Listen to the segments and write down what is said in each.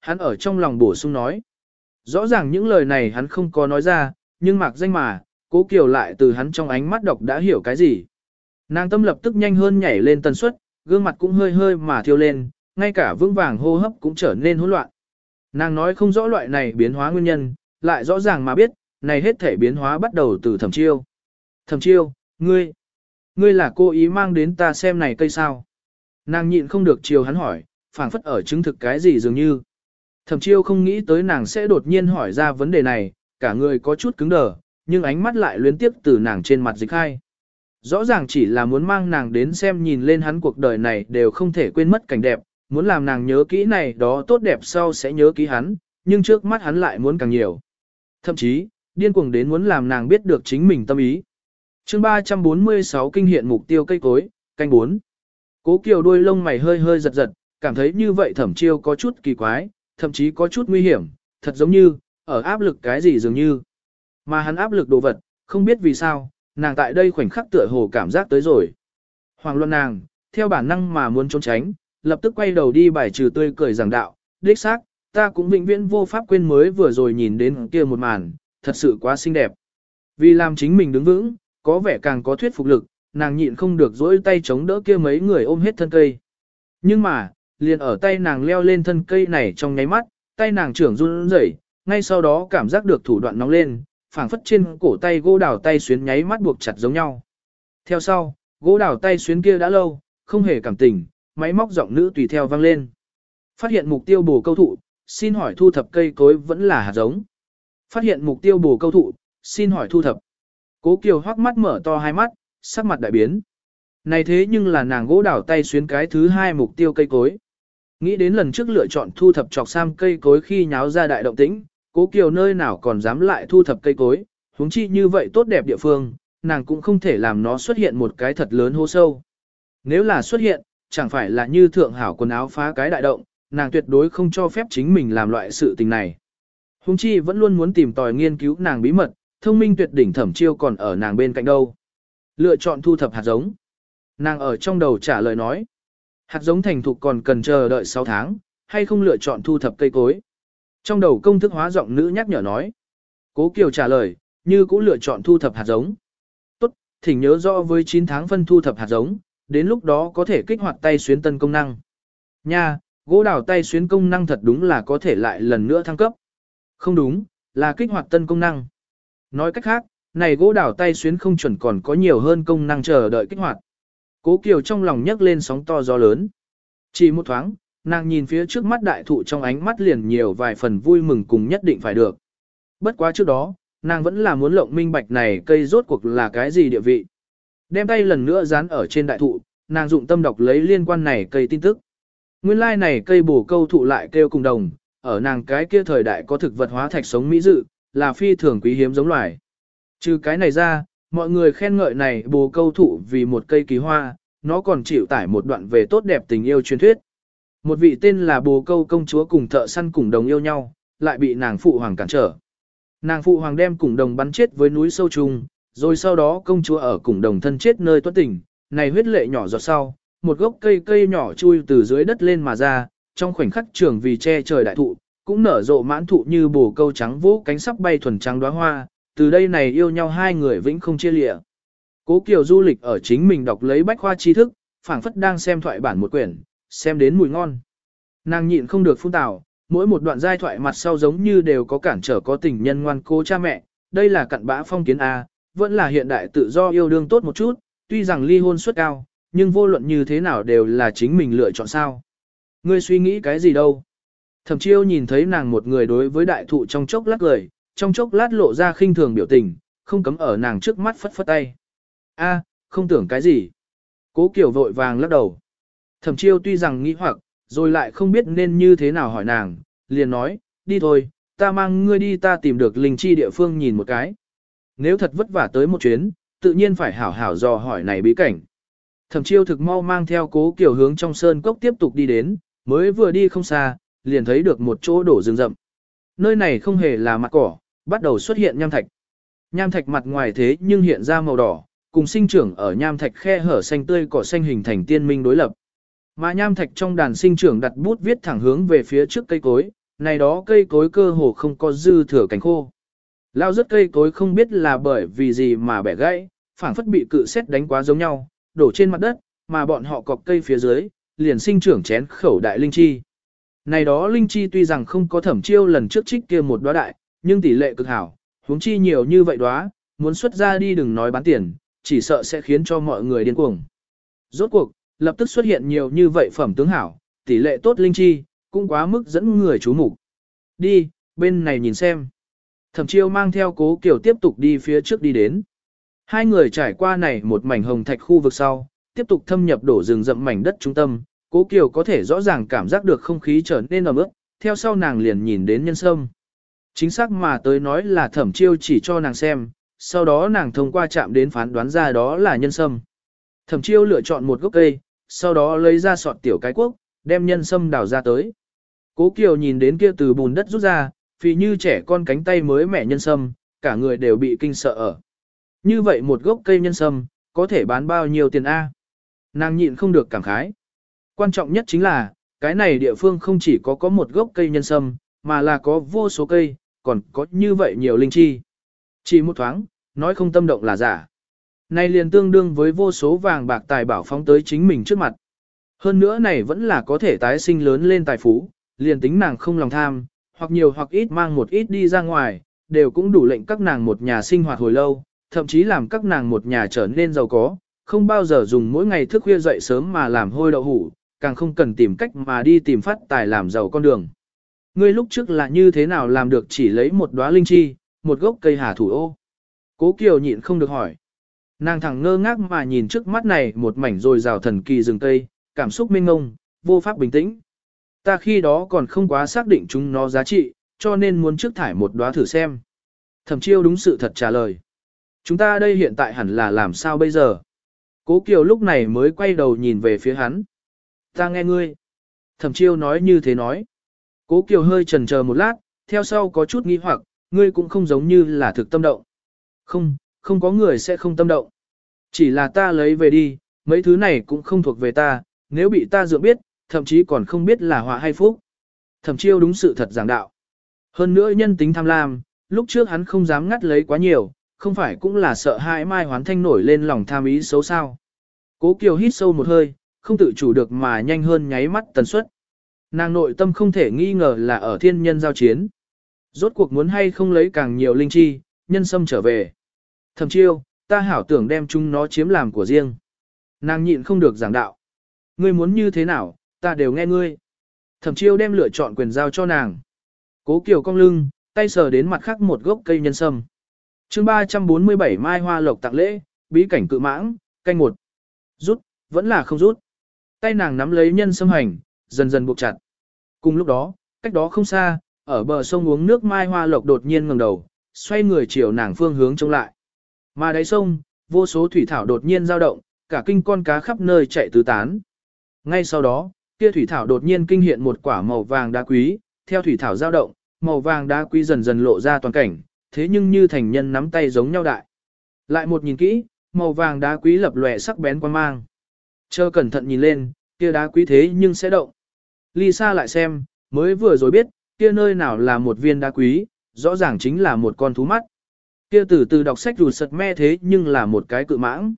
Hắn ở trong lòng bổ sung nói. Rõ ràng những lời này hắn không có nói ra, nhưng mặc danh mà, cố kiều lại từ hắn trong ánh mắt đọc đã hiểu cái gì. Nàng tâm lập tức nhanh hơn nhảy lên tần suất, gương mặt cũng hơi hơi mà thiêu lên, ngay cả vững vàng hô hấp cũng trở nên hỗn loạn. Nàng nói không rõ loại này biến hóa nguyên nhân, lại rõ ràng mà biết, này hết thể biến hóa bắt đầu từ thẩm chiêu. Thẩm chiêu, ngươi, ngươi là cô ý mang đến ta xem này cây sao. Nàng nhịn không được chiều hắn hỏi, phảng phất ở chứng thực cái gì dường như. Thẩm chiêu không nghĩ tới nàng sẽ đột nhiên hỏi ra vấn đề này, cả người có chút cứng đờ, nhưng ánh mắt lại luyến tiếp từ nàng trên mặt dịch hai. Rõ ràng chỉ là muốn mang nàng đến xem nhìn lên hắn cuộc đời này đều không thể quên mất cảnh đẹp, muốn làm nàng nhớ kỹ này đó tốt đẹp sau sẽ nhớ kỹ hắn, nhưng trước mắt hắn lại muốn càng nhiều. Thậm chí, điên cuồng đến muốn làm nàng biết được chính mình tâm ý. chương 346 kinh hiện mục tiêu cây cối, canh 4. Cố kiều đuôi lông mày hơi hơi giật giật, cảm thấy như vậy thẩm chiêu có chút kỳ quái, thậm chí có chút nguy hiểm, thật giống như, ở áp lực cái gì dường như. Mà hắn áp lực đồ vật, không biết vì sao, nàng tại đây khoảnh khắc tựa hồ cảm giác tới rồi. Hoàng luân nàng, theo bản năng mà muốn trốn tránh, lập tức quay đầu đi bài trừ tươi cười giảng đạo, đích xác, ta cũng vĩnh viễn vô pháp quên mới vừa rồi nhìn đến kia một màn, thật sự quá xinh đẹp. Vì làm chính mình đứng vững, có vẻ càng có thuyết phục lực, nàng nhịn không được dỗi tay chống đỡ kia mấy người ôm hết thân cây. Nhưng mà, liền ở tay nàng leo lên thân cây này trong nháy mắt, tay nàng trưởng run rẩy, ngay sau đó cảm giác được thủ đoạn nóng lên, phảng phất trên cổ tay gỗ đào tay xuyến nháy mắt buộc chặt giống nhau. Theo sau, gỗ đào tay xuyến kia đã lâu, không hề cảm tình, máy móc giọng nữ tùy theo vang lên. Phát hiện mục tiêu bổ câu thụ, xin hỏi thu thập cây cối vẫn là hạt giống. Phát hiện mục tiêu bổ câu thụ, xin hỏi thu thập. Cố Kiều hoắc mắt mở to hai mắt, sắc mặt đại biến. Này thế nhưng là nàng gỗ đào tay xuyến cái thứ hai mục tiêu cây cối. Nghĩ đến lần trước lựa chọn thu thập chọc sam cây cối khi nháo ra đại động tĩnh, cố kiều nơi nào còn dám lại thu thập cây cối, huống chi như vậy tốt đẹp địa phương, nàng cũng không thể làm nó xuất hiện một cái thật lớn hô sâu. Nếu là xuất hiện, chẳng phải là như thượng hảo quần áo phá cái đại động, nàng tuyệt đối không cho phép chính mình làm loại sự tình này. Huống chi vẫn luôn muốn tìm tòi nghiên cứu nàng bí mật, thông minh tuyệt đỉnh thẩm chiêu còn ở nàng bên cạnh đâu. Lựa chọn thu thập hạt giống. Nàng ở trong đầu trả lời nói. Hạt giống thành thục còn cần chờ đợi 6 tháng, hay không lựa chọn thu thập cây cối. Trong đầu công thức hóa giọng nữ nhắc nhở nói. Cố Kiều trả lời, như cũng lựa chọn thu thập hạt giống. Tốt, thỉnh nhớ rõ với 9 tháng phân thu thập hạt giống, đến lúc đó có thể kích hoạt tay xuyến tân công năng. Nha, gỗ đào tay xuyến công năng thật đúng là có thể lại lần nữa thăng cấp. Không đúng, là kích hoạt tân công năng. Nói cách khác, này gỗ đào tay xuyến không chuẩn còn có nhiều hơn công năng chờ đợi kích hoạt. Cố Kiều trong lòng nhấc lên sóng to gió lớn. Chỉ một thoáng, nàng nhìn phía trước mắt đại thụ trong ánh mắt liền nhiều vài phần vui mừng cùng nhất định phải được. Bất quá trước đó, nàng vẫn là muốn lộng minh bạch này cây rốt cuộc là cái gì địa vị. Đem tay lần nữa dán ở trên đại thụ, nàng dụng tâm đọc lấy liên quan này cây tin tức. Nguyên lai like này cây bổ câu thụ lại kêu cùng đồng, ở nàng cái kia thời đại có thực vật hóa thạch sống mỹ dự, là phi thường quý hiếm giống loài. Trừ cái này ra, mọi người khen ngợi này bồ câu thụ vì một cây kỳ hoa, nó còn chịu tải một đoạn về tốt đẹp tình yêu truyền thuyết. Một vị tên là bồ câu công chúa cùng thợ săn cùng đồng yêu nhau, lại bị nàng phụ hoàng cản trở. Nàng phụ hoàng đem cùng đồng bắn chết với núi sâu trùng, rồi sau đó công chúa ở cùng đồng thân chết nơi tuất tỉnh, này huyết lệ nhỏ giọt sau, một gốc cây cây nhỏ chui từ dưới đất lên mà ra, trong khoảnh khắc trường vì che trời đại thụ, cũng nở rộ mãn thụ như bồ câu trắng vũ cánh sắp bay thuần trắng đóa hoa, từ đây này yêu nhau hai người vĩnh không chia lìa. Cố Kiều du lịch ở chính mình đọc lấy bách khoa tri thức, phảng phất đang xem thoại bản một quyển, xem đến mùi ngon. Nàng nhịn không được phun tào, mỗi một đoạn giai thoại mặt sau giống như đều có cản trở có tình nhân ngoan cố cha mẹ, đây là cặn bã phong kiến A, vẫn là hiện đại tự do yêu đương tốt một chút, tuy rằng ly hôn suất cao, nhưng vô luận như thế nào đều là chính mình lựa chọn sao. Ngươi suy nghĩ cái gì đâu? Thẩm chiêu nhìn thấy nàng một người đối với đại thụ trong chốc lắc cười, trong chốc lát lộ ra khinh thường biểu tình, không cấm ở nàng trước mắt phất phất tay. A, không tưởng cái gì. Cố Kiều vội vàng lắc đầu. Thẩm chiêu tuy rằng nghĩ hoặc, rồi lại không biết nên như thế nào hỏi nàng, liền nói, đi thôi, ta mang ngươi đi ta tìm được linh chi địa phương nhìn một cái. Nếu thật vất vả tới một chuyến, tự nhiên phải hảo hảo dò hỏi này bí cảnh. Thẩm chiêu thực mau mang theo cố Kiều hướng trong sơn cốc tiếp tục đi đến, mới vừa đi không xa, liền thấy được một chỗ đổ rừng rậm. Nơi này không hề là mặt cỏ, bắt đầu xuất hiện nham thạch. Nham thạch mặt ngoài thế nhưng hiện ra màu đỏ, cùng sinh trưởng ở nham thạch khe hở xanh tươi cỏ xanh hình thành tiên minh đối lập. Mà nham thạch trong đàn sinh trưởng đặt bút viết thẳng hướng về phía trước cây cối, Này đó cây cối cơ hồ không có dư thừa cánh khô. Lao rất cây cối không biết là bởi vì gì mà bẻ gãy, phảng phất bị cự xét đánh quá giống nhau, đổ trên mặt đất, mà bọn họ cọc cây phía dưới, liền sinh trưởng chén khẩu đại linh chi. Này đó linh chi tuy rằng không có thẩm chiêu lần trước trích kia một đóa đại, nhưng tỷ lệ cực hảo, huống chi nhiều như vậy đó, muốn xuất ra đi đừng nói bán tiền, chỉ sợ sẽ khiến cho mọi người điên cuồng. Rốt cuộc, lập tức xuất hiện nhiều như vậy phẩm tướng hảo, tỷ lệ tốt linh chi, cũng quá mức dẫn người chú mục. Đi, bên này nhìn xem. Thẩm chiêu mang theo cố kiểu tiếp tục đi phía trước đi đến. Hai người trải qua này một mảnh hồng thạch khu vực sau, tiếp tục thâm nhập đổ rừng rậm mảnh đất trung tâm, cố kiều có thể rõ ràng cảm giác được không khí trở nên ẩm ướt, theo sau nàng liền nhìn đến nhân sâm. Chính xác mà tới nói là thẩm chiêu chỉ cho nàng xem, sau đó nàng thông qua chạm đến phán đoán ra đó là nhân sâm. Thẩm chiêu lựa chọn một gốc cây, sau đó lấy ra sọt tiểu cái quốc, đem nhân sâm đào ra tới. Cố Kiều nhìn đến kia từ bùn đất rút ra, vì như trẻ con cánh tay mới mẻ nhân sâm, cả người đều bị kinh sợ ở. Như vậy một gốc cây nhân sâm, có thể bán bao nhiêu tiền A? Nàng nhịn không được cảm khái. Quan trọng nhất chính là, cái này địa phương không chỉ có có một gốc cây nhân sâm, mà là có vô số cây, còn có như vậy nhiều linh chi. Chỉ một thoáng, nói không tâm động là giả. Này liền tương đương với vô số vàng bạc tài bảo phóng tới chính mình trước mặt. Hơn nữa này vẫn là có thể tái sinh lớn lên tài phú, liền tính nàng không lòng tham, hoặc nhiều hoặc ít mang một ít đi ra ngoài, đều cũng đủ lệnh các nàng một nhà sinh hoạt hồi lâu, thậm chí làm các nàng một nhà trở nên giàu có, không bao giờ dùng mỗi ngày thức khuya dậy sớm mà làm hôi đậu hủ, càng không cần tìm cách mà đi tìm phát tài làm giàu con đường. Ngươi lúc trước là như thế nào làm được chỉ lấy một đóa linh chi, một gốc cây hà thủ ô? Cố Kiều nhịn không được hỏi. Nàng thẳng ngơ ngác mà nhìn trước mắt này một mảnh rồi rào thần kỳ rừng cây, cảm xúc mênh ngông, vô pháp bình tĩnh. Ta khi đó còn không quá xác định chúng nó giá trị, cho nên muốn trước thải một đóa thử xem. Thẩm chiêu đúng sự thật trả lời. Chúng ta đây hiện tại hẳn là làm sao bây giờ? Cố Kiều lúc này mới quay đầu nhìn về phía hắn. Ta nghe ngươi. Thẩm chiêu nói như thế nói. Cố Kiều hơi chần chờ một lát, theo sau có chút nghi hoặc, ngươi cũng không giống như là thực tâm động. Không, không có người sẽ không tâm động. Chỉ là ta lấy về đi, mấy thứ này cũng không thuộc về ta, nếu bị ta dựa biết, thậm chí còn không biết là họa hay phúc. Thẩm chiêu đúng sự thật giảng đạo. Hơn nữa nhân tính tham lam, lúc trước hắn không dám ngắt lấy quá nhiều, không phải cũng là sợ hãi mai hoán thanh nổi lên lòng tham ý xấu sao. Cố Kiều hít sâu một hơi, không tự chủ được mà nhanh hơn nháy mắt tần suất. Nàng nội tâm không thể nghi ngờ là ở thiên nhân giao chiến. Rốt cuộc muốn hay không lấy càng nhiều linh chi, nhân sâm trở về. Thẩm chiêu, ta hảo tưởng đem chúng nó chiếm làm của riêng. Nàng nhịn không được giảng đạo. Ngươi muốn như thế nào, ta đều nghe ngươi. Thẩm chiêu đem lựa chọn quyền giao cho nàng. Cố Kiều cong lưng, tay sờ đến mặt khác một gốc cây nhân sâm. chương 347 Mai Hoa Lộc tặng lễ, bí cảnh cự mãng, canh một. Rút, vẫn là không rút. Tay nàng nắm lấy nhân sâm hành, dần dần buộc chặt. Cùng lúc đó, cách đó không xa, ở bờ sông uống nước Mai Hoa Lộc đột nhiên ngẩng đầu, xoay người chiều nàng phương hướng trông lại. Mà đáy sông, vô số thủy thảo đột nhiên dao động, cả kinh con cá khắp nơi chạy tứ tán. Ngay sau đó, kia thủy thảo đột nhiên kinh hiện một quả màu vàng đá quý, theo thủy thảo dao động, màu vàng đá quý dần dần lộ ra toàn cảnh, thế nhưng như thành nhân nắm tay giống nhau đại. Lại một nhìn kỹ, màu vàng đá quý lập lòe sắc bén quan mang. Chờ cẩn thận nhìn lên, kia đá quý thế nhưng sẽ động. Lisa lại xem, mới vừa rồi biết, kia nơi nào là một viên đá quý, rõ ràng chính là một con thú mắt. Kia từ từ đọc sách rụt sật me thế nhưng là một cái cự mãng.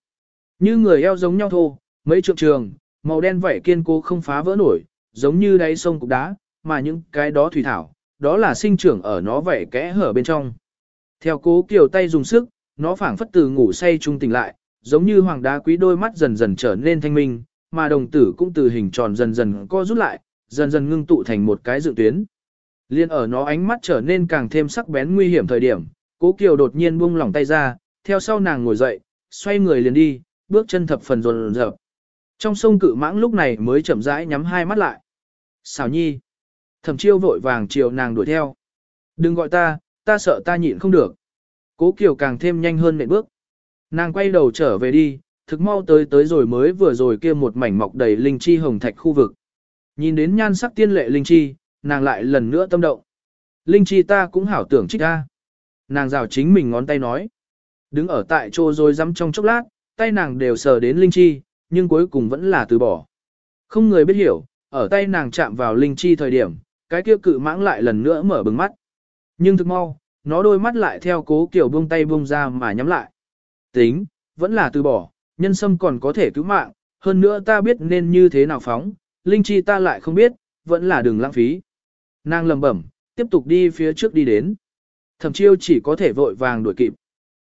Như người eo giống nhau thô, mấy trượng trường, màu đen vậy kiên cố không phá vỡ nổi, giống như đáy sông cục đá, mà những cái đó thủy thảo, đó là sinh trưởng ở nó vảy kẽ hở bên trong. Theo cố kiều tay dùng sức, nó phảng phất từ ngủ say trung tỉnh lại, giống như hoàng đá quý đôi mắt dần dần trở nên thanh minh, mà đồng tử cũng từ hình tròn dần dần co rút lại, dần dần ngưng tụ thành một cái dự tuyến. Liên ở nó ánh mắt trở nên càng thêm sắc bén nguy hiểm thời điểm, cố kiều đột nhiên buông lỏng tay ra, theo sau nàng ngồi dậy, xoay người liền đi, bước chân thập phần rồn rợp. Trong sông cự mãng lúc này mới chậm rãi nhắm hai mắt lại. Xảo nhi. Thẩm chiêu vội vàng chiều nàng đuổi theo. Đừng gọi ta, ta sợ ta nhịn không được. Cố Kiều càng thêm nhanh hơn nệm bước. Nàng quay đầu trở về đi, thực mau tới tới rồi mới vừa rồi kia một mảnh mọc đầy linh chi hồng thạch khu vực. Nhìn đến nhan sắc tiên lệ linh chi, nàng lại lần nữa tâm động. Linh chi ta cũng hảo tưởng trích ta. Nàng rào chính mình ngón tay nói. Đứng ở tại chỗ rồi dám trong chốc lát, tay nàng đều sờ đến linh chi, nhưng cuối cùng vẫn là từ bỏ. Không người biết hiểu, ở tay nàng chạm vào linh chi thời điểm, cái kia cự mãng lại lần nữa mở bừng mắt. Nhưng thực mau, nó đôi mắt lại theo cố kiểu buông tay buông ra mà nhắm lại. Tính, vẫn là từ bỏ, nhân sâm còn có thể cứu mạng, hơn nữa ta biết nên như thế nào phóng, linh chi ta lại không biết, vẫn là đừng lãng phí. Nàng lầm bẩm, tiếp tục đi phía trước đi đến. Thẩm chiêu chỉ có thể vội vàng đuổi kịp.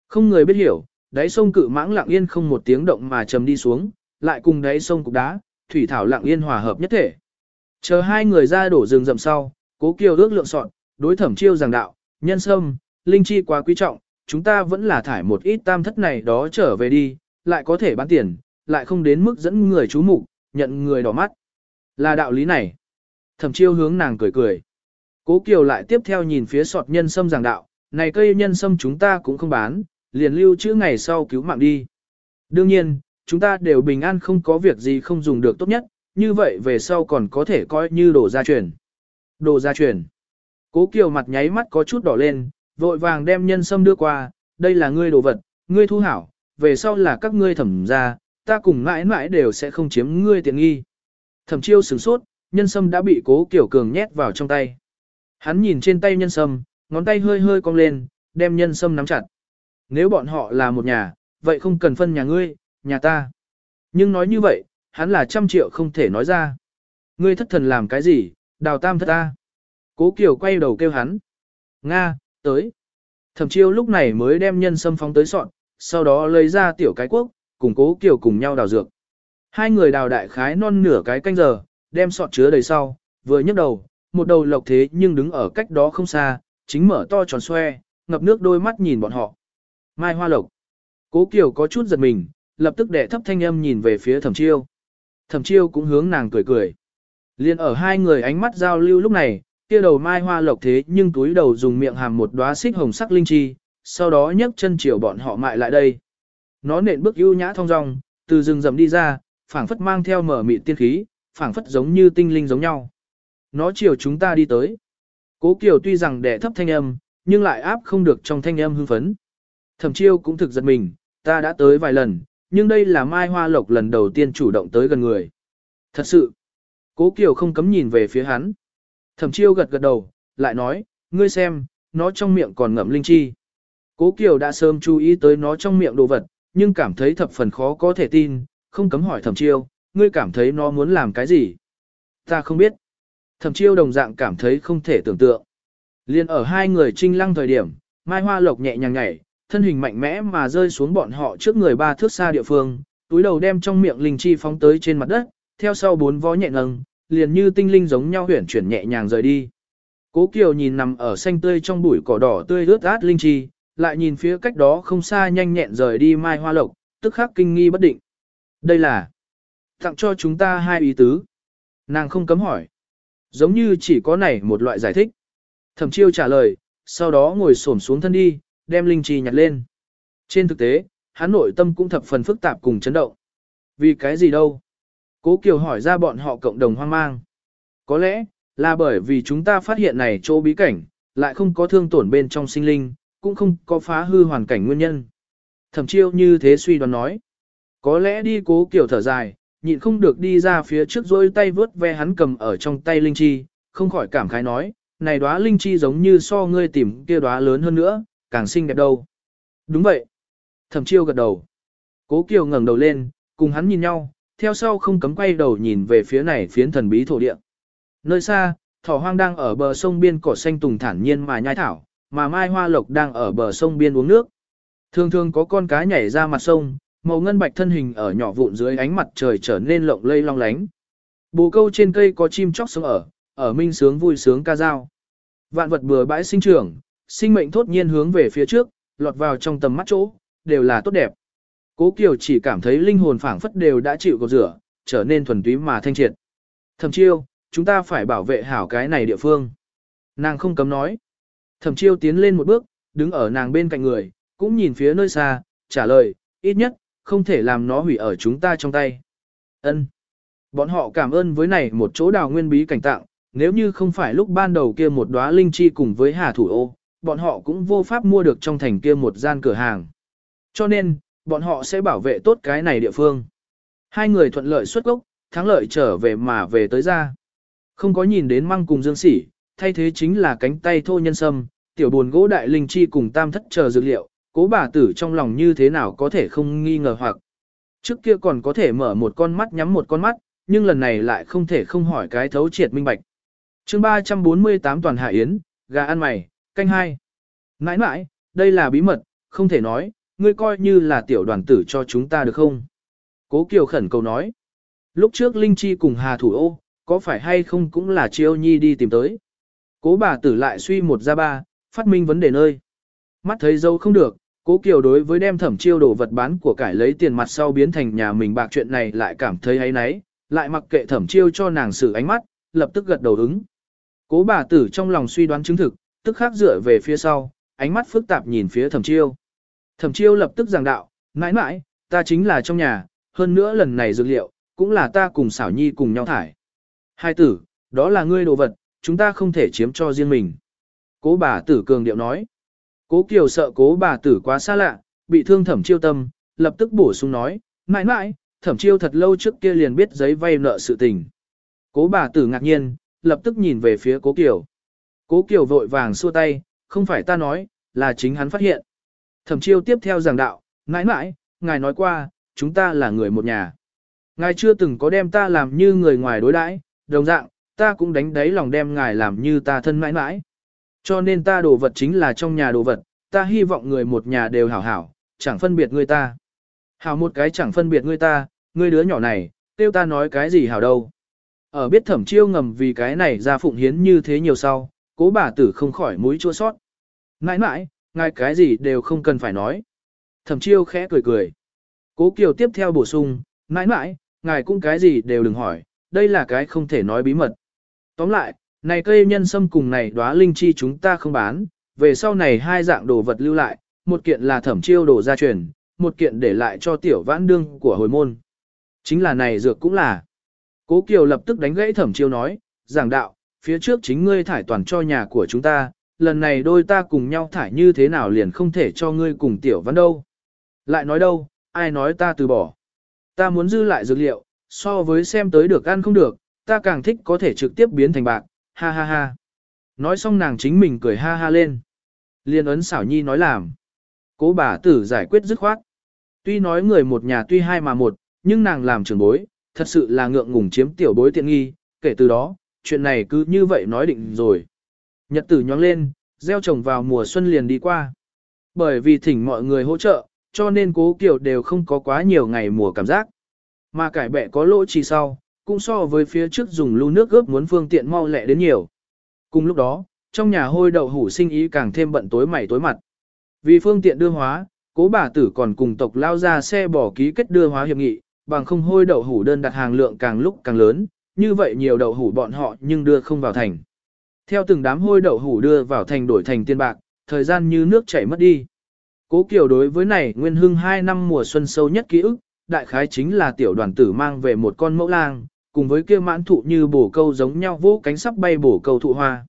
Không người biết hiểu, đáy sông cự mãng lặng yên không một tiếng động mà trầm đi xuống, lại cùng đáy sông cục đá, thủy thảo lặng yên hòa hợp nhất thể. Chờ hai người ra đổ rừng rậm sau, cố kiều ước lượng soạn, đối thẩm chiêu giảng đạo, nhân sâm, linh chi quá quý trọng, chúng ta vẫn là thải một ít tam thất này đó trở về đi, lại có thể bán tiền, lại không đến mức dẫn người chú mục nhận người đỏ mắt. Là đạo lý này. Thẩm chiêu hướng nàng cười cười. Cố Kiều lại tiếp theo nhìn phía sọt nhân sâm giảng đạo, này cây nhân sâm chúng ta cũng không bán, liền lưu trữ ngày sau cứu mạng đi. Đương nhiên, chúng ta đều bình an không có việc gì không dùng được tốt nhất, như vậy về sau còn có thể coi như đồ gia truyền. Đồ gia truyền. Cố Kiều mặt nháy mắt có chút đỏ lên, vội vàng đem nhân sâm đưa qua, đây là ngươi đồ vật, ngươi thu hảo, về sau là các ngươi thẩm ra, ta cùng mãi mãi đều sẽ không chiếm ngươi tiện nghi. Thẩm chiêu sửng sốt, nhân sâm đã bị cố Kiều cường nhét vào trong tay. Hắn nhìn trên tay nhân sâm, ngón tay hơi hơi cong lên, đem nhân sâm nắm chặt. Nếu bọn họ là một nhà, vậy không cần phân nhà ngươi, nhà ta. Nhưng nói như vậy, hắn là trăm triệu không thể nói ra. Ngươi thất thần làm cái gì, đào tam thất ta. Cố Kiều quay đầu kêu hắn. Nga, tới. Thẩm chiêu lúc này mới đem nhân sâm phóng tới sọn, sau đó lấy ra tiểu cái quốc, cùng cố Kiều cùng nhau đào dược. Hai người đào đại khái non nửa cái canh giờ, đem sọt chứa đầy sau, vừa nhấc đầu, một đầu lộc thế nhưng đứng ở cách đó không xa, chính mở to tròn xoe, ngập nước đôi mắt nhìn bọn họ. Mai hoa lộc. Cố Kiều có chút giật mình, lập tức đệ thấp thanh âm nhìn về phía thẩm chiêu. Thẩm chiêu cũng hướng nàng cười cười. Liên ở hai người ánh mắt giao lưu lúc này, kia đầu mai hoa lộc thế nhưng túi đầu dùng miệng hàm một đóa xích hồng sắc linh chi, sau đó nhấc chân chiều bọn họ mại lại đây. Nó nện bước ưu nhã thong dong, từ rừng rậm đi ra, phảng phất mang theo mở mịn tiên khí, phảng phất giống như tinh linh giống nhau. Nó chiều chúng ta đi tới. Cố Kiều tuy rằng đẻ thấp thanh âm, nhưng lại áp không được trong thanh âm hưng phấn. Thẩm chiêu cũng thực giật mình, ta đã tới vài lần, nhưng đây là Mai Hoa Lộc lần đầu tiên chủ động tới gần người. Thật sự, Cố Kiều không cấm nhìn về phía hắn. Thẩm chiêu gật gật đầu, lại nói, ngươi xem, nó trong miệng còn ngậm linh chi. Cố Kiều đã sớm chú ý tới nó trong miệng đồ vật, nhưng cảm thấy thập phần khó có thể tin, không cấm hỏi thẩm chiêu, ngươi cảm thấy nó muốn làm cái gì? Ta không biết. Thẩm chiêu đồng dạng cảm thấy không thể tưởng tượng. Liên ở hai người trinh lăng thời điểm, Mai Hoa Lộc nhẹ nhàng nhảy, thân hình mạnh mẽ mà rơi xuống bọn họ trước người ba thước xa địa phương, túi đầu đem trong miệng linh chi phóng tới trên mặt đất, theo sau bốn vó nhẹ ngâng, liền như tinh linh giống nhau huyển chuyển nhẹ nhàng rời đi. Cố Kiều nhìn nằm ở xanh tươi trong bụi cỏ đỏ tươi rớt át linh chi, lại nhìn phía cách đó không xa nhanh nhẹn rời đi Mai Hoa Lộc, tức khắc kinh nghi bất định. Đây là tặng cho chúng ta hai ý tứ. Nàng không cấm hỏi. Giống như chỉ có này một loại giải thích. Thẩm chiêu trả lời, sau đó ngồi xổm xuống thân đi, đem linh trì nhặt lên. Trên thực tế, hắn nội tâm cũng thập phần phức tạp cùng chấn động. Vì cái gì đâu? Cố Kiều hỏi ra bọn họ cộng đồng hoang mang. Có lẽ, là bởi vì chúng ta phát hiện này chỗ bí cảnh, lại không có thương tổn bên trong sinh linh, cũng không có phá hư hoàn cảnh nguyên nhân. Thẩm chiêu như thế suy đoán nói. Có lẽ đi cố Kiều thở dài, nhịn không được đi ra phía trước rôi tay vớt ve hắn cầm ở trong tay linh chi, không khỏi cảm khái nói, này đóa linh chi giống như so ngươi tìm kia đóa lớn hơn nữa, càng xinh đẹp đâu. Đúng vậy. Thẩm chiêu gật đầu. Cố Kiều ngẩng đầu lên, cùng hắn nhìn nhau, theo sau không cấm quay đầu nhìn về phía này phiến thần bí thổ địa. Nơi xa, thỏ hoang đang ở bờ sông biên cỏ xanh tùng thản nhiên mà nhai thảo, mà mai hoa lộc đang ở bờ sông biên uống nước. Thường thường có con cá nhảy ra mặt sông, màu ngân bạch thân hình ở nhỏ vụn dưới ánh mặt trời trở nên lộng lây long lánh. Bồ câu trên cây có chim chóc sống ở, ở minh sướng vui sướng ca dao. Vạn vật bừa bãi sinh trưởng, sinh mệnh thốt nhiên hướng về phía trước, lọt vào trong tầm mắt chỗ, đều là tốt đẹp. Cố Kiều chỉ cảm thấy linh hồn phảng phất đều đã chịu cầu rửa, trở nên thuần túy mà thanh triệt. Thẩm chiêu, chúng ta phải bảo vệ hảo cái này địa phương. Nàng không cấm nói. Thẩm chiêu tiến lên một bước, đứng ở nàng bên cạnh người, cũng nhìn phía nơi xa, trả lời, ít nhất, không thể làm nó hủy ở chúng ta trong tay. Ân. Bọn họ cảm ơn với này một chỗ đào nguyên bí cảnh tặng, nếu như không phải lúc ban đầu kia một đóa linh chi cùng với Hà Thủ Ô, bọn họ cũng vô pháp mua được trong thành kia một gian cửa hàng. Cho nên, bọn họ sẽ bảo vệ tốt cái này địa phương. Hai người thuận lợi xuất gốc, thắng lợi trở về mà về tới ra. Không có nhìn đến măng cùng dương sỉ, thay thế chính là cánh tay thô nhân sâm, tiểu buồn gỗ đại linh chi cùng tam thất chờ dược liệu, cố bà tử trong lòng như thế nào có thể không nghi ngờ hoặc. Trước kia còn có thể mở một con mắt nhắm một con mắt, nhưng lần này lại không thể không hỏi cái thấu triệt minh bạch. chương 348 toàn hạ yến, gà ăn mày, canh hai. Nãi nãi, đây là bí mật, không thể nói, ngươi coi như là tiểu đoàn tử cho chúng ta được không? Cố Kiều khẩn cầu nói. Lúc trước Linh Chi cùng Hà Thủ ô, có phải hay không cũng là Chiêu Nhi đi tìm tới. Cố bà tử lại suy một ra ba, phát minh vấn đề nơi. Mắt thấy dâu không được, cố Kiều đối với đem thẩm chiêu đồ vật bán của cải lấy tiền mặt sau biến thành nhà mình bạc chuyện này lại cảm thấy ấy nấy, lại mặc kệ thẩm chiêu cho nàng sự ánh mắt, lập tức gật đầu ứng. Cố bà tử trong lòng suy đoán chứng thực, tức khắc dựa về phía sau, ánh mắt phức tạp nhìn phía thẩm chiêu. Thẩm chiêu lập tức giảng đạo, mãi mãi, ta chính là trong nhà, hơn nữa lần này dược liệu, cũng là ta cùng xảo nhi cùng nhau thải. Hai tử, đó là ngươi đồ vật, chúng ta không thể chiếm cho riêng mình. Cố bà tử cường điệu nói. Cố Kiều sợ cố bà tử quá xa lạ, bị thương thẩm chiêu tâm, lập tức bổ sung nói, mãi mãi, thẩm chiêu thật lâu trước kia liền biết giấy vay nợ sự tình. Cố bà tử ngạc nhiên, lập tức nhìn về phía cố Kiều. Cố Kiều vội vàng xua tay, không phải ta nói, là chính hắn phát hiện. Thẩm chiêu tiếp theo giảng đạo, mãi mãi, ngài nói qua, chúng ta là người một nhà. Ngài chưa từng có đem ta làm như người ngoài đối đãi, đồng dạng, ta cũng đánh đáy lòng đem ngài làm như ta thân mãi mãi. Cho nên ta đồ vật chính là trong nhà đồ vật, ta hy vọng người một nhà đều hảo hảo, chẳng phân biệt người ta. Hảo một cái chẳng phân biệt người ta, người đứa nhỏ này, tiêu ta nói cái gì hảo đâu. Ở biết thẩm chiêu ngầm vì cái này ra phụng hiến như thế nhiều sau, cố bà tử không khỏi mũi chua sót. Nãi nãi, ngài cái gì đều không cần phải nói. Thẩm chiêu khẽ cười cười. Cố Kiều tiếp theo bổ sung, nãi nãi, ngài cũng cái gì đều đừng hỏi, đây là cái không thể nói bí mật. Tóm lại, này cây nhân sâm cùng này đóa linh chi chúng ta không bán, về sau này hai dạng đồ vật lưu lại, một kiện là thẩm chiêu đồ gia truyền, một kiện để lại cho tiểu vãn đương của hồi môn. Chính là này dược cũng là. Cố Kiều lập tức đánh gãy thẩm chiêu nói, giảng đạo, phía trước chính ngươi thải toàn cho nhà của chúng ta, lần này đôi ta cùng nhau thải như thế nào liền không thể cho ngươi cùng tiểu vãn đâu. Lại nói đâu, ai nói ta từ bỏ. Ta muốn dư lại dược liệu, so với xem tới được ăn không được, ta càng thích có thể trực tiếp biến thành bạc, ha ha ha. Nói xong nàng chính mình cười ha ha lên. Liên ấn xảo nhi nói làm. Cố bà tử giải quyết dứt khoát. Tuy nói người một nhà tuy hai mà một, nhưng nàng làm trưởng bối, thật sự là ngượng ngùng chiếm tiểu bối tiện nghi, kể từ đó, chuyện này cứ như vậy nói định rồi. Nhật tử nhóng lên, gieo trồng vào mùa xuân liền đi qua. Bởi vì thỉnh mọi người hỗ trợ, cho nên cố kiều đều không có quá nhiều ngày mùa cảm giác. Mà cải bẹ có lỗ chỉ sau, cũng so với phía trước dùng lưu nước gớp muốn phương tiện mau lẹ đến nhiều. Cùng lúc đó, trong nhà hôi đậu hủ sinh ý càng thêm bận tối mày tối mặt. Vì phương tiện đưa hóa, cố bà tử còn cùng tộc lao ra xe bỏ ký kết đưa hóa hiệp nghị, bằng không hôi đậu hủ đơn đặt hàng lượng càng lúc càng lớn, như vậy nhiều đậu hủ bọn họ nhưng đưa không vào thành. Theo từng đám hôi đậu hủ đưa vào thành đổi thành tiền bạc, thời gian như nước chảy mất đi. Cố Kiều đối với này nguyên hưng 2 năm mùa xuân sâu nhất ký ức, đại khái chính là tiểu đoàn tử mang về một con mẫu lang, cùng với kia mãn thụ như bổ câu giống nhau vỗ cánh sắp bay bổ câu thụ hoa.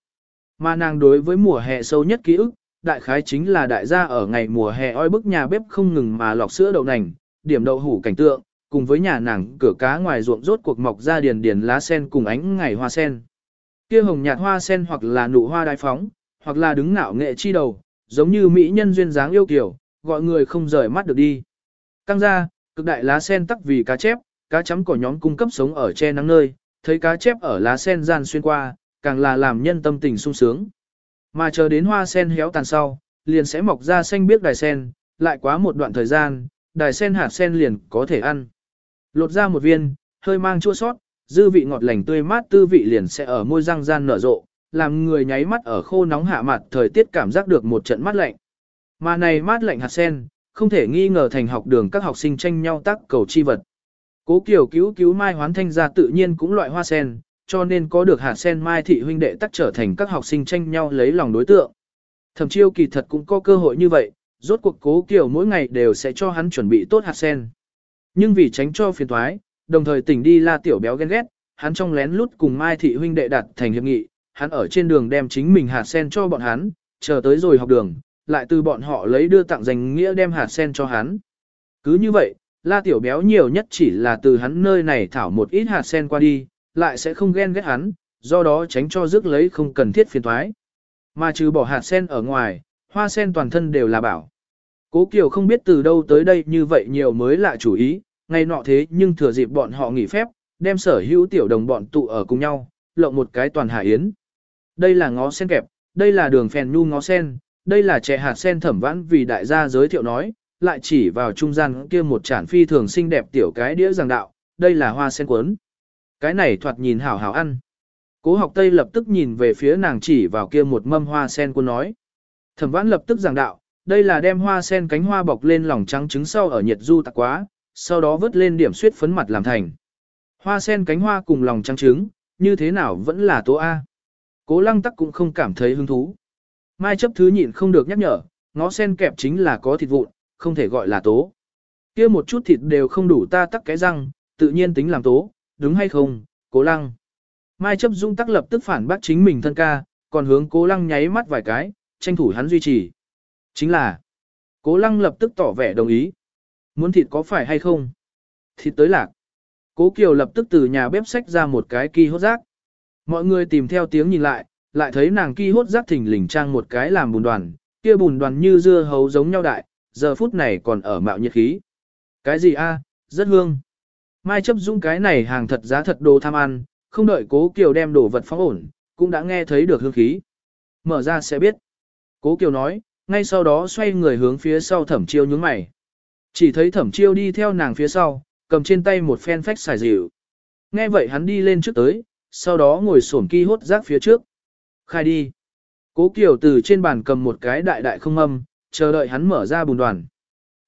Mà nàng đối với mùa hè sâu nhất ký ức, đại khái chính là đại gia ở ngày mùa hè oi bức nhà bếp không ngừng mà lọc sữa đậu nành, điểm đậu hủ cảnh tượng, cùng với nhà nàng cửa cá ngoài ruộng rốt cuộc mọc ra điền điền lá sen cùng ánh ngày hoa sen. Kia hồng nhạt hoa sen hoặc là nụ hoa đai phóng, hoặc là đứng ngạo nghệ chi đầu, giống như mỹ nhân duyên dáng yêu kiều, gọi người không rời mắt được đi. Căng ra, cực đại lá sen tắc vì cá chép, cá chấm cỏ nhóm cung cấp sống ở che nắng nơi, thấy cá chép ở lá sen gian xuyên qua, càng là làm nhân tâm tình sung sướng. Mà chờ đến hoa sen héo tàn sau, liền sẽ mọc ra xanh biếc đài sen, lại quá một đoạn thời gian, đài sen hạt sen liền có thể ăn. Lột ra một viên, hơi mang chua sót, dư vị ngọt lành tươi mát tư vị liền sẽ ở môi răng gian nở rộ, làm người nháy mắt ở khô nóng hạ mặt thời tiết cảm giác được một trận mát lạnh. Mà này mát lạnh hạt sen, không thể nghi ngờ thành học đường các học sinh tranh nhau tác cầu chi vật. Cố Kiều cứu cứu Mai Hoán Thanh ra tự nhiên cũng loại hoa sen, cho nên có được hạt sen Mai thị huynh đệ tắc trở thành các học sinh tranh nhau lấy lòng đối tượng. Thẩm chiêu kỳ thật cũng có cơ hội như vậy, rốt cuộc Cố Kiều mỗi ngày đều sẽ cho hắn chuẩn bị tốt hạt sen. Nhưng vì tránh cho phiền toái, đồng thời tỉnh đi la tiểu béo ghen ghét, hắn trong lén lút cùng Mai thị huynh đệ đặt thành hiệp nghị, hắn ở trên đường đem chính mình hạt sen cho bọn hắn, chờ tới rồi học đường, lại từ bọn họ lấy đưa tặng danh nghĩa đem hạt sen cho hắn. Cứ như vậy, la tiểu béo nhiều nhất chỉ là từ hắn nơi này thảo một ít hạt sen qua đi, lại sẽ không ghen ghét hắn, do đó tránh cho rước lấy không cần thiết phiền thoái. Mà trừ bỏ hạt sen ở ngoài, hoa sen toàn thân đều là bảo. Cố Kiều không biết từ đâu tới đây như vậy nhiều mới lạ chủ ý, ngày nọ thế nhưng thừa dịp bọn họ nghỉ phép, đem sở hữu tiểu đồng bọn tụ ở cùng nhau, lộng một cái toàn hạ yến. Đây là ngó sen kẹp, đây là đường phèn nhu ngó sen, đây là chè hạt sen thẩm vãn vì đại gia giới thiệu nói, lại chỉ vào trung gian kia một chản phi thường xinh đẹp tiểu cái đĩa giảng đạo, đây là hoa sen cuốn. Cái này thoạt nhìn hảo hảo ăn. Cố học Tây lập tức nhìn về phía nàng chỉ vào kia một mâm hoa sen cuốn nói. Thẩm vãn lập tức giảng đạo, đây là đem hoa sen cánh hoa bọc lên lòng trắng trứng sau ở nhiệt du tạc quá, sau đó vớt lên điểm suyết phấn mặt làm thành. Hoa sen cánh hoa cùng lòng trắng trứng, như thế nào vẫn là tố A. Cố lăng tắc cũng không cảm thấy hứng thú. Mai chấp thứ nhịn không được nhắc nhở, ngó sen kẹp chính là có thịt vụn, không thể gọi là tố. kia một chút thịt đều không đủ ta tắc cái răng, tự nhiên tính làm tố, đúng hay không, cố lăng. Mai chấp dung tắc lập tức phản bác chính mình thân ca, còn hướng cố lăng nháy mắt vài cái, tranh thủ hắn duy trì. Chính là, cố lăng lập tức tỏ vẻ đồng ý. Muốn thịt có phải hay không? Thịt tới lạc. Cố Kiều lập tức từ nhà bếp sách ra một cái kỳ hốt rác. Mọi người tìm theo tiếng nhìn lại, lại thấy nàng kỳ hốt rác thỉnh lình trang một cái làm bùn đoàn, kia bùn đoàn như dưa hấu giống nhau đại, giờ phút này còn ở mạo nhiệt khí. Cái gì a? rất hương. Mai chấp dung cái này hàng thật giá thật đồ tham ăn, không đợi cố Kiều đem đồ vật phóng ổn, cũng đã nghe thấy được hương khí. Mở ra sẽ biết. Cố Kiều nói, ngay sau đó xoay người hướng phía sau thẩm chiêu nhướng mày. Chỉ thấy thẩm chiêu đi theo nàng phía sau, cầm trên tay một phen phách xài dịu. Nghe vậy hắn đi lên trước tới, sau đó ngồi xổm ki hốt rác phía trước. Khai đi. Cố Kiều từ trên bàn cầm một cái đại đại không âm, chờ đợi hắn mở ra bùn đoàn.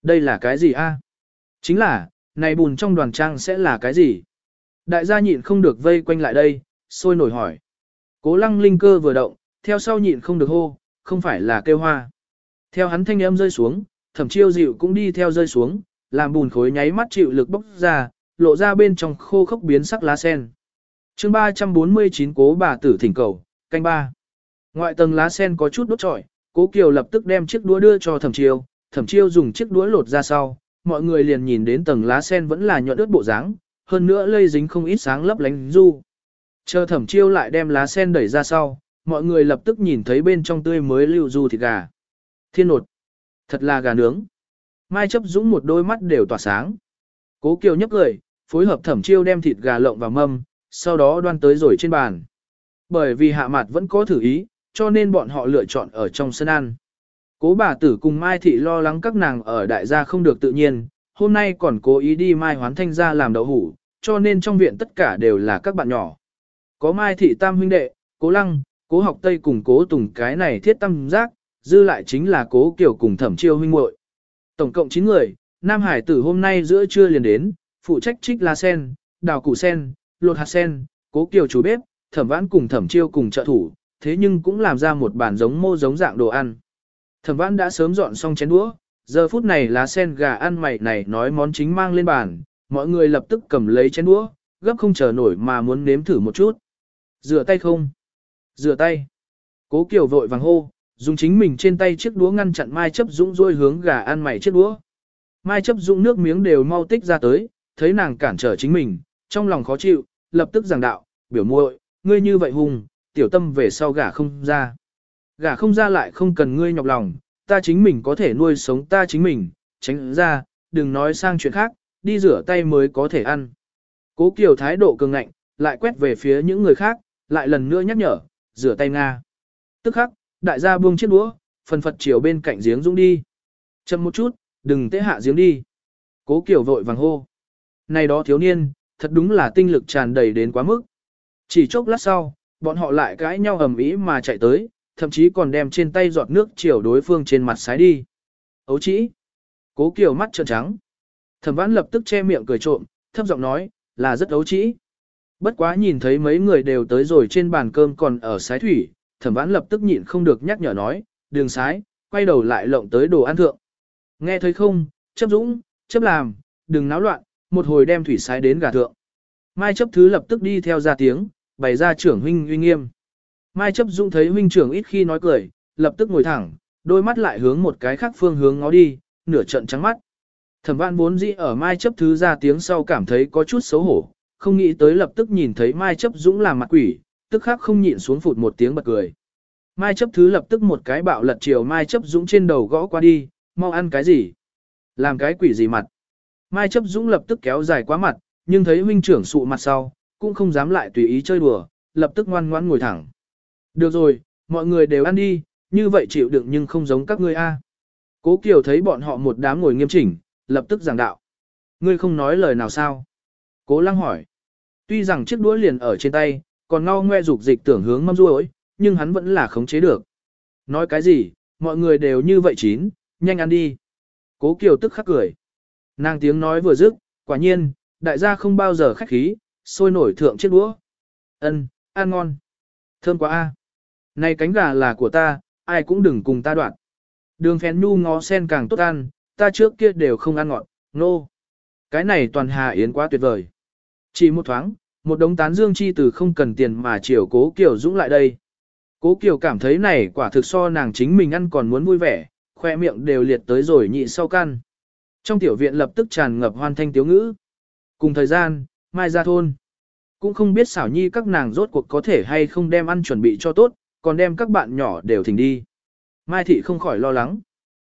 Đây là cái gì a? Chính là, này bùn trong đoàn trang sẽ là cái gì? Đại gia nhịn không được vây quanh lại đây, sôi nổi hỏi. Cố lăng linh cơ vừa động, theo sau nhịn không được hô, không phải là kêu hoa. Theo hắn thanh âm rơi xuống, thẩm chiêu dịu cũng đi theo rơi xuống, làm bùn khối nháy mắt chịu lực bốc ra, lộ ra bên trong khô khốc biến sắc lá sen. chương 349 cố bà tử thỉnh cầu, canh ba. Ngoại tầng lá sen có chút đốt trọi, cố kiều lập tức đem chiếc đũa đưa cho thẩm chiêu, thẩm chiêu dùng chiếc đũa lột ra sau, mọi người liền nhìn đến tầng lá sen vẫn là nhuận ướt bộ dáng, hơn nữa lây dính không ít sáng lấp lánh du. Chờ thẩm chiêu lại đem lá sen đẩy ra sau, mọi người lập tức nhìn thấy bên trong tươi mới lưu du thịt gà. Thiên nột. Thật là gà nướng. Mai chấp dũng một đôi mắt đều tỏa sáng. Cố Kiều nhấp cười, phối hợp thẩm chiêu đem thịt gà lộng vào mâm, sau đó đoan tới rồi trên bàn. Bởi vì hạ mặt vẫn có thử ý, cho nên bọn họ lựa chọn ở trong sân ăn. Cố bà tử cùng Mai Thị lo lắng các nàng ở đại gia không được tự nhiên, hôm nay còn cố ý đi Mai Hoán Thanh ra làm đậu hủ, cho nên trong viện tất cả đều là các bạn nhỏ. Có Mai Thị Tam huynh đệ, cố lăng, cố học Tây cùng cố tùng cái này thiết tâm giác, dư lại chính là cố Kiều cùng thẩm chiêu huynh muội Tổng cộng 9 người, Nam Hải tử hôm nay giữa trưa liền đến, phụ trách trích lá sen, đào củ sen, lột hạt sen, cố kiều chủ bếp, thẩm vãn cùng thẩm chiêu cùng trợ thủ, thế nhưng cũng làm ra một bản giống mô giống dạng đồ ăn. Thẩm vãn đã sớm dọn xong chén đũa, giờ phút này lá sen gà ăn mày này nói món chính mang lên bàn, mọi người lập tức cầm lấy chén đũa, gấp không chờ nổi mà muốn nếm thử một chút. Rửa tay không? Rửa tay. Cố Kiều vội vàng hô, dùng chính mình trên tay chiếc đũa ngăn chặn Mai chấp dũng rôi hướng gà ăn mày chiếc đũa. Mai chấp dũng nước miếng đều mau tích ra tới, thấy nàng cản trở chính mình, trong lòng khó chịu, lập tức giảng đạo, biểu muội, ngươi như vậy hùng, tiểu tâm về sau gả không ra. gả không ra lại không cần ngươi nhọc lòng, ta chính mình có thể nuôi sống ta chính mình, tránh ra, đừng nói sang chuyện khác, đi rửa tay mới có thể ăn. Cố Kiều thái độ cường ngạnh, lại quét về phía những người khác, lại lần nữa nhắc nhở, rửa tay Nga. Tức khắc, đại gia buông chiếc đũa, phần phật chiều bên cạnh giếng dũng đi. Chậm một chút, đừng tế hạ giếng đi. Cố Kiều vội vàng hô. Này đó thiếu niên, thật đúng là tinh lực tràn đầy đến quá mức. Chỉ chốc lát sau, bọn họ lại cãi nhau ầm ĩ mà chạy tới, thậm chí còn đem trên tay giọt nước chiều đối phương trên mặt sái đi. Ấu chỉ. Cố Kiều mắt trợn trắng. Thẩm Vãn lập tức che miệng cười trộm, thấp giọng nói, là rất ấu chỉ. Bất quá nhìn thấy mấy người đều tới rồi trên bàn cơm còn ở sái thủy, thẩm vãn lập tức nhịn không được nhắc nhở nói, đường sái, quay đầu lại lộng tới đồ ăn thượng. Nghe thấy không, chấp dũng, chấp làm, đừng náo loạn, một hồi đem thủy sái đến gà thượng. Mai chấp thứ lập tức đi theo ra tiếng, bày ra trưởng huynh uy nghiêm. Mai chấp dũng thấy huynh trưởng ít khi nói cười, lập tức ngồi thẳng, đôi mắt lại hướng một cái khác phương hướng ngó đi, nửa trận trắng mắt. Thẩm vạn vốn dĩ ở Mai chấp thứ ra tiếng sau cảm thấy có chút xấu hổ, không nghĩ tới lập tức nhìn thấy Mai chấp dũng làm mặt quỷ, tức khắc không nhịn xuống phụt một tiếng bật cười. Mai chấp thứ lập tức một cái bạo lật chiều Mai chấp dũng trên đầu gõ qua đi, mau ăn cái gì? Làm cái quỷ gì mặt? Mai chấp dũng lập tức kéo dài quá mặt, nhưng thấy huynh trưởng sụ mặt sau, cũng không dám lại tùy ý chơi đùa, lập tức ngoan ngoãn ngồi thẳng. Được rồi, mọi người đều ăn đi, như vậy chịu đựng nhưng không giống các ngươi a. Cố Kiều thấy bọn họ một đám ngồi nghiêm chỉnh, lập tức giảng đạo. Ngươi không nói lời nào sao? Cố lăng hỏi. Tuy rằng chiếc đũa liền ở trên tay, còn ngao ngoe dục dịch tưởng hướng mâm ruồi, nhưng hắn vẫn là khống chế được. Nói cái gì, mọi người đều như vậy chín, nhanh ăn đi. Cố Kiều tức khắc cười. Nàng tiếng nói vừa dứt, quả nhiên, đại gia không bao giờ khách khí, sôi nổi thượng chiếc đũa. Ân, ăn ngon. Thơm quá a. Này cánh gà là của ta, ai cũng đừng cùng ta đoạn. Đường phèn nu ngó sen càng tốt ăn, ta trước kia đều không ăn ngọt, nô. No. Cái này toàn hà yến quá tuyệt vời. Chỉ một thoáng, một đống tán dương chi từ không cần tiền mà chiều cố Kiều Dũng lại đây. Cố Kiều cảm thấy này quả thực so nàng chính mình ăn còn muốn vui vẻ, khoe miệng đều liệt tới rồi nhị sau căn. Trong tiểu viện lập tức tràn ngập hoan thanh tiếu ngữ. Cùng thời gian, mai ra thôn. Cũng không biết xảo nhi các nàng rốt cuộc có thể hay không đem ăn chuẩn bị cho tốt, còn đem các bạn nhỏ đều thỉnh đi. Mai thị không khỏi lo lắng.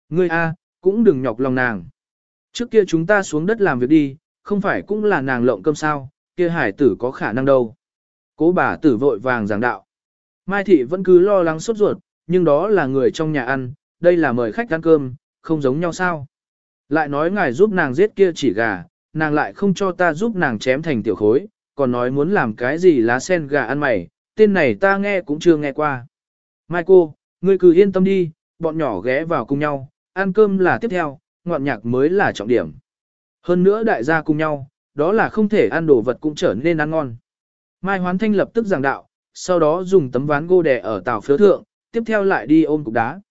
Ngươi a, cũng đừng nhọc lòng nàng. Trước kia chúng ta xuống đất làm việc đi, không phải cũng là nàng lộng cơm sao, kia hải tử có khả năng đâu. Cố bà tử vội vàng giảng đạo. Mai thị vẫn cứ lo lắng sốt ruột, nhưng đó là người trong nhà ăn, đây là mời khách ăn cơm, không giống nhau sao. Lại nói ngài giúp nàng giết kia chỉ gà, nàng lại không cho ta giúp nàng chém thành tiểu khối, còn nói muốn làm cái gì lá sen gà ăn mày, tên này ta nghe cũng chưa nghe qua. Michael, ngươi cứ yên tâm đi, bọn nhỏ ghé vào cùng nhau, ăn cơm là tiếp theo, ngoạn nhạc mới là trọng điểm. Hơn nữa đại gia cùng nhau, đó là không thể ăn đồ vật cũng trở nên ăn ngon. Mai Hoán Thanh lập tức giảng đạo, sau đó dùng tấm ván gô đè ở tàu phiếu thượng, tiếp theo lại đi ôm cục đá.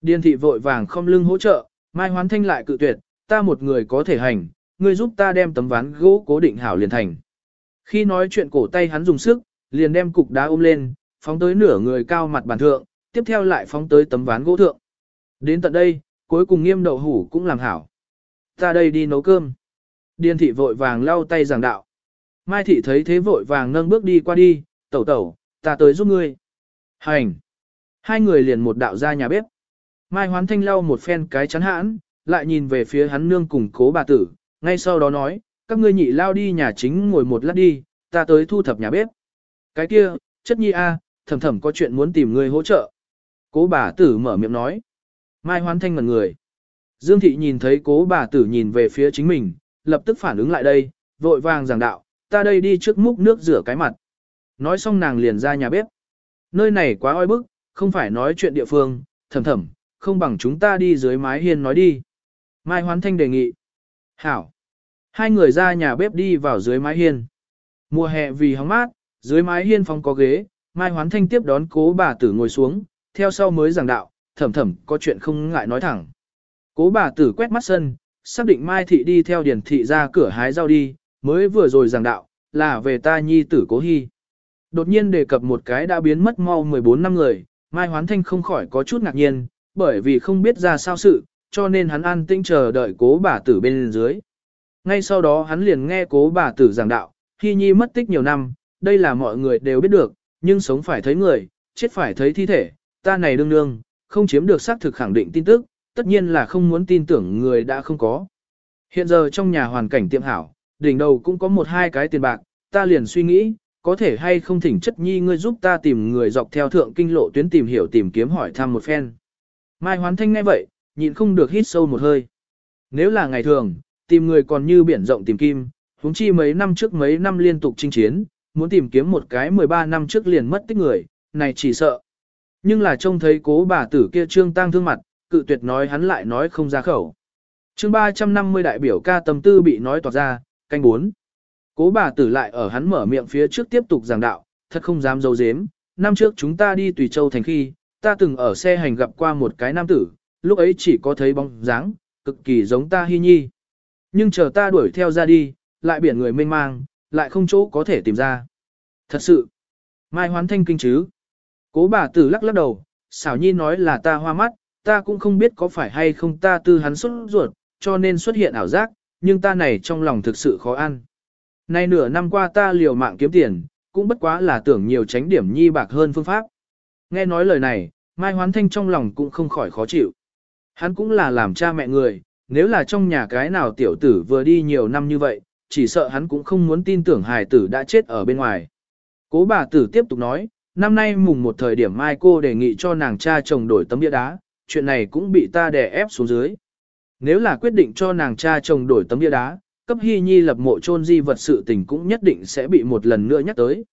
Điền thị vội vàng không lưng hỗ trợ, Mai Hoán Thanh lại cự tuyệt, ta một người có thể hành, ngươi giúp ta đem tấm ván gỗ cố định hảo liền thành. Khi nói chuyện cổ tay hắn dùng sức, liền đem cục đá ôm lên, phóng tới nửa người cao mặt bàn thượng, tiếp theo lại phóng tới tấm ván gỗ thượng. Đến tận đây, cuối cùng nghiêm đậu hủ cũng làm hảo. Ta đây đi nấu cơm. Điền thị vội vàng lau tay giảng đạo. Mai thị thấy thế vội vàng nâng bước đi qua đi, tẩu tẩu, ta tới giúp ngươi. Hành. Hai người liền một đạo ra nhà bếp. Mai hoán thanh lau một phen cái chắn hãn, lại nhìn về phía hắn nương cùng cố bà tử, ngay sau đó nói, các ngươi nhị lao đi nhà chính ngồi một lát đi, ta tới thu thập nhà bếp. Cái kia, chất nhi a, thầm thầm có chuyện muốn tìm ngươi hỗ trợ. Cố bà tử mở miệng nói. Mai hoán thanh ngẩn người. Dương thị nhìn thấy cố bà tử nhìn về phía chính mình, lập tức phản ứng lại đây, vội vàng giảng đạo, ta đây đi trước múc nước rửa cái mặt. Nói xong nàng liền ra nhà bếp. Nơi này quá oi bức, không phải nói chuyện địa phương, thầm thầm, không bằng chúng ta đi dưới mái hiên nói đi. Mai Hoán Thanh đề nghị. Hảo. Hai người ra nhà bếp đi vào dưới mái hiên. Mùa hè vì hóng mát, dưới mái hiên phòng có ghế, Mai Hoán Thanh tiếp đón cố bà tử ngồi xuống, theo sau mới giảng đạo, thầm thầm có chuyện không ngại nói thẳng. Cố bà tử quét mắt sân, xác định Mai Thị đi theo Điền Thị ra cửa hái rau đi, mới vừa rồi giảng đạo, là về ta nhi tử cố hy. Đột nhiên đề cập một cái đã biến mất mau 14 năm người, Mai Hoán Thanh không khỏi có chút ngạc nhiên, bởi vì không biết ra sao sự, cho nên hắn an tĩnh chờ đợi cố bà tử bên dưới. Ngay sau đó hắn liền nghe cố bà tử giảng đạo, Hy Nhi mất tích nhiều năm, đây là mọi người đều biết được, nhưng sống phải thấy người, chết phải thấy thi thể, ta này đương đương, không chiếm được xác thực khẳng định tin tức, tất nhiên là không muốn tin tưởng người đã không có. Hiện giờ trong nhà hoàn cảnh tiệm hảo, đỉnh đầu cũng có một hai cái tiền bạc, ta liền suy nghĩ, có thể hay không thỉnh chất nhi ngươi giúp ta tìm người dọc theo thượng kinh lộ tuyến tìm hiểu tìm kiếm hỏi thăm một phen. Mai Hoán Thanh nghe vậy, nhịn không được hít sâu một hơi. Nếu là ngày thường, tìm người còn như biển rộng tìm kim, huống chi mấy năm trước mấy năm liên tục chinh chiến, muốn tìm kiếm một cái 13 năm trước liền mất tích người, này chỉ sợ. Nhưng là trông thấy cố bà tử kia trương tang thương mặt, cự tuyệt nói hắn lại nói không ra khẩu. chương 350 đại biểu ca tâm tư bị nói toạc ra, canh 4. Cố bà tử lại ở hắn mở miệng phía trước tiếp tục giảng đạo, thật không dám dấu dếm. Năm trước chúng ta đi Tùy Châu thành khi, ta từng ở xe hành gặp qua một cái nam tử, lúc ấy chỉ có thấy bóng dáng, cực kỳ giống ta hy nhi. Nhưng chờ ta đuổi theo ra đi, lại biển người mênh mang, lại không chỗ có thể tìm ra. Thật sự, mai hoán thanh kinh chứ. Cố bà tử lắc lắc đầu, xảo nhi nói là ta hoa mắt, ta cũng không biết có phải hay không ta tư hắn xuất ruột, cho nên xuất hiện ảo giác, nhưng ta này trong lòng thực sự khó ăn. Nay nửa năm qua ta liều mạng kiếm tiền, cũng bất quá là tưởng nhiều tránh điểm nhi bạc hơn phương pháp. Nghe nói lời này, Mai Hoán Thanh trong lòng cũng không khỏi khó chịu. Hắn cũng là làm cha mẹ người, nếu là trong nhà cái nào tiểu tử vừa đi nhiều năm như vậy, chỉ sợ hắn cũng không muốn tin tưởng hài tử đã chết ở bên ngoài. Cố bà tử tiếp tục nói, năm nay mùng một thời điểm mai cô đề nghị cho nàng cha chồng đổi tấm bia đá, chuyện này cũng bị ta đè ép xuống dưới. Nếu là quyết định cho nàng cha chồng đổi tấm bia đá, cấp hy nhi lập mộ chôn di vật sự tình cũng nhất định sẽ bị một lần nữa nhắc tới.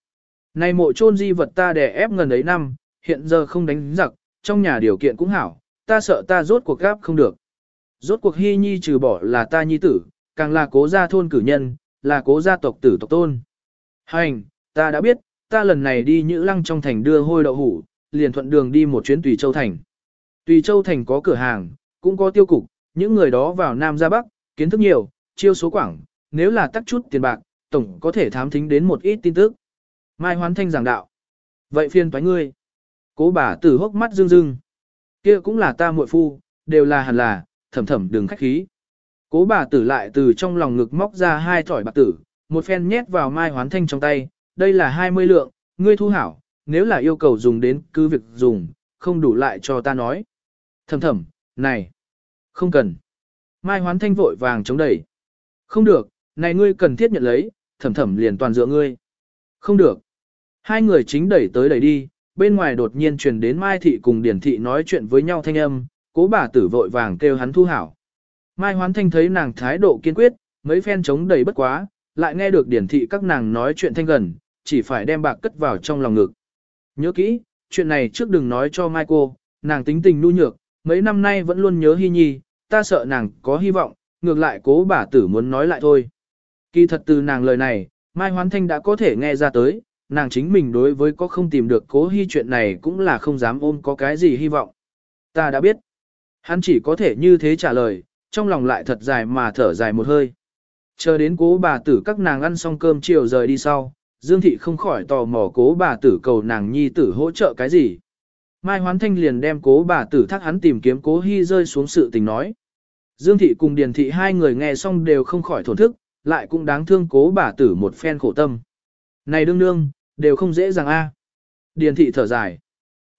Này mộ chôn di vật ta đè ép ngần ấy năm, hiện giờ không đánh giặc, trong nhà điều kiện cũng hảo, ta sợ ta rốt cuộc gáp không được. Rốt cuộc hy nhi trừ bỏ là ta nhi tử, càng là cố gia thôn cử nhân, là cố gia tộc tử tộc tôn. Hành, ta đã biết, ta lần này đi Nhữ Lăng trong thành đưa hôi đậu hủ, liền thuận đường đi một chuyến Tùy Châu Thành. Tùy Châu Thành có cửa hàng, cũng có tiêu cục, những người đó vào Nam ra Bắc, kiến thức nhiều, chiêu số quảng, nếu là tắc chút tiền bạc, tổng có thể thám thính đến một ít tin tức. Mai Hoán Thanh giảng đạo. Vậy phiên toái ngươi. Cố bà tử hốc mắt rưng rưng kia cũng là ta muội phu, đều là hẳn là, thầm thầm đừng khách khí. Cố bà tử lại từ trong lòng ngực móc ra hai thỏi bạc tử, một phen nhét vào Mai Hoán Thanh trong tay, đây là 20 lượng, ngươi thu hảo, nếu là yêu cầu dùng đến cứ việc dùng, không đủ lại cho ta nói. Thầm thầm, này, không cần. Mai Hoán Thanh vội vàng chống đẩy. Không được, này ngươi cần thiết nhận lấy, thầm thầm liền toàn dựa ngươi. Không được. Hai người chính đẩy tới đẩy đi, bên ngoài đột nhiên truyền đến Mai Thị cùng Điển Thị nói chuyện với nhau thanh âm, cố bà tử vội vàng kêu hắn thu hảo. Mai Hoán Thanh thấy nàng thái độ kiên quyết, mấy phen chống đẩy bất quá, lại nghe được Điển Thị các nàng nói chuyện thanh gần, chỉ phải đem bạc cất vào trong lòng ngực. Nhớ kỹ, chuyện này trước đừng nói cho Mai cô, nàng tính tình nu nhược, mấy năm nay vẫn luôn nhớ Hy Nhi, ta sợ nàng có hy vọng, ngược lại cố bà tử muốn nói lại thôi. Kỳ thật từ nàng lời này, Mai Hoán Thanh đã có thể nghe ra tới, nàng chính mình đối với có không tìm được cố hy chuyện này cũng là không dám ôm có cái gì hy vọng. Ta đã biết. Hắn chỉ có thể như thế trả lời, trong lòng lại thật dài mà thở dài một hơi. Chờ đến cố bà tử các nàng ăn xong cơm chiều rời đi sau, Dương Thị không khỏi tò mò cố bà tử cầu nàng nhi tử hỗ trợ cái gì. Mai Hoán Thanh liền đem cố bà tử thác hắn tìm kiếm cố hy rơi xuống sự tình nói. Dương Thị cùng Điền Thị hai người nghe xong đều không khỏi thổn thức, lại cũng đáng thương cố bà tử một phen khổ tâm. Này đương đương, đều không dễ dàng a. Điền Thị thở dài.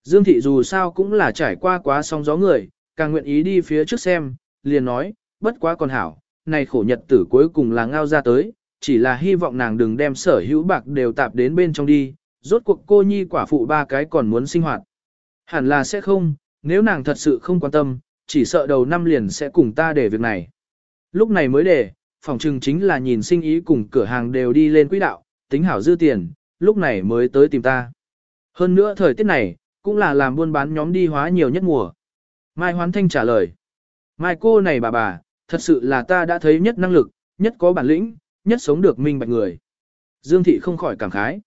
Dương Thị dù sao cũng là trải qua quá sóng gió người, càng nguyện ý đi phía trước xem, liền nói, bất quá còn hảo, này khổ nhật tử cuối cùng là ngao ra tới, chỉ là hy vọng nàng đừng đem sở hữu bạc đều tạp đến bên trong đi, rốt cuộc cô nhi quả phụ ba cái còn muốn sinh hoạt. Hẳn là sẽ không, nếu nàng thật sự không quan tâm, chỉ sợ đầu năm liền sẽ cùng ta để việc này. Lúc này mới để, phòng trừng chính là nhìn sinh ý cùng cửa hàng đều đi lên quỹ đạo, tính hảo dư tiền, lúc này mới tới tìm ta. Hơn nữa thời tiết này, cũng là làm buôn bán nhóm đi hóa nhiều nhất mùa. Mai Hoán Thanh trả lời. Mai cô này bà bà, thật sự là ta đã thấy nhất năng lực, nhất có bản lĩnh, nhất sống được minh bạch người. Dương thị không khỏi cảm khái.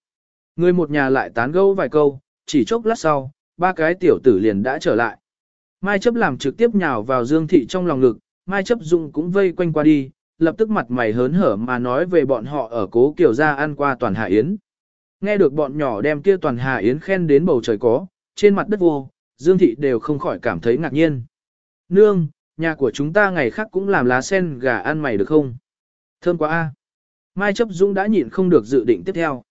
Người một nhà lại tán gẫu vài câu, chỉ chốc lát sau, ba cái tiểu tử liền đã trở lại. Mai chấp làm trực tiếp nhào vào Dương thị trong lòng ngực, Mai chấp dụng cũng vây quanh qua đi, lập tức mặt mày hớn hở mà nói về bọn họ ở cố kiểu ra ăn qua toàn hạ yến. Nghe được bọn nhỏ đem kia toàn hạ yến khen đến bầu trời có, trên mặt đất vô, Dương thị đều không khỏi cảm thấy ngạc nhiên. Nương, nhà của chúng ta ngày khác cũng làm lá sen gà ăn mày được không? Thơm quá a. Mai chấp dũng đã nhịn không được dự định tiếp theo.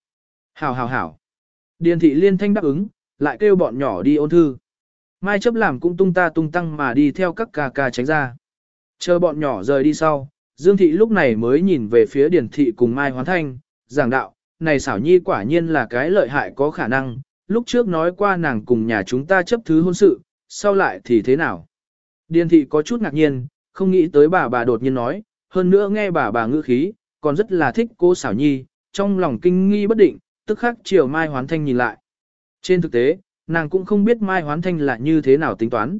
Hảo hảo hảo. Điền thị liên thanh đáp ứng, lại kêu bọn nhỏ đi ôn thư. Mai chấp làm cũng tung ta tung tăng mà đi theo các ca ca tránh ra. Chờ bọn nhỏ rời đi sau, Dương thị lúc này mới nhìn về phía Điền thị cùng Mai Hoán Thanh, giảng đạo, này xảo nhi quả nhiên là cái lợi hại có khả năng, lúc trước nói qua nàng cùng nhà chúng ta chấp thứ hôn sự, sau lại thì thế nào? Điền thị có chút ngạc nhiên, không nghĩ tới bà bà đột nhiên nói, hơn nữa nghe bà bà ngữ khí, còn rất là thích cô xảo nhi, trong lòng kinh nghi bất định, tức khắc chiều Mai Hoán Thanh nhìn lại. Trên thực tế, nàng cũng không biết Mai Hoán Thanh là như thế nào tính toán.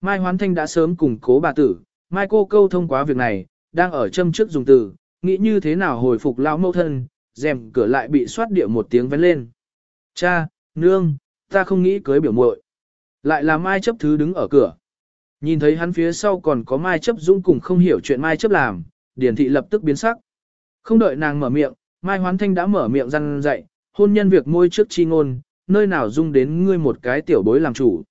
Mai Hoán Thanh đã sớm cùng cố bà tử, Mai cô câu thông qua việc này, đang ở châm trước dùng từ, nghĩ như thế nào hồi phục lão mâu thân, rèm cửa lại bị xoát địa một tiếng vén lên. Cha, nương, ta không nghĩ cưới biểu muội. Lại là Mai chấp thứ đứng ở cửa. Nhìn thấy hắn phía sau còn có Mai chấp dũng cùng không hiểu chuyện Mai chấp làm, Điển thị lập tức biến sắc. Không đợi nàng mở miệng, Mai Hoán Thanh đã mở miệng răn dạy, hôn nhân việc môi trước chi ngôn, nơi nào dung đến ngươi một cái tiểu bối làm chủ.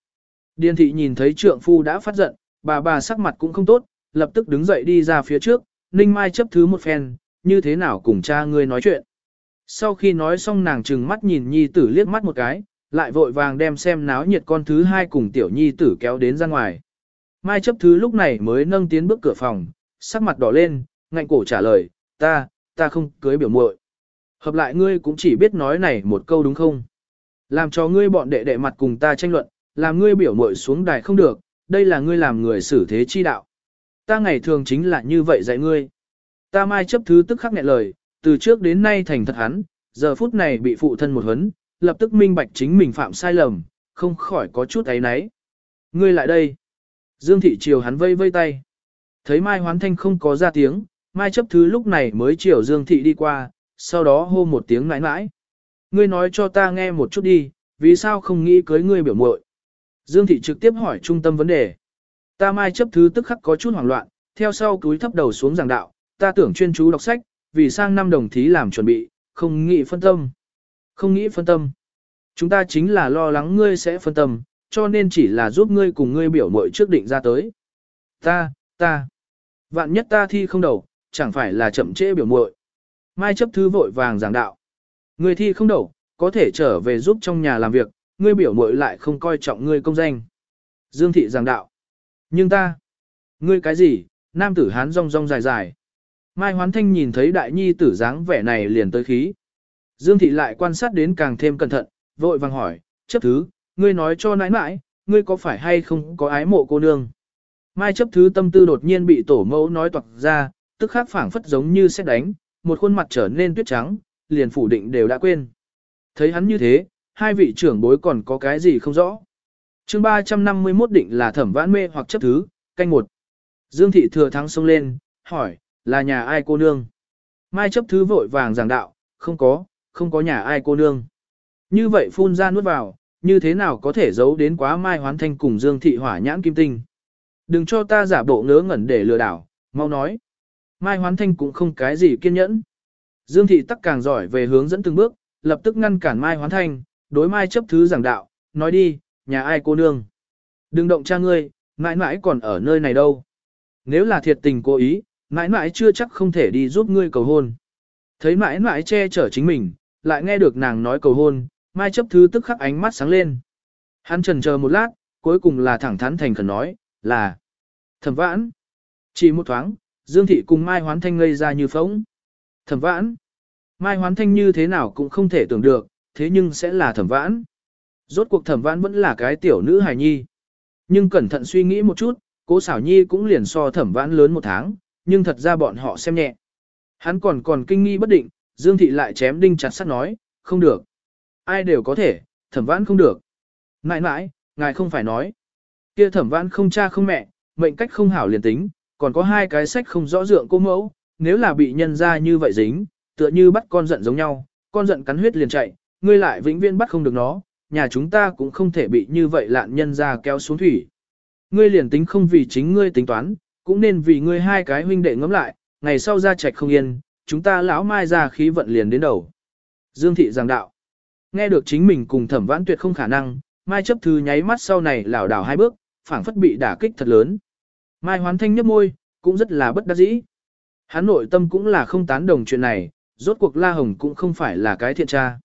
Điền thị nhìn thấy trượng phu đã phát giận, bà bà sắc mặt cũng không tốt, lập tức đứng dậy đi ra phía trước, Ninh Mai chấp thứ một phen, như thế nào cùng cha ngươi nói chuyện. Sau khi nói xong nàng trừng mắt nhìn nhi tử liếc mắt một cái, lại vội vàng đem xem náo nhiệt con thứ hai cùng tiểu nhi tử kéo đến ra ngoài. Mai chấp thứ lúc này mới nâng tiến bước cửa phòng, sắc mặt đỏ lên, ngạnh cổ trả lời, ta, ta không cưới biểu muội. Hợp lại ngươi cũng chỉ biết nói này một câu đúng không? Làm cho ngươi bọn đệ đệ mặt cùng ta tranh luận, làm ngươi biểu muội xuống đài không được, đây là ngươi làm người xử thế chi đạo. Ta ngày thường chính là như vậy dạy ngươi. Ta mai chấp thứ tức khắc nghẹn lời, từ trước đến nay thành thật hắn, giờ phút này bị phụ thân một huấn lập tức minh bạch chính mình phạm sai lầm, không khỏi có chút ấy náy. Ngươi lại đây. Dương thị chiều hắn vây vây tay. Thấy Mai Hoán Thanh không có ra tiếng, Mai chấp thứ lúc này mới chiều Dương thị đi qua, sau đó hô một tiếng nãi nãi. Ngươi nói cho ta nghe một chút đi, vì sao không nghĩ cưới ngươi biểu muội? Dương thị trực tiếp hỏi trung tâm vấn đề. Ta Mai chấp thứ tức khắc có chút hoảng loạn, theo sau túi thấp đầu xuống giảng đạo, ta tưởng chuyên chú đọc sách, vì sang năm đồng thí làm chuẩn bị, không nghĩ phân tâm. Không nghĩ phân tâm. Chúng ta chính là lo lắng ngươi sẽ phân tâm, cho nên chỉ là giúp ngươi cùng ngươi biểu mội trước định ra tới. Ta, ta. Vạn nhất ta thi không đầu, chẳng phải là chậm trễ biểu muội. Mai chấp thư vội vàng giảng đạo. Ngươi thi không đầu, có thể trở về giúp trong nhà làm việc, ngươi biểu muội lại không coi trọng ngươi công danh. Dương thị giảng đạo. Nhưng ta, ngươi cái gì, nam tử hán rong rong dài dài. Mai Hoán Thanh nhìn thấy đại nhi tử dáng vẻ này liền tới khí. Dương thị lại quan sát đến càng thêm cẩn thận, vội vàng hỏi, chấp thứ, ngươi nói cho nãi nãi, ngươi có phải hay không có ái mộ cô nương. Mai chấp thứ tâm tư đột nhiên bị tổ mẫu nói toạc ra, tức khắc phảng phất giống như xét đánh, một khuôn mặt trở nên tuyết trắng, liền phủ định đều đã quên. Thấy hắn như thế, hai vị trưởng bối còn có cái gì không rõ. chương 351 định là thẩm vãn mê hoặc chấp thứ, canh một. Dương thị thừa thắng xông lên, hỏi, là nhà ai cô nương? Mai chấp thứ vội vàng giảng đạo, không có, không có nhà ai cô nương. Như vậy phun ra nuốt vào, như thế nào có thể giấu đến quá mai hoán thanh cùng Dương thị hỏa nhãn kim tinh. Đừng cho ta giả bộ ngớ ngẩn để lừa đảo, mau nói. Mai hoán thanh cũng không cái gì kiên nhẫn. Dương thị tắc càng giỏi về hướng dẫn từng bước, lập tức ngăn cản mai hoán thanh, đối mai chấp thứ giảng đạo, nói đi, nhà ai cô nương. Đừng động cha ngươi, mãi mãi còn ở nơi này đâu. Nếu là thiệt tình cố ý, mãi mãi chưa chắc không thể đi giúp ngươi cầu hôn. Thấy mãi mãi che chở chính mình, lại nghe được nàng nói cầu hôn, mai chấp thứ tức khắc ánh mắt sáng lên. Hắn trần chờ một lát, cuối cùng là thẳng thắn thành khẩn nói, là thẩm vãn. Chỉ một thoáng, Dương Thị cùng Mai Hoán Thanh ngây ra như phóng. Thẩm vãn. Mai Hoán Thanh như thế nào cũng không thể tưởng được, thế nhưng sẽ là thẩm vãn. Rốt cuộc thẩm vãn vẫn là cái tiểu nữ hài nhi. Nhưng cẩn thận suy nghĩ một chút, cố xảo nhi cũng liền so thẩm vãn lớn một tháng, nhưng thật ra bọn họ xem nhẹ. Hắn còn còn kinh nghi bất định, Dương Thị lại chém đinh chặt sắt nói, không được. Ai đều có thể, thẩm vãn không được. nãi nãi ngài không phải nói. Kia thẩm vãn không cha không mẹ, mệnh cách không hảo liền tính, còn có hai cái sách không rõ dượng cô mẫu, nếu là bị nhân ra như vậy dính, tựa như bắt con giận giống nhau, con giận cắn huyết liền chạy, ngươi lại vĩnh viễn bắt không được nó, nhà chúng ta cũng không thể bị như vậy lạn nhân ra kéo xuống thủy. Ngươi liền tính không vì chính ngươi tính toán, cũng nên vì ngươi hai cái huynh đệ ngẫm lại, ngày sau ra trạch không yên, chúng ta lão mai ra khí vận liền đến đầu. Dương thị giảng đạo. Nghe được chính mình cùng thẩm vãn tuyệt không khả năng, mai chấp thư nháy mắt sau này lảo đảo hai bước, phảng phất bị đả kích thật lớn. Mai hoán thanh nhấp môi, cũng rất là bất đắc dĩ. Hắn nội tâm cũng là không tán đồng chuyện này, rốt cuộc La Hồng cũng không phải là cái thiện tra.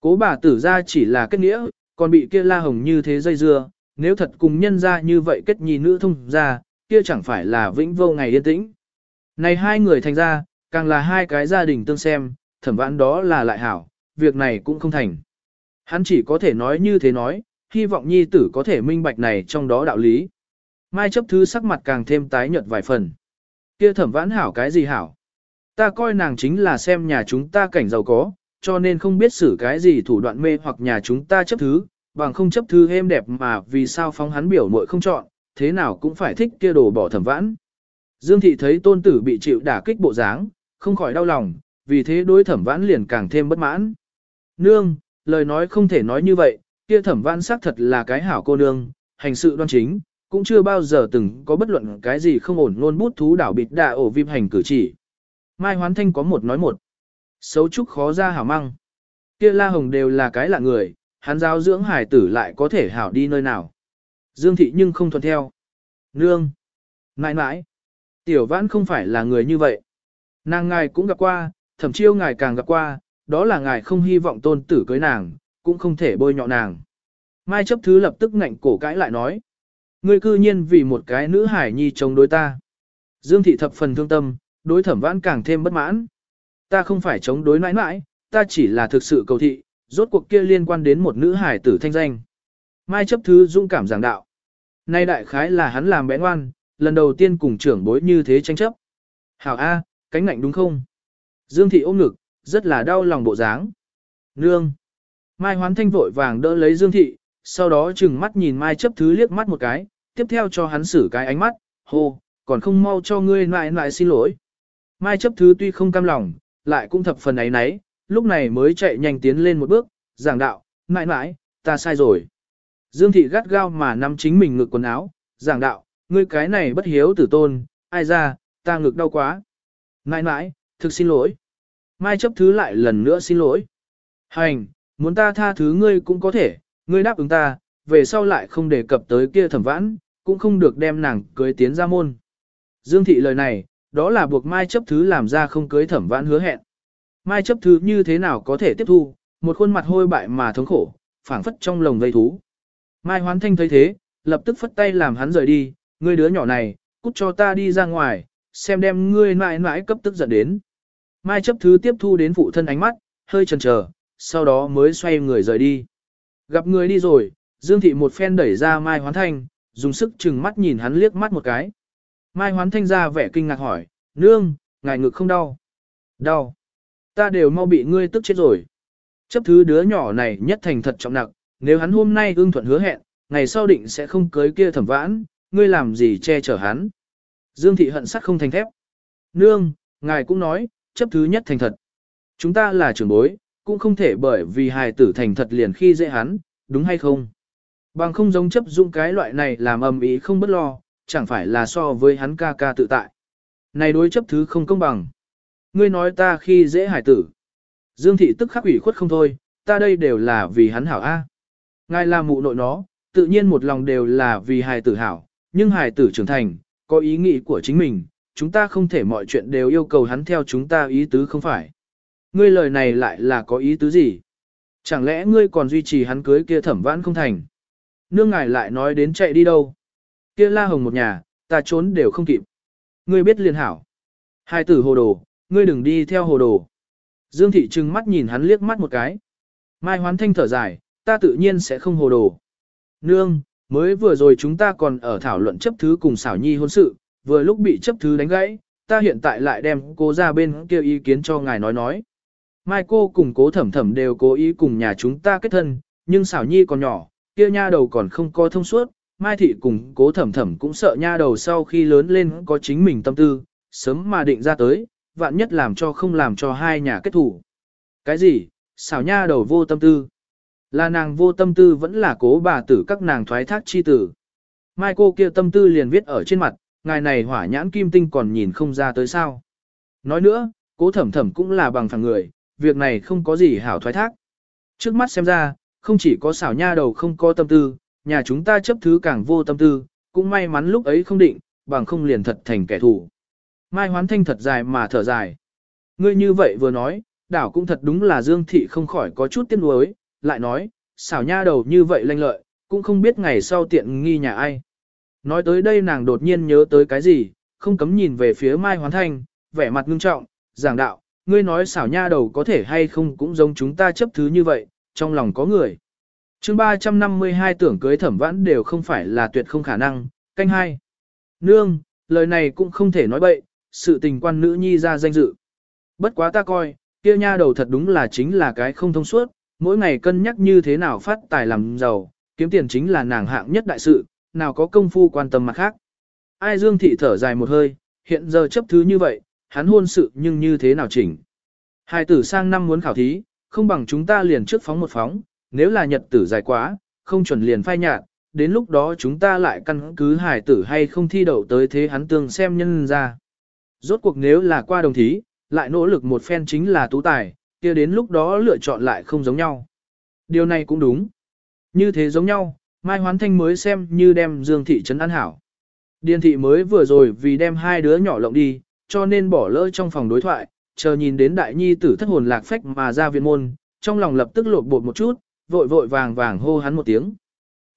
Cố bà tử ra chỉ là kết nghĩa, còn bị kia La Hồng như thế dây dưa, nếu thật cùng nhân ra như vậy kết nhì nữ thông ra, kia chẳng phải là vĩnh vô ngày yên tĩnh. Này hai người thành ra, càng là hai cái gia đình tương xem, thẩm vãn đó là lại hảo, việc này cũng không thành. Hắn chỉ có thể nói như thế nói, hy vọng nhi tử có thể minh bạch này trong đó đạo lý. Mai chấp thứ sắc mặt càng thêm tái nhợt vài phần. Kia thẩm vãn hảo cái gì hảo? Ta coi nàng chính là xem nhà chúng ta cảnh giàu có, cho nên không biết xử cái gì thủ đoạn mê hoặc nhà chúng ta chấp thứ, bằng không chấp thứ êm đẹp mà vì sao phóng hắn biểu muội không chọn, thế nào cũng phải thích kia đồ bỏ thẩm vãn. Dương thị thấy tôn tử bị chịu đả kích bộ dáng, không khỏi đau lòng, vì thế đối thẩm vãn liền càng thêm bất mãn. Nương, lời nói không thể nói như vậy, kia thẩm vãn xác thật là cái hảo cô nương, hành sự đoan chính, cũng chưa bao giờ từng có bất luận cái gì không ổn luôn bút thú đảo bịt đà ổ vim hành cử chỉ. Mai Hoán Thanh có một nói một. Xấu trúc khó ra hảo măng. Kia La Hồng đều là cái lạ người, hắn giáo dưỡng hải tử lại có thể hảo đi nơi nào. Dương thị nhưng không thuận theo. Nương. Nãi nãi. Tiểu vãn không phải là người như vậy. Nàng ngài cũng gặp qua, thẩm chiêu ngài càng gặp qua, đó là ngài không hy vọng tôn tử cưới nàng, cũng không thể bôi nhọ nàng. Mai chấp thứ lập tức ngạnh cổ cãi lại nói. Ngươi cư nhiên vì một cái nữ hải nhi chống đối ta. Dương thị thập phần thương tâm, đối thẩm vãn càng thêm bất mãn. Ta không phải chống đối mãi mãi, ta chỉ là thực sự cầu thị, rốt cuộc kia liên quan đến một nữ hải tử thanh danh. Mai chấp thứ dung cảm giảng đạo. Nay đại khái là hắn làm bé ngoan, lần đầu tiên cùng trưởng bối như thế tranh chấp. Hảo A, cánh ngạnh đúng không? Dương thị ôm ngực, rất là đau lòng bộ dáng. Nương. Mai hoán thanh vội vàng đỡ lấy Dương thị, sau đó chừng mắt nhìn Mai chấp thứ liếc mắt một cái, tiếp theo cho hắn xử cái ánh mắt, hô, còn không mau cho ngươi lại lại xin lỗi. Mai chấp thứ tuy không cam lòng, lại cũng thập phần ấy nấy, lúc này mới chạy nhanh tiến lên một bước, giảng đạo, mãi mãi, ta sai rồi. Dương thị gắt gao mà nắm chính mình ngực quần áo, giảng đạo, ngươi cái này bất hiếu tử tôn, ai ra, ta ngực đau quá. Nãi nãi, thực xin lỗi. Mai chấp thứ lại lần nữa xin lỗi. Hành, muốn ta tha thứ ngươi cũng có thể, ngươi đáp ứng ta, về sau lại không đề cập tới kia thẩm vãn, cũng không được đem nàng cưới tiến ra môn. Dương thị lời này, đó là buộc Mai chấp thứ làm ra không cưới thẩm vãn hứa hẹn. Mai chấp thứ như thế nào có thể tiếp thu, một khuôn mặt hôi bại mà thống khổ, phảng phất trong lồng vây thú. Mai hoán thanh thấy thế, lập tức phất tay làm hắn rời đi, ngươi đứa nhỏ này, cút cho ta đi ra ngoài, xem đem ngươi mãi mãi cấp tức giận đến. Mai chấp thứ tiếp thu đến phụ thân ánh mắt, hơi chần chờ, sau đó mới xoay người rời đi. Gặp người đi rồi, Dương Thị một phen đẩy ra Mai Hoán Thanh, dùng sức chừng mắt nhìn hắn liếc mắt một cái. Mai Hoán Thanh ra vẻ kinh ngạc hỏi, nương, ngài ngực không đau. Đau. Ta đều mau bị ngươi tức chết rồi. Chấp thứ đứa nhỏ này nhất thành thật trọng nặng, nếu hắn hôm nay ưng thuận hứa hẹn, ngày sau định sẽ không cưới kia thẩm vãn, ngươi làm gì che chở hắn. Dương Thị hận sắt không thành thép. Nương, ngài cũng nói, chấp thứ nhất thành thật. Chúng ta là trưởng bối, cũng không thể bởi vì hài tử thành thật liền khi dễ hắn, đúng hay không? Bằng không giống chấp dụng cái loại này làm ầm ý không bất lo, chẳng phải là so với hắn ca ca tự tại. Này đối chấp thứ không công bằng. Ngươi nói ta khi dễ hài tử. Dương thị tức khắc ủy khuất không thôi, ta đây đều là vì hắn hảo A. Ngài là mụ nội nó, tự nhiên một lòng đều là vì hài tử hảo, nhưng hài tử trưởng thành, có ý nghĩ của chính mình, chúng ta không thể mọi chuyện đều yêu cầu hắn theo chúng ta ý tứ không phải. Ngươi lời này lại là có ý tứ gì? Chẳng lẽ ngươi còn duy trì hắn cưới kia thẩm vãn không thành? Nương ngài lại nói đến chạy đi đâu? Kia la hồng một nhà, ta trốn đều không kịp. Ngươi biết liền hảo. Hai tử hồ đồ, ngươi đừng đi theo hồ đồ. Dương thị trừng mắt nhìn hắn liếc mắt một cái. Mai hoán thanh thở dài, ta tự nhiên sẽ không hồ đồ. Nương, mới vừa rồi chúng ta còn ở thảo luận chấp thứ cùng xảo nhi hôn sự, vừa lúc bị chấp thứ đánh gãy, ta hiện tại lại đem cô ra bên kia ý kiến cho ngài nói nói. Mai cô cùng cố thẩm thẩm đều cố ý cùng nhà chúng ta kết thân, nhưng xảo nhi còn nhỏ, kia nha đầu còn không có thông suốt, Mai thị cùng cố thẩm thẩm cũng sợ nha đầu sau khi lớn lên có chính mình tâm tư, sớm mà định ra tới, vạn nhất làm cho không làm cho hai nhà kết thủ. Cái gì, xảo nha đầu vô tâm tư. Là nàng vô tâm tư vẫn là cố bà tử các nàng thoái thác chi tử. Mai cô kia tâm tư liền viết ở trên mặt, ngài này hỏa nhãn kim tinh còn nhìn không ra tới sao. Nói nữa, cố thẩm thẩm cũng là bằng phẳng người, việc này không có gì hảo thoái thác. Trước mắt xem ra, không chỉ có xảo nha đầu không có tâm tư, nhà chúng ta chấp thứ càng vô tâm tư, cũng may mắn lúc ấy không định, bằng không liền thật thành kẻ thù. Mai hoán thanh thật dài mà thở dài. Ngươi như vậy vừa nói, đảo cũng thật đúng là Dương Thị không khỏi có chút tiếc nuối, lại nói, xảo nha đầu như vậy lanh lợi, cũng không biết ngày sau tiện nghi nhà ai. Nói tới đây nàng đột nhiên nhớ tới cái gì, không cấm nhìn về phía Mai Hoán Thanh, vẻ mặt ngưng trọng, giảng đạo, ngươi nói xảo nha đầu có thể hay không cũng giống chúng ta chấp thứ như vậy, trong lòng có người. chương 352 tưởng cưới thẩm vãn đều không phải là tuyệt không khả năng, canh hai. Nương, lời này cũng không thể nói bậy, sự tình quan nữ nhi ra danh dự. Bất quá ta coi, kia nha đầu thật đúng là chính là cái không thông suốt, mỗi ngày cân nhắc như thế nào phát tài làm giàu, kiếm tiền chính là nàng hạng nhất đại sự, nào có công phu quan tâm mặt khác. Ai Dương Thị thở dài một hơi, hiện giờ chấp thứ như vậy, hắn hôn sự nhưng như thế nào chỉnh. Hai tử sang năm muốn khảo thí, không bằng chúng ta liền trước phóng một phóng, nếu là nhật tử dài quá, không chuẩn liền phai nhạt, đến lúc đó chúng ta lại căn cứ hải tử hay không thi đậu tới thế hắn tương xem nhân ra. Rốt cuộc nếu là qua đồng thí, lại nỗ lực một phen chính là tú tài, kia đến lúc đó lựa chọn lại không giống nhau. Điều này cũng đúng. Như thế giống nhau, Mai Hoán Thanh mới xem như đem Dương Thị trấn an hảo. Điền Thị mới vừa rồi vì đem hai đứa nhỏ lộng đi, cho nên bỏ lỡ trong phòng đối thoại, chờ nhìn đến đại nhi tử thất hồn lạc phách mà ra viện môn, trong lòng lập tức lột bột một chút, vội vội vàng vàng hô hắn một tiếng.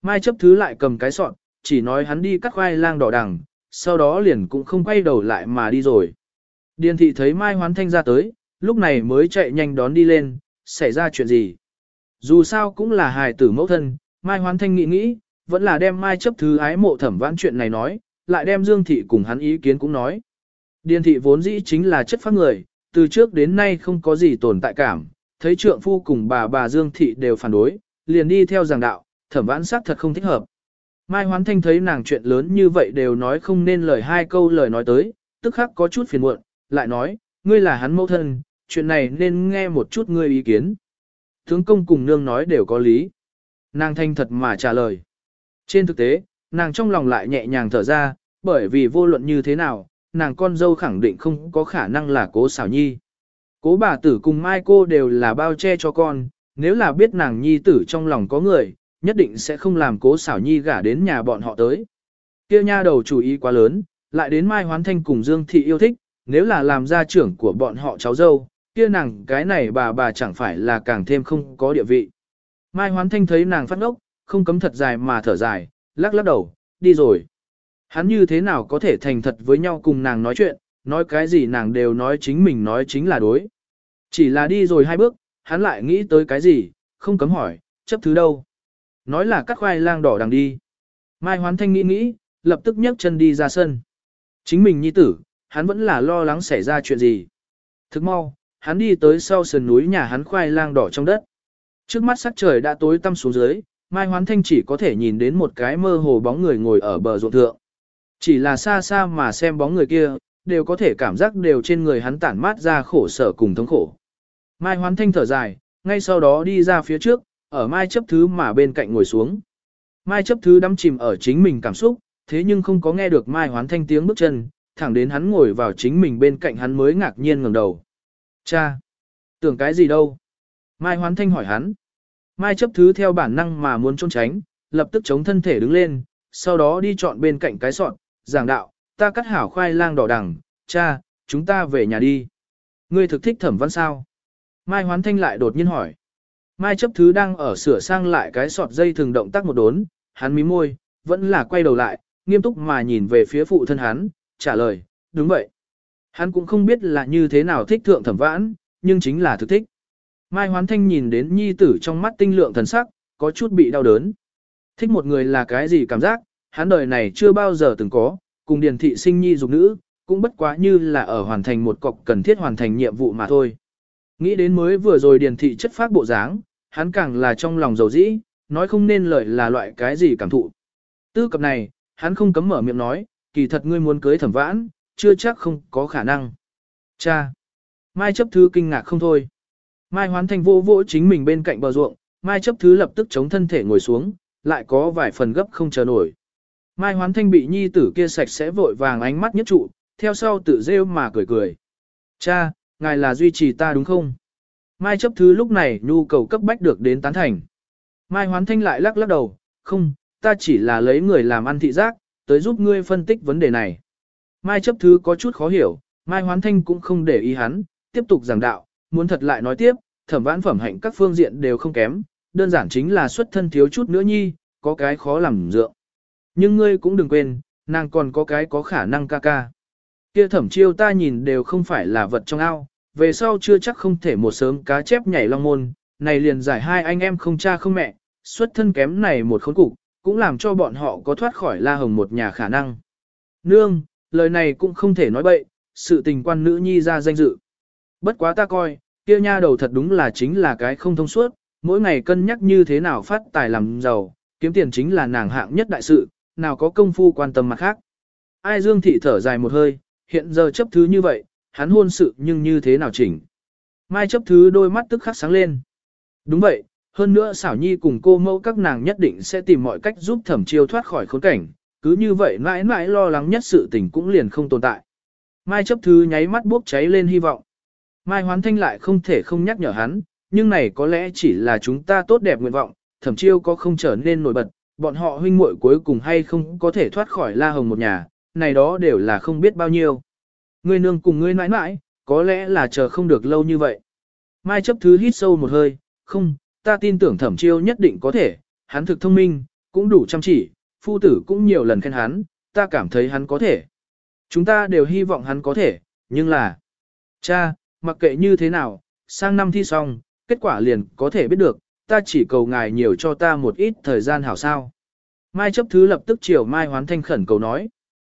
Mai chấp thứ lại cầm cái sọn, chỉ nói hắn đi cắt khoai lang đỏ đằng, sau đó liền cũng không quay đầu lại mà đi rồi. Điền thị thấy Mai Hoán Thanh ra tới, lúc này mới chạy nhanh đón đi lên, xảy ra chuyện gì. Dù sao cũng là hài tử mẫu thân, Mai Hoán Thanh nghĩ nghĩ, vẫn là đem Mai chấp thứ ái mộ thẩm vãn chuyện này nói, lại đem Dương thị cùng hắn ý kiến cũng nói. Điền thị vốn dĩ chính là chất phát người, từ trước đến nay không có gì tồn tại cảm, thấy trượng phu cùng bà bà Dương thị đều phản đối, liền đi theo giảng đạo, thẩm vãn sắc thật không thích hợp. Mai Hoán Thanh thấy nàng chuyện lớn như vậy đều nói không nên lời hai câu lời nói tới, tức khắc có chút phiền muộn, lại nói, ngươi là hắn mẫu thân, chuyện này nên nghe một chút ngươi ý kiến. Tướng công cùng nương nói đều có lý. Nàng thanh thật mà trả lời. Trên thực tế, nàng trong lòng lại nhẹ nhàng thở ra, bởi vì vô luận như thế nào, nàng con dâu khẳng định không có khả năng là cố xảo nhi. Cố bà tử cùng mai cô đều là bao che cho con, nếu là biết nàng nhi tử trong lòng có người, nhất định sẽ không làm cố xảo nhi gả đến nhà bọn họ tới. Kia nha đầu chủ ý quá lớn, lại đến mai hoán thanh cùng Dương Thị yêu thích, nếu là làm gia trưởng của bọn họ cháu dâu, kia nàng cái này bà bà chẳng phải là càng thêm không có địa vị. Mai hoán thanh thấy nàng phát ngốc, không cấm thật dài mà thở dài, lắc lắc đầu, đi rồi. Hắn như thế nào có thể thành thật với nhau cùng nàng nói chuyện, nói cái gì nàng đều nói chính mình nói chính là đối. Chỉ là đi rồi hai bước, hắn lại nghĩ tới cái gì, không cấm hỏi, chấp thứ đâu. Nói là cắt khoai lang đỏ đằng đi. Mai hoán thanh nghĩ nghĩ, lập tức nhấc chân đi ra sân. Chính mình nhi tử, hắn vẫn là lo lắng xảy ra chuyện gì. Thức mau, hắn đi tới sau sườn núi nhà hắn khoai lang đỏ trong đất. Trước mắt sắc trời đã tối tăm xuống dưới, Mai Hoán Thanh chỉ có thể nhìn đến một cái mơ hồ bóng người ngồi ở bờ ruộng thượng. Chỉ là xa xa mà xem bóng người kia, đều có thể cảm giác đều trên người hắn tản mát ra khổ sở cùng thống khổ. Mai Hoán Thanh thở dài, ngay sau đó đi ra phía trước, ở Mai chấp thứ mà bên cạnh ngồi xuống. Mai chấp thứ đắm chìm ở chính mình cảm xúc, thế nhưng không có nghe được Mai Hoán Thanh tiếng bước chân, thẳng đến hắn ngồi vào chính mình bên cạnh hắn mới ngạc nhiên ngẩng đầu. Cha! Tưởng cái gì đâu? Mai Hoán Thanh hỏi hắn. Mai chấp thứ theo bản năng mà muốn trốn tránh, lập tức chống thân thể đứng lên, sau đó đi chọn bên cạnh cái sọt, giảng đạo, ta cắt hảo khoai lang đỏ đằng, cha, chúng ta về nhà đi. Ngươi thực thích thẩm văn sao? Mai Hoán Thanh lại đột nhiên hỏi. Mai chấp thứ đang ở sửa sang lại cái sọt dây thường động tác một đốn, hắn mím môi, vẫn là quay đầu lại, nghiêm túc mà nhìn về phía phụ thân hắn, trả lời, đúng vậy. Hắn cũng không biết là như thế nào thích thượng thẩm vãn, nhưng chính là thực thích. Mai Hoán Thanh nhìn đến nhi tử trong mắt tinh lượng thần sắc, có chút bị đau đớn. Thích một người là cái gì cảm giác, hắn đời này chưa bao giờ từng có, cùng điền thị sinh nhi dục nữ, cũng bất quá như là ở hoàn thành một cọc cần thiết hoàn thành nhiệm vụ mà thôi. Nghĩ đến mới vừa rồi điền thị chất phát bộ dáng, hắn càng là trong lòng dầu dĩ, nói không nên lời là loại cái gì cảm thụ. Tư cập này, hắn không cấm mở miệng nói, kỳ thật ngươi muốn cưới thẩm vãn, chưa chắc không có khả năng. Cha! Mai chấp thứ kinh ngạc không thôi. Mai hoán thành vô vỗ chính mình bên cạnh bờ ruộng, Mai chấp thứ lập tức chống thân thể ngồi xuống, lại có vài phần gấp không chờ nổi. Mai hoán thanh bị nhi tử kia sạch sẽ vội vàng ánh mắt nhất trụ, theo sau tự rêu mà cười cười. Cha, ngài là duy trì ta đúng không? Mai chấp thứ lúc này nhu cầu cấp bách được đến tán thành. Mai hoán thanh lại lắc lắc đầu, không, ta chỉ là lấy người làm ăn thị giác, tới giúp ngươi phân tích vấn đề này. Mai chấp thứ có chút khó hiểu, Mai hoán thanh cũng không để ý hắn, tiếp tục giảng đạo, muốn thật lại nói tiếp, thẩm vãn phẩm hạnh các phương diện đều không kém, đơn giản chính là xuất thân thiếu chút nữa nhi, có cái khó làm dựa. Nhưng ngươi cũng đừng quên, nàng còn có cái có khả năng ca ca. Kia thẩm chiêu ta nhìn đều không phải là vật trong ao, về sau chưa chắc không thể một sớm cá chép nhảy long môn, này liền giải hai anh em không cha không mẹ, xuất thân kém này một khốn cục, cũng làm cho bọn họ có thoát khỏi la hồng một nhà khả năng. Nương, lời này cũng không thể nói bậy, sự tình quan nữ nhi ra danh dự. Bất quá ta coi, kia nha đầu thật đúng là chính là cái không thông suốt, mỗi ngày cân nhắc như thế nào phát tài làm giàu, kiếm tiền chính là nàng hạng nhất đại sự, nào có công phu quan tâm mặt khác. Ai Dương Thị thở dài một hơi, hiện giờ chấp thứ như vậy, hắn hôn sự nhưng như thế nào chỉnh. Mai chấp thứ đôi mắt tức khắc sáng lên. Đúng vậy, hơn nữa xảo nhi cùng cô mẫu các nàng nhất định sẽ tìm mọi cách giúp thẩm chiêu thoát khỏi khốn cảnh, cứ như vậy mãi mãi lo lắng nhất sự tình cũng liền không tồn tại. Mai chấp thứ nháy mắt bốc cháy lên hy vọng. Mai hoán thanh lại không thể không nhắc nhở hắn, nhưng này có lẽ chỉ là chúng ta tốt đẹp nguyện vọng, thẩm chiêu có không trở nên nổi bật, bọn họ huynh muội cuối cùng hay không có thể thoát khỏi la hồng một nhà, này đó đều là không biết bao nhiêu. Ngươi nương cùng ngươi mãi mãi Có lẽ là chờ không được lâu như vậy. Mai chấp thứ hít sâu một hơi, không, ta tin tưởng thẩm chiêu nhất định có thể, hắn thực thông minh, cũng đủ chăm chỉ, phu tử cũng nhiều lần khen hắn, ta cảm thấy hắn có thể. Chúng ta đều hy vọng hắn có thể, nhưng là... Cha, mặc kệ như thế nào, sang năm thi xong, kết quả liền có thể biết được, ta chỉ cầu ngài nhiều cho ta một ít thời gian hảo sao. Mai chấp thứ lập tức chiều Mai hoán thanh khẩn cầu nói.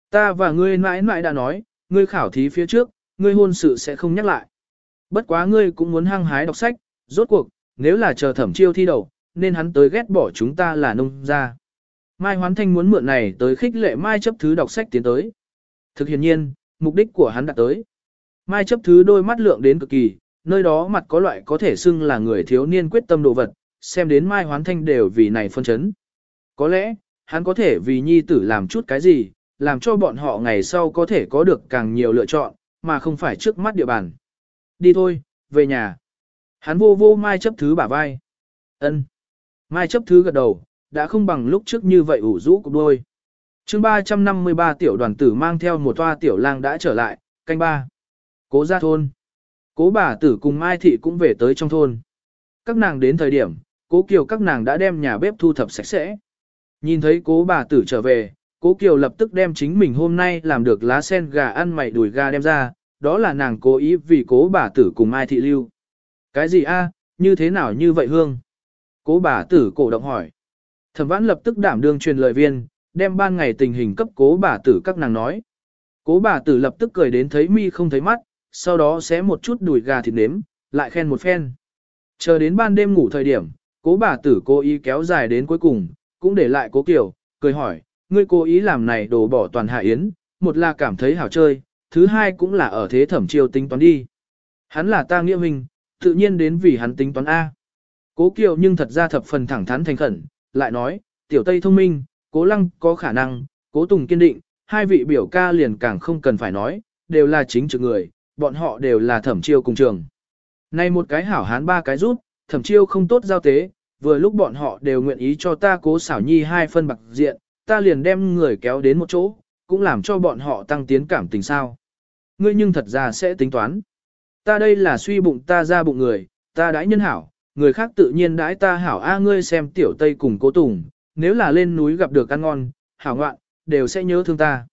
Ta và ngươi mãi mãi đã nói, ngươi khảo thí phía trước, ngươi hôn sự sẽ không nhắc lại. Bất quá ngươi cũng muốn hăng hái đọc sách, rốt cuộc, nếu là chờ thẩm chiêu thi đầu, nên hắn tới ghét bỏ chúng ta là nông gia. Mai Hoán Thanh muốn mượn này tới khích lệ Mai chấp thứ đọc sách tiến tới. Thực hiện nhiên, mục đích của hắn đã tới. Mai chấp thứ đôi mắt lượng đến cực kỳ, nơi đó mặt có loại có thể xưng là người thiếu niên quyết tâm đồ vật, xem đến Mai Hoán Thanh đều vì này phân chấn. Có lẽ, hắn có thể vì nhi tử làm chút cái gì, làm cho bọn họ ngày sau có thể có được càng nhiều lựa chọn, mà không phải trước mắt địa bàn. Đi thôi, về nhà. Hắn vô vô Mai chấp thứ bả vai. ân Mai chấp thứ gật đầu, đã không bằng lúc trước như vậy ủ rũ cục đôi. chương 353 tiểu đoàn tử mang theo một toa tiểu lang đã trở lại, canh ba. Cố ra thôn. Cố bà tử cùng Mai Thị cũng về tới trong thôn. Các nàng đến thời điểm, cố Kiều các nàng đã đem nhà bếp thu thập sạch sẽ. Nhìn thấy cố bà tử trở về, cố Kiều lập tức đem chính mình hôm nay làm được lá sen gà ăn mày đùi gà đem ra, đó là nàng cố ý vì cố bà tử cùng Mai Thị lưu. Cái gì a? như thế nào như vậy hương? Cố bà tử cổ động hỏi. Thẩm vãn lập tức đảm đương truyền lời viên, đem ban ngày tình hình cấp cố bà tử các nàng nói. Cố bà tử lập tức cười đến thấy mi không thấy mắt, sau đó xé một chút đùi gà thịt nếm, lại khen một phen. Chờ đến ban đêm ngủ thời điểm, cố bà tử cố ý kéo dài đến cuối cùng, cũng để lại cố kiểu, cười hỏi, ngươi cố ý làm này đổ bỏ toàn hạ yến, một là cảm thấy hảo chơi, thứ hai cũng là ở thế thẩm chiêu tính toán đi. Hắn là ta nghĩa huynh, tự nhiên đến vì hắn tính toán A. Cố Kiều nhưng thật ra thập phần thẳng thắn thành khẩn, lại nói, tiểu Tây thông minh, cố lăng có khả năng, cố tùng kiên định, hai vị biểu ca liền càng không cần phải nói, đều là chính trực người, bọn họ đều là thẩm chiêu cùng trường. Này một cái hảo hán ba cái rút, thẩm chiêu không tốt giao tế, vừa lúc bọn họ đều nguyện ý cho ta cố xảo nhi hai phân bạc diện, ta liền đem người kéo đến một chỗ, cũng làm cho bọn họ tăng tiến cảm tình sao. Ngươi nhưng thật ra sẽ tính toán. Ta đây là suy bụng ta ra bụng người, ta đãi nhân hảo, người khác tự nhiên đãi ta hảo a ngươi xem tiểu tây cùng cố tùng, nếu là lên núi gặp được ăn ngon, hảo ngoạn, đều sẽ nhớ thương ta.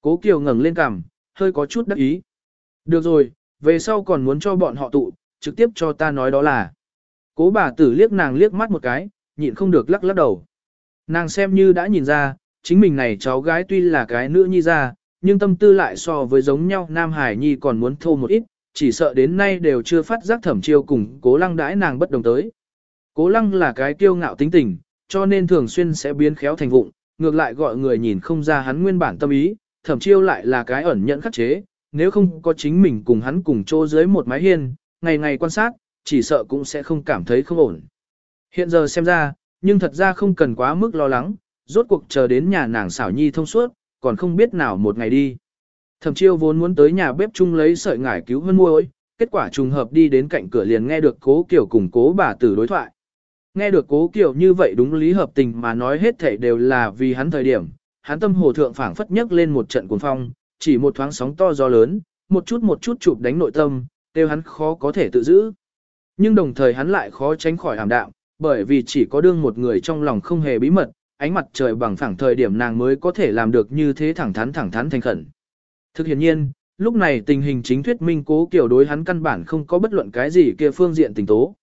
Cố Kiều ngẩng lên cằm, hơi có chút đắc ý. Được rồi, về sau còn muốn cho bọn họ tụ, trực tiếp cho ta nói đó là. Cố bà tử liếc nàng liếc mắt một cái, nhịn không được lắc lắc đầu. Nàng xem như đã nhìn ra, chính mình này cháu gái tuy là cái nữ nhi ra, nhưng tâm tư lại so với giống nhau Nam Hải Nhi còn muốn thô một ít, chỉ sợ đến nay đều chưa phát giác thẩm chiêu cùng cố lăng đãi nàng bất đồng tới. Cố lăng là cái kiêu ngạo tính tình, cho nên thường xuyên sẽ biến khéo thành vụng, ngược lại gọi người nhìn không ra hắn nguyên bản tâm ý, thẩm chiêu lại là cái ẩn nhận khắc chế, nếu không có chính mình cùng hắn cùng chỗ dưới một mái hiên, ngày ngày quan sát, chỉ sợ cũng sẽ không cảm thấy không ổn. Hiện giờ xem ra, nhưng thật ra không cần quá mức lo lắng, rốt cuộc chờ đến nhà nàng xảo nhi thông suốt, còn không biết nào một ngày đi. Thẩm chiêu vốn muốn tới nhà bếp chung lấy sợi ngải cứu hơn muối, kết quả trùng hợp đi đến cạnh cửa liền nghe được cố kiểu cùng cố bà tử đối thoại. Nghe được cố kiểu như vậy đúng lý hợp tình mà nói hết thảy đều là vì hắn thời điểm, hắn tâm hồ thượng phảng phất nhấc lên một trận cuồng phong, chỉ một thoáng sóng to gió lớn, một chút một chút chụp đánh nội tâm, đều hắn khó có thể tự giữ. Nhưng đồng thời hắn lại khó tránh khỏi ảm đạm, bởi vì chỉ có đương một người trong lòng không hề bí mật, ánh mặt trời bằng phẳng thời điểm nàng mới có thể làm được như thế thẳng thắn thẳng thắn thành khẩn. Thực hiện nhiên, lúc này tình hình chính thuyết minh cố kiểu đối hắn căn bản không có bất luận cái gì kia phương diện tình tố.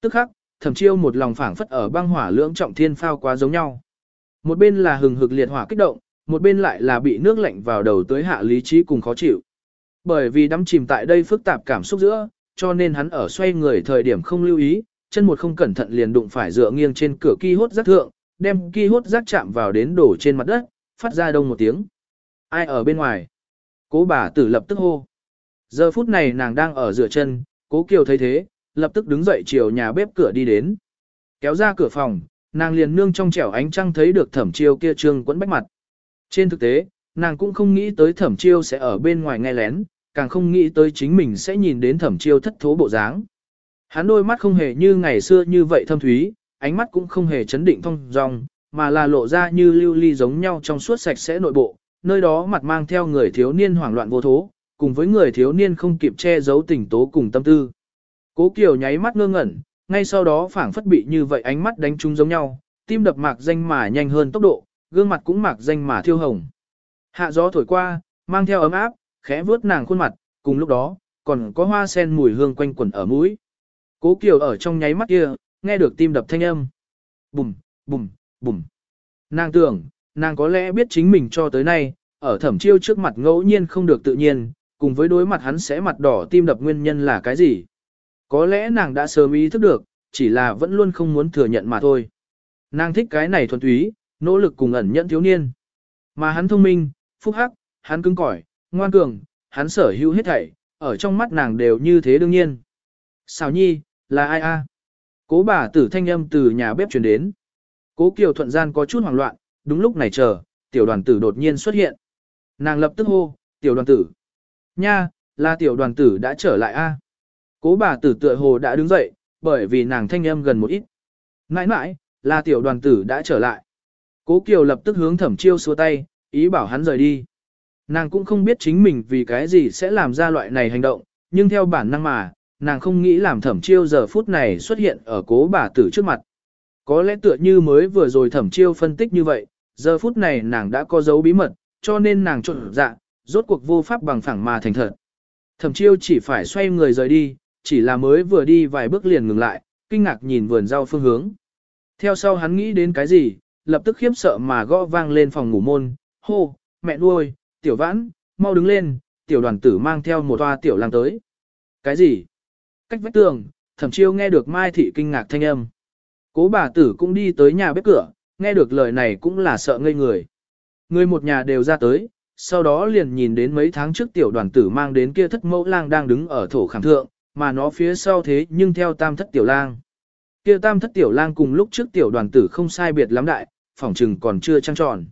Tức khắc, thẩm chiêu một lòng phảng phất ở băng hỏa lưỡng trọng thiên phao quá giống nhau. Một bên là hừng hực liệt hỏa kích động, một bên lại là bị nước lạnh vào đầu tới hạ lý trí cùng khó chịu. Bởi vì đắm chìm tại đây phức tạp cảm xúc giữa, cho nên hắn ở xoay người thời điểm không lưu ý, chân một không cẩn thận liền đụng phải dựa nghiêng trên cửa ki hốt rác thượng, đem ki hốt rác chạm vào đến đổ trên mặt đất, phát ra đông một tiếng. Ai ở bên ngoài? Cố bà tử lập tức hô. Giờ phút này nàng đang ở rửa chân, cố kiều thấy thế, lập tức đứng dậy chiều nhà bếp cửa đi đến. Kéo ra cửa phòng, nàng liền nương trong trẻo ánh trăng thấy được thẩm chiêu kia trương quẫn bách mặt. Trên thực tế, nàng cũng không nghĩ tới thẩm chiêu sẽ ở bên ngoài nghe lén, càng không nghĩ tới chính mình sẽ nhìn đến thẩm chiêu thất thố bộ dáng. Hắn đôi mắt không hề như ngày xưa như vậy thâm thúy, ánh mắt cũng không hề chấn định thông dong, mà là lộ ra như lưu ly giống nhau trong suốt sạch sẽ nội bộ, nơi đó mặt mang theo người thiếu niên hoảng loạn vô thố, cùng với người thiếu niên không kịp che giấu tình tố cùng tâm tư. Cố Kiều nháy mắt ngơ ngẩn, ngay sau đó phảng phất bị như vậy ánh mắt đánh trúng giống nhau, tim đập mạc danh mà nhanh hơn tốc độ, gương mặt cũng mạc danh mà thiêu hồng. Hạ gió thổi qua, mang theo ấm áp, khẽ vuốt nàng khuôn mặt, cùng lúc đó, còn có hoa sen mùi hương quanh quẩn ở mũi. Cố Kiều ở trong nháy mắt kia, nghe được tim đập thanh âm. Bùm, bùm, bùm. Nàng tưởng, nàng có lẽ biết chính mình cho tới nay, ở thẩm chiêu trước mặt ngẫu nhiên không được tự nhiên, cùng với đối mặt hắn sẽ mặt đỏ tim đập nguyên nhân là cái gì. Có lẽ nàng đã sớm ý thức được, chỉ là vẫn luôn không muốn thừa nhận mà thôi. Nàng thích cái này thuần túy, nỗ lực cùng ẩn nhẫn thiếu niên. Mà hắn thông minh, phúc hắc, hắn cứng cỏi, ngoan cường, hắn sở hữu hết thảy, ở trong mắt nàng đều như thế đương nhiên. Xào nhi, là ai a? Cố bà tử thanh âm từ nhà bếp truyền đến. Cố Kiều thuận gian có chút hoảng loạn, đúng lúc này chờ, tiểu đoàn tử đột nhiên xuất hiện. Nàng lập tức hô, tiểu đoàn tử. Nha, là tiểu đoàn tử đã trở lại a. Cố bà tử tựa hồ đã đứng dậy, bởi vì nàng thanh âm gần một ít. Nãi nãi, là tiểu đoàn tử đã trở lại. Cố Kiều lập tức hướng thẩm chiêu xua tay, ý bảo hắn rời đi. Nàng cũng không biết chính mình vì cái gì sẽ làm ra loại này hành động, nhưng theo bản năng mà, nàng không nghĩ làm thẩm chiêu giờ phút này xuất hiện ở cố bà tử trước mặt. Có lẽ tựa như mới vừa rồi thẩm chiêu phân tích như vậy, giờ phút này nàng đã có dấu bí mật, cho nên nàng trộn dạ, rốt cuộc vô pháp bằng phẳng mà thành thật. Thẩm chiêu chỉ phải xoay người rời đi, chỉ là mới vừa đi vài bước liền ngừng lại, kinh ngạc nhìn vườn rau phương hướng. Theo sau hắn nghĩ đến cái gì, lập tức khiếp sợ mà gõ vang lên phòng ngủ môn, hô, mẹ nuôi, tiểu vãn, mau đứng lên, tiểu đoàn tử mang theo một toa tiểu lang tới. Cái gì? Cách vách tường, thẩm chiêu nghe được Mai Thị kinh ngạc thanh âm. Cố bà tử cũng đi tới nhà bếp cửa, nghe được lời này cũng là sợ ngây người. Người một nhà đều ra tới, sau đó liền nhìn đến mấy tháng trước tiểu đoàn tử mang đến kia thất mẫu lang đang đứng ở thổ khảm thượng, mà nó phía sau thế nhưng theo tam thất tiểu lang. Kia tam thất tiểu lang cùng lúc trước tiểu đoàn tử không sai biệt lắm đại, phỏng trừng còn chưa trăng tròn.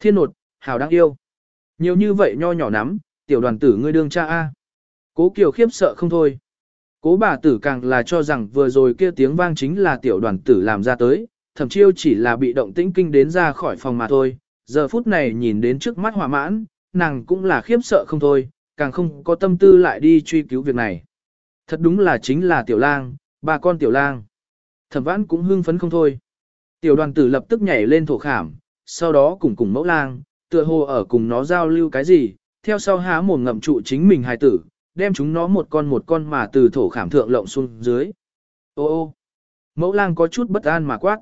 Thiên nột, hào đáng yêu. Nhiều như vậy nho nhỏ nắm, tiểu đoàn tử ngươi đương cha A. Cố Kiều khiếp sợ không thôi. Cố bà tử càng là cho rằng vừa rồi kia tiếng vang chính là tiểu đoàn tử làm ra tới, thậm chiêu chỉ là bị động tĩnh kinh đến ra khỏi phòng mà thôi. Giờ phút này nhìn đến trước mắt hòa mãn, nàng cũng là khiếp sợ không thôi, càng không có tâm tư lại đi truy cứu việc này. Thật đúng là chính là tiểu lang, ba con tiểu lang. Thẩm vãn cũng hưng phấn không thôi. Tiểu đoàn tử lập tức nhảy lên thổ khảm, sau đó cùng cùng mẫu lang, tựa hồ ở cùng nó giao lưu cái gì, theo sau há mồm ngậm trụ chính mình hài tử, đem chúng nó một con một con mà từ thổ khảm thượng lộng xuống dưới. Ô ô, mẫu lang có chút bất an mà quát.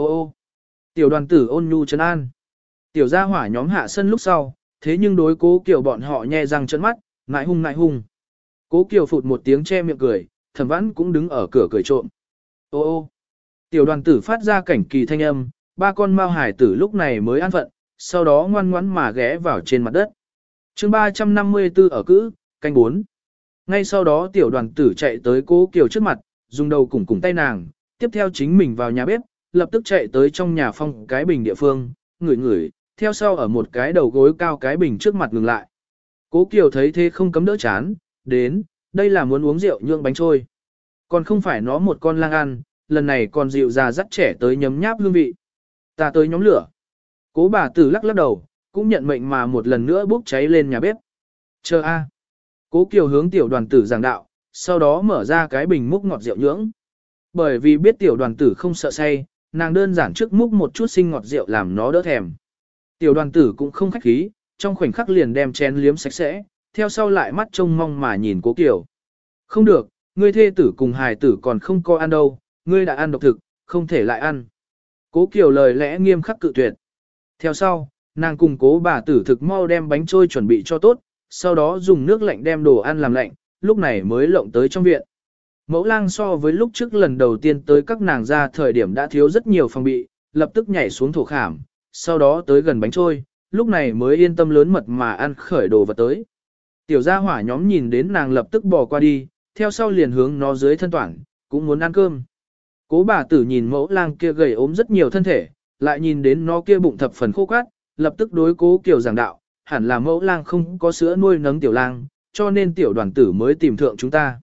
Ô ô, tiểu đoàn tử ôn nhu trấn an. Tiểu gia hỏa nhóm hạ sân lúc sau, thế nhưng đối cố kiểu bọn họ nhe răng trấn mắt, ngại hung ngại hung. Cố kiểu phụt một tiếng che miệng cười, thẩm vãn cũng đứng ở cửa cười trộm. Ô ô, tiểu đoàn tử phát ra cảnh kỳ thanh âm, ba con mao hải tử lúc này mới an phận, sau đó ngoan ngoãn mà ghé vào trên mặt đất. chương 354 ở cữ, canh 4. Ngay sau đó tiểu đoàn tử chạy tới cố Kiều trước mặt, dùng đầu cùng cùng tay nàng, tiếp theo chính mình vào nhà bếp, lập tức chạy tới trong nhà phong cái bình địa phương, ngửi ngửi, theo sau ở một cái đầu gối cao cái bình trước mặt ngừng lại. Cố Kiều thấy thế không cấm đỡ chán, đến, đây là muốn uống rượu nhượng bánh trôi. Còn không phải nó một con lang ăn, lần này còn dịu già dắt trẻ tới nhấm nháp hương vị. Ta tới nhóm lửa. Cố bà tử lắc lắc đầu, cũng nhận mệnh mà một lần nữa bốc cháy lên nhà bếp. Chờ a. Cố Kiều hướng tiểu đoàn tử giảng đạo, sau đó mở ra cái bình múc ngọt rượu nhưỡng. Bởi vì biết tiểu đoàn tử không sợ say, nàng đơn giản trước múc một chút sinh ngọt rượu làm nó đỡ thèm. Tiểu đoàn tử cũng không khách khí, trong khoảnh khắc liền đem chén liếm sạch sẽ, theo sau lại mắt trông mong mà nhìn cố Kiều. Không được, ngươi thê tử cùng hài tử còn không có ăn đâu, ngươi đã ăn độc thực, không thể lại ăn. Cố Kiều lời lẽ nghiêm khắc cự tuyệt. Theo sau, nàng cùng cố bà tử thực mau đem bánh trôi chuẩn bị cho tốt, sau đó dùng nước lạnh đem đồ ăn làm lạnh, lúc này mới lộng tới trong viện. Mẫu lang so với lúc trước lần đầu tiên tới các nàng ra thời điểm đã thiếu rất nhiều phòng bị, lập tức nhảy xuống thổ khảm, sau đó tới gần bánh trôi, lúc này mới yên tâm lớn mật mà ăn khởi đồ vật tới. Tiểu gia hỏa nhóm nhìn đến nàng lập tức bỏ qua đi, theo sau liền hướng nó dưới thân toản, cũng muốn ăn cơm. Cố bà tử nhìn mẫu lang kia gầy ốm rất nhiều thân thể, lại nhìn đến nó kia bụng thập phần khô quát, lập tức đối cố kiểu giảng đạo, hẳn là mẫu lang không có sữa nuôi nấng tiểu lang, cho nên tiểu đoàn tử mới tìm thượng chúng ta.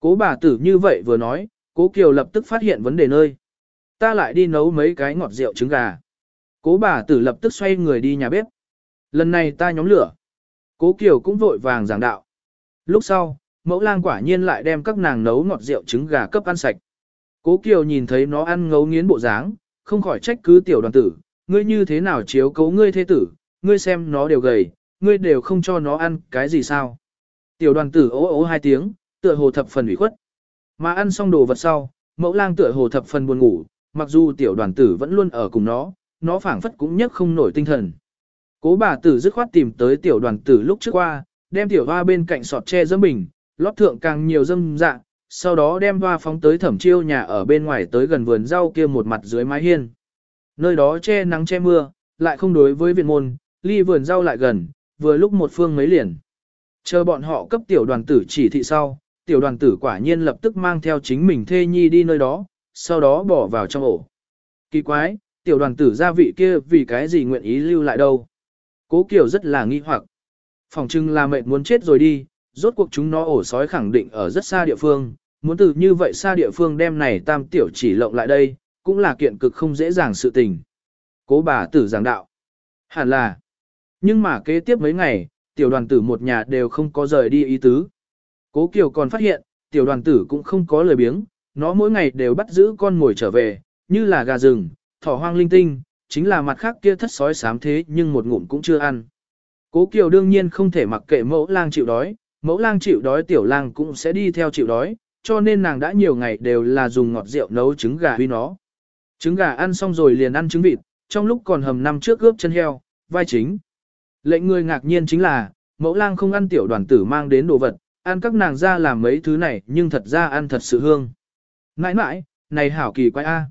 Cố bà tử như vậy vừa nói, cố kiều lập tức phát hiện vấn đề nơi. Ta lại đi nấu mấy cái ngọt rượu trứng gà. Cố bà tử lập tức xoay người đi nhà bếp. Lần này ta nhóm lửa. Cố Kiều cũng vội vàng giảng đạo. Lúc sau, mẫu lang quả nhiên lại đem các nàng nấu ngọt rượu trứng gà cấp ăn sạch. Cố Kiều nhìn thấy nó ăn ngấu nghiến bộ dáng, không khỏi trách cứ tiểu đoàn tử, ngươi như thế nào chiếu cấu ngươi thế tử, ngươi xem nó đều gầy, ngươi đều không cho nó ăn cái gì sao. Tiểu đoàn tử ố ố hai tiếng, tựa hồ thập phần ủy khuất. Mà ăn xong đồ vật sau, mẫu lang tựa hồ thập phần buồn ngủ, mặc dù tiểu đoàn tử vẫn luôn ở cùng nó, nó phảng phất cũng nhấc không nổi tinh thần. Cố bà tử dứt khoát tìm tới tiểu đoàn tử lúc trước qua, đem tiểu hoa bên cạnh sọt tre dâm bình, lót thượng càng nhiều dâm dạ, sau đó đem hoa phóng tới thẩm chiêu nhà ở bên ngoài tới gần vườn rau kia một mặt dưới mái hiên. Nơi đó che nắng che mưa, lại không đối với viện môn, ly vườn rau lại gần, vừa lúc một phương mấy liền. Chờ bọn họ cấp tiểu đoàn tử chỉ thị sau, tiểu đoàn tử quả nhiên lập tức mang theo chính mình thê nhi đi nơi đó, sau đó bỏ vào trong ổ. Kỳ quái, tiểu đoàn tử gia vị kia vì cái gì nguyện ý lưu lại đâu. Cố Kiều rất là nghi hoặc. Phòng trưng là mệt muốn chết rồi đi, rốt cuộc chúng nó ổ sói khẳng định ở rất xa địa phương, muốn từ như vậy xa địa phương đem này tam tiểu chỉ lộng lại đây, cũng là kiện cực không dễ dàng sự tình. Cố bà tử giảng đạo. Hẳn là. Nhưng mà kế tiếp mấy ngày, tiểu đoàn tử một nhà đều không có rời đi ý tứ. Cố Kiều còn phát hiện, tiểu đoàn tử cũng không có lời biếng, nó mỗi ngày đều bắt giữ con ngồi trở về, như là gà rừng, thỏ hoang linh tinh, chính là mặt khác kia thất sói sám thế nhưng một ngụm cũng chưa ăn. Cố Kiều đương nhiên không thể mặc kệ mẫu lang chịu đói, mẫu lang chịu đói tiểu lang cũng sẽ đi theo chịu đói, cho nên nàng đã nhiều ngày đều là dùng ngọt rượu nấu trứng gà huy nó. Trứng gà ăn xong rồi liền ăn trứng vịt, trong lúc còn hầm năm trước ướp chân heo, vai chính. Lệnh người ngạc nhiên chính là, mẫu lang không ăn tiểu đoàn tử mang đến đồ vật, ăn các nàng ra làm mấy thứ này nhưng thật ra ăn thật sự hương. Nãi nãi, này hảo kỳ quái a.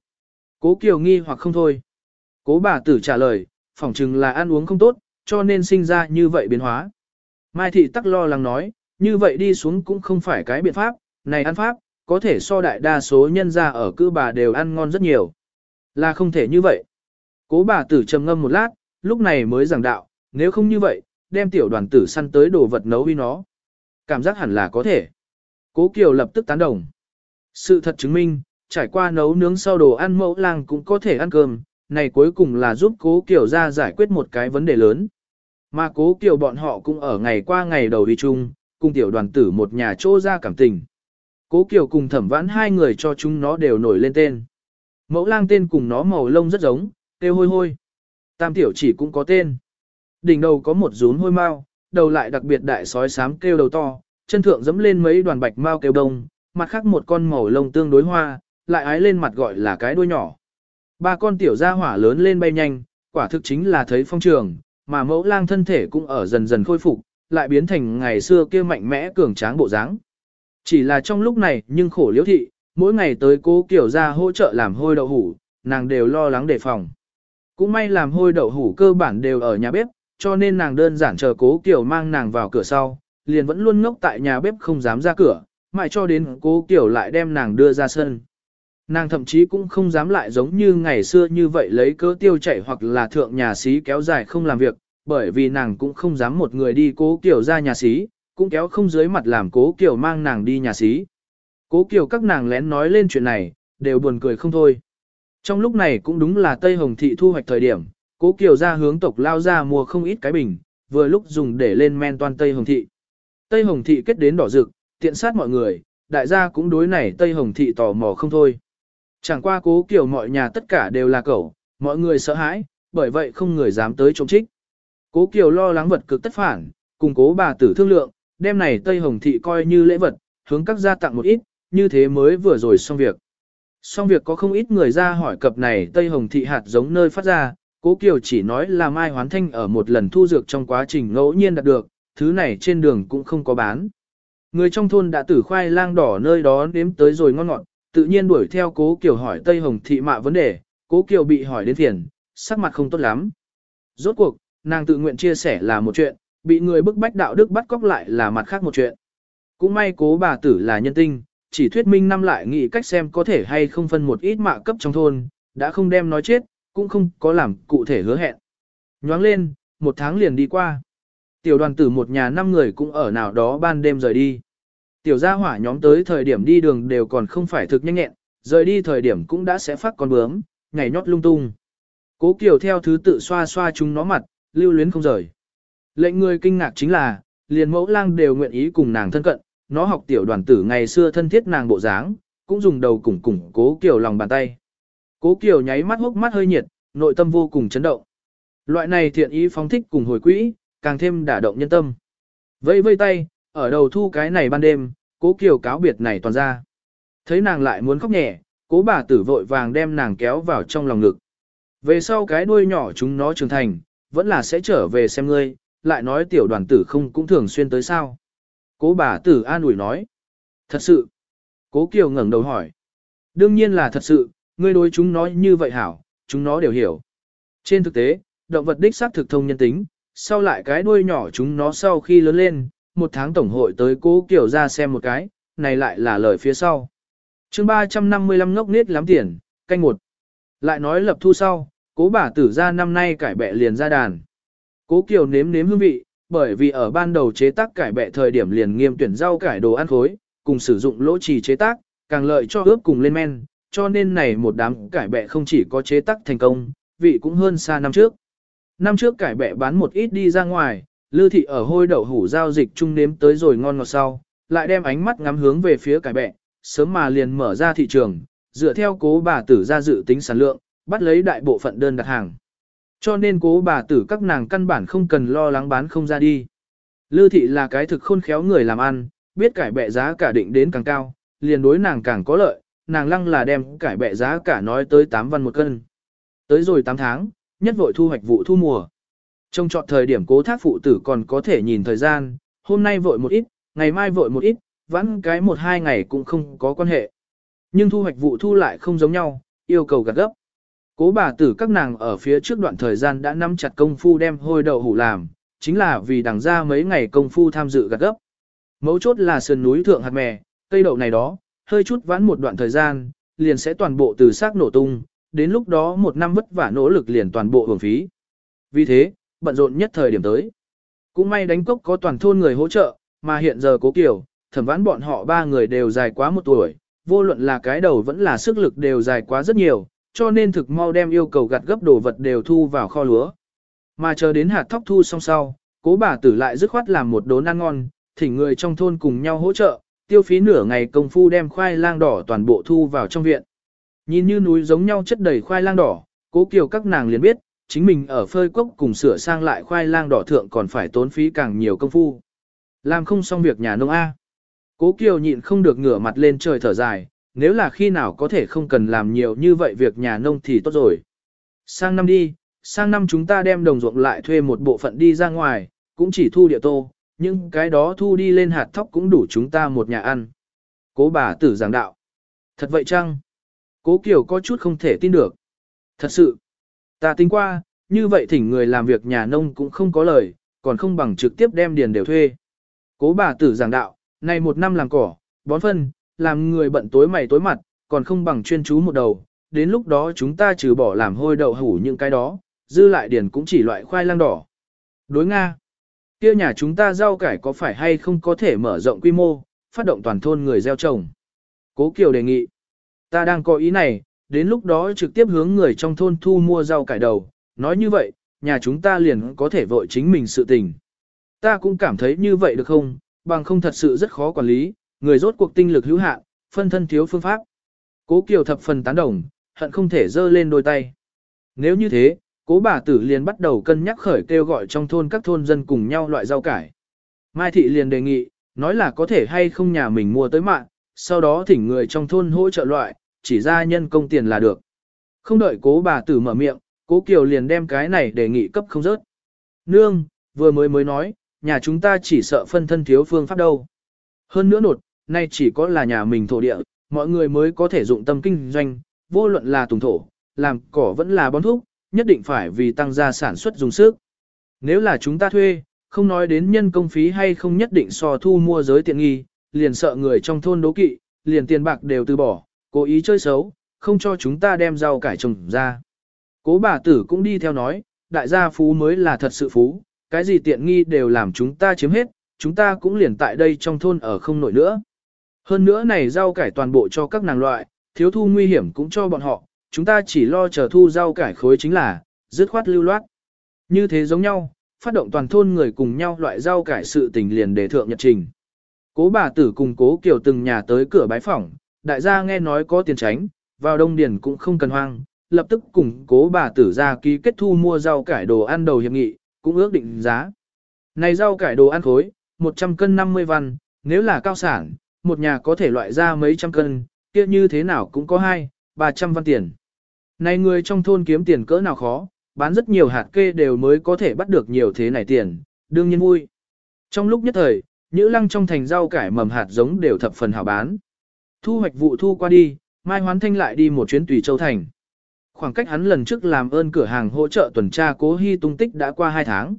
Cố Kiều nghi hoặc không thôi. Cố bà tử trả lời, phỏng chừng là ăn uống không tốt, cho nên sinh ra như vậy biến hóa. Mai thị tắc lo lắng nói, như vậy đi xuống cũng không phải cái biện pháp, này ăn pháp, có thể so đại đa số nhân gia ở cư bà đều ăn ngon rất nhiều. Là không thể như vậy. Cố bà tử trầm ngâm một lát, lúc này mới giảng đạo, nếu không như vậy, đem tiểu đoàn tử săn tới đồ vật nấu với nó. Cảm giác hẳn là có thể. Cố Kiều lập tức tán đồng. Sự thật chứng minh, trải qua nấu nướng sau đồ ăn mẫu lang cũng có thể ăn cơm, này cuối cùng là giúp Cố Kiều ra giải quyết một cái vấn đề lớn. Mà Cố Kiều bọn họ cũng ở ngày qua ngày đầu đi chung, cùng tiểu đoàn tử một nhà trô ra cảm tình. Cố Kiều cùng thẩm vãn hai người cho chúng nó đều nổi lên tên. Mẫu lang tên cùng nó màu lông rất giống, têu hôi hôi. Tam tiểu chỉ cũng có tên. Đỉnh đầu có một rún hôi mau, đầu lại đặc biệt đại sói sám kêu đầu to, chân thượng dẫm lên mấy đoàn bạch mau kêu đông, mặt khác một con màu lông tương đối hoa, lại ái lên mặt gọi là cái đuôi nhỏ. Ba con tiểu gia hỏa lớn lên bay nhanh, quả thực chính là thấy phong trường, mà mẫu lang thân thể cũng ở dần dần khôi phục, lại biến thành ngày xưa kia mạnh mẽ cường tráng bộ dáng. Chỉ là trong lúc này nhưng khổ liễu thị, mỗi ngày tới cố kiểu ra hỗ trợ làm hôi đậu hủ, nàng đều lo lắng đề phòng. Cũng may làm hôi đậu hủ cơ bản đều ở nhà bếp, cho nên nàng đơn giản chờ cố kiểu mang nàng vào cửa sau, liền vẫn luôn ngốc tại nhà bếp không dám ra cửa, mãi cho đến cố kiểu lại đem nàng đưa ra sân. Nàng thậm chí cũng không dám lại giống như ngày xưa như vậy lấy cớ tiêu chảy hoặc là thượng nhà xí kéo dài không làm việc, bởi vì nàng cũng không dám một người đi cố kiểu ra nhà xí, cũng kéo không dưới mặt làm cố kiểu mang nàng đi nhà xí. Cố kiểu các nàng lén nói lên chuyện này, đều buồn cười không thôi. Trong lúc này cũng đúng là Tây Hồng Thị thu hoạch thời điểm, cố Kiều ra hướng tộc lao ra mua không ít cái bình, vừa lúc dùng để lên men toàn Tây Hồng Thị. Tây Hồng Thị kết đến đỏ rực, tiện sát mọi người, đại gia cũng đối này Tây Hồng Thị tò mò không thôi. Chẳng qua cố Kiều mọi nhà tất cả đều là cẩu, mọi người sợ hãi, bởi vậy không người dám tới chống trích. Cố Kiều lo lắng vật cực tất phản, cùng cố bà tử thương lượng, đem này Tây Hồng Thị coi như lễ vật, hướng các gia tặng một ít, như thế mới vừa rồi xong việc. Xong việc có không ít người ra hỏi cập này Tây Hồng Thị hạt giống nơi phát ra, Cố Kiều chỉ nói là Mai Hoán Thanh ở một lần thu dược trong quá trình ngẫu nhiên đạt được, thứ này trên đường cũng không có bán. Người trong thôn đã tử khoai lang đỏ nơi đó nếm tới rồi ngon ngọt, tự nhiên đuổi theo Cố Kiều hỏi Tây Hồng Thị mạ vấn đề, Cố Kiều bị hỏi đến phiền, sắc mặt không tốt lắm. Rốt cuộc, nàng tự nguyện chia sẻ là một chuyện, bị người bức bách đạo đức bắt cóc lại là mặt khác một chuyện. Cũng may cố bà tử là nhân tinh, chỉ thuyết minh năm lại nghĩ cách xem có thể hay không phân một ít mạ cấp trong thôn, đã không đem nói chết, cũng không có làm cụ thể hứa hẹn. Nhoáng lên, một tháng liền đi qua. Tiểu đoàn tử một nhà năm người cũng ở nào đó ban đêm rời đi. Tiểu gia hỏa nhóm tới thời điểm đi đường đều còn không phải thực nhanh nhẹn, rời đi thời điểm cũng đã sẽ phát con bướm, ngày nhót lung tung. Cố Kiều theo thứ tự xoa xoa chúng nó mặt, lưu luyến không rời. Lệnh người kinh ngạc chính là, liền mẫu lang đều nguyện ý cùng nàng thân cận, nó học tiểu đoàn tử ngày xưa thân thiết nàng bộ dáng, cũng dùng đầu củng củng cố kiều lòng bàn tay. Cố kiều nháy mắt hốc mắt hơi nhiệt, nội tâm vô cùng chấn động. Loại này thiện ý phóng thích cùng hồi quỹ, càng thêm đả động nhân tâm. Vây vây tay, ở đầu thu cái này ban đêm, cố kiều cáo biệt này toàn ra. Thấy nàng lại muốn khóc nhẹ, cố bà tử vội vàng đem nàng kéo vào trong lòng ngực. Về sau cái đuôi nhỏ chúng nó trưởng thành, vẫn là sẽ trở về xem ngươi, lại nói tiểu đoàn tử không cũng thường xuyên tới sao. Cố bà tử an ủi nói. Thật sự. Cố Kiều ngẩng đầu hỏi. Đương nhiên là thật sự, ngươi đối chúng nó như vậy hảo, chúng nó đều hiểu. Trên thực tế, động vật đích xác thực thông nhân tính, sau lại cái đuôi nhỏ chúng nó sau khi lớn lên, một tháng tổng hội tới cố Kiều ra xem một cái, này lại là lời phía sau. chương 355 ngốc nết lắm tiền, canh một. Lại nói lập thu sau, cố bà tử ra năm nay cải bẹ liền ra đàn. Cố Kiều nếm nếm hương vị, bởi vì ở ban đầu chế tác cải bẹ thời điểm liền nghiêm tuyển rau cải đồ ăn khối, cùng sử dụng lỗ trì chế tác, càng lợi cho ướp cùng lên men, cho nên này một đám cải bẹ không chỉ có chế tác thành công, vị cũng hơn xa năm trước. Năm trước cải bẹ bán một ít đi ra ngoài, Lư thị ở hôi đậu hủ giao dịch chung nếm tới rồi ngon ngọt sau, lại đem ánh mắt ngắm hướng về phía cải bẹ, sớm mà liền mở ra thị trường, dựa theo cố bà tử ra dự tính sản lượng, bắt lấy đại bộ phận đơn đặt hàng. Cho nên cố bà tử các nàng căn bản không cần lo lắng bán không ra đi. Lư thị là cái thực khôn khéo người làm ăn, biết cải bẹ giá cả định đến càng cao, liền đối nàng càng có lợi, nàng lăng là đem cải bẹ giá cả nói tới 8 văn một cân. Tới rồi 8 tháng, nhất vội thu hoạch vụ thu mùa. Trong chọn thời điểm cố thác phụ tử còn có thể nhìn thời gian, hôm nay vội một ít, ngày mai vội một ít, vãn cái một hai ngày cũng không có quan hệ. Nhưng thu hoạch vụ thu lại không giống nhau, yêu cầu gạt gấp. Cố bà tử các nàng ở phía trước đoạn thời gian đã nắm chặt công phu đem hôi đậu hủ làm, chính là vì đằng ra mấy ngày công phu tham dự gạt gấp. Mấu chốt là sườn núi thượng hạt mè, cây đậu này đó, hơi chút vãn một đoạn thời gian, liền sẽ toàn bộ từ xác nổ tung, đến lúc đó một năm vất vả nỗ lực liền toàn bộ hưởng phí. Vì thế, bận rộn nhất thời điểm tới. Cũng may đánh cốc có toàn thôn người hỗ trợ, mà hiện giờ cố kiểu, thẩm vãn bọn họ ba người đều dài quá một tuổi, vô luận là cái đầu vẫn là sức lực đều dài quá rất nhiều, cho nên thực mau đem yêu cầu gặt gấp đồ vật đều thu vào kho lúa. Mà chờ đến hạt thóc thu xong sau, cố bà tử lại dứt khoát làm một đốn ăn ngon, thỉnh người trong thôn cùng nhau hỗ trợ, tiêu phí nửa ngày công phu đem khoai lang đỏ toàn bộ thu vào trong viện. Nhìn như núi giống nhau chất đầy khoai lang đỏ, cố kiều các nàng liền biết, chính mình ở phơi cốc cùng sửa sang lại khoai lang đỏ thượng còn phải tốn phí càng nhiều công phu. Làm không xong việc nhà nông A. Cố kiều nhịn không được ngửa mặt lên trời thở dài, nếu là khi nào có thể không cần làm nhiều như vậy việc nhà nông thì tốt rồi. Sang năm đi, sang năm chúng ta đem đồng ruộng lại thuê một bộ phận đi ra ngoài, cũng chỉ thu địa tô, nhưng cái đó thu đi lên hạt thóc cũng đủ chúng ta một nhà ăn. Cố bà tử giảng đạo. Thật vậy chăng? Cố Kiều có chút không thể tin được. Thật sự, ta tính qua, như vậy thỉnh người làm việc nhà nông cũng không có lời, còn không bằng trực tiếp đem điền đều thuê. Cố bà tử giảng đạo, này một năm làm cỏ, bón phân, làm người bận tối mày tối mặt, còn không bằng chuyên chú một đầu, đến lúc đó chúng ta trừ bỏ làm hôi đậu hủ những cái đó, dư lại điền cũng chỉ loại khoai lang đỏ. Đối Nga, kia nhà chúng ta rau cải có phải hay không có thể mở rộng quy mô, phát động toàn thôn người gieo trồng. Cố Kiều đề nghị, ta đang có ý này, đến lúc đó trực tiếp hướng người trong thôn thu mua rau cải đầu, nói như vậy, nhà chúng ta liền có thể vội chính mình sự tình. Ta cũng cảm thấy như vậy được không, bằng không thật sự rất khó quản lý, người rốt cuộc tinh lực hữu hạn, phân thân thiếu phương pháp. Cố Kiều thập phần tán đồng, hận không thể giơ lên đôi tay. Nếu như thế, cố bà tử liền bắt đầu cân nhắc khởi kêu gọi trong thôn các thôn dân cùng nhau loại rau cải. Mai thị liền đề nghị, nói là có thể hay không nhà mình mua tới mạng, sau đó thỉnh người trong thôn hỗ trợ loại, chỉ ra nhân công tiền là được. Không đợi cố bà tử mở miệng, cố Kiều liền đem cái này đề nghị cấp không rớt. Nương, vừa mới mới nói, nhà chúng ta chỉ sợ phân thân thiếu phương pháp đâu. Hơn nữa nột, nay chỉ có là nhà mình thổ địa, mọi người mới có thể dụng tâm kinh doanh, vô luận là tùng thổ, làm cỏ vẫn là bón thuốc, nhất định phải vì tăng gia sản xuất dùng sức. Nếu là chúng ta thuê, không nói đến nhân công phí hay không nhất định so thu mua giới tiện nghi, liền sợ người trong thôn đố kỵ, liền tiền bạc đều từ bỏ, cố ý chơi xấu, không cho chúng ta đem rau cải trồng ra. Cố bà tử cũng đi theo nói, đại gia phú mới là thật sự phú, cái gì tiện nghi đều làm chúng ta chiếm hết, chúng ta cũng liền tại đây trong thôn ở không nổi nữa. Hơn nữa này rau cải toàn bộ cho các nàng loại, thiếu thu nguy hiểm cũng cho bọn họ, chúng ta chỉ lo chờ thu rau cải khối chính là, dứt khoát lưu loát. Như thế giống nhau, phát động toàn thôn người cùng nhau loại rau cải sự tình liền đề thượng nhật trình. Cố bà tử cùng cố kiều từng nhà tới cửa bái phỏng, đại gia nghe nói có tiền tránh, vào đông điền cũng không cần hoang, lập tức cùng cố bà tử ra ký kết thu mua rau cải đồ ăn đầu hiệp nghị, cũng ước định giá. Này rau cải đồ ăn khối, 100 cân 50 văn, nếu là cao sản, một nhà có thể loại ra mấy trăm cân, kia như thế nào cũng có hai, 300 văn tiền. Này người trong thôn kiếm tiền cỡ nào khó, bán rất nhiều hạt kê đều mới có thể bắt được nhiều thế này tiền, đương nhiên vui. Trong lúc nhất thời, Nhữ lăng trong thành rau cải mầm hạt giống đều thập phần hảo bán. Thu hoạch vụ thu qua đi, Mai Hoán Thanh lại đi một chuyến tùy châu thành. Khoảng cách hắn lần trước làm ơn cửa hàng hỗ trợ tuần tra cố hy tung tích đã qua 2 tháng.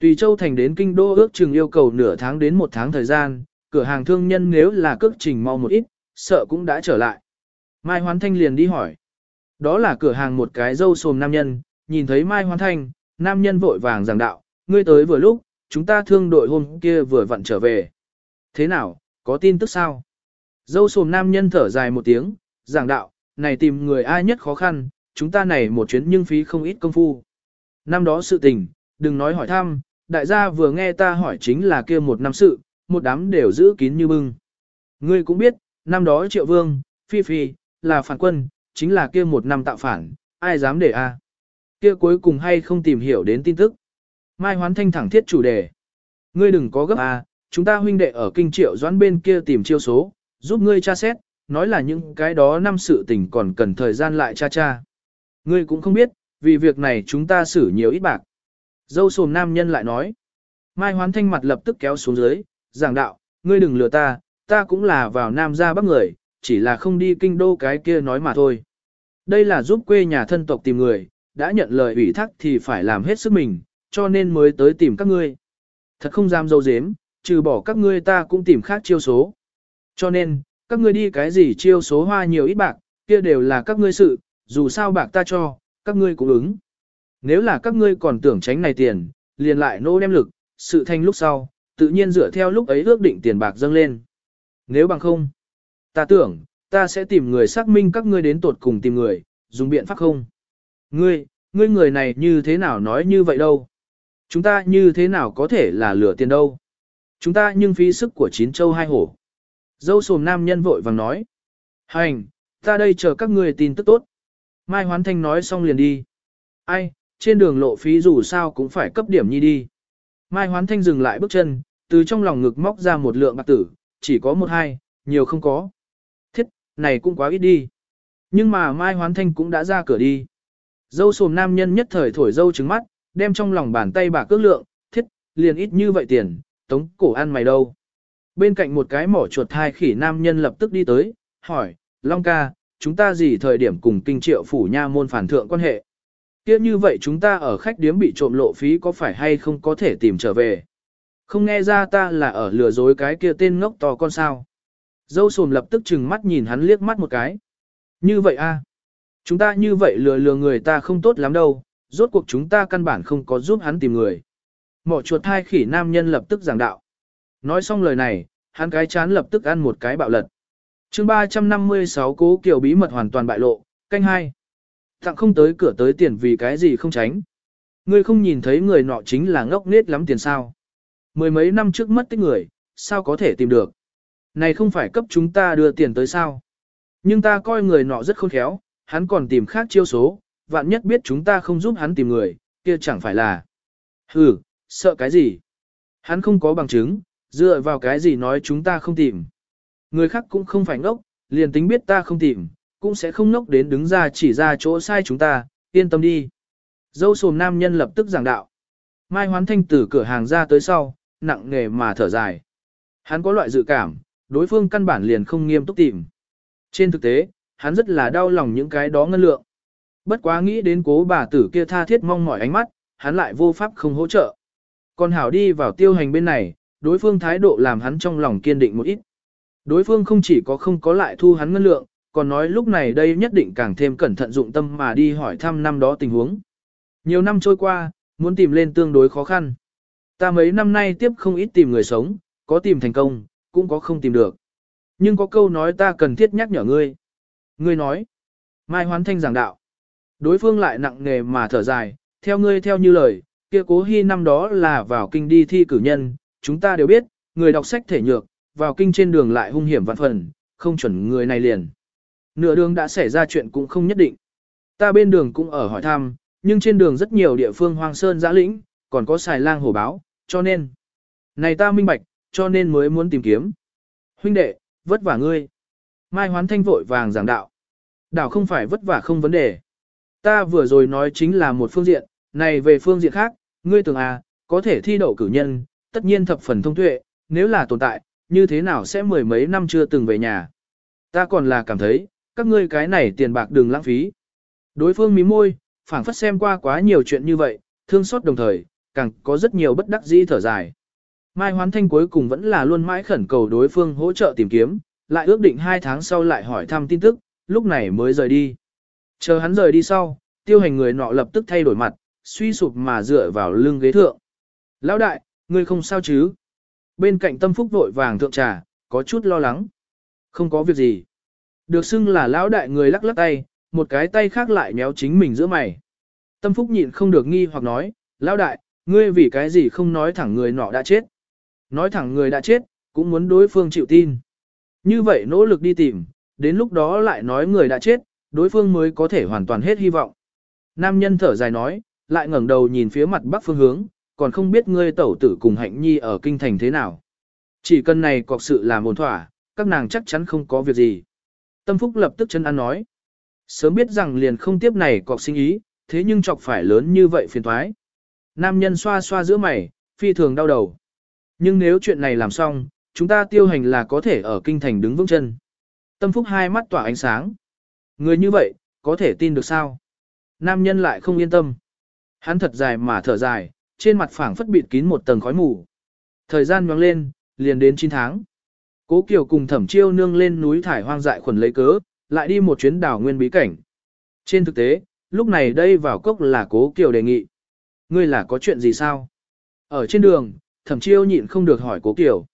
Tùy châu thành đến kinh đô ước chừng yêu cầu nửa tháng đến một tháng thời gian, cửa hàng thương nhân nếu là cước trình mau một ít, sợ cũng đã trở lại. Mai Hoán Thanh liền đi hỏi. Đó là cửa hàng một cái dâu xồm nam nhân, nhìn thấy Mai Hoan Thanh, nam nhân vội vàng giảng đạo, ngươi tới vừa lúc, chúng ta thương đội hôm kia vừa vặn trở về. Thế nào, có tin tức sao? Dâu xồm nam nhân thở dài một tiếng, giảng đạo, này tìm người ai nhất khó khăn, chúng ta này một chuyến nhưng phí không ít công phu. Năm đó sự tình, đừng nói hỏi thăm, đại gia vừa nghe ta hỏi chính là kia một năm sự, một đám đều giữ kín như bưng. Ngươi cũng biết, năm đó triệu vương, phi phi, là phản quân, chính là kia một năm tạo phản, ai dám để a? À? Kia cuối cùng hay không tìm hiểu đến tin tức. Mai Hoán Thanh thẳng thiết chủ đề. Ngươi đừng có gấp à, chúng ta huynh đệ ở kinh triệu doãn bên kia tìm chiêu số, giúp ngươi tra xét, nói là những cái đó năm sự tình còn cần thời gian lại tra tra. Ngươi cũng không biết, vì việc này chúng ta xử nhiều ít bạc. Dâu sồm nam nhân lại nói. Mai Hoán Thanh mặt lập tức kéo xuống dưới, giảng đạo, ngươi đừng lừa ta, ta cũng là vào nam gia bắc người, chỉ là không đi kinh đô cái kia nói mà thôi. Đây là giúp quê nhà thân tộc tìm người, đã nhận lời ủy thác thì phải làm hết sức mình, cho nên mới tới tìm các ngươi. Thật không dám dâu dếm, trừ bỏ các ngươi ta cũng tìm khác chiêu số. Cho nên, các ngươi đi cái gì chiêu số hoa nhiều ít bạc, kia đều là các ngươi sự, dù sao bạc ta cho, các ngươi cũng ứng. Nếu là các ngươi còn tưởng tránh này tiền, liền lại nô đem lực, sự thanh lúc sau, tự nhiên dựa theo lúc ấy ước định tiền bạc dâng lên. Nếu bằng không, ta tưởng, ta sẽ tìm người xác minh các ngươi đến tột cùng tìm người, dùng biện pháp không. Ngươi, ngươi người này như thế nào nói như vậy đâu. Chúng ta như thế nào có thể là lừa tiền đâu? Chúng ta nhưng phí sức của chín châu hai hổ. Dâu sồm nam nhân vội vàng nói. Hành, ta đây chờ các ngươi tin tức tốt. Mai Hoán Thanh nói xong liền đi. Ai, trên đường lộ phí dù sao cũng phải cấp điểm nhi đi. Mai Hoán Thanh dừng lại bước chân, từ trong lòng ngực móc ra một lượng bạc tử, chỉ có một hai, nhiều không có. Này cũng quá ít đi. Nhưng mà Mai Hoán Thanh cũng đã ra cửa đi. Dâu sồm nam nhân nhất thời thổi dâu trứng mắt, đem trong lòng bàn tay bà cước lượng, thiết, liền ít như vậy tiền, tống cổ ăn mày đâu. Bên cạnh một cái mỏ chuột hai khỉ nam nhân lập tức đi tới, hỏi, Long ca, chúng ta gì thời điểm cùng kinh triệu phủ nha môn phản thượng quan hệ? Kia như vậy chúng ta ở khách điếm bị trộm lộ phí có phải hay không có thể tìm trở về? Không nghe ra ta là ở lừa dối cái kia tên ngốc to con sao? Dâu sồm lập tức chừng mắt nhìn hắn liếc mắt một cái. Như vậy a, à? Chúng ta như vậy lừa lừa người ta không tốt lắm đâu, rốt cuộc chúng ta căn bản không có giúp hắn tìm người. Mỏ chuột hai khỉ nam nhân lập tức giảng đạo. Nói xong lời này, hắn cái chán lập tức ăn một cái bạo lật. chương 356 cố kiểu bí mật hoàn toàn bại lộ, canh hai. Tặng không tới cửa tới tiền vì cái gì không tránh. Ngươi không nhìn thấy người nọ chính là ngốc nết lắm tiền sao. Mười mấy năm trước mất tích người, sao có thể tìm được. Này không phải cấp chúng ta đưa tiền tới sao. Nhưng ta coi người nọ rất khôn khéo, hắn còn tìm khác chiêu số, vạn nhất biết chúng ta không giúp hắn tìm người, kia chẳng phải là. Hừ, sợ cái gì? Hắn không có bằng chứng, dựa vào cái gì nói chúng ta không tìm. Người khác cũng không phải ngốc, liền tính biết ta không tìm, cũng sẽ không ngốc đến đứng ra chỉ ra chỗ sai chúng ta, yên tâm đi. Dâu sồm nam nhân lập tức giảng đạo. Mai hoán thanh từ cửa hàng ra tới sau, nặng nghề mà thở dài. Hắn có loại dự cảm, đối phương căn bản liền không nghiêm túc tìm. Trên thực tế, hắn rất là đau lòng những cái đó ngân lượng. Bất quá nghĩ đến cố bà tử kia tha thiết mong mỏi ánh mắt, hắn lại vô pháp không hỗ trợ. Còn hảo đi vào tiêu hành bên này, đối phương thái độ làm hắn trong lòng kiên định một ít. Đối phương không chỉ có không có lại thu hắn ngân lượng, còn nói lúc này đây nhất định càng thêm cẩn thận dụng tâm mà đi hỏi thăm năm đó tình huống. Nhiều năm trôi qua, muốn tìm lên tương đối khó khăn. Ta mấy năm nay tiếp không ít tìm người sống, có tìm thành công, cũng có không tìm được. Nhưng có câu nói ta cần thiết nhắc nhở ngươi. Ngươi nói, Mai Hoán Thanh giảng đạo. Đối phương lại nặng nề mà thở dài, theo ngươi theo như lời, kia cố hy năm đó là vào kinh đi thi cử nhân, chúng ta đều biết, người đọc sách thể nhược, vào kinh trên đường lại hung hiểm vạn phần, không chuẩn người này liền. Nửa đường đã xảy ra chuyện cũng không nhất định. Ta bên đường cũng ở hỏi thăm, nhưng trên đường rất nhiều địa phương hoang sơn giã lĩnh, còn có xài lang hổ báo, cho nên. Này ta minh bạch, cho nên mới muốn tìm kiếm. Huynh đệ, vất vả ngươi. Mai hoán thanh vội vàng giảng đạo. Đạo không phải vất vả không vấn đề. Ta vừa rồi nói chính là một phương diện, này về phương diện khác, ngươi tưởng à, có thể thi đậu cử nhân, tất nhiên thập phần thông tuệ, nếu là tồn tại, như thế nào sẽ mười mấy năm chưa từng về nhà. Ta còn là cảm thấy, các ngươi cái này tiền bạc đừng lãng phí. Đối phương mí môi, phảng phất xem qua quá nhiều chuyện như vậy, thương xót đồng thời, càng có rất nhiều bất đắc dĩ thở dài. Mai Hoán Thanh cuối cùng vẫn là luôn mãi khẩn cầu đối phương hỗ trợ tìm kiếm, lại ước định hai tháng sau lại hỏi thăm tin tức, lúc này mới rời đi. Chờ hắn rời đi sau, tiêu hành người nọ lập tức thay đổi mặt, suy sụp mà dựa vào lưng ghế thượng. Lão đại, ngươi không sao chứ? Bên cạnh tâm phúc vội vàng thượng trà, có chút lo lắng. Không có việc gì. Được xưng là lão đại người lắc lắc tay, một cái tay khác lại méo chính mình giữa mày. Tâm phúc nhịn không được nghi hoặc nói, lão đại, ngươi vì cái gì không nói thẳng người nọ đã chết. Nói thẳng người đã chết, cũng muốn đối phương chịu tin. Như vậy nỗ lực đi tìm, đến lúc đó lại nói người đã chết, đối phương mới có thể hoàn toàn hết hy vọng. Nam nhân thở dài nói, lại ngẩng đầu nhìn phía mặt bắc phương hướng, còn không biết ngươi tẩu tử cùng hạnh nhi ở kinh thành thế nào. Chỉ cần này cọc sự làm ổn thỏa, các nàng chắc chắn không có việc gì. Tâm Phúc lập tức chân ăn nói. Sớm biết rằng liền không tiếp này cọc sinh ý, thế nhưng chọc phải lớn như vậy phiền thoái. Nam nhân xoa xoa giữa mày, phi thường đau đầu. Nhưng nếu chuyện này làm xong, chúng ta tiêu hành là có thể ở kinh thành đứng vững chân. Tâm Phúc hai mắt tỏa ánh sáng. Người như vậy, có thể tin được sao? Nam nhân lại không yên tâm. Hắn thật dài mà thở dài, trên mặt phẳng phất bịt kín một tầng khói mù. Thời gian nhoáng lên, liền đến 9 tháng. Cố Kiều cùng Thẩm Chiêu nương lên núi thải hoang dại khuẩn lấy cớ, lại đi một chuyến đảo nguyên bí cảnh. Trên thực tế, lúc này đây vào cốc là Cố Kiều đề nghị. Ngươi là có chuyện gì sao? Ở trên đường, Thẩm Chiêu nhịn không được hỏi Cố Kiều.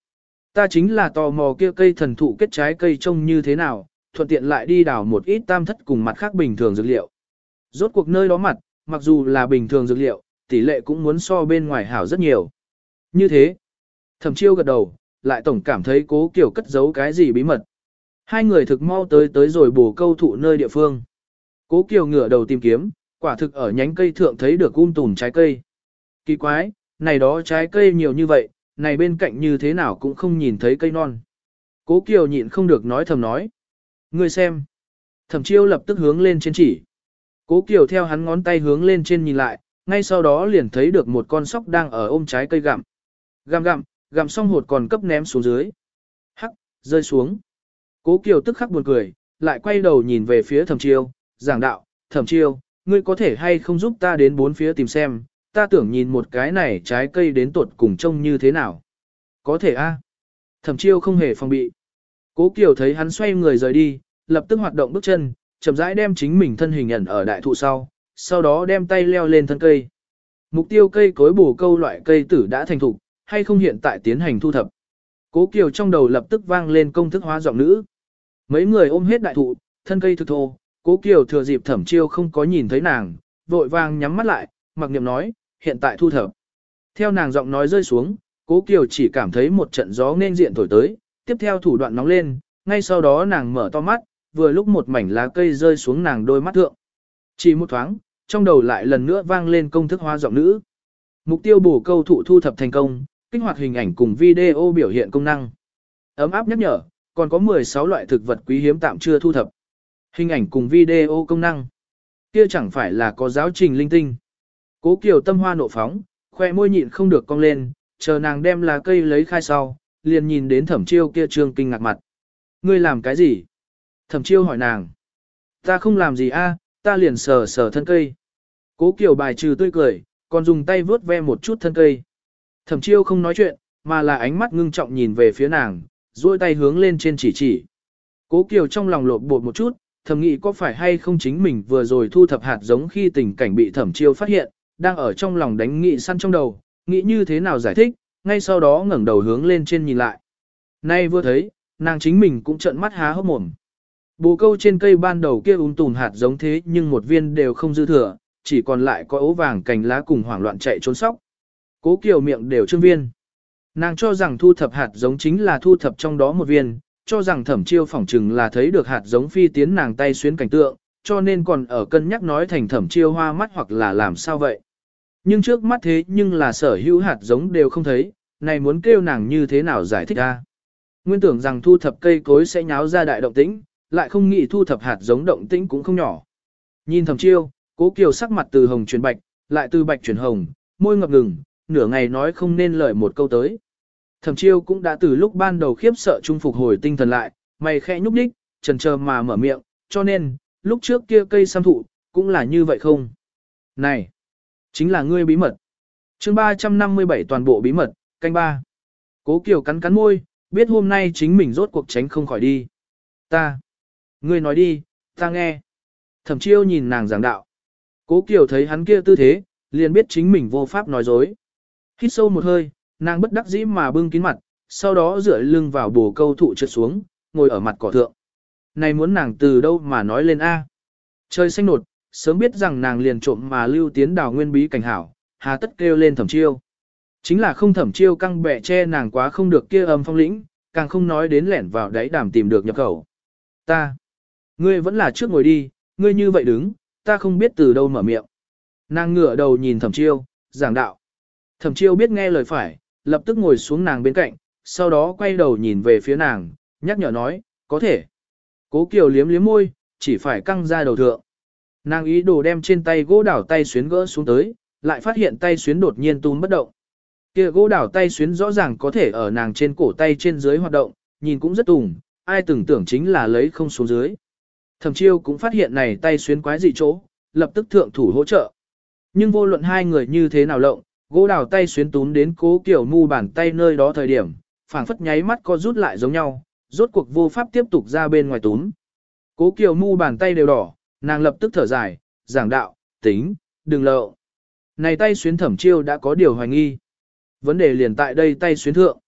Ta chính là tò mò kia cây thần thụ kết trái cây trông như thế nào, thuận tiện lại đi đào một ít tam thất cùng mặt khác bình thường dược liệu. Rốt cuộc nơi đó mặt, mặc dù là bình thường dược liệu, tỷ lệ cũng muốn so bên ngoài hảo rất nhiều. Như thế, thẩm chiêu gật đầu, lại tổng cảm thấy cố kiểu cất giấu cái gì bí mật. Hai người thực mau tới tới rồi bổ câu thụ nơi địa phương. Cố kiều ngửa đầu tìm kiếm, quả thực ở nhánh cây thượng thấy được um tùm trái cây. Kỳ quái, này đó trái cây nhiều như vậy, này bên cạnh như thế nào cũng không nhìn thấy cây non. Cố kiều nhịn không được nói thầm nói. Ngươi xem. Thẩm chiêu lập tức hướng lên trên chỉ. Cố kiều theo hắn ngón tay hướng lên trên nhìn lại, ngay sau đó liền thấy được một con sóc đang ở ôm trái cây gặm. Gặm gặm, gặm xong hột còn cấp ném xuống dưới. Hắc, rơi xuống. Cố Kiều tức khắc buồn cười, lại quay đầu nhìn về phía thẩm chiêu, giảng đạo, thẩm chiêu, ngươi có thể hay không giúp ta đến bốn phía tìm xem, ta tưởng nhìn một cái này trái cây đến tuột cùng trông như thế nào. Có thể a. Thẩm chiêu không hề phòng bị. Cố Kiều thấy hắn xoay người rời đi, lập tức hoạt động bước chân, chậm rãi đem chính mình thân hình ẩn ở đại thụ sau, sau đó đem tay leo lên thân cây. Mục tiêu cây cối bổ câu loại cây tử đã thành thục, hay không hiện tại tiến hành thu thập. Cố Kiều trong đầu lập tức vang lên công thức hóa giọng nữ. Mấy người ôm hết đại thụ, thân cây thực thô, Cố Kiều thừa dịp thẩm chiêu không có nhìn thấy nàng, vội vàng nhắm mắt lại, mặc niệm nói, hiện tại thu thập. Theo nàng giọng nói rơi xuống, Cố Kiều chỉ cảm thấy một trận gió nên diện thổi tới, tiếp theo thủ đoạn nóng lên, ngay sau đó nàng mở to mắt, vừa lúc một mảnh lá cây rơi xuống nàng đôi mắt thượng. Chỉ một thoáng, trong đầu lại lần nữa vang lên công thức hóa giọng nữ. Mục tiêu bổ câu thụ thu thập thành công, kích hoạt hình ảnh cùng video biểu hiện công năng. Ấm áp nhắc nhở, còn có 16 loại thực vật quý hiếm tạm chưa thu thập. Hình ảnh cùng video công năng. Kia chẳng phải là có giáo trình linh tinh. Cố Kiều tâm hoa nộ phóng, khoe môi nhịn không được cong lên, chờ nàng đem lá cây lấy khai sau, liền nhìn đến thẩm chiêu kia trương kinh ngạc mặt. Ngươi làm cái gì? Thẩm chiêu hỏi nàng. Ta không làm gì a, ta liền sờ sờ thân cây. Cố Kiều bài trừ tươi cười, còn dùng tay vướt ve một chút thân cây. Thẩm chiêu không nói chuyện, mà là ánh mắt ngưng trọng nhìn về phía nàng, duỗi tay hướng lên trên chỉ chỉ. Cố Kiều trong lòng lột bột một chút, thầm nghĩ có phải hay không chính mình vừa rồi thu thập hạt giống khi tình cảnh bị thẩm chiêu phát hiện, đang ở trong lòng đánh nghị săn trong đầu, nghĩ như thế nào giải thích, ngay sau đó ngẩng đầu hướng lên trên nhìn lại. Nay vừa thấy, nàng chính mình cũng trợn mắt há hốc mồm. Bồ câu trên cây ban đầu kia ung tùn hạt giống thế nhưng một viên đều không dư thừa, chỉ còn lại có ố vàng cành lá cùng hoảng loạn chạy trốn sóc. Cố Kiều miệng đều trương viên. Nàng cho rằng thu thập hạt giống chính là thu thập trong đó một viên, cho rằng thẩm chiêu phỏng chừng là thấy được hạt giống phi tiến nàng tay xuyến cảnh tượng, cho nên còn ở cân nhắc nói thành thẩm chiêu hoa mắt hoặc là làm sao vậy. Nhưng trước mắt thế nhưng là sở hữu hạt giống đều không thấy, này muốn kêu nàng như thế nào giải thích ra. Nguyên tưởng rằng thu thập cây cối sẽ nháo ra đại động tĩnh, lại không nghĩ thu thập hạt giống động tĩnh cũng không nhỏ. Nhìn thầm chiêu, cố kiều sắc mặt từ hồng chuyển bạch, lại từ bạch chuyển hồng, môi ngập ngừng, nửa ngày nói không nên lời một câu tới. Thẩm chiêu cũng đã từ lúc ban đầu khiếp sợ trung phục hồi tinh thần lại, mày khẽ nhúc đích, trần chờ mà mở miệng, cho nên, lúc trước kia cây sam thụ, cũng là như vậy không? Này, chính là ngươi bí mật. chương 357 toàn bộ bí mật, canh ba. Cố Kiều cắn cắn môi, biết hôm nay chính mình rốt cuộc tránh không khỏi đi. Ta. Ngươi nói đi, ta nghe. Thẩm chiêu nhìn nàng giảng đạo. Cố Kiều thấy hắn kia tư thế, liền biết chính mình vô pháp nói dối. Hít sâu một hơi, nàng bất đắc dĩ mà bưng kín mặt, sau đó dựa lưng vào bồ câu thụ trượt xuống, ngồi ở mặt cỏ thượng. Này muốn nàng từ đâu mà nói lên A. Trời xanh nột, sớm biết rằng nàng liền trộm mà lưu tiến đào nguyên bí cảnh hảo, hà tất kêu lên thẩm chiêu. Chính là không thẩm chiêu căng bẻ che nàng quá không được kia âm phong lĩnh, càng không nói đến lẻn vào đáy đàm tìm được nhập khẩu. Ta, ngươi vẫn là trước ngồi đi, ngươi như vậy đứng, ta không biết từ đâu mở miệng. Nàng ngửa đầu nhìn thẩm chiêu, giảng đạo. Thẩm chiêu biết nghe lời phải, lập tức ngồi xuống nàng bên cạnh, sau đó quay đầu nhìn về phía nàng, nhắc nhở nói, có thể. Cố Kiều liếm liếm môi, chỉ phải căng ra đầu thượng. Nàng ý đồ đem trên tay gỗ đảo tay xuyến gỡ xuống tới, lại phát hiện tay xuyến đột nhiên túm bất động. Kia gỗ đảo tay xuyến rõ ràng có thể ở nàng trên cổ tay trên dưới hoạt động, nhìn cũng rất tùng, ai từng tưởng chính là lấy không xuống dưới. Thẩm chiêu cũng phát hiện này tay xuyến quái dị chỗ, lập tức thượng thủ hỗ trợ. Nhưng vô luận hai người như thế nào lộng, gỗ đào tay xuyến túm đến cố kiểu mu bàn tay nơi đó thời điểm, phảng phất nháy mắt co rút lại giống nhau, rốt cuộc vô pháp tiếp tục ra bên ngoài túm. Cố kiều mu bàn tay đều đỏ, nàng lập tức thở dài, giảng đạo, tính, đừng lộ. Này tay xuyến thẩm chiêu đã có điều hoài nghi. Vấn đề liền tại đây tay xuyến thượng.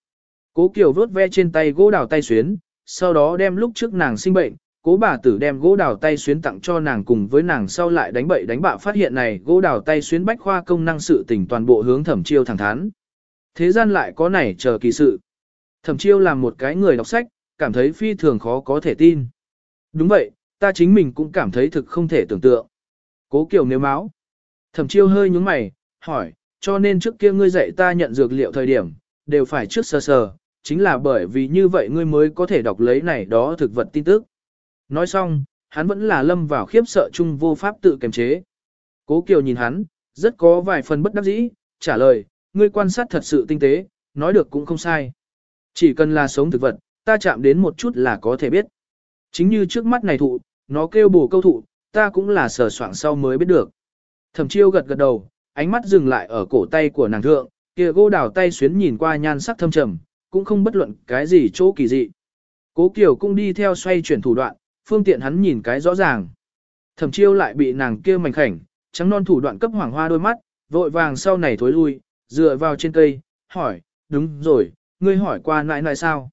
Cố kiều vớt ve trên tay gỗ đào tay xuyến, sau đó đem lúc trước nàng sinh bệnh, cố bà tử đem gỗ đào tay xuyến tặng cho nàng cùng với nàng sau lại đánh bậy đánh bạ phát hiện này gỗ đào tay xuyến bách khoa công năng sự tình toàn bộ hướng thẩm chiêu thẳng thắn. Thế gian lại có này chờ kỳ sự. Thẩm chiêu làm một cái người đọc sách, cảm thấy phi thường khó có thể tin. Đúng vậy, ta chính mình cũng cảm thấy thực không thể tưởng tượng. Cố Kiều nếu máu. Thẩm chiêu hơi nhúng mày, hỏi, cho nên trước kia ngươi dạy ta nhận dược liệu thời điểm, đều phải trước sơ sờ, chính là bởi vì như vậy ngươi mới có thể đọc lấy này đó thực vật tin tức. Nói xong, hắn vẫn là lâm vào khiếp sợ chung vô pháp tự kiềm chế. Cố Kiều nhìn hắn, rất có vài phần bất đắc dĩ, trả lời, ngươi quan sát thật sự tinh tế, nói được cũng không sai. Chỉ cần là sống thực vật, ta chạm đến một chút là có thể biết. Chính như trước mắt này thụ, nó kêu bổ câu thụ, ta cũng là sờ soạn sau mới biết được. Thẩm chiêu gật gật đầu, ánh mắt dừng lại ở cổ tay của nàng thượng, kia gỗ đào tay xuyến nhìn qua nhan sắc thâm trầm, cũng không bất luận cái gì chỗ kỳ dị. Cố Kiều cũng đi theo xoay chuyển thủ đoạn, phương tiện hắn nhìn cái rõ ràng. Thẩm chiêu lại bị nàng kia mảnh khảnh, trắng non thủ đoạn cấp hoàng hoa đôi mắt, vội vàng sau này thối lui, dựa vào trên cây, hỏi, đúng rồi, ngươi hỏi qua nãi nãi sao?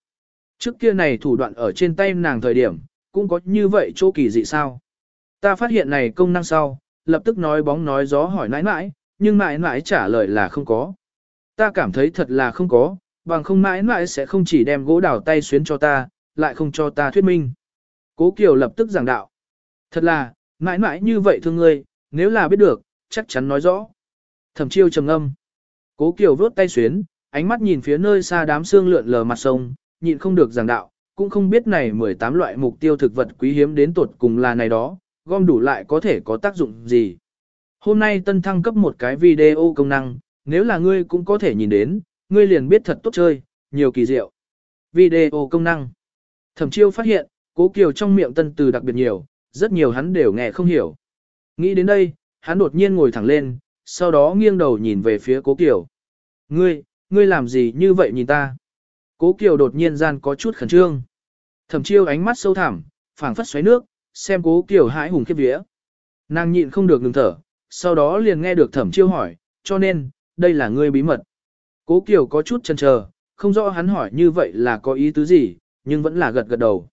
Trước kia này thủ đoạn ở trên tay nàng thời điểm, cũng có như vậy chỗ kỳ dị sao? Ta phát hiện này công năng sau, lập tức nói bóng nói gió hỏi nãi nãi, nhưng nãi nãi trả lời là không có. Ta cảm thấy thật là không có, bằng không nãi nãi sẽ không chỉ đem gỗ đào tay xuyến cho ta, lại không cho ta thuyết minh. Cố Kiều lập tức giảng đạo. Thật là, mãi mãi như vậy thương ngươi, nếu là biết được, chắc chắn nói rõ. Thẩm chiêu trầm âm Cố Kiều vớt tay xuyến, ánh mắt nhìn phía nơi xa đám xương lượn lờ mặt sông, nhịn không được giảng đạo, cũng không biết này 18 loại mục tiêu thực vật quý hiếm đến tột cùng là này đó, gom đủ lại có thể có tác dụng gì. Hôm nay tân thăng cấp một cái video công năng, nếu là ngươi cũng có thể nhìn đến, ngươi liền biết thật tốt chơi, nhiều kỳ diệu. Video công năng. Thẩm chiêu phát hiện, Cố Kiều trong miệng tân từ đặc biệt nhiều, rất nhiều hắn đều nghe không hiểu. Nghĩ đến đây, hắn đột nhiên ngồi thẳng lên, sau đó nghiêng đầu nhìn về phía Cố Kiều. Ngươi, ngươi làm gì như vậy nhìn ta? Cố Kiều đột nhiên gian có chút khẩn trương. Thẩm chiêu ánh mắt sâu thẳm, phảng phất xoáy nước, xem Cố Kiều hãi hùng khiếp vía. Nàng nhịn không được ngừng thở, sau đó liền nghe được thẩm chiêu hỏi, cho nên, đây là ngươi bí mật. Cố Kiều có chút chần chờ, không rõ hắn hỏi như vậy là có ý tứ gì, nhưng vẫn là gật gật đầu.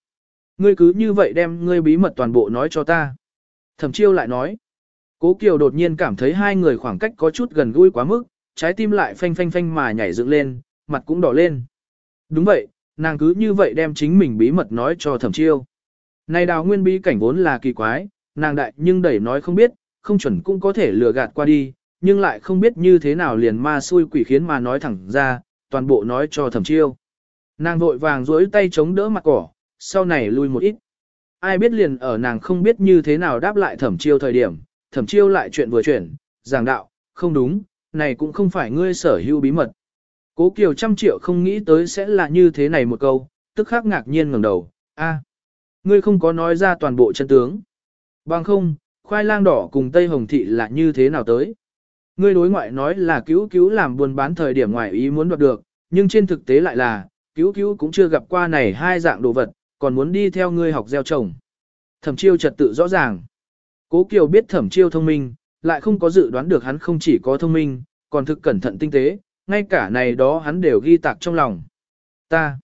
Ngươi cứ như vậy đem ngươi bí mật toàn bộ nói cho ta. Thẩm chiêu lại nói. Cố Kiều đột nhiên cảm thấy hai người khoảng cách có chút gần gũi quá mức, trái tim lại phanh phanh phanh mà nhảy dựng lên, mặt cũng đỏ lên. Đúng vậy, nàng cứ như vậy đem chính mình bí mật nói cho thẩm chiêu. Này đào nguyên bí cảnh vốn là kỳ quái, nàng đại nhưng đẩy nói không biết, không chuẩn cũng có thể lừa gạt qua đi, nhưng lại không biết như thế nào liền ma xui quỷ khiến mà nói thẳng ra, toàn bộ nói cho thẩm chiêu. Nàng vội vàng duỗi tay chống đỡ mặt cỏ, sau này lui một ít. Ai biết liền ở nàng không biết như thế nào đáp lại thẩm chiêu thời điểm, thẩm chiêu lại chuyện vừa chuyển, giảng đạo, không đúng, này cũng không phải ngươi sở hữu bí mật. Cố Kiều trăm triệu không nghĩ tới sẽ là như thế này một câu, tức khắc ngạc nhiên ngẩng đầu, a, ngươi không có nói ra toàn bộ chân tướng. Bằng không, khoai lang đỏ cùng Tây Hồng Thị là như thế nào tới. Ngươi đối ngoại nói là cứu cứu làm buôn bán thời điểm ngoại ý muốn đoạt được, nhưng trên thực tế lại là, cứu cứu cũng chưa gặp qua này hai dạng đồ vật, còn muốn đi theo ngươi học gieo trồng. Thẩm chiêu trật tự rõ ràng. Cố Kiều biết thẩm chiêu thông minh, lại không có dự đoán được hắn không chỉ có thông minh, còn thực cẩn thận tinh tế, ngay cả này đó hắn đều ghi tạc trong lòng. Ta,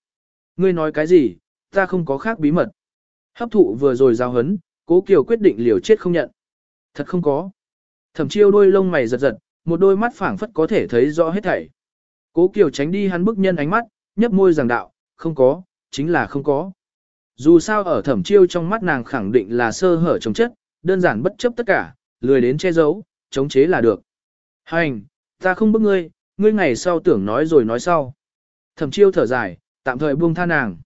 ngươi nói cái gì, ta không có khác bí mật. Hấp thụ vừa rồi giao hấn, cố Kiều quyết định liều chết không nhận. Thật không có. Thẩm chiêu đôi lông mày giật giật, một đôi mắt phảng phất có thể thấy rõ hết thảy. Cố Kiều tránh đi hắn bức nhân ánh mắt, nhấp môi giảng đạo, không có, chính là không có. Dù sao ở thẩm chiêu trong mắt nàng khẳng định là sơ hở chống chất, đơn giản bất chấp tất cả, lười đến che giấu, chống chế là được. Hành, ta không bức ngươi, ngươi ngày sau tưởng nói rồi nói sau. Thẩm chiêu thở dài, tạm thời buông tha nàng.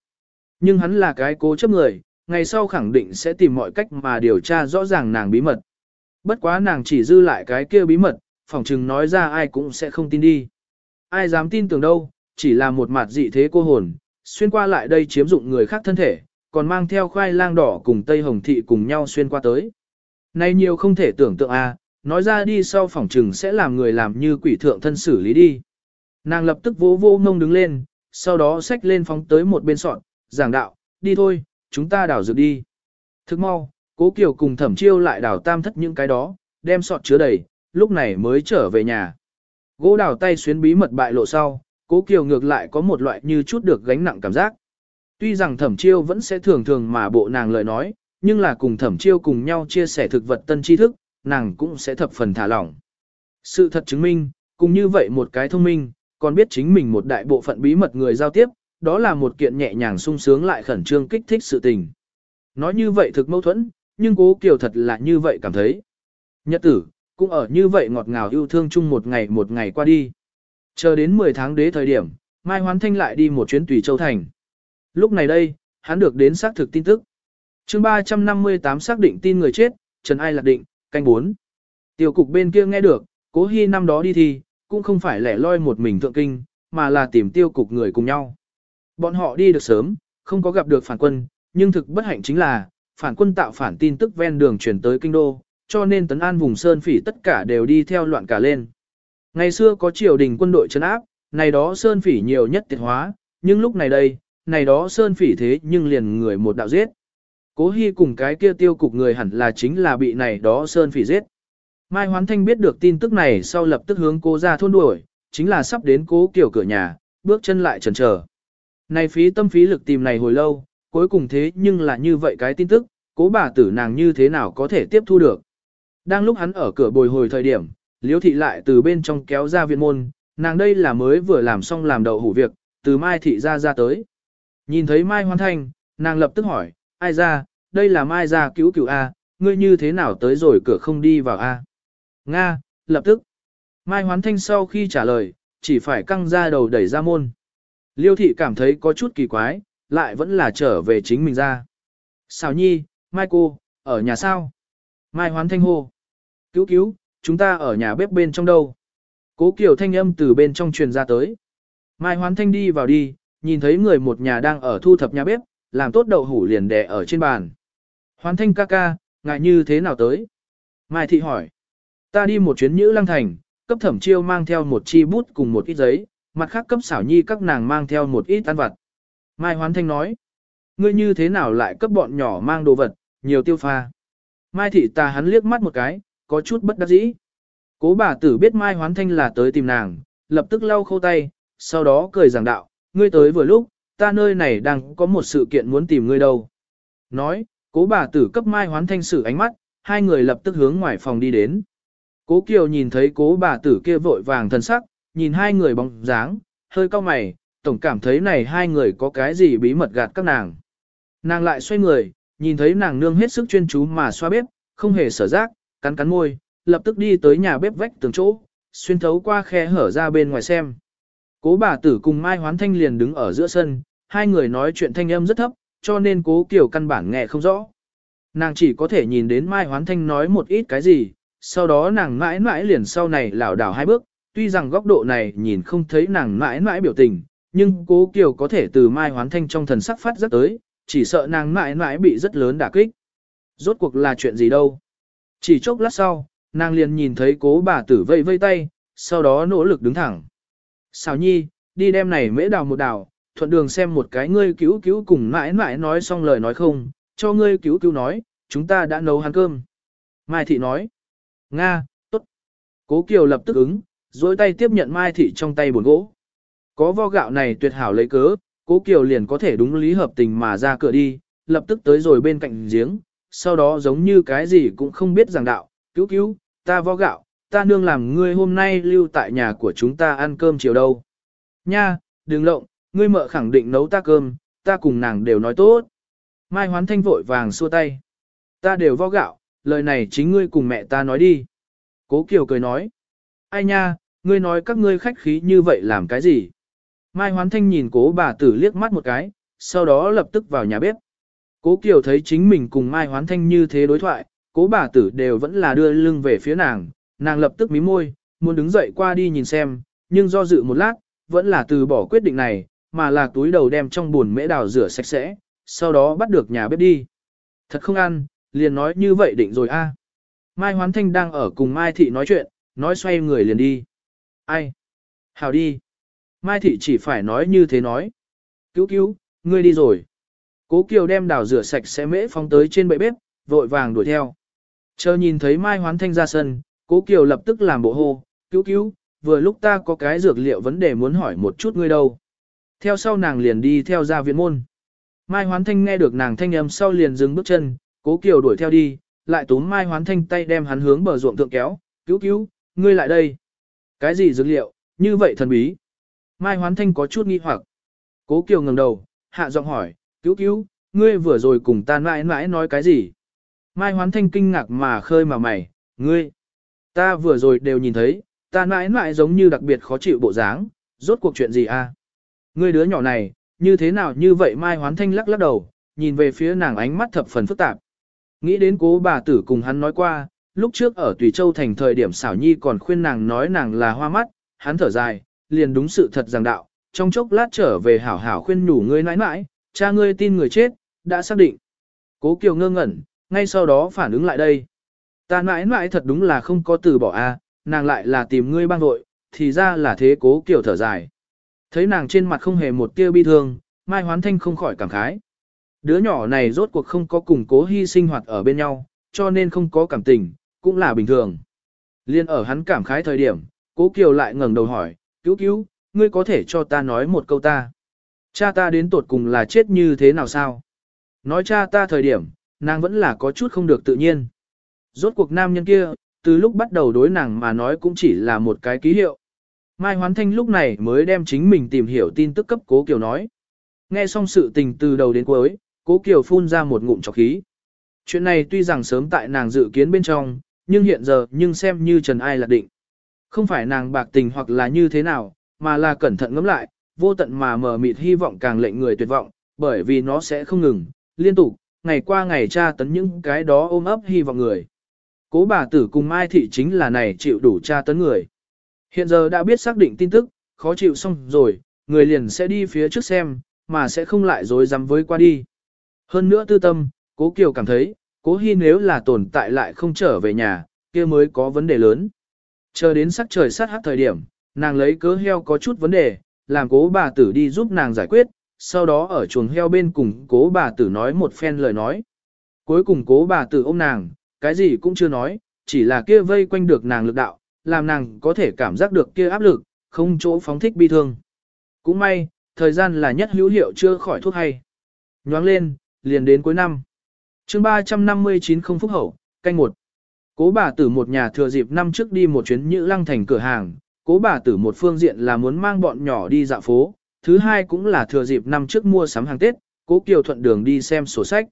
Nhưng hắn là cái cố chấp người, ngày sau khẳng định sẽ tìm mọi cách mà điều tra rõ ràng nàng bí mật. Bất quá nàng chỉ dư lại cái kia bí mật, phỏng chừng nói ra ai cũng sẽ không tin đi. Ai dám tin tưởng đâu, chỉ là một mặt dị thế cô hồn, xuyên qua lại đây chiếm dụng người khác thân thể, còn mang theo khoai lang đỏ cùng tây hồng thị cùng nhau xuyên qua tới. Này nhiều không thể tưởng tượng a, à, nói ra đi sau phỏng chừng sẽ làm người làm như quỷ thượng thân xử lý đi. Nàng lập tức vỗ vô ngông đứng lên, sau đó xách lên phóng tới một bên sọn, giảng đạo, đi thôi, chúng ta đảo dược đi. Thức mau, cố kiều cùng thẩm chiêu lại đảo tam thất những cái đó, đem sọt chứa đầy, lúc này mới trở về nhà. Gỗ đào tay xuyến bí mật bại lộ sau, cố kiều ngược lại có một loại như chút được gánh nặng cảm giác. Tuy rằng thẩm chiêu vẫn sẽ thường thường mà bộ nàng lời nói, nhưng là cùng thẩm chiêu cùng nhau chia sẻ thực vật tân tri thức, nàng cũng sẽ thập phần thả lỏng. Sự thật chứng minh, cùng như vậy một cái thông minh, còn biết chính mình một đại bộ phận bí mật người giao tiếp, đó là một kiện nhẹ nhàng sung sướng lại khẩn trương kích thích sự tình. Nói như vậy thực mâu thuẫn, nhưng cố kiều thật là như vậy cảm thấy. Nhật tử, cũng ở như vậy ngọt ngào yêu thương chung một ngày một ngày qua đi. Chờ đến 10 tháng đế thời điểm, Mai Hoán Thanh lại đi một chuyến tùy châu thành. Lúc này đây, hắn được đến xác thực tin tức. chương 358 xác định tin người chết, Trần Ai lạc định, canh bốn, Tiểu cục bên kia nghe được, cố hy năm đó đi thi, cũng không phải lẻ loi một mình thượng kinh, mà là tìm tiêu cục người cùng nhau. Bọn họ đi được sớm, không có gặp được phản quân, nhưng thực bất hạnh chính là, phản quân tạo phản tin tức ven đường chuyển tới kinh đô, cho nên tấn an vùng sơn phỉ tất cả đều đi theo loạn cả lên. Ngày xưa có triều đình quân đội trấn áp, này đó sơn phỉ nhiều nhất tiệt hóa, nhưng lúc này đây, này đó sơn phỉ thế nhưng liền người một đạo giết. Cố Hi cùng cái kia tiêu cục người hẳn là chính là bị này đó sơn phỉ giết. Mai Hoán Thanh biết được tin tức này sau lập tức hướng cố ra thôn đuổi, chính là sắp đến cố kiểu cửa nhà, bước chân lại chần chờ. Này phí tâm phí lực tìm này hồi lâu, cuối cùng thế nhưng là như vậy cái tin tức, cố bà tử nàng như thế nào có thể tiếp thu được. Đang lúc hắn ở cửa bồi hồi thời điểm, liễu thị lại từ bên trong kéo ra viện môn, nàng đây là mới vừa làm xong làm đậu hủ việc, từ mai thị ra ra tới. Nhìn thấy mai hoan thanh, nàng lập tức hỏi, ai ra, đây là mai ra cứu cứu A, ngươi như thế nào tới rồi cửa không đi vào A. Nga, lập tức. Mai hoán thanh sau khi trả lời, chỉ phải căng ra đầu đẩy ra môn. Liêu thị cảm thấy có chút kỳ quái, lại vẫn là trở về chính mình ra. Xào nhi, Mai cô, ở nhà sao? Mai hoán thanh hô. Cứu cứu, chúng ta ở nhà bếp bên trong đâu? Cố Kiều thanh âm từ bên trong truyền ra tới. Mai hoán thanh đi vào đi, nhìn thấy người một nhà đang ở thu thập nhà bếp, làm tốt đậu hủ liền đè ở trên bàn. Hoán thanh ca ca, ngại như thế nào tới? Mai thị hỏi. Ta đi một chuyến nhữ lăng thành, cấp thẩm chiêu mang theo một chi bút cùng một ít giấy, mặt khác cấp xảo nhi các nàng mang theo một ít ăn vặt. Mai hoán thanh nói. Ngươi như thế nào lại cấp bọn nhỏ mang đồ vật, nhiều tiêu pha. Mai thị ta hắn liếc mắt một cái, có chút bất đắc dĩ. Cố bà tử biết Mai Hoán Thanh là tới tìm nàng, lập tức lau khâu tay, sau đó cười giảng đạo, ngươi tới vừa lúc, ta nơi này đang có một sự kiện muốn tìm ngươi đâu. Nói, cố bà tử cấp Mai Hoán Thanh sử ánh mắt, hai người lập tức hướng ngoài phòng đi đến. Cố Kiều nhìn thấy cố bà tử kia vội vàng thân sắc, nhìn hai người bóng dáng, hơi cau mày, tổng cảm thấy này hai người có cái gì bí mật gạt các nàng. Nàng lại xoay người, nhìn thấy nàng nương hết sức chuyên chú mà xoa bếp, không hề sở giác, cắn cắn môi, lập tức đi tới nhà bếp vách tường chỗ, xuyên thấu qua khe hở ra bên ngoài xem. Cố bà tử cùng Mai Hoán Thanh liền đứng ở giữa sân, hai người nói chuyện thanh âm rất thấp, cho nên cố Kiều căn bản nghe không rõ. Nàng chỉ có thể nhìn đến Mai Hoán Thanh nói một ít cái gì, sau đó nàng mãi mãi liền sau này lảo đảo hai bước, tuy rằng góc độ này nhìn không thấy nàng mãi mãi biểu tình, nhưng cố Kiều có thể từ Mai Hoán Thanh trong thần sắc phát rất tới, chỉ sợ nàng mãi mãi bị rất lớn đả kích. Rốt cuộc là chuyện gì đâu. Chỉ chốc lát sau, nàng liền nhìn thấy cố bà tử vây vây tay, sau đó nỗ lực đứng thẳng. Xào nhi, đi đem này mễ đào một đào, thuận đường xem một cái ngươi cứu cứu cùng mãi mãi nói xong lời nói không, cho ngươi cứu cứu nói, chúng ta đã nấu hắn cơm. Mai thị nói, Nga, tốt. Cố Kiều lập tức ứng, dối tay tiếp nhận Mai thị trong tay buồn gỗ. Có vo gạo này tuyệt hảo lấy cớ, Cố Kiều liền có thể đúng lý hợp tình mà ra cửa đi, lập tức tới rồi bên cạnh giếng, sau đó giống như cái gì cũng không biết giảng đạo, cứu cứu, ta vo gạo, ta nương làm ngươi hôm nay lưu tại nhà của chúng ta ăn cơm chiều đâu. Nha, đừng lộng, ngươi mợ khẳng định nấu ta cơm, ta cùng nàng đều nói tốt. Mai hoán thanh vội vàng xua tay. Ta đều vo gạo, lời này chính ngươi cùng mẹ ta nói đi. Cố Kiều cười nói. Ai nha, ngươi nói các ngươi khách khí như vậy làm cái gì? Mai hoán thanh nhìn cố bà tử liếc mắt một cái, sau đó lập tức vào nhà bếp. Cố Kiều thấy chính mình cùng Mai hoán thanh như thế đối thoại, cố bà tử đều vẫn là đưa lưng về phía nàng, nàng lập tức mím môi, muốn đứng dậy qua đi nhìn xem, nhưng do dự một lát, vẫn là từ bỏ quyết định này, mà là túi đầu đem trong buồn mễ đào rửa sạch sẽ, sau đó bắt được nhà bếp đi. Thật không ăn, liền nói như vậy định rồi a. Mai Hoán Thanh đang ở cùng Mai Thị nói chuyện, nói xoay người liền đi. Ai? Hào đi. Mai Thị chỉ phải nói như thế nói. Cứu cứu, ngươi đi rồi. Cố Kiều đem đào rửa sạch sẽ mễ phóng tới trên bệ bếp, vội vàng đuổi theo. Chờ nhìn thấy Mai Hoán Thanh ra sân, Cố Kiều lập tức làm bộ hô, cứu cứu, vừa lúc ta có cái dược liệu vấn đề muốn hỏi một chút ngươi đâu. Theo sau nàng liền đi theo ra viện môn. Mai Hoán Thanh nghe được nàng thanh âm sau liền dừng bước chân, Cố Kiều đuổi theo đi, lại túm Mai Hoán Thanh tay đem hắn hướng bờ ruộng thượng kéo, cứu cứu, ngươi lại đây. Cái gì dược liệu, như vậy thần bí. Mai Hoán Thanh có chút nghi hoặc. Cố Kiều ngẩng đầu, hạ giọng hỏi, cứu cứu, ngươi vừa rồi cùng ta mãi mãi nói cái gì? Mai Hoán Thanh kinh ngạc mà khơi mà mày, ngươi. Ta vừa rồi đều nhìn thấy, ta mãi mãi giống như đặc biệt khó chịu bộ dáng, rốt cuộc chuyện gì a? À? Ngươi đứa nhỏ này, như thế nào như vậy Mai Hoán Thanh lắc lắc đầu, nhìn về phía nàng ánh mắt thập phần phức tạp. Nghĩ đến cố bà tử cùng hắn nói qua, lúc trước ở Tùy Châu thành thời điểm xảo nhi còn khuyên nàng nói nàng là hoa mắt, hắn thở dài, liền đúng sự thật rằng đạo, trong chốc lát trở về hảo hảo khuyên nhủ ngươi nãi nãi, cha ngươi tin người chết, đã xác định. Cố Kiều ngơ ngẩn, ngay sau đó phản ứng lại đây. Ta nãi nãi thật đúng là không có từ bỏ a, nàng lại là tìm ngươi băng vội, thì ra là thế Cố Kiều thở dài. Thấy nàng trên mặt không hề một tia bi thương, Mai Hoán Thanh không khỏi cảm khái. Đứa nhỏ này rốt cuộc không có cùng cố hy sinh hoạt ở bên nhau, cho nên không có cảm tình, cũng là bình thường. Liên ở hắn cảm khái thời điểm, cố Kiều lại ngẩng đầu hỏi, cứu cứu, ngươi có thể cho ta nói một câu ta. Cha ta đến tột cùng là chết như thế nào sao? Nói cha ta thời điểm, nàng vẫn là có chút không được tự nhiên. Rốt cuộc nam nhân kia, từ lúc bắt đầu đối nàng mà nói cũng chỉ là một cái ký hiệu. Mai Hoán Thanh lúc này mới đem chính mình tìm hiểu tin tức cấp Cố Kiều nói. Nghe xong sự tình từ đầu đến cuối, Cố Kiều phun ra một ngụm trọc khí. Chuyện này tuy rằng sớm tại nàng dự kiến bên trong, nhưng hiện giờ nhưng xem như Trần Ai là định. Không phải nàng bạc tình hoặc là như thế nào, mà là cẩn thận ngẫm lại, vô tận mà mờ mịt hy vọng càng lệnh người tuyệt vọng, bởi vì nó sẽ không ngừng, liên tục, ngày qua ngày tra tấn những cái đó ôm ấp hy vọng người. Cố bà tử cùng Mai Thị chính là này chịu đủ tra tấn người. Hiện giờ đã biết xác định tin tức, khó chịu xong rồi, người liền sẽ đi phía trước xem, mà sẽ không lại dối dám với qua đi. Hơn nữa tư tâm, cố Kiều cảm thấy, cố Hi nếu là tồn tại lại không trở về nhà, kia mới có vấn đề lớn. Chờ đến sắc trời sát hát thời điểm, nàng lấy cớ heo có chút vấn đề, làm cố bà tử đi giúp nàng giải quyết, sau đó ở chuồng heo bên cùng cố bà tử nói một phen lời nói. Cuối cùng cố bà tử ôm nàng, cái gì cũng chưa nói, chỉ là kia vây quanh được nàng lực đạo, làm nàng có thể cảm giác được kia áp lực, không chỗ phóng thích bi thương. Cũng may, thời gian là nhất hữu hiệu chưa khỏi thuốc hay. Nhoáng lên, liền đến cuối năm. chương 359 không phúc hậu, canh một. Cố bà tử một nhà thừa dịp năm trước đi một chuyến Nhữ Lăng thành cửa hàng, cố bà tử một phương diện là muốn mang bọn nhỏ đi dạo phố, thứ hai cũng là thừa dịp năm trước mua sắm hàng Tết, cố Kiều thuận đường đi xem sổ sách.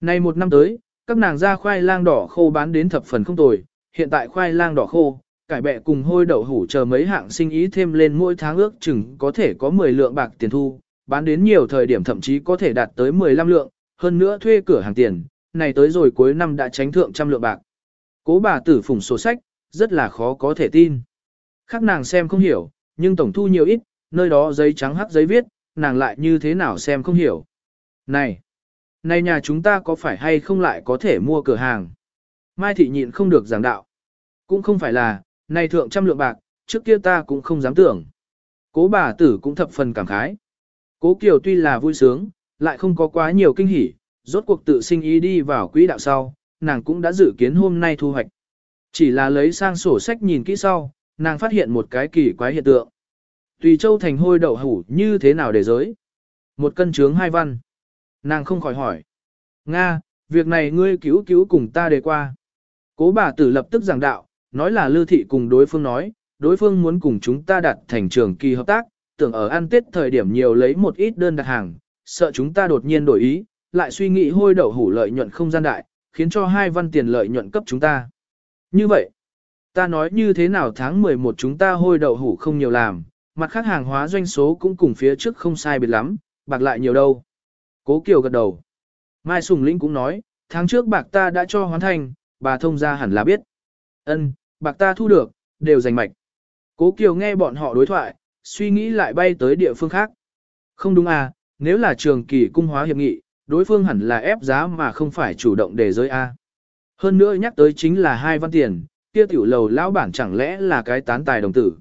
Nay một năm tới, các nàng ra khoai lang đỏ khô bán đến thập phần không tồi, hiện tại khoai lang đỏ khô, cải bẹ cùng hôi đậu hủ chờ mấy hạng sinh ý thêm lên mỗi tháng ước chừng có thể có 10 lượng bạc tiền thu, bán đến nhiều thời điểm thậm chí có thể đạt tới 15 lượng, hơn nữa thuê cửa hàng tiền, này tới rồi cuối năm đã tránh thượng trăm lượng bạc. Cố bà tử phủng sổ sách, rất là khó có thể tin. Khác nàng xem không hiểu, nhưng tổng thu nhiều ít, nơi đó giấy trắng hắc giấy viết, nàng lại như thế nào xem không hiểu. Này, này nhà chúng ta có phải hay không lại có thể mua cửa hàng? Mai thị nhịn không được giảng đạo. Cũng không phải là, này thượng trăm lượng bạc, trước kia ta cũng không dám tưởng. Cố bà tử cũng thập phần cảm khái. Cố Kiều tuy là vui sướng, lại không có quá nhiều kinh hỉ, rốt cuộc tự sinh ý đi vào quỹ đạo sau, nàng cũng đã dự kiến hôm nay thu hoạch. Chỉ là lấy sang sổ sách nhìn kỹ sau, nàng phát hiện một cái kỳ quái hiện tượng. Tùy châu thành hôi đậu hủ như thế nào để giới? Một cân trướng hai văn. Nàng không khỏi hỏi. Nga, việc này ngươi cứu cứu cùng ta đề qua. Cố bà tử lập tức giảng đạo, nói là lưu thị cùng đối phương nói, đối phương muốn cùng chúng ta đặt thành trường kỳ hợp tác, tưởng ở ăn tết thời điểm nhiều lấy một ít đơn đặt hàng, sợ chúng ta đột nhiên đổi ý, lại suy nghĩ hôi đậu hủ lợi nhuận không gian đại, khiến cho hai văn tiền lợi nhuận cấp chúng ta. Như vậy, ta nói như thế nào tháng 11 chúng ta hôi đậu hủ không nhiều làm, mặt khác hàng hóa doanh số cũng cùng phía trước không sai biệt lắm, bạc lại nhiều đâu. Cố Kiều gật đầu. Mai Sùng Linh cũng nói, tháng trước bạc ta đã cho hoàn thành, bà thông ra hẳn là biết. Ân, bạc ta thu được, đều giành mạch. Cố Kiều nghe bọn họ đối thoại, suy nghĩ lại bay tới địa phương khác. Không đúng à, nếu là trường kỳ cung hóa hiệp nghị, đối phương hẳn là ép giá mà không phải chủ động để rơi A. Hơn nữa nhắc tới chính là hai văn tiền, kia tiểu lầu lão bản chẳng lẽ là cái tán tài đồng tử.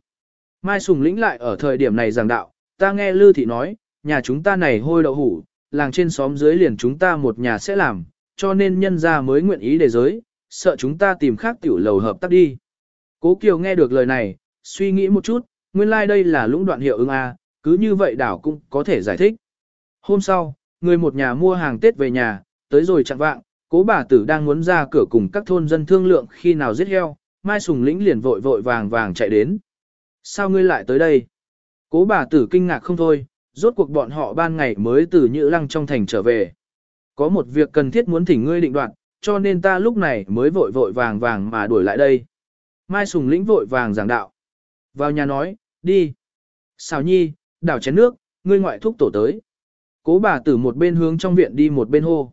Mai Sùng lĩnh lại ở thời điểm này giảng đạo, ta nghe Lư Thị nói, nhà chúng ta này hôi đậu hủ, làng trên xóm dưới liền chúng ta một nhà sẽ làm, cho nên nhân gia mới nguyện ý để giới, sợ chúng ta tìm khác tiểu lầu hợp tác đi. Cố Kiều nghe được lời này, suy nghĩ một chút, nguyên lai like đây là lũng đoạn hiệu ứng A, cứ như vậy đảo cũng có thể giải thích. Hôm sau, người một nhà mua hàng Tết về nhà, tới rồi chặn vạng, cố bà tử đang muốn ra cửa cùng các thôn dân thương lượng khi nào giết heo, Mai Sùng Lĩnh liền vội vội vàng vàng chạy đến. Sao ngươi lại tới đây? Cố bà tử kinh ngạc không thôi, rốt cuộc bọn họ ban ngày mới từ Nhữ Lăng trong thành trở về. Có một việc cần thiết muốn thỉnh ngươi định đoạt, cho nên ta lúc này mới vội vội vàng vàng mà đuổi lại đây. Mai Sùng Lĩnh vội vàng giảng đạo. Vào nhà nói, đi. Xào nhi, đảo chén nước, ngươi ngoại thúc tổ tới. Cố bà tử một bên hướng trong viện đi một bên hô.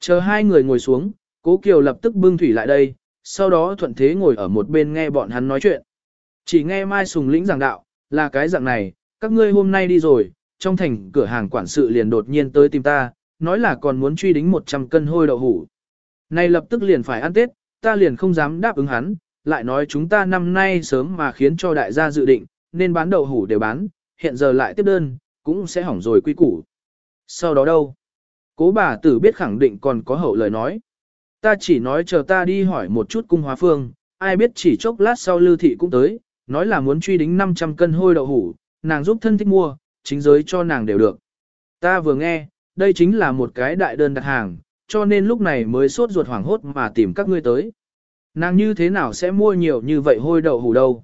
Chờ hai người ngồi xuống, cố Kiều lập tức bưng thủy lại đây, sau đó thuận thế ngồi ở một bên nghe bọn hắn nói chuyện. Chỉ nghe Mai Sùng Lĩnh giảng đạo, là cái dạng này, các ngươi hôm nay đi rồi, trong thành cửa hàng quản sự liền đột nhiên tới tìm ta, nói là còn muốn truy đính 100 cân hôi đậu hủ. Này lập tức liền phải ăn Tết, ta liền không dám đáp ứng hắn, lại nói chúng ta năm nay sớm mà khiến cho đại gia dự định, nên bán đậu hủ đều bán, hiện giờ lại tiếp đơn, cũng sẽ hỏng rồi quy củ. Sau đó đâu? Cố bà tử biết khẳng định còn có hậu lời nói. Ta chỉ nói chờ ta đi hỏi một chút cung hóa phương, ai biết chỉ chốc lát sau lưu thị cũng tới, nói là muốn truy đính 500 cân hôi đậu hủ, nàng giúp thân thích mua, chính giới cho nàng đều được. Ta vừa nghe, đây chính là một cái đại đơn đặt hàng, cho nên lúc này mới sốt ruột hoảng hốt mà tìm các ngươi tới. Nàng như thế nào sẽ mua nhiều như vậy hôi đậu hủ đâu?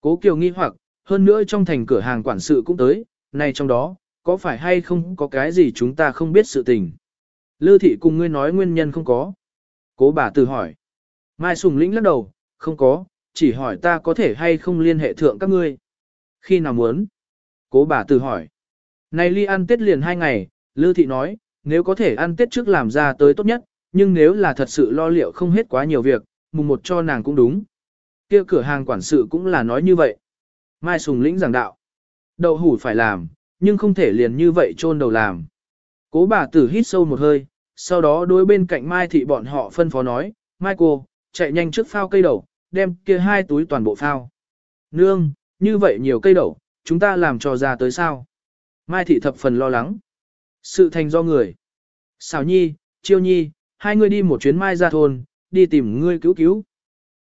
Cố Kiều nghi hoặc, hơn nữa trong thành cửa hàng quản sự cũng tới, này trong đó, có phải hay không có cái gì chúng ta không biết sự tình? Lư thị cùng ngươi nói nguyên nhân không có. Cố bà tử hỏi. Mai Sùng Lĩnh lắc đầu, không có, chỉ hỏi ta có thể hay không liên hệ thượng các ngươi. Khi nào muốn? Cố bà tử hỏi. Này ly ăn tết liền hai ngày, Lư thị nói, nếu có thể ăn tết trước làm ra tới tốt nhất, nhưng nếu là thật sự lo liệu không hết quá nhiều việc, mùng một cho nàng cũng đúng. kia cửa hàng quản sự cũng là nói như vậy. Mai Sùng Lĩnh giảng đạo. Đậu hủ phải làm, nhưng không thể liền như vậy chôn đầu làm. Cố bà tử hít sâu một hơi, sau đó đối bên cạnh Mai thị bọn họ phân phó nói, Mai cô, chạy nhanh trước phao cây đậu, đem kia hai túi toàn bộ phao. Nương, như vậy nhiều cây đậu, chúng ta làm cho ra tới sao? Mai thị thập phần lo lắng. Sự thành do người. Xào nhi, chiêu nhi, hai người đi một chuyến mai ra thôn, đi tìm ngươi cứu cứu.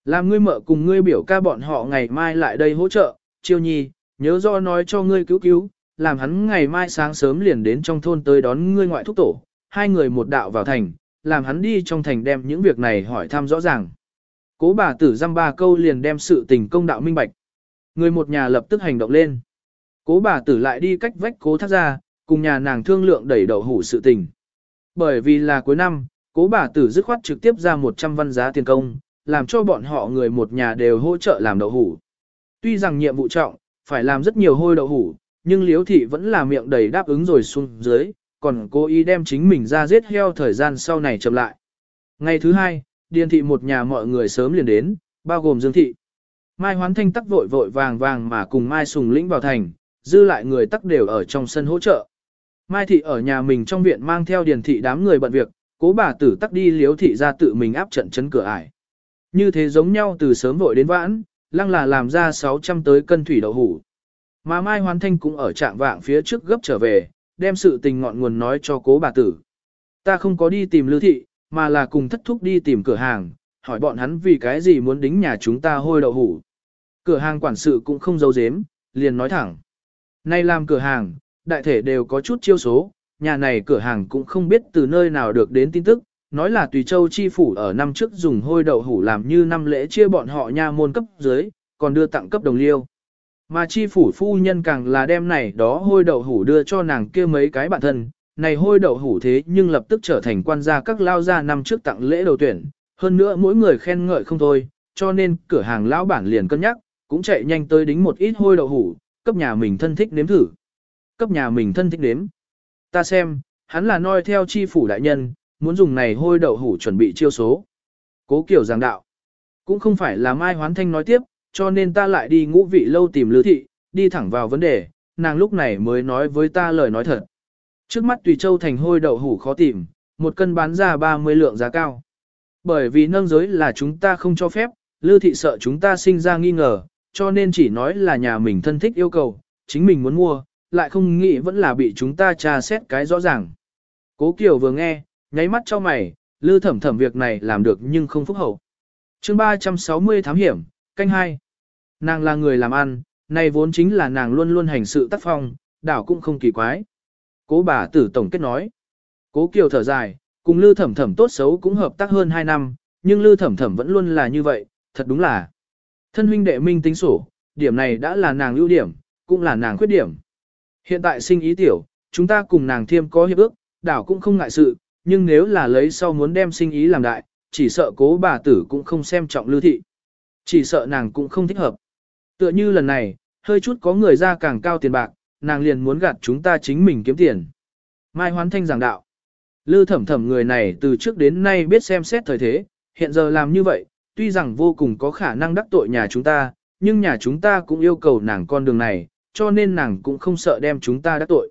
Làm ngươi mợ cùng ngươi biểu ca bọn họ ngày mai lại đây hỗ trợ, chiêu nhi, nhớ do nói cho ngươi cứu cứu, làm hắn ngày mai sáng sớm liền đến trong thôn tới đón ngươi ngoại thúc tổ, hai người một đạo vào thành, làm hắn đi trong thành đem những việc này hỏi thăm rõ ràng. Cố bà tử dăm ba câu liền đem sự tình công đạo minh bạch. Người một nhà lập tức hành động lên. Cố bà tử lại đi cách vách cố thác ra, cùng nhà nàng thương lượng đẩy đậu hủ sự tình. Bởi vì là cuối năm, cố bà tử dứt khoát trực tiếp ra 100 văn giá tiền công, làm cho bọn họ người một nhà đều hỗ trợ làm đậu hủ. Tuy rằng nhiệm vụ trọng, phải làm rất nhiều hôi đậu hủ, nhưng liếu thị vẫn là miệng đầy đáp ứng rồi xuống dưới, còn cố ý đem chính mình ra giết heo thời gian sau này chậm lại. Ngày thứ hai, điền thị một nhà mọi người sớm liền đến, bao gồm Dương thị. Mai Hoán Thanh tắc vội vội vàng vàng mà cùng Mai Sùng Lĩnh vào thành, dư lại người tắc đều ở trong sân hỗ trợ. Mai thị ở nhà mình trong viện mang theo điền thị đám người bận việc, cố bà tử tắc đi liếu thị ra tự mình áp trận chấn cửa ải. Như thế giống nhau từ sớm vội đến vãn, lăng là làm ra 600 tới cân thủy đậu hủ. Mà Mai Hoán Thanh cũng ở trạng vạng phía trước gấp trở về, đem sự tình ngọn nguồn nói cho cố bà tử. Ta không có đi tìm lưu thị, mà là cùng thất thúc đi tìm cửa hàng, hỏi bọn hắn vì cái gì muốn đính nhà chúng ta hôi đậu hủ. Cửa hàng quản sự cũng không giấu giếm, liền nói thẳng. Nay làm cửa hàng, đại thể đều có chút chiêu số, nhà này cửa hàng cũng không biết từ nơi nào được đến tin tức, nói là tùy châu chi phủ ở năm trước dùng hôi đậu hủ làm như năm lễ chia bọn họ nha môn cấp dưới, còn đưa tặng cấp đồng liêu. Mà chi phủ phu nhân càng là đem này đó hôi đậu hủ đưa cho nàng kia mấy cái bạn thân, này hôi đậu hủ thế nhưng lập tức trở thành quan gia các lao gia năm trước tặng lễ đầu tuyển, hơn nữa mỗi người khen ngợi không thôi, cho nên cửa hàng lão bản liền cân nhắc, cũng chạy nhanh tới đính một ít hôi đậu hủ, cấp nhà mình thân thích nếm thử. Cấp nhà mình thân thích nếm. Ta xem, hắn là noi theo chi phủ đại nhân, muốn dùng này hôi đậu hủ chuẩn bị chiêu số. Cố kiểu giảng đạo. Cũng không phải là Mai Hoán Thanh nói tiếp, cho nên ta lại đi ngũ vị lâu tìm lư thị, đi thẳng vào vấn đề, nàng lúc này mới nói với ta lời nói thật. Trước mắt tùy châu thành hôi đậu hủ khó tìm, một cân bán ra 30 lượng giá cao. Bởi vì nâng giới là chúng ta không cho phép, lư thị sợ chúng ta sinh ra nghi ngờ, cho nên chỉ nói là nhà mình thân thích yêu cầu, chính mình muốn mua, lại không nghĩ vẫn là bị chúng ta tra xét cái rõ ràng. Cố Kiều vừa nghe, nháy mắt cho mày, lư thẩm thẩm việc này làm được nhưng không phúc hậu. chương 360 thám hiểm, canh hai Nàng là người làm ăn, này vốn chính là nàng luôn luôn hành sự tác phong, đảo cũng không kỳ quái. Cố bà tử tổng kết nói. Cố Kiều thở dài, cùng Lư Thẩm Thẩm tốt xấu cũng hợp tác hơn 2 năm, nhưng Lư Thẩm Thẩm vẫn luôn là như vậy, thật đúng là. Thân huynh đệ minh tính sổ, điểm này đã là nàng ưu điểm, cũng là nàng khuyết điểm. Hiện tại sinh ý tiểu, chúng ta cùng nàng thiêm có hiệp ước, đảo cũng không ngại sự, nhưng nếu là lấy sau muốn đem sinh ý làm đại, chỉ sợ cố bà tử cũng không xem trọng lưu thị. Chỉ sợ nàng cũng không thích hợp. Tựa như lần này, hơi chút có người ra càng cao tiền bạc, nàng liền muốn gạt chúng ta chính mình kiếm tiền. Mai Hoán Thanh giảng đạo. Lư thẩm thẩm người này từ trước đến nay biết xem xét thời thế, hiện giờ làm như vậy, tuy rằng vô cùng có khả năng đắc tội nhà chúng ta, nhưng nhà chúng ta cũng yêu cầu nàng con đường này, cho nên nàng cũng không sợ đem chúng ta đắc tội.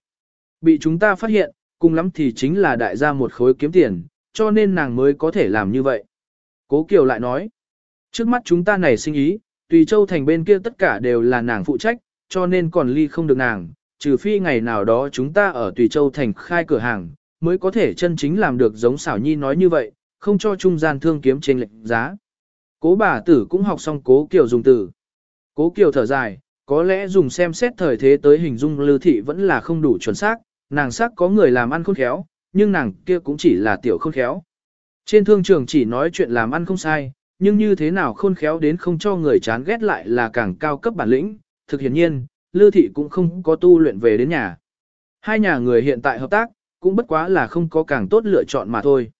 Bị chúng ta phát hiện, cùng lắm thì chính là đại gia một khối kiếm tiền, cho nên nàng mới có thể làm như vậy. Cố Kiều lại nói, trước mắt chúng ta này sinh ý, tùy châu thành bên kia tất cả đều là nàng phụ trách, cho nên còn ly không được nàng, trừ phi ngày nào đó chúng ta ở tùy châu thành khai cửa hàng, mới có thể chân chính làm được giống xảo nhi nói như vậy, không cho trung gian thương kiếm trên lệnh giá. Cố bà tử cũng học xong cố Kiều dùng từ. Cố Kiều thở dài, có lẽ dùng xem xét thời thế tới hình dung lưu thị vẫn là không đủ chuẩn xác, nàng sắc có người làm ăn khôn khéo, nhưng nàng kia cũng chỉ là tiểu khôn khéo. Trên thương trường chỉ nói chuyện làm ăn không sai, nhưng như thế nào khôn khéo đến không cho người chán ghét lại là càng cao cấp bản lĩnh, thực hiện nhiên, Lư Thị cũng không có tu luyện về đến nhà. Hai nhà người hiện tại hợp tác, cũng bất quá là không có càng tốt lựa chọn mà thôi.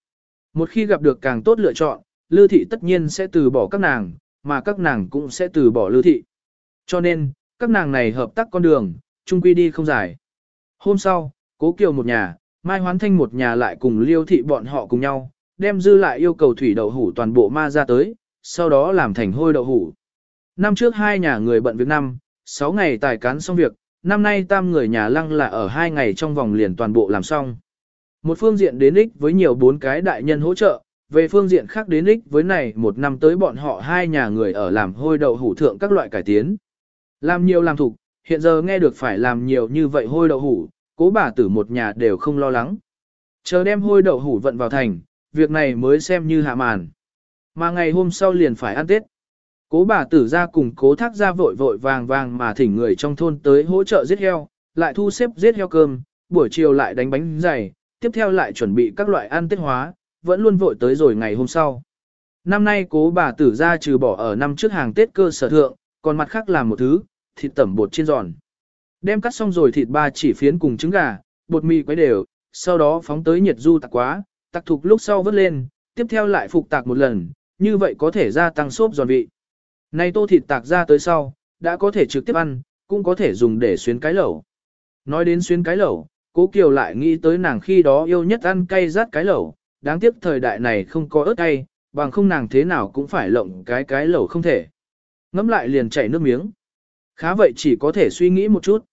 Một khi gặp được càng tốt lựa chọn, Lư Thị tất nhiên sẽ từ bỏ các nàng, mà các nàng cũng sẽ từ bỏ Lư Thị. Cho nên, các nàng này hợp tác con đường, chung quy đi không dài. Hôm sau, Cố Kiều một nhà, Mai Hoán Thanh một nhà lại cùng Liêu Thị bọn họ cùng nhau, đem dư lại yêu cầu thủy đậu hủ toàn bộ ma ra tới, sau đó làm thành hôi đậu hủ. Năm trước hai nhà người bận việc năm, sáu ngày tài cán xong việc, năm nay tam người nhà lăng là ở hai ngày trong vòng liền toàn bộ làm xong. Một phương diện đến ích với nhiều bốn cái đại nhân hỗ trợ, về phương diện khác đến ích với này một năm tới bọn họ hai nhà người ở làm hôi đậu hủ thượng các loại cải tiến. Làm nhiều làm thục, hiện giờ nghe được phải làm nhiều như vậy hôi đậu hủ, cố bà tử một nhà đều không lo lắng. Chờ đem hôi đậu hủ vận vào thành, việc này mới xem như hạ màn. Mà ngày hôm sau liền phải ăn Tết. Cố bà tử ra cùng cố thác ra vội vội vàng vàng mà thỉnh người trong thôn tới hỗ trợ giết heo, lại thu xếp giết heo cơm, buổi chiều lại đánh bánh dày, tiếp theo lại chuẩn bị các loại ăn Tết hóa, vẫn luôn vội tới rồi ngày hôm sau. Năm nay cố bà tử ra trừ bỏ ở năm trước hàng Tết cơ sở thượng, còn mặt khác làm một thứ, thịt tẩm bột chiên giòn. Đem cắt xong rồi thịt ba chỉ phiến cùng trứng gà, bột mì quấy đều, sau đó phóng tới nhiệt du tạc quá, tạc thục lúc sau vớt lên, tiếp theo lại phục tạc một lần, như vậy có thể gia tăng xốp giòn vị. Này tô thịt tạc ra tới sau, đã có thể trực tiếp ăn, cũng có thể dùng để xuyến cái lẩu. Nói đến xuyến cái lẩu, cố Kiều lại nghĩ tới nàng khi đó yêu nhất ăn cay rát cái lẩu, đáng tiếc thời đại này không có ớt cay, bằng không nàng thế nào cũng phải lộng cái cái lẩu không thể. Ngắm lại liền chảy nước miếng. Khá vậy chỉ có thể suy nghĩ một chút.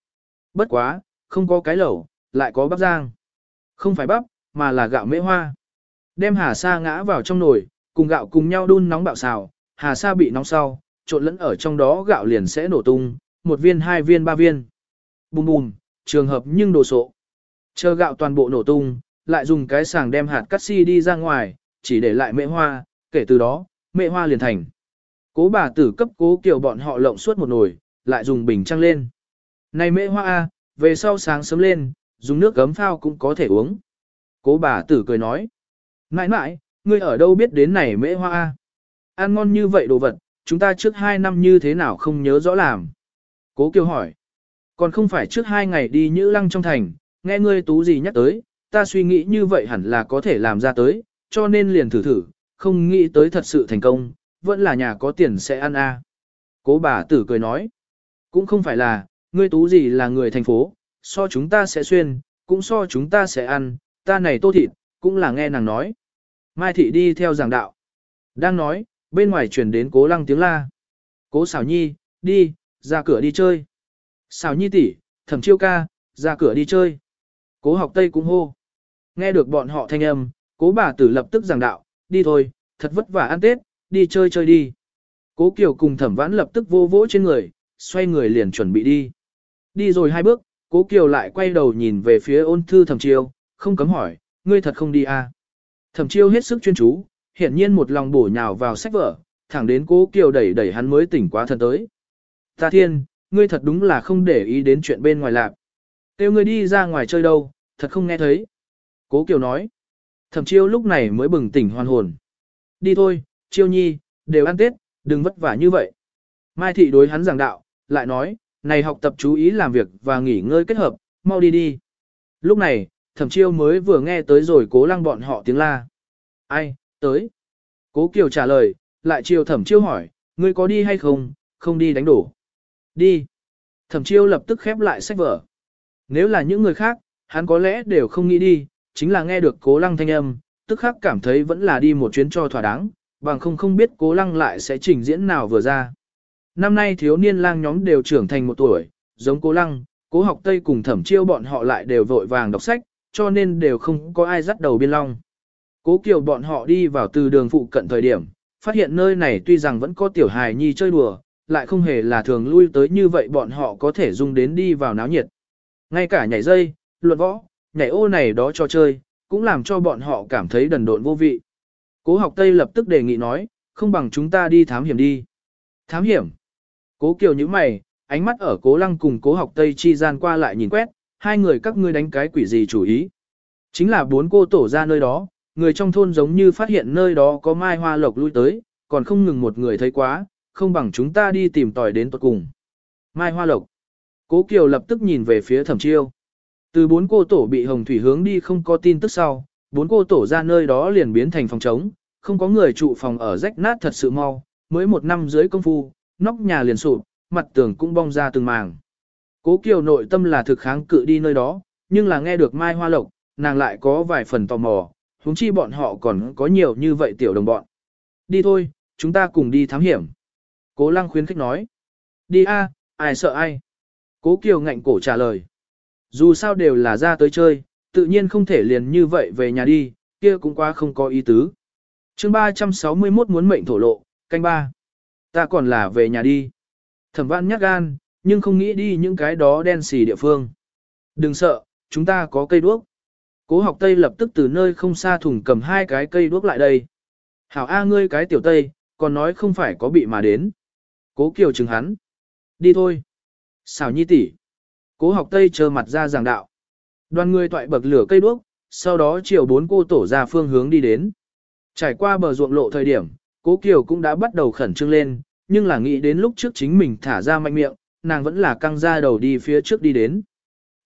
Bất quá, không có cái lẩu, lại có bắp rang. Không phải bắp, mà là gạo mễ hoa. Đem hà sa ngã vào trong nồi, cùng gạo cùng nhau đun nóng bạo xào, hà sa bị nóng sau, trộn lẫn ở trong đó gạo liền sẽ nổ tung, một viên hai viên ba viên. Bùm bùm, trường hợp nhưng đồ sộ. Chờ gạo toàn bộ nổ tung, lại dùng cái sàng đem hạt cắt si đi ra ngoài, chỉ để lại mễ hoa, kể từ đó, mễ hoa liền thành. Cố bà tử cấp cố kiểu bọn họ lộng suốt một nồi, lại dùng bình trăng lên. Này mễ hoa A, về sau sáng sớm lên, dùng nước gấm phao cũng có thể uống. Cố bà tử cười nói. Nãi nãi, ngươi ở đâu biết đến này mễ hoa A? Ăn ngon như vậy đồ vật, chúng ta trước hai năm như thế nào không nhớ rõ làm. Cố kiều hỏi. Còn không phải trước hai ngày đi Nhữ Lăng trong thành, nghe ngươi tú gì nhắc tới, ta suy nghĩ như vậy hẳn là có thể làm ra tới, cho nên liền thử thử, không nghĩ tới thật sự thành công, vẫn là nhà có tiền sẽ ăn a. Cố bà tử cười nói. Cũng không phải là, ngươi tú gì là người thành phố, so chúng ta sẽ xuyên, cũng so chúng ta sẽ ăn, ta này tô thịt, cũng là nghe nàng nói. Mai thị đi theo giảng đạo. Đang nói, bên ngoài truyền đến cố lăng tiếng la. Cố xảo nhi, đi, ra cửa đi chơi. Xảo nhi tỷ, thẩm chiêu ca, ra cửa đi chơi. Cố học tây cũng hô. Nghe được bọn họ thanh âm, cố bà tử lập tức giảng đạo, đi thôi, thật vất vả ăn tết, đi chơi chơi đi. Cố Kiều cùng thẩm vãn lập tức vô vỗ trên người, xoay người liền chuẩn bị đi. Đi rồi hai bước, Cố Kiều lại quay đầu nhìn về phía ôn thư thẩm chiêu, không cấm hỏi, ngươi thật không đi à? Thẩm chiêu hết sức chuyên chú, hiển nhiên một lòng bổ nhào vào sách vở, thẳng đến Cố Kiều đẩy đẩy hắn mới tỉnh quá thần tới. Ta thiên, ngươi thật đúng là không để ý đến chuyện bên ngoài lạc. Tiêu ngươi đi ra ngoài chơi đâu, thật không nghe thấy. Cố Kiều nói. Thẩm chiêu lúc này mới bừng tỉnh hoàn hồn. Đi thôi, chiêu nhi, đều ăn tết, đừng vất vả như vậy. Mai thị đối hắn giảng đạo, lại nói, này học tập chú ý làm việc và nghỉ ngơi kết hợp, mau đi đi. Lúc này, thẩm chiêu mới vừa nghe tới rồi cố lăng bọn họ tiếng la. Ai, tới. Cố Kiều trả lời, lại chiêu thẩm chiêu hỏi, ngươi có đi hay không, không đi đánh đổ. Đi. Thẩm chiêu lập tức khép lại sách vở. Nếu là những người khác, hắn có lẽ đều không nghĩ đi, chính là nghe được cố lăng thanh âm, tức khắc cảm thấy vẫn là đi một chuyến cho thỏa đáng, bằng không không biết cố lăng lại sẽ trình diễn nào vừa ra. Năm nay thiếu niên lang nhóm đều trưởng thành một tuổi, giống cố lăng, cố học Tây cùng thẩm chiêu bọn họ lại đều vội vàng đọc sách, cho nên đều không có ai dắt đầu biên long. Cố kiều bọn họ đi vào từ đường phụ cận thời điểm, phát hiện nơi này tuy rằng vẫn có tiểu hài nhi chơi đùa, lại không hề là thường lui tới như vậy bọn họ có thể dùng đến đi vào náo nhiệt. Ngay cả nhảy dây, luận võ, nhảy ô này đó cho chơi, cũng làm cho bọn họ cảm thấy đần độn vô vị. Cố học Tây lập tức đề nghị nói, không bằng chúng ta đi thám hiểm đi. Thám hiểm. Cố Kiều như mày, ánh mắt ở cố lăng cùng cố học Tây chi gian qua lại nhìn quét, hai người các ngươi đánh cái quỷ gì chủ ý. Chính là bốn cô tổ ra nơi đó, người trong thôn giống như phát hiện nơi đó có mai hoa lộc lui tới, còn không ngừng một người thấy quá, không bằng chúng ta đi tìm tòi đến tuật cùng. Mai hoa lộc. Cố Kiều lập tức nhìn về phía thẩm chiêu. Từ bốn cô tổ bị hồng thủy hướng đi không có tin tức sau, bốn cô tổ ra nơi đó liền biến thành phòng trống, không có người trụ phòng ở rách nát thật sự mau, mới một năm dưới công phu, nóc nhà liền sụp, mặt tường cũng bong ra từng màng. Cố Kiều nội tâm là thực kháng cự đi nơi đó, nhưng là nghe được Mai Hoa Lộc, nàng lại có vài phần tò mò, huống chi bọn họ còn có nhiều như vậy tiểu đồng bọn. Đi thôi, chúng ta cùng đi thám hiểm. Cố Lăng khuyến khích nói. Đi a, ai sợ ai. Cố Kiều ngạnh cổ trả lời. Dù sao đều là ra tới chơi, tự nhiên không thể liền như vậy về nhà đi, kia cũng quá không có ý tứ. chương 361 muốn mệnh thổ lộ, canh ba. Ta còn là về nhà đi. Thẩm Vãn nhắc gan, nhưng không nghĩ đi những cái đó đen xì địa phương. Đừng sợ, chúng ta có cây đuốc. Cố học Tây lập tức từ nơi không xa thùng cầm hai cái cây đuốc lại đây. Hảo A ngươi cái tiểu Tây, còn nói không phải có bị mà đến. Cố Kiều chừng hắn. Đi thôi. Xảo nhi tỷ. Cố học Tây chờ mặt ra giảng đạo. Đoàn người toại bậc lửa cây đuốc, sau đó chiều bốn cô tổ ra phương hướng đi đến. Trải qua bờ ruộng lộ thời điểm, cố Kiều cũng đã bắt đầu khẩn trương lên, nhưng là nghĩ đến lúc trước chính mình thả ra mạnh miệng, nàng vẫn là căng ra đầu đi phía trước đi đến.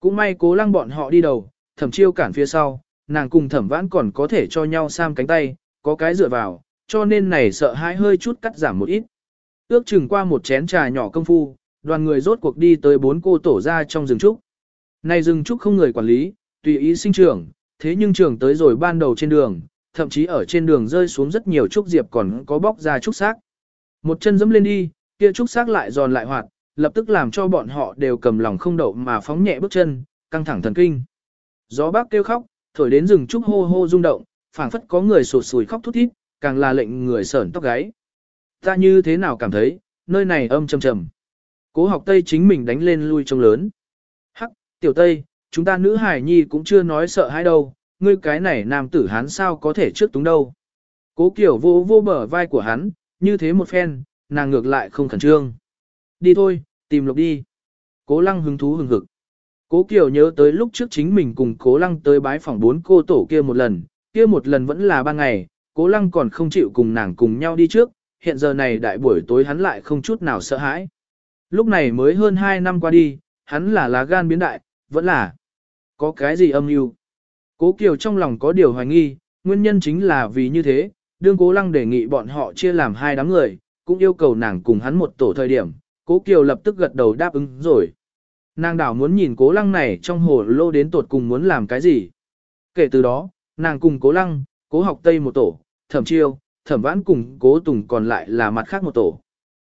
Cũng may cố lăng bọn họ đi đầu, thẩm chiêu cản phía sau, nàng cùng thẩm vãn còn có thể cho nhau sam cánh tay, có cái dựa vào, cho nên này sợ hãi hơi chút cắt giảm một ít. Ước chừng qua một chén trà nhỏ công phu, đoàn người rốt cuộc đi tới bốn cô tổ ra trong rừng trúc. Này rừng trúc không người quản lý, tùy ý sinh trưởng, thế nhưng trưởng tới rồi ban đầu trên đường, thậm chí ở trên đường rơi xuống rất nhiều trúc diệp còn có bóc ra trúc xác. Một chân dẫm lên đi, kia trúc xác lại giòn lại hoạt, lập tức làm cho bọn họ đều cầm lòng không đậu mà phóng nhẹ bước chân, căng thẳng thần kinh. Gió bác kêu khóc, thổi đến rừng trúc hô hô rung động, phảng phất có người sụt sùi khóc thút thít, càng là lệnh người sởn tóc gáy. Ta như thế nào cảm thấy, nơi này âm trầm trầm. Cố học Tây chính mình đánh lên lui trông lớn. Hắc, tiểu Tây, chúng ta nữ hải nhi cũng chưa nói sợ hãi đâu, ngươi cái này nam tử hán sao có thể trước túng đâu. Cố kiểu vô vô bờ vai của hắn, như thế một phen, nàng ngược lại không khẩn trương. Đi thôi, tìm lục đi. Cố lăng hứng thú hừng hực. Cố Kiều nhớ tới lúc trước chính mình cùng Cố Lăng tới bái phòng bốn cô tổ kia một lần, kia một lần vẫn là ban ngày, Cố Lăng còn không chịu cùng nàng cùng nhau đi trước, hiện giờ này đại buổi tối hắn lại không chút nào sợ hãi. Lúc này mới hơn 2 năm qua đi, hắn là lá gan biến đại, vẫn là có cái gì âm mưu. Cố Kiều trong lòng có điều hoài nghi, nguyên nhân chính là vì như thế, đương Cố Lăng đề nghị bọn họ chia làm hai đám người, cũng yêu cầu nàng cùng hắn một tổ thời điểm, Cố Kiều lập tức gật đầu đáp ứng rồi. Nàng đảo muốn nhìn cố lăng này trong hồ lô đến tột cùng muốn làm cái gì. Kể từ đó, nàng cùng cố lăng, cố học tây một tổ, thẩm chiêu, thẩm vãn cùng cố tùng còn lại là mặt khác một tổ.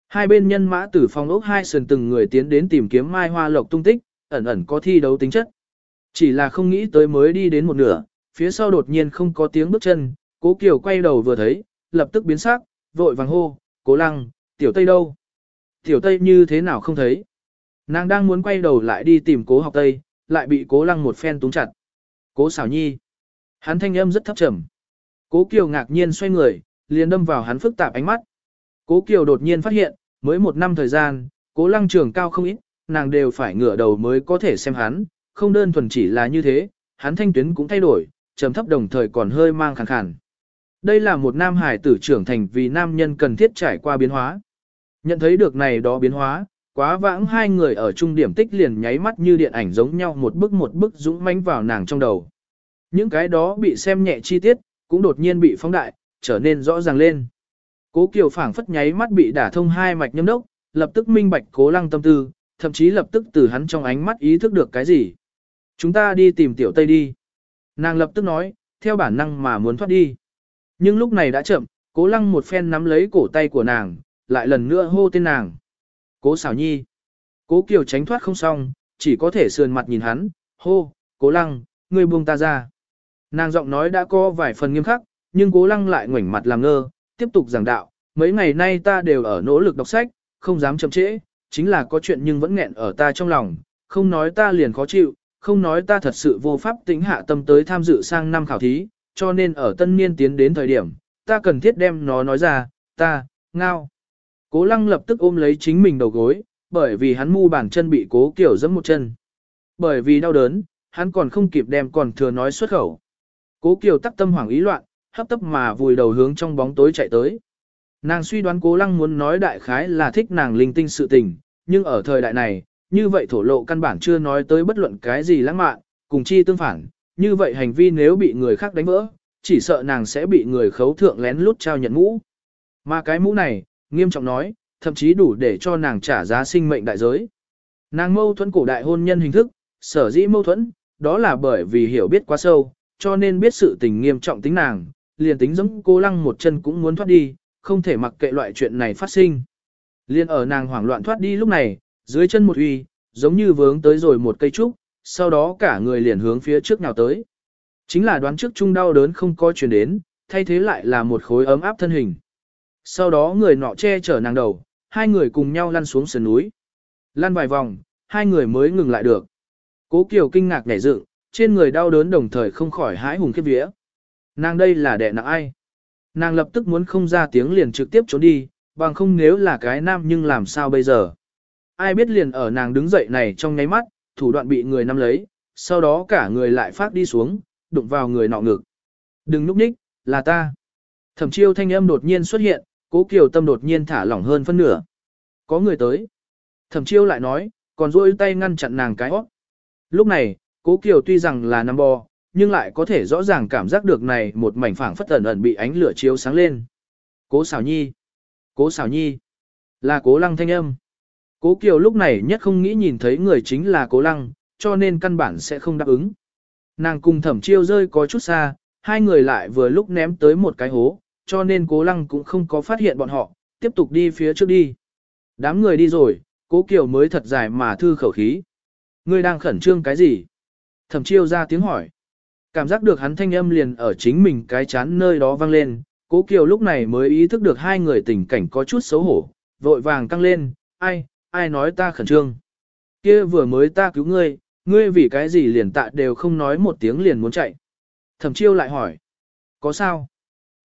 Hai bên nhân mã tử phong ốc hai sườn từng người tiến đến tìm kiếm mai hoa lộc tung tích, ẩn ẩn có thi đấu tính chất. Chỉ là không nghĩ tới mới đi đến một nửa, phía sau đột nhiên không có tiếng bước chân, cố kiều quay đầu vừa thấy, lập tức biến sắc, vội vàng hô, cố lăng, tiểu tây đâu? Tiểu tây như thế nào không thấy? Nàng đang muốn quay đầu lại đi tìm cố học tây, lại bị cố lăng một phen túng chặt. Cố xảo nhi. Hắn thanh âm rất thấp trầm. Cố Kiều ngạc nhiên xoay người, liền đâm vào hắn phức tạp ánh mắt. Cố Kiều đột nhiên phát hiện, mới một năm thời gian, cố lăng trường cao không ít, nàng đều phải ngửa đầu mới có thể xem hắn, không đơn thuần chỉ là như thế, hắn thanh tuyến cũng thay đổi, trầm thấp đồng thời còn hơi mang khàn khàn. Đây là một nam hải tử trưởng thành vì nam nhân cần thiết trải qua biến hóa. Nhận thấy được này đó biến hóa, Quá vãng hai người ở trung điểm tích liền nháy mắt như điện ảnh giống nhau một bức một bức dũng mãnh vào nàng trong đầu. Những cái đó bị xem nhẹ chi tiết, cũng đột nhiên bị phóng đại, trở nên rõ ràng lên. Cố Kiều phảng phất nháy mắt bị đả thông hai mạch nhâm đốc, lập tức minh bạch Cố Lăng tâm tư, thậm chí lập tức từ hắn trong ánh mắt ý thức được cái gì. Chúng ta đi tìm tiểu Tây đi. Nàng lập tức nói, theo bản năng mà muốn thoát đi. Nhưng lúc này đã chậm, Cố Lăng một phen nắm lấy cổ tay của nàng, lại lần nữa hô tên nàng. Cố xảo nhi. Cố kiều tránh thoát không xong, chỉ có thể sườn mặt nhìn hắn, hô, cố lăng, ngươi buông ta ra. Nàng giọng nói đã có vài phần nghiêm khắc, nhưng cố lăng lại ngoảnh mặt làm ngơ, tiếp tục giảng đạo, mấy ngày nay ta đều ở nỗ lực đọc sách, không dám chậm trễ, chính là có chuyện nhưng vẫn nghẹn ở ta trong lòng, không nói ta liền khó chịu, không nói ta thật sự vô pháp tính hạ tâm tới tham dự sang năm khảo thí, cho nên ở tân niên tiến đến thời điểm, ta cần thiết đem nó nói ra, ta, ngao. Cố lăng lập tức ôm lấy chính mình đầu gối, bởi vì hắn mu bàn chân bị cố kiểu dẫm một chân. Bởi vì đau đớn, hắn còn không kịp đem còn thừa nói xuất khẩu. Cố kiều tắc tâm hoảng ý loạn, hấp tấp mà vùi đầu hướng trong bóng tối chạy tới. Nàng suy đoán cố lăng muốn nói đại khái là thích nàng linh tinh sự tình, nhưng ở thời đại này, như vậy thổ lộ căn bản chưa nói tới bất luận cái gì lãng mạn, cùng chi tương phản, như vậy hành vi nếu bị người khác đánh vỡ, chỉ sợ nàng sẽ bị người khấu thượng lén lút trao nhận mũ. Mà cái mũ này, nghiêm trọng nói, thậm chí đủ để cho nàng trả giá sinh mệnh đại giới. Nàng mâu thuẫn cổ đại hôn nhân hình thức, sở dĩ mâu thuẫn, đó là bởi vì hiểu biết quá sâu, cho nên biết sự tình nghiêm trọng tính nàng, liền tính giống cô lăng một chân cũng muốn thoát đi, không thể mặc kệ loại chuyện này phát sinh. Liên ở nàng hoảng loạn thoát đi lúc này, dưới chân một uy, giống như vướng tới rồi một cây trúc, sau đó cả người liền hướng phía trước nào tới. Chính là đoán trước chung đau đớn không có chuyển đến, thay thế lại là một khối ấm áp thân hình. Sau đó người nọ che chở nàng đầu, hai người cùng nhau lăn xuống sườn núi. Lăn vài vòng, hai người mới ngừng lại được. Cố Kiều kinh ngạc nhảy dựng, trên người đau đớn đồng thời không khỏi hãi hùng khiếp vía. Nàng đây là đệ nặng ai? Nàng lập tức muốn không ra tiếng liền trực tiếp trốn đi, bằng không nếu là cái nam nhưng làm sao bây giờ? Ai biết liền ở nàng đứng dậy này trong nháy mắt, thủ đoạn bị người nắm lấy, sau đó cả người lại phát đi xuống, đụng vào người nọ ngực. Đừng núp ních, là ta. Thẩm chiêu thanh âm đột nhiên xuất hiện, cố kiều tâm đột nhiên thả lỏng hơn phân nửa. Có người tới. Thẩm chiêu lại nói, còn duỗi tay ngăn chặn nàng cái hót. Lúc này, cố kiều tuy rằng là nằm bò, nhưng lại có thể rõ ràng cảm giác được này một mảnh phẳng phất ẩn ẩn bị ánh lửa chiếu sáng lên. Cố xảo nhi. Cố xảo nhi. Là cố lăng thanh âm. Cố kiều lúc này nhất không nghĩ nhìn thấy người chính là cố lăng, cho nên căn bản sẽ không đáp ứng. Nàng cùng thẩm chiêu rơi có chút xa, hai người lại vừa lúc ném tới một cái hố, cho nên cố lăng cũng không có phát hiện bọn họ, tiếp tục đi phía trước đi. Đám người đi rồi, cố kiều mới thật dài mà thư khẩu khí. Ngươi đang khẩn trương cái gì? Thẩm chiêu ra tiếng hỏi. Cảm giác được hắn thanh âm liền ở chính mình cái chán nơi đó vang lên, cố kiều lúc này mới ý thức được hai người tình cảnh có chút xấu hổ, vội vàng căng lên, ai, ai nói ta khẩn trương. Kia vừa mới ta cứu ngươi, ngươi vì cái gì liền tạ đều không nói một tiếng liền muốn chạy. Thẩm chiêu lại hỏi. Có sao?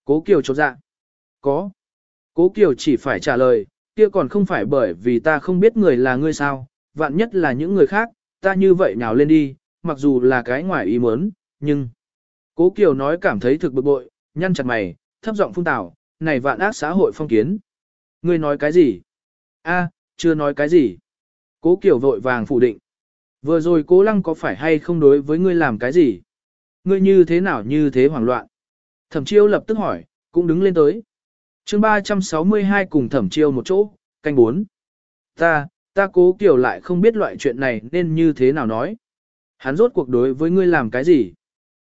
Cố Kiều chột dạ. Có. Cố Kiều chỉ phải trả lời, kia còn không phải bởi vì ta không biết người là ngươi sao, vạn nhất là những người khác, ta như vậy nhào lên đi, mặc dù là cái ngoài ý muốn, nhưng... Cố Kiều nói cảm thấy thực bực bội, nhăn chặt mày, thấp giọng phun tảo, này vạn ác xã hội phong kiến. Ngươi nói cái gì? A, chưa nói cái gì. Cố Kiều vội vàng phủ định. Vừa rồi cố lăng có phải hay không đối với ngươi làm cái gì? Ngươi như thế nào như thế hoảng loạn? Thẩm chiêu lập tức hỏi, cũng đứng lên tới. chương 362 cùng thẩm chiêu một chỗ, canh bốn. Ta, ta cố kiểu lại không biết loại chuyện này nên như thế nào nói. Hắn rốt cuộc đối với ngươi làm cái gì?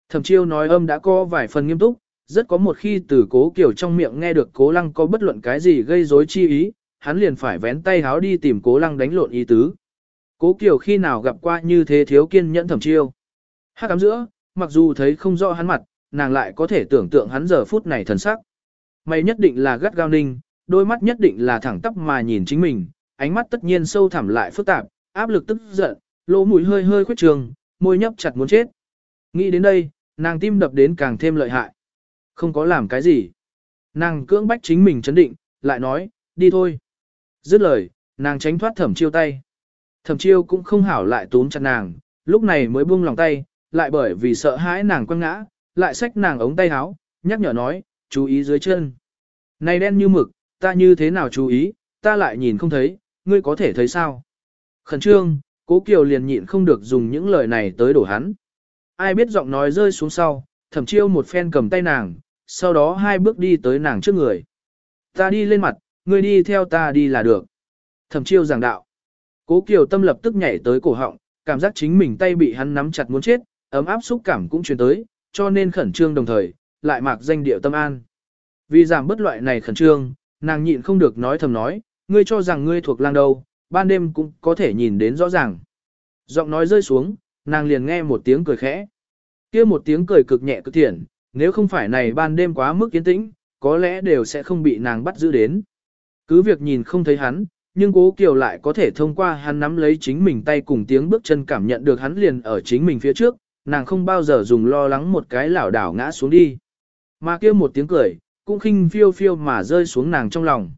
Thẩm chiêu nói âm đã có vài phần nghiêm túc, rất có một khi từ cố kiểu trong miệng nghe được cố lăng có bất luận cái gì gây rối chi ý, hắn liền phải vén tay háo đi tìm cố lăng đánh lộn ý tứ. Cố kiểu khi nào gặp qua như thế thiếu kiên nhẫn thẩm chiêu. Hát cắm giữa, mặc dù thấy không rõ hắn mặt, nàng lại có thể tưởng tượng hắn giờ phút này thần sắc. Mày nhất định là gắt gao ninh, đôi mắt nhất định là thẳng tắp mà nhìn chính mình, ánh mắt tất nhiên sâu thẳm lại phức tạp, áp lực tức giận, lỗ mũi hơi hơi khuyết trường, môi nhấp chặt muốn chết. Nghĩ đến đây, nàng tim đập đến càng thêm lợi hại. Không có làm cái gì. Nàng cưỡng bách chính mình chấn định, lại nói, đi thôi. Dứt lời, nàng tránh thoát thẩm chiêu tay. Thẩm chiêu cũng không hảo lại tốn chặt nàng, lúc này mới buông lòng tay, lại bởi vì sợ hãi nàng quăng ngã, lại xách nàng ống tay áo, nhắc nhở nói, chú ý dưới chân. Này đen như mực, ta như thế nào chú ý, ta lại nhìn không thấy, ngươi có thể thấy sao? Khẩn trương, cố kiều liền nhịn không được dùng những lời này tới đổ hắn. Ai biết giọng nói rơi xuống sau, thẩm chiêu một phen cầm tay nàng, sau đó hai bước đi tới nàng trước người. Ta đi lên mặt, ngươi đi theo ta đi là được. Thẩm chiêu giảng đạo. Cố kiều tâm lập tức nhảy tới cổ họng, cảm giác chính mình tay bị hắn nắm chặt muốn chết, ấm áp xúc cảm cũng truyền tới, cho nên khẩn trương đồng thời, lại mạc danh điệu tâm an. Vì giảm bất loại này khẩn trương, nàng nhịn không được nói thầm nói, ngươi cho rằng ngươi thuộc lang đâu, ban đêm cũng có thể nhìn đến rõ ràng. Giọng nói rơi xuống, nàng liền nghe một tiếng cười khẽ. kia một tiếng cười cực nhẹ cực thiện, nếu không phải này ban đêm quá mức kiến tĩnh, có lẽ đều sẽ không bị nàng bắt giữ đến. Cứ việc nhìn không thấy hắn, nhưng cố kiều lại có thể thông qua hắn nắm lấy chính mình tay cùng tiếng bước chân cảm nhận được hắn liền ở chính mình phía trước, nàng không bao giờ dùng lo lắng một cái lảo đảo ngã xuống đi. Mà kia một tiếng cười, cũng khinh phiêu phiêu mà rơi xuống nàng trong lòng.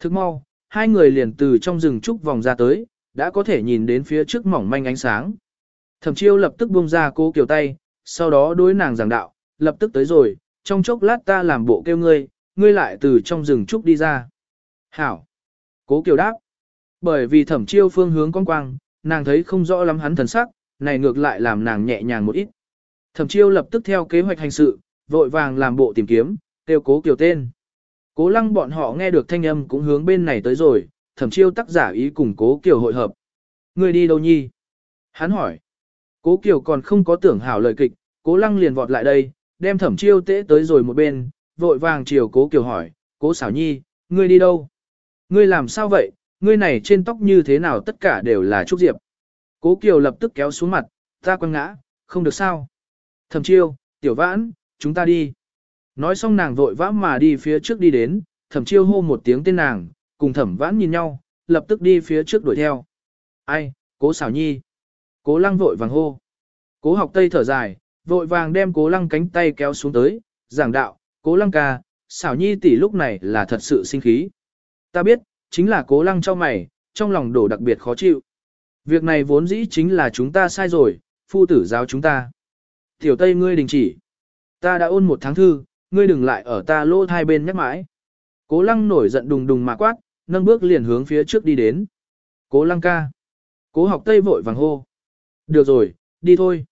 Thức mau, hai người liền từ trong rừng trúc vòng ra tới, đã có thể nhìn đến phía trước mỏng manh ánh sáng. Thẩm chiêu lập tức buông ra cố kiều tay, sau đó đối nàng giảng đạo, lập tức tới rồi, trong chốc lát ta làm bộ kêu ngươi, ngươi lại từ trong rừng trúc đi ra. Hảo! Cố kiều đáp. Bởi vì thẩm chiêu phương hướng con quang, nàng thấy không rõ lắm hắn thần sắc, này ngược lại làm nàng nhẹ nhàng một ít. Thẩm chiêu lập tức theo kế hoạch hành sự, vội vàng làm bộ tìm kiếm, kêu cố kiều tên. Cố lăng bọn họ nghe được thanh âm cũng hướng bên này tới rồi, thẩm chiêu tác giả ý cùng cố kiều hội hợp. Người đi đâu nhi? Hắn hỏi. Cố kiều còn không có tưởng hảo lời kịch, cố lăng liền vọt lại đây, đem thẩm chiêu tễ tới rồi một bên, vội vàng chiều cố kiều hỏi, cố xảo nhi, ngươi đi đâu? Ngươi làm sao vậy, ngươi này trên tóc như thế nào tất cả đều là trúc diệp. Cố Kiều lập tức kéo xuống mặt, ta quăng ngã, không được sao. Thẩm chiêu, tiểu vãn, chúng ta đi. Nói xong nàng vội vã mà đi phía trước đi đến, thẩm chiêu hô một tiếng tên nàng, cùng thẩm vãn nhìn nhau, lập tức đi phía trước đuổi theo. Ai, cố xảo nhi. Cố lăng vội vàng hô. Cố học tây thở dài, vội vàng đem cố lăng cánh tay kéo xuống tới, giảng đạo, cố lăng ca, xảo nhi tỷ lúc này là thật sự sinh khí. Ta biết, chính là cố lăng cho mày, trong lòng đổ đặc biệt khó chịu. Việc này vốn dĩ chính là chúng ta sai rồi, phu tử giáo chúng ta. Tiểu Tây ngươi đình chỉ. Ta đã ôn một tháng thư, ngươi đừng lại ở ta lỗ hai bên nhắc mãi. Cố lăng nổi giận đùng đùng mà quát, nâng bước liền hướng phía trước đi đến. Cố lăng ca. Cố học Tây vội vàng hô. Được rồi, đi thôi.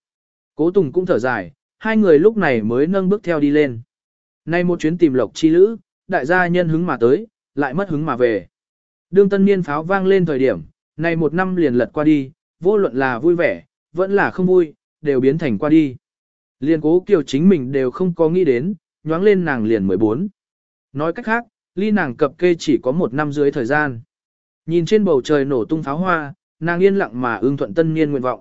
Cố Tùng cũng thở dài, hai người lúc này mới nâng bước theo đi lên. Nay một chuyến tìm lộc chi lữ, đại gia nhân hứng mà tới, lại mất hứng mà về. Đương tân niên pháo vang lên thời điểm, này một năm liền lật qua đi, vô luận là vui vẻ, vẫn là không vui, đều biến thành qua đi. Liên cố kiều chính mình đều không có nghĩ đến, nhoáng lên nàng liền 14. Nói cách khác, ly nàng cập kê chỉ có một năm dưới thời gian. Nhìn trên bầu trời nổ tung pháo hoa, nàng yên lặng mà ưng thuận tân niên nguyện vọng.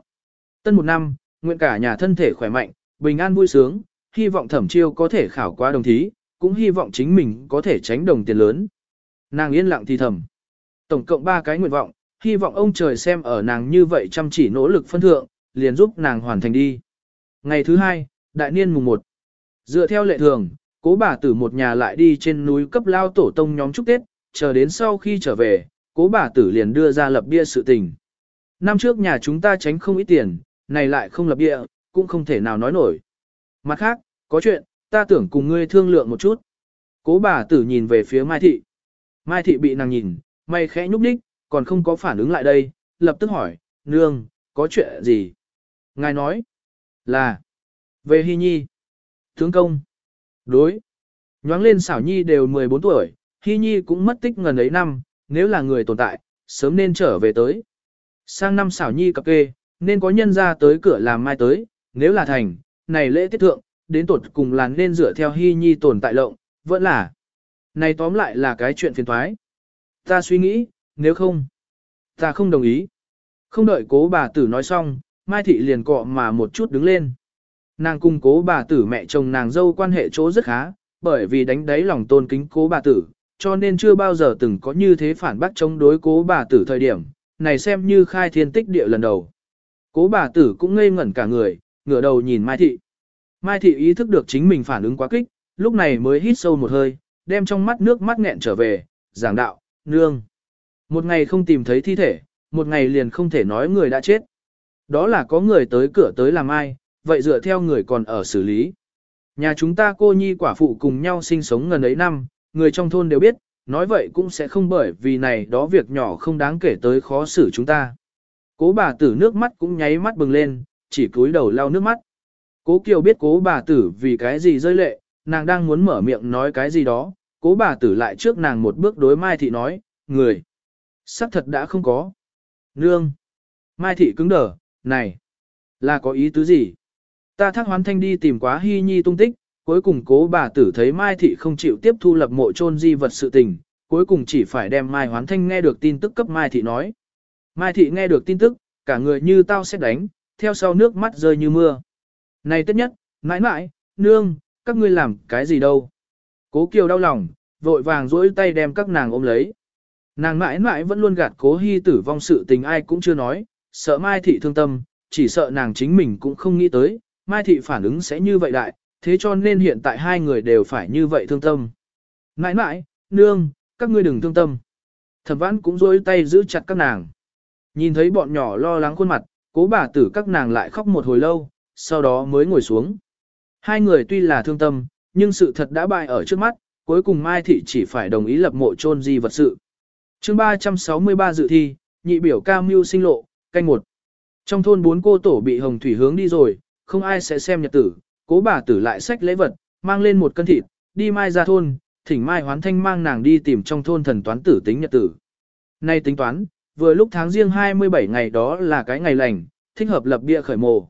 Tân một năm, nguyện cả nhà thân thể khỏe mạnh, bình an vui sướng, hy vọng thẩm chiêu có thể khảo qua đồng thí, cũng hy vọng chính mình có thể tránh đồng tiền lớn. Nàng yên lặng thì thầm. Tổng cộng 3 cái nguyện vọng, hy vọng ông trời xem ở nàng như vậy chăm chỉ nỗ lực phân thượng, liền giúp nàng hoàn thành đi. Ngày thứ hai, đại niên mùng 1. Dựa theo lệ thường, cố bà tử một nhà lại đi trên núi cấp lao tổ tông nhóm chúc Tết, chờ đến sau khi trở về, cố bà tử liền đưa ra lập bia sự tình. Năm trước nhà chúng ta tránh không ít tiền, này lại không lập bia, cũng không thể nào nói nổi. Mặt khác, có chuyện, ta tưởng cùng ngươi thương lượng một chút. Cố bà tử nhìn về phía Mai Thị. Mai Thị bị nàng nhìn, mày khẽ nhúc đích, còn không có phản ứng lại đây, lập tức hỏi, nương, có chuyện gì? Ngài nói, là, về Hy Nhi. Tướng công, đối, nhoáng lên xảo Nhi đều 14 tuổi, Hy Nhi cũng mất tích ngần ấy năm, nếu là người tồn tại, sớm nên trở về tới. Sang năm xảo Nhi cập kê, nên có nhân ra tới cửa làm mai tới, nếu là thành, này lễ tiết thượng, đến tột cùng là nên dựa theo Hy Nhi tồn tại lộng, vẫn là. Này tóm lại là cái chuyện phiền thoái. Ta suy nghĩ, nếu không, ta không đồng ý. Không đợi cố bà tử nói xong, Mai Thị liền cọ mà một chút đứng lên. Nàng cùng cố bà tử mẹ chồng nàng dâu quan hệ chỗ rất khá, bởi vì đánh đáy lòng tôn kính cố bà tử, cho nên chưa bao giờ từng có như thế phản bác chống đối cố bà tử thời điểm, này xem như khai thiên tích địa lần đầu. Cố bà tử cũng ngây ngẩn cả người, ngửa đầu nhìn Mai Thị. Mai Thị ý thức được chính mình phản ứng quá kích, lúc này mới hít sâu một hơi, đem trong mắt nước mắt nghẹn trở về, giảng đạo, nương. Một ngày không tìm thấy thi thể, một ngày liền không thể nói người đã chết. Đó là có người tới cửa tới làm ai, vậy dựa theo người còn ở xử lý. Nhà chúng ta cô nhi quả phụ cùng nhau sinh sống gần ấy năm, người trong thôn đều biết, nói vậy cũng sẽ không bởi vì này đó việc nhỏ không đáng kể tới khó xử chúng ta. Cố bà tử nước mắt cũng nháy mắt bừng lên, chỉ cúi đầu lau nước mắt. Cố Kiều biết cố bà tử vì cái gì rơi lệ, nàng đang muốn mở miệng nói cái gì đó, cố bà tử lại trước nàng một bước đối Mai Thị nói, người. Sắc thật đã không có. Nương. Mai Thị cứng đờ, này. Là có ý tứ gì? Ta thác hoán thanh đi tìm quá hy nhi tung tích, cuối cùng cố bà tử thấy Mai Thị không chịu tiếp thu lập mộ chôn di vật sự tình, cuối cùng chỉ phải đem Mai Hoán Thanh nghe được tin tức cấp Mai Thị nói. Mai Thị nghe được tin tức, cả người như tao sẽ đánh, theo sau nước mắt rơi như mưa. Này tất nhất, mãi mãi, nương, các ngươi làm cái gì đâu? Cố Kiều đau lòng, vội vàng duỗi tay đem các nàng ôm lấy. Nàng mãi mãi vẫn luôn gạt cố hy tử vong sự tình ai cũng chưa nói, sợ Mai Thị thương tâm, chỉ sợ nàng chính mình cũng không nghĩ tới, Mai Thị phản ứng sẽ như vậy đại, thế cho nên hiện tại hai người đều phải như vậy thương tâm. Mãi mãi, nương, các ngươi đừng thương tâm. Thẩm vãn cũng duỗi tay giữ chặt các nàng. Nhìn thấy bọn nhỏ lo lắng khuôn mặt, cố bà tử các nàng lại khóc một hồi lâu, sau đó mới ngồi xuống. Hai người tuy là thương tâm, nhưng sự thật đã bại ở trước mắt, cuối cùng Mai Thị chỉ phải đồng ý lập mộ chôn di vật sự. chương 363 dự thi, nhị biểu ca mưu sinh lộ, canh một. Trong thôn bốn cô tổ bị hồng thủy hướng đi rồi, không ai sẽ xem nhật tử, cố bà tử lại xách lễ vật, mang lên một cân thịt, đi mai ra thôn, thỉnh mai hoán thanh mang nàng đi tìm trong thôn thần toán tử tính nhật tử. Nay tính toán, vừa lúc tháng riêng 27 ngày đó là cái ngày lành, thích hợp lập bia khởi mộ.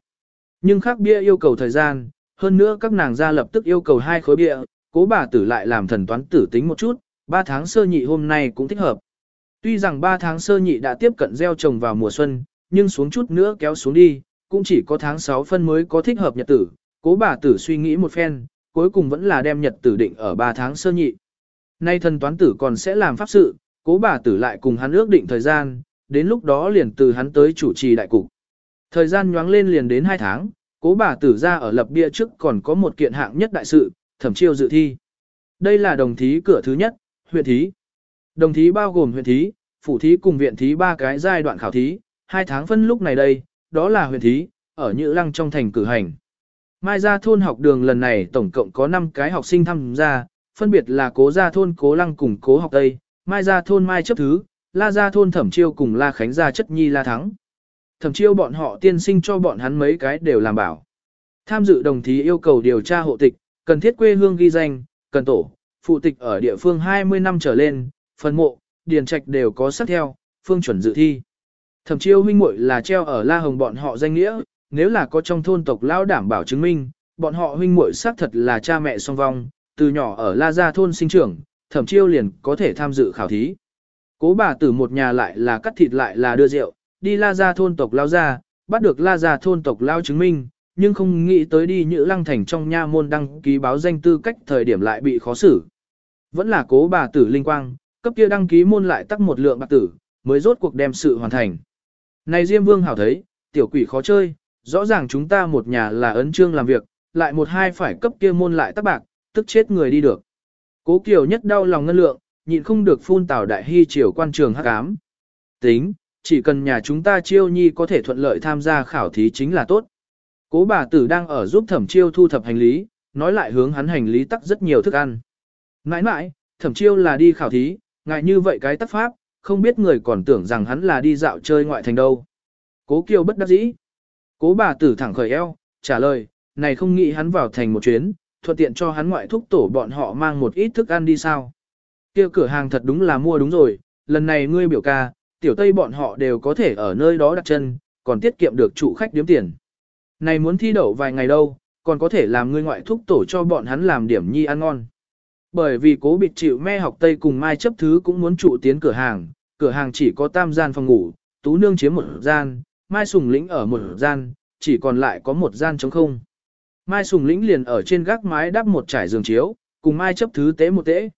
Nhưng khác bia yêu cầu thời gian, hơn nữa các nàng ra lập tức yêu cầu hai khối bia, cố bà tử lại làm thần toán tử tính một chút, 3 tháng sơ nhị hôm nay cũng thích hợp. Tuy rằng 3 tháng sơ nhị đã tiếp cận gieo trồng vào mùa xuân, nhưng xuống chút nữa kéo xuống đi, cũng chỉ có tháng 6 phân mới có thích hợp nhật tử. Cố bà tử suy nghĩ một phen, cuối cùng vẫn là đem nhật tử định ở 3 tháng sơ nhị. Nay thần toán tử còn sẽ làm pháp sự, cố bà tử lại cùng hắn ước định thời gian, đến lúc đó liền từ hắn tới chủ trì đại cục. Thời gian nhoáng lên liền đến 2 tháng, cố bà tử ra ở lập bia trước còn có một kiện hạng nhất đại sự, thẩm chiêu dự thi. Đây là đồng thí cửa thứ nhất, huyện thí. Đồng thí bao gồm huyện thí, phủ thí cùng viện thí ba cái giai đoạn khảo thí, hai tháng phân lúc này đây, đó là huyện thí, ở Nhữ Lăng trong thành cử hành. Mai Gia thôn học đường lần này tổng cộng có 5 cái học sinh tham gia, phân biệt là Cố Gia thôn Cố Lăng cùng Cố học Tây, Mai Gia thôn Mai chấp thứ, La Gia thôn Thẩm Chiêu cùng La Khánh Gia chất nhi La Thắng. Thẩm Chiêu bọn họ tiên sinh cho bọn hắn mấy cái đều làm bảo. Tham dự đồng thí yêu cầu điều tra hộ tịch, cần thiết quê hương ghi danh, cần tổ, phụ tịch ở địa phương 20 năm trở lên, phần mộ, điền trạch đều có sát theo, phương chuẩn dự thi. Thẩm chiêu huynh muội là treo ở La Hồng bọn họ danh nghĩa, nếu là có trong thôn tộc lao đảm bảo chứng minh, bọn họ huynh muội xác thật là cha mẹ song vong, từ nhỏ ở La Gia thôn sinh trưởng, thẩm chiêu liền có thể tham dự khảo thí. Cố bà tử một nhà lại là cắt thịt lại là đưa rượu, đi La Gia thôn tộc lao ra, bắt được La Gia thôn tộc lao chứng minh, nhưng không nghĩ tới đi Nhữ Lăng Thành trong nha môn đăng ký báo danh tư cách thời điểm lại bị khó xử. Vẫn là cố bà tử linh quang, cấp kia đăng ký môn lại tắc một lượng bạc tử, mới rốt cuộc đem sự hoàn thành. Này Diêm Vương hảo thấy, tiểu quỷ khó chơi, rõ ràng chúng ta một nhà là ấn trương làm việc, lại một hai phải cấp kia môn lại tắc bạc, tức chết người đi được. Cố Kiều nhất đau lòng ngân lượng, nhịn không được phun tảo đại hy triều quan trường hắc ám. Tính, chỉ cần nhà chúng ta chiêu nhi có thể thuận lợi tham gia khảo thí chính là tốt. Cố bà tử đang ở giúp thẩm chiêu thu thập hành lý, nói lại hướng hắn hành lý tắc rất nhiều thức ăn. Nãi nãi, thẩm chiêu là đi khảo thí, ngại như vậy cái tắc pháp, không biết người còn tưởng rằng hắn là đi dạo chơi ngoại thành đâu. Cố kiêu bất đắc dĩ. Cố bà tử thẳng khởi eo, trả lời, này không nghĩ hắn vào thành một chuyến, thuận tiện cho hắn ngoại thúc tổ bọn họ mang một ít thức ăn đi sao. Kia cửa hàng thật đúng là mua đúng rồi, lần này ngươi biểu ca, tiểu tây bọn họ đều có thể ở nơi đó đặt chân, còn tiết kiệm được chủ khách điếm tiền. Này muốn thi đậu vài ngày đâu, còn có thể làm người ngoại thúc tổ cho bọn hắn làm điểm nhi ăn ngon. Bởi vì cố bịt chịu me học Tây cùng Mai chấp thứ cũng muốn trụ tiến cửa hàng, cửa hàng chỉ có tam gian phòng ngủ, tú nương chiếm một gian, Mai sùng lĩnh ở một gian, chỉ còn lại có một gian trống không. Mai sùng lĩnh liền ở trên gác mái đắp một trải giường chiếu, cùng Mai chấp thứ tế một tế.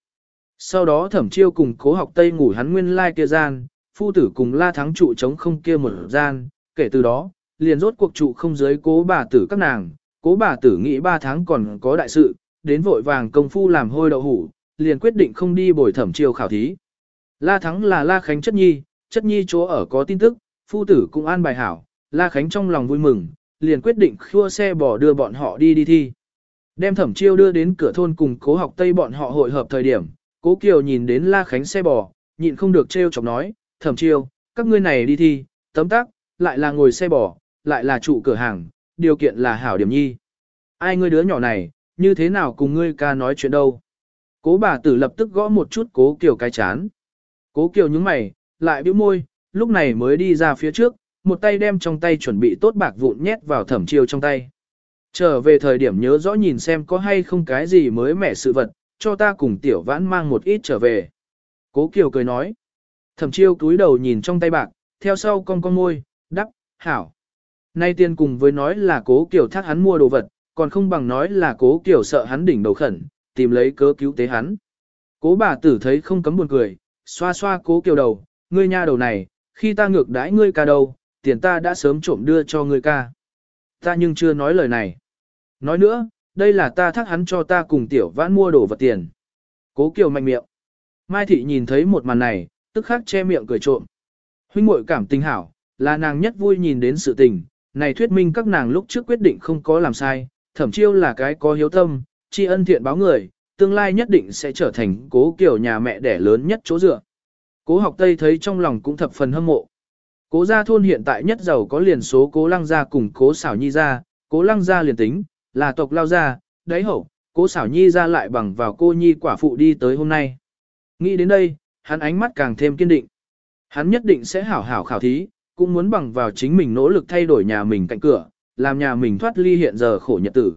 Sau đó thẩm chiêu cùng cố học Tây ngủ hắn nguyên lai kia gian, phu tử cùng la thắng trụ chống không kia một gian, kể từ đó, liền rốt cuộc trụ không giới cố bà tử các nàng, cố bà tử nghĩ ba tháng còn có đại sự, đến vội vàng công phu làm hôi đậu hủ, liền quyết định không đi bồi thẩm chiêu khảo thí. La Thắng là La Khánh chất nhi, chất nhi chỗ ở có tin tức, phu tử cũng an bài hảo, La Khánh trong lòng vui mừng, liền quyết định khua xe bỏ đưa bọn họ đi đi thi. Đem thẩm chiêu đưa đến cửa thôn cùng cố học Tây bọn họ hội hợp thời điểm, cố Kiều nhìn đến La Khánh xe bò, nhịn không được trêu chọc nói, thẩm chiêu, các ngươi này đi thi, tấm tắc, lại là ngồi xe bò, lại là trụ cửa hàng, điều kiện là hảo điểm nhi. Ai ngươi đứa nhỏ này, như thế nào cùng ngươi ca nói chuyện đâu. Cố bà tử lập tức gõ một chút cố kiều cái chán. Cố kiều nhướng mày, lại bĩu môi, lúc này mới đi ra phía trước, một tay đem trong tay chuẩn bị tốt bạc vụn nhét vào thẩm chiêu trong tay. Trở về thời điểm nhớ rõ nhìn xem có hay không cái gì mới mẻ sự vật, cho ta cùng tiểu vãn mang một ít trở về. Cố kiều cười nói. Thẩm chiêu túi đầu nhìn trong tay bạc, theo sau con con môi, đắp, hảo. Nay tiên cùng với nói là cố kiểu thác hắn mua đồ vật, còn không bằng nói là cố kiểu sợ hắn đỉnh đầu khẩn, tìm lấy cớ cứu tế hắn. Cố bà tử thấy không cấm buồn cười, xoa xoa cố kiểu đầu, ngươi nha đầu này, khi ta ngược đãi ngươi ca đầu, tiền ta đã sớm trộm đưa cho ngươi ca. Ta nhưng chưa nói lời này. Nói nữa, đây là ta thác hắn cho ta cùng tiểu vãn mua đồ vật tiền. Cố kiều mạnh miệng. Mai thị nhìn thấy một màn này, tức khắc che miệng cười trộm. Huynh muội cảm tình hảo, là nàng nhất vui nhìn đến sự tình, này thuyết minh các nàng lúc trước quyết định không có làm sai, thẩm chiêu là cái có hiếu tâm, tri ân thiện báo người, tương lai nhất định sẽ trở thành cố kiểu nhà mẹ đẻ lớn nhất chỗ dựa. Cố học Tây thấy trong lòng cũng thập phần hâm mộ. Cố gia thôn hiện tại nhất giàu có liền số cố lăng gia cùng cố xảo nhi gia, cố lăng gia liền tính, là tộc lao gia, đáy hậu, cố xảo nhi gia lại bằng vào cô nhi quả phụ đi tới hôm nay. Nghĩ đến đây, hắn ánh mắt càng thêm kiên định. Hắn nhất định sẽ hảo hảo khảo thí, cũng muốn bằng vào chính mình nỗ lực thay đổi nhà mình cạnh cửa, làm nhà mình thoát ly hiện giờ khổ nhật tử.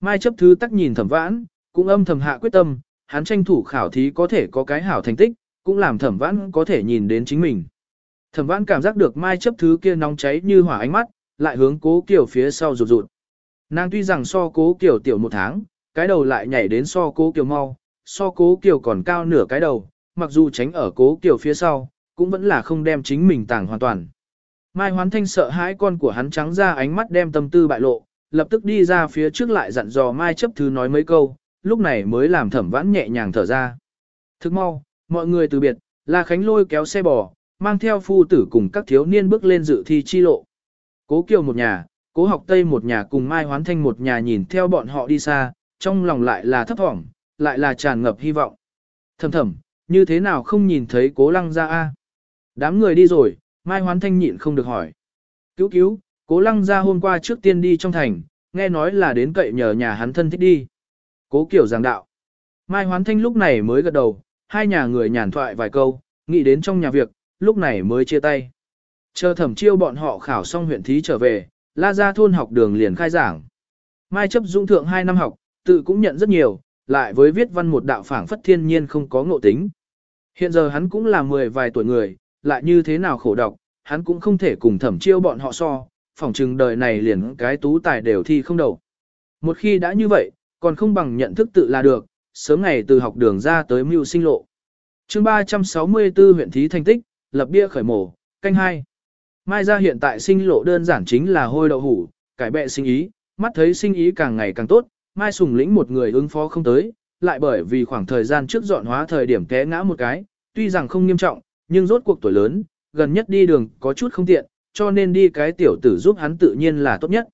Mai chấp thứ tắc nhìn thẩm vãn, cũng âm thầm hạ quyết tâm, hắn tranh thủ khảo thí có thể có cái hảo thành tích, cũng làm thẩm vãn có thể nhìn đến chính mình. Thẩm vãn cảm giác được mai chấp thứ kia nóng cháy như hỏa ánh mắt, lại hướng cố kiểu phía sau rụt rụt. Nàng tuy rằng so cố kiểu tiểu một tháng, cái đầu lại nhảy đến so cố kiểu mau, so cố kiểu còn cao nửa cái đầu, mặc dù tránh ở cố kiểu phía sau, cũng vẫn là không đem chính mình tàng hoàn toàn. Mai Hoán Thanh sợ hãi con của hắn trắng ra ánh mắt đem tâm tư bại lộ, lập tức đi ra phía trước lại dặn dò Mai chấp thứ nói mấy câu, lúc này mới làm thẩm vãn nhẹ nhàng thở ra. Thức mau, mọi người từ biệt, La Khánh lôi kéo xe bò, mang theo phu tử cùng các thiếu niên bước lên dự thi chi lộ. Cố kiều một nhà, cố học Tây một nhà cùng Mai Hoán Thanh một nhà nhìn theo bọn họ đi xa, trong lòng lại là thấp thỏm, lại là tràn ngập hy vọng. Thầm thầm, như thế nào không nhìn thấy cố lăng ra a? Đám người đi rồi, Mai Hoán Thanh nhịn không được hỏi. Cứu cứu, cố lăng ra hôm qua trước tiên đi trong thành, nghe nói là đến cậy nhờ nhà hắn thân thích đi. Cố kiểu giảng đạo. Mai Hoán Thanh lúc này mới gật đầu, hai nhà người nhàn thoại vài câu, nghĩ đến trong nhà việc, lúc này mới chia tay. Chờ thẩm chiêu bọn họ khảo xong huyện thí trở về, la ra thôn học đường liền khai giảng. Mai chấp dung thượng hai năm học, tự cũng nhận rất nhiều, lại với viết văn một đạo phảng phất thiên nhiên không có ngộ tính. Hiện giờ hắn cũng là mười vài tuổi người, lại như thế nào khổ độc, hắn cũng không thể cùng thẩm chiêu bọn họ so, phỏng chừng đời này liền cái tú tài đều thi không đầu. Một khi đã như vậy, còn không bằng nhận thức tự là được, sớm ngày từ học đường ra tới mưu sinh lộ. chương 364 huyện thí thành tích, lập bia khởi mổ, canh hai. Mai ra hiện tại sinh lộ đơn giản chính là hôi đậu hủ, cải bẹ sinh ý, mắt thấy sinh ý càng ngày càng tốt, Mai Sùng lĩnh một người ứng phó không tới, lại bởi vì khoảng thời gian trước dọn hóa thời điểm té ngã một cái, tuy rằng không nghiêm trọng, nhưng rốt cuộc tuổi lớn, gần nhất đi đường có chút không tiện, cho nên đi cái tiểu tử giúp hắn tự nhiên là tốt nhất.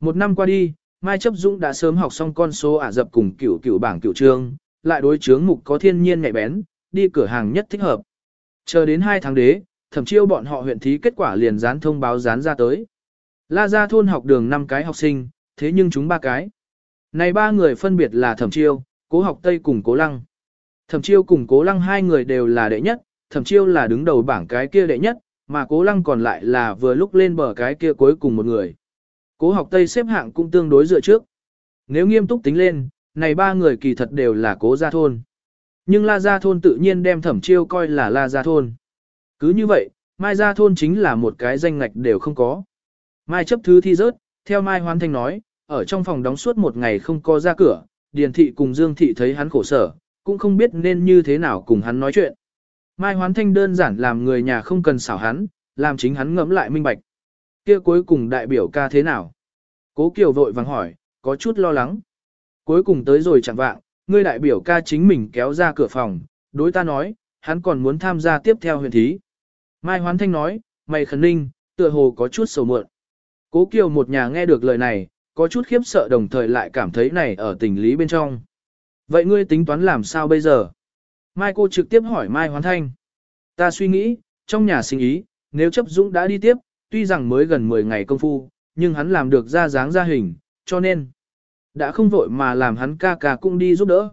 Một năm qua đi, Mai Chấp Dũng đã sớm học xong con số ả dập cùng cửu cửu bảng cửu trương, lại đối chướng mục có thiên nhiên nhạy bén, đi cửa hàng nhất thích hợp. Chờ đến 2 tháng đế, thẩm chiêu bọn họ huyện thí kết quả liền dán thông báo dán ra tới. La ra thôn học đường 5 cái học sinh, thế nhưng chúng ba cái. Này ba người phân biệt là thẩm chiêu, cố học Tây cùng cố lăng. Thẩm chiêu cùng cố lăng hai người đều là đệ nhất, thẩm chiêu là đứng đầu bảng cái kia đệ nhất, mà cố lăng còn lại là vừa lúc lên bờ cái kia cuối cùng một người. Cố học Tây xếp hạng cũng tương đối dựa trước. Nếu nghiêm túc tính lên, này ba người kỳ thật đều là cố gia thôn. Nhưng La Gia Thôn tự nhiên đem thẩm chiêu coi là La Gia Thôn. Cứ như vậy, Mai Gia Thôn chính là một cái danh ngạch đều không có. Mai chấp thứ thi rớt, theo Mai Hoan Thanh nói, ở trong phòng đóng suốt một ngày không có ra cửa, Điền Thị cùng Dương Thị thấy hắn khổ sở, cũng không biết nên như thế nào cùng hắn nói chuyện. Mai Hoán Thanh đơn giản làm người nhà không cần xảo hắn, làm chính hắn ngẫm lại minh bạch. Kia cuối cùng đại biểu ca thế nào? Cố Kiều vội vàng hỏi, có chút lo lắng. Cuối cùng tới rồi chẳng vạng, ngươi đại biểu ca chính mình kéo ra cửa phòng, đối ta nói, hắn còn muốn tham gia tiếp theo huyền thí. Mai Hoán Thanh nói, mày khẩn ninh, tựa hồ có chút sầu mượn. Cố Kiều một nhà nghe được lời này, có chút khiếp sợ đồng thời lại cảm thấy này ở tình lý bên trong. Vậy ngươi tính toán làm sao bây giờ? Mai cô trực tiếp hỏi Mai Hoán Thanh. Ta suy nghĩ, trong nhà sinh ý, nếu chấp dũng đã đi tiếp, tuy rằng mới gần 10 ngày công phu, nhưng hắn làm được ra dáng ra hình, cho nên đã không vội mà làm hắn ca ca cũng đi giúp đỡ.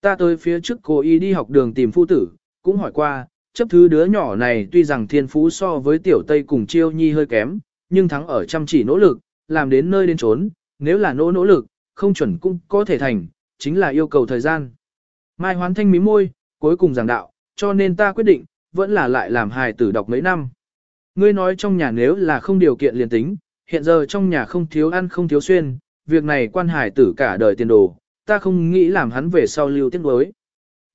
Ta tới phía trước cô y đi học đường tìm phu tử, cũng hỏi qua, chấp thứ đứa nhỏ này tuy rằng thiên phú so với tiểu Tây cùng chiêu nhi hơi kém, nhưng thắng ở chăm chỉ nỗ lực, làm đến nơi đến trốn, nếu là nỗ nỗ lực, không chuẩn cũng có thể thành, chính là yêu cầu thời gian. Mai hoán thanh mí môi, cuối cùng giảng đạo, cho nên ta quyết định, vẫn là lại làm hài tử đọc mấy năm. Ngươi nói trong nhà nếu là không điều kiện liền tính, hiện giờ trong nhà không thiếu ăn không thiếu xuyên, việc này quan hài tử cả đời tiền đồ, ta không nghĩ làm hắn về sau lưu tiếc đối.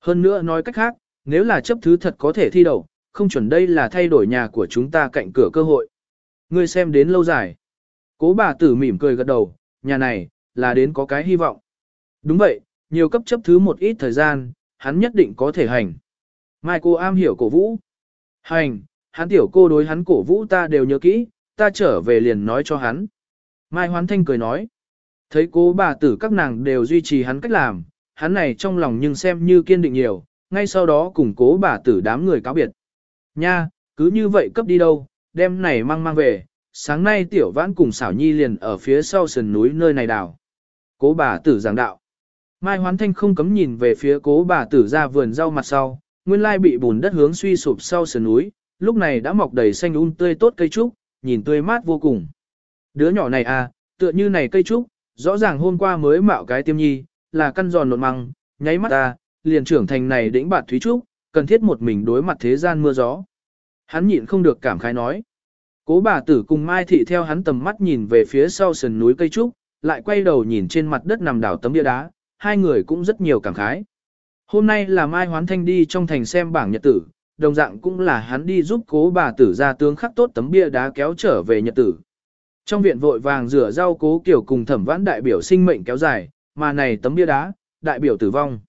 Hơn nữa nói cách khác, nếu là chấp thứ thật có thể thi đậu, không chuẩn đây là thay đổi nhà của chúng ta cạnh cửa cơ hội. Ngươi xem đến lâu dài. Cố bà tử mỉm cười gật đầu, nhà này, là đến có cái hy vọng. Đúng vậy, nhiều cấp chấp thứ một ít thời gian, hắn nhất định có thể hành. Mai cô am hiểu cổ vũ. Hành, hắn tiểu cô đối hắn cổ vũ ta đều nhớ kỹ, ta trở về liền nói cho hắn. Mai hoán thanh cười nói. Thấy cố bà tử các nàng đều duy trì hắn cách làm, hắn này trong lòng nhưng xem như kiên định nhiều, ngay sau đó cùng cố bà tử đám người cáo biệt. Nha, cứ như vậy cấp đi đâu, đem này mang mang về, sáng nay tiểu vãn cùng xảo nhi liền ở phía sau sườn núi nơi này đào. Cố bà tử giảng đạo. Mai hoán thanh không cấm nhìn về phía cố bà tử ra vườn rau mặt sau, nguyên lai bị bùn đất hướng suy sụp sau sườn núi, lúc này đã mọc đầy xanh un tươi tốt cây trúc, nhìn tươi mát vô cùng. Đứa nhỏ này à, tựa như này cây trúc, rõ ràng hôm qua mới mạo cái tiêm nhi, là căn giòn lộn măng, nháy mắt ta, liền trưởng thành này đĩnh bạt thúy trúc, cần thiết một mình đối mặt thế gian mưa gió. Hắn nhịn không được cảm khái nói. Cố bà tử cùng Mai Thị theo hắn tầm mắt nhìn về phía sau sườn núi cây trúc, lại quay đầu nhìn trên mặt đất nằm đảo tấm bia đá, hai người cũng rất nhiều cảm khái. Hôm nay là Mai Hoán Thanh đi trong thành xem bảng nhật tử, đồng dạng cũng là hắn đi giúp cố bà tử ra tướng khắc tốt tấm bia đá kéo trở về nhật tử. Trong viện vội vàng rửa rau cố kiểu cùng thẩm vãn đại biểu sinh mệnh kéo dài, mà này tấm bia đá, đại biểu tử vong.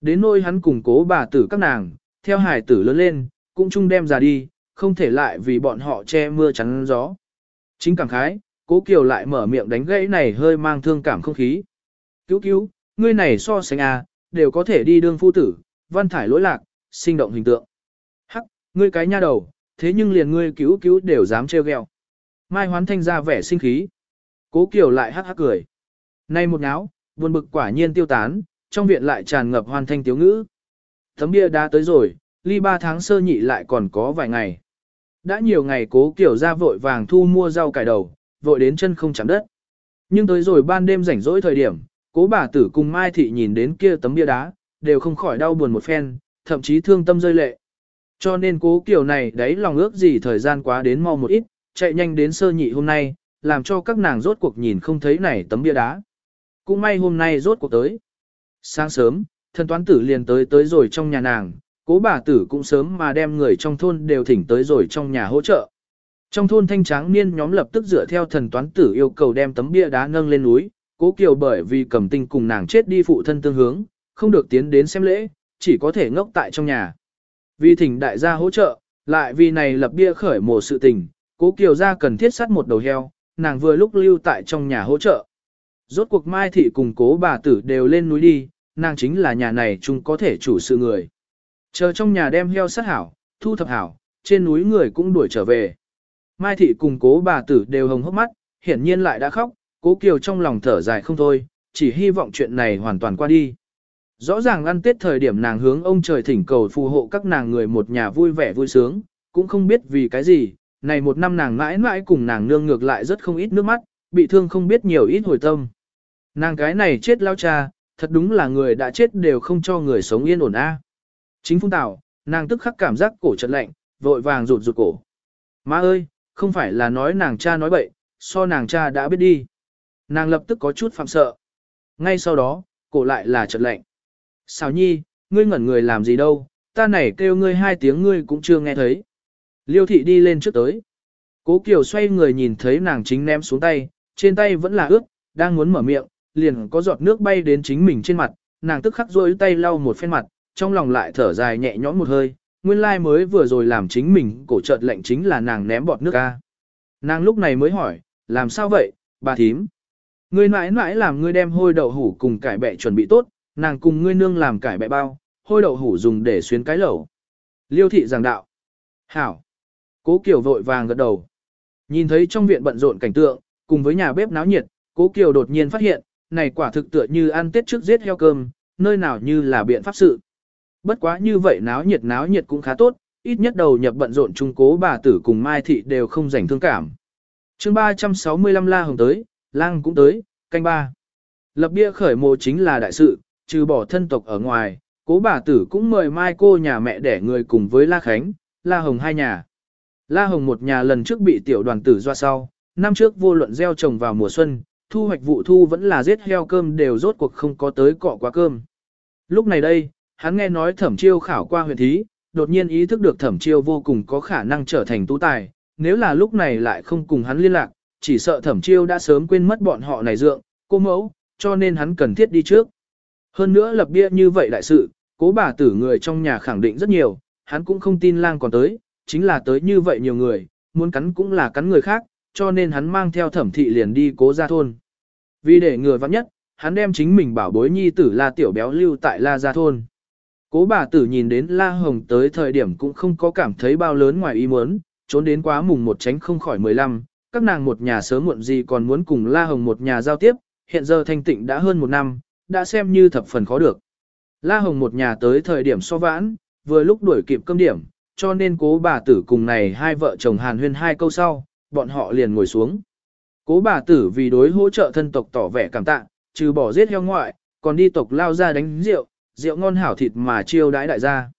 Đến nôi hắn cùng cố bà tử các nàng, theo hải tử lớn lên, cũng chung đem ra đi, không thể lại vì bọn họ che mưa chắn gió. Chính cảm khái, cố kiều lại mở miệng đánh gãy này hơi mang thương cảm không khí. Cứu cứu, ngươi này so sánh à, đều có thể đi đương phu tử, văn thải lỗi lạc, sinh động hình tượng. Hắc, ngươi cái nha đầu, thế nhưng liền ngươi cứu cứu đều dám trêu ghẹo. Mai hoán thanh ra vẻ sinh khí. Cố kiều lại hắc hắc cười. Nay một náo, buồn bực quả nhiên tiêu tán, trong viện lại tràn ngập hoàn thanh tiếu ngữ. Tấm bia đã tới rồi, ly ba tháng sơ nhị lại còn có vài ngày. Đã nhiều ngày cố kiểu ra vội vàng thu mua rau cải đầu, vội đến chân không chạm đất. Nhưng tới rồi ban đêm rảnh rỗi thời điểm, cố bà tử cùng Mai Thị nhìn đến kia tấm bia đá, đều không khỏi đau buồn một phen, thậm chí thương tâm rơi lệ. Cho nên cố kiểu này đấy lòng ước gì thời gian quá đến mau một ít, chạy nhanh đến sơ nhị hôm nay, làm cho các nàng rốt cuộc nhìn không thấy này tấm bia đá. Cũng may hôm nay rốt cuộc tới. Sáng sớm, thân toán tử liền tới tới rồi trong nhà nàng, cố bà tử cũng sớm mà đem người trong thôn đều thỉnh tới rồi trong nhà hỗ trợ. Trong thôn thanh tráng niên nhóm lập tức dựa theo thần toán tử yêu cầu đem tấm bia đá nâng lên núi, cố kiều bởi vì cầm tinh cùng nàng chết đi phụ thân tương hướng, không được tiến đến xem lễ, chỉ có thể ngốc tại trong nhà. Vì thỉnh đại gia hỗ trợ, lại vì này lập bia khởi mồ sự tình, cố kiều ra cần thiết sắt một đầu heo, nàng vừa lúc lưu tại trong nhà hỗ trợ. Rốt cuộc Mai Thị cùng cố bà tử đều lên núi đi, nàng chính là nhà này chung có thể chủ sự người. Chờ trong nhà đem heo sát hảo, thu thập hảo, trên núi người cũng đuổi trở về. Mai Thị cùng cố bà tử đều hồng hốc mắt, hiển nhiên lại đã khóc, cố Kiều trong lòng thở dài không thôi, chỉ hy vọng chuyện này hoàn toàn qua đi. Rõ ràng ăn tết thời điểm nàng hướng ông trời thỉnh cầu phù hộ các nàng người một nhà vui vẻ vui sướng, cũng không biết vì cái gì, này một năm nàng mãi mãi cùng nàng nương ngược lại rất không ít nước mắt, bị thương không biết nhiều ít hồi tâm. Nàng cái này chết lao cha, thật đúng là người đã chết đều không cho người sống yên ổn a. Chính phung tạo, nàng tức khắc cảm giác cổ chật lạnh, vội vàng rụt rụt cổ. Má ơi, không phải là nói nàng cha nói bậy, so nàng cha đã biết đi. Nàng lập tức có chút phạm sợ. Ngay sau đó, cổ lại là chật lạnh. Xào nhi, ngươi ngẩn người làm gì đâu, ta này kêu ngươi hai tiếng ngươi cũng chưa nghe thấy. Liêu thị đi lên trước tới. Cố Kiều xoay người nhìn thấy nàng chính ném xuống tay, trên tay vẫn là ướt, đang muốn mở miệng, liền có giọt nước bay đến chính mình trên mặt, nàng tức khắc rôi tay lau một phen mặt, trong lòng lại thở dài nhẹ nhõm một hơi, nguyên lai like mới vừa rồi làm chính mình cổ chợt lệnh chính là nàng ném bọt nước ca. Nàng lúc này mới hỏi, làm sao vậy, bà thím? Ngươi mãi mãi làm ngươi đem hôi đậu hủ cùng cải bẹ chuẩn bị tốt, nàng cùng ngươi nương làm cải bẹ bao, hôi đậu hủ dùng để xuyến cái lẩu. Liêu thị giảng đạo. Hảo. Cố Kiều vội vàng gật đầu. Nhìn thấy trong viện bận rộn cảnh tượng, cùng với nhà bếp náo nhiệt, Cố Kiều đột nhiên phát hiện, này quả thực tựa như ăn tết trước giết heo cơm, nơi nào như là biện pháp sự. Bất quá như vậy náo nhiệt náo nhiệt cũng khá tốt, ít nhất đầu nhập bận rộn trung cố bà tử cùng Mai Thị đều không rảnh thương cảm. chương 365 La Hồng tới, Lang cũng tới, canh ba. Lập bia khởi mộ chính là đại sự, trừ bỏ thân tộc ở ngoài, cố bà tử cũng mời Mai cô nhà mẹ để người cùng với La Khánh, La Hồng hai nhà. La Hồng một nhà lần trước bị tiểu đoàn tử doa sau, năm trước vô luận gieo trồng vào mùa xuân, thu hoạch vụ thu vẫn là giết heo cơm đều rốt cuộc không có tới cọ quá cơm. Lúc này đây, hắn nghe nói thẩm chiêu khảo qua huyện thí, đột nhiên ý thức được thẩm chiêu vô cùng có khả năng trở thành tú tài, nếu là lúc này lại không cùng hắn liên lạc, chỉ sợ thẩm chiêu đã sớm quên mất bọn họ này dượng, cô mẫu, cho nên hắn cần thiết đi trước. Hơn nữa lập bia như vậy đại sự, cố bà tử người trong nhà khẳng định rất nhiều, hắn cũng không tin lang còn tới, chính là tới như vậy nhiều người, muốn cắn cũng là cắn người khác, cho nên hắn mang theo thẩm thị liền đi cố gia thôn. Vì để ngừa vắng nhất, hắn đem chính mình bảo bối nhi tử La Tiểu Béo lưu tại La Gia Thôn. Cố bà tử nhìn đến La Hồng tới thời điểm cũng không có cảm thấy bao lớn ngoài ý muốn, trốn đến quá mùng một tránh không khỏi 15, các nàng một nhà sớm muộn gì còn muốn cùng La Hồng một nhà giao tiếp, hiện giờ thanh tịnh đã hơn một năm, đã xem như thập phần khó được. La Hồng một nhà tới thời điểm so vãn, vừa lúc đuổi kịp cơm điểm, cho nên cố bà tử cùng này hai vợ chồng hàn huyên hai câu sau, bọn họ liền ngồi xuống. Cố bà tử vì đối hỗ trợ thân tộc tỏ vẻ cảm tạ, trừ bỏ giết heo ngoại, còn đi tộc lao ra đánh rượu, rượu ngon hảo thịt mà chiêu đãi đại gia.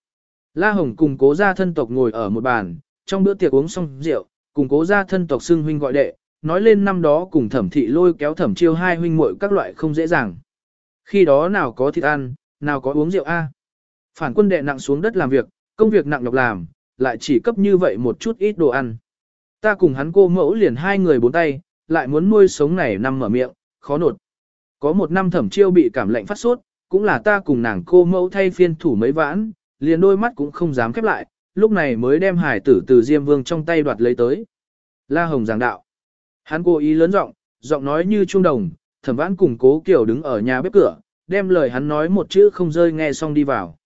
La Hồng cùng cố gia thân tộc ngồi ở một bàn, trong bữa tiệc uống xong rượu, cùng cố gia thân tộc xưng huynh gọi đệ, nói lên năm đó cùng thẩm thị lôi kéo thẩm chiêu hai huynh muội các loại không dễ dàng. Khi đó nào có thịt ăn, nào có uống rượu a. Phản quân đệ nặng xuống đất làm việc, công việc nặng nhọc làm, lại chỉ cấp như vậy một chút ít đồ ăn. Ta cùng hắn cô mẫu liền hai người bốn tay, lại muốn nuôi sống này năm mở miệng, khó nột. Có một năm thẩm chiêu bị cảm lạnh phát sốt, cũng là ta cùng nàng cô mẫu thay phiên thủ mấy vãn, liền đôi mắt cũng không dám khép lại, lúc này mới đem hải tử từ Diêm Vương trong tay đoạt lấy tới. La Hồng giảng đạo. Hắn cố ý lớn giọng, giọng nói như trung đồng, thẩm vãn cùng cố kiểu đứng ở nhà bếp cửa, đem lời hắn nói một chữ không rơi nghe xong đi vào.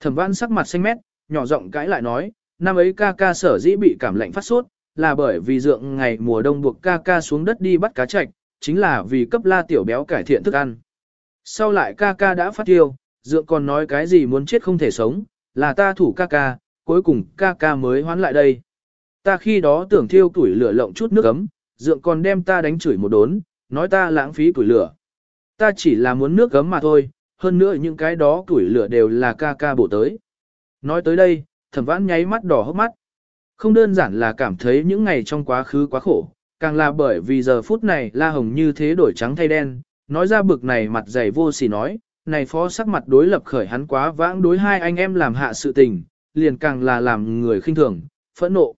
Thẩm vãn sắc mặt xanh mét, nhỏ giọng cãi lại nói, năm ấy ca ca sở dĩ bị cảm lạnh phát sốt, là bởi vì dượng ngày mùa đông buộc ca ca xuống đất đi bắt cá chạch, chính là vì cấp la tiểu béo cải thiện thức ăn. Sau lại ca ca đã phát tiêu, dượng còn nói cái gì muốn chết không thể sống, là ta thủ ca ca, cuối cùng ca ca mới hoán lại đây. Ta khi đó tưởng thiêu tuổi lửa lộng chút nước ấm, dượng còn đem ta đánh chửi một đốn, nói ta lãng phí tuổi lửa. Ta chỉ là muốn nước ấm mà thôi, hơn nữa những cái đó tuổi lửa đều là ca ca bổ tới. Nói tới đây, thẩm vãn nháy mắt đỏ hốc mắt. Không đơn giản là cảm thấy những ngày trong quá khứ quá khổ, càng là bởi vì giờ phút này La Hồng như thế đổi trắng thay đen, nói ra bực này mặt dày vô sỉ nói, này phó sắc mặt đối lập khởi hắn quá vãng đối hai anh em làm hạ sự tình, liền càng là làm người khinh thường, phẫn nộ.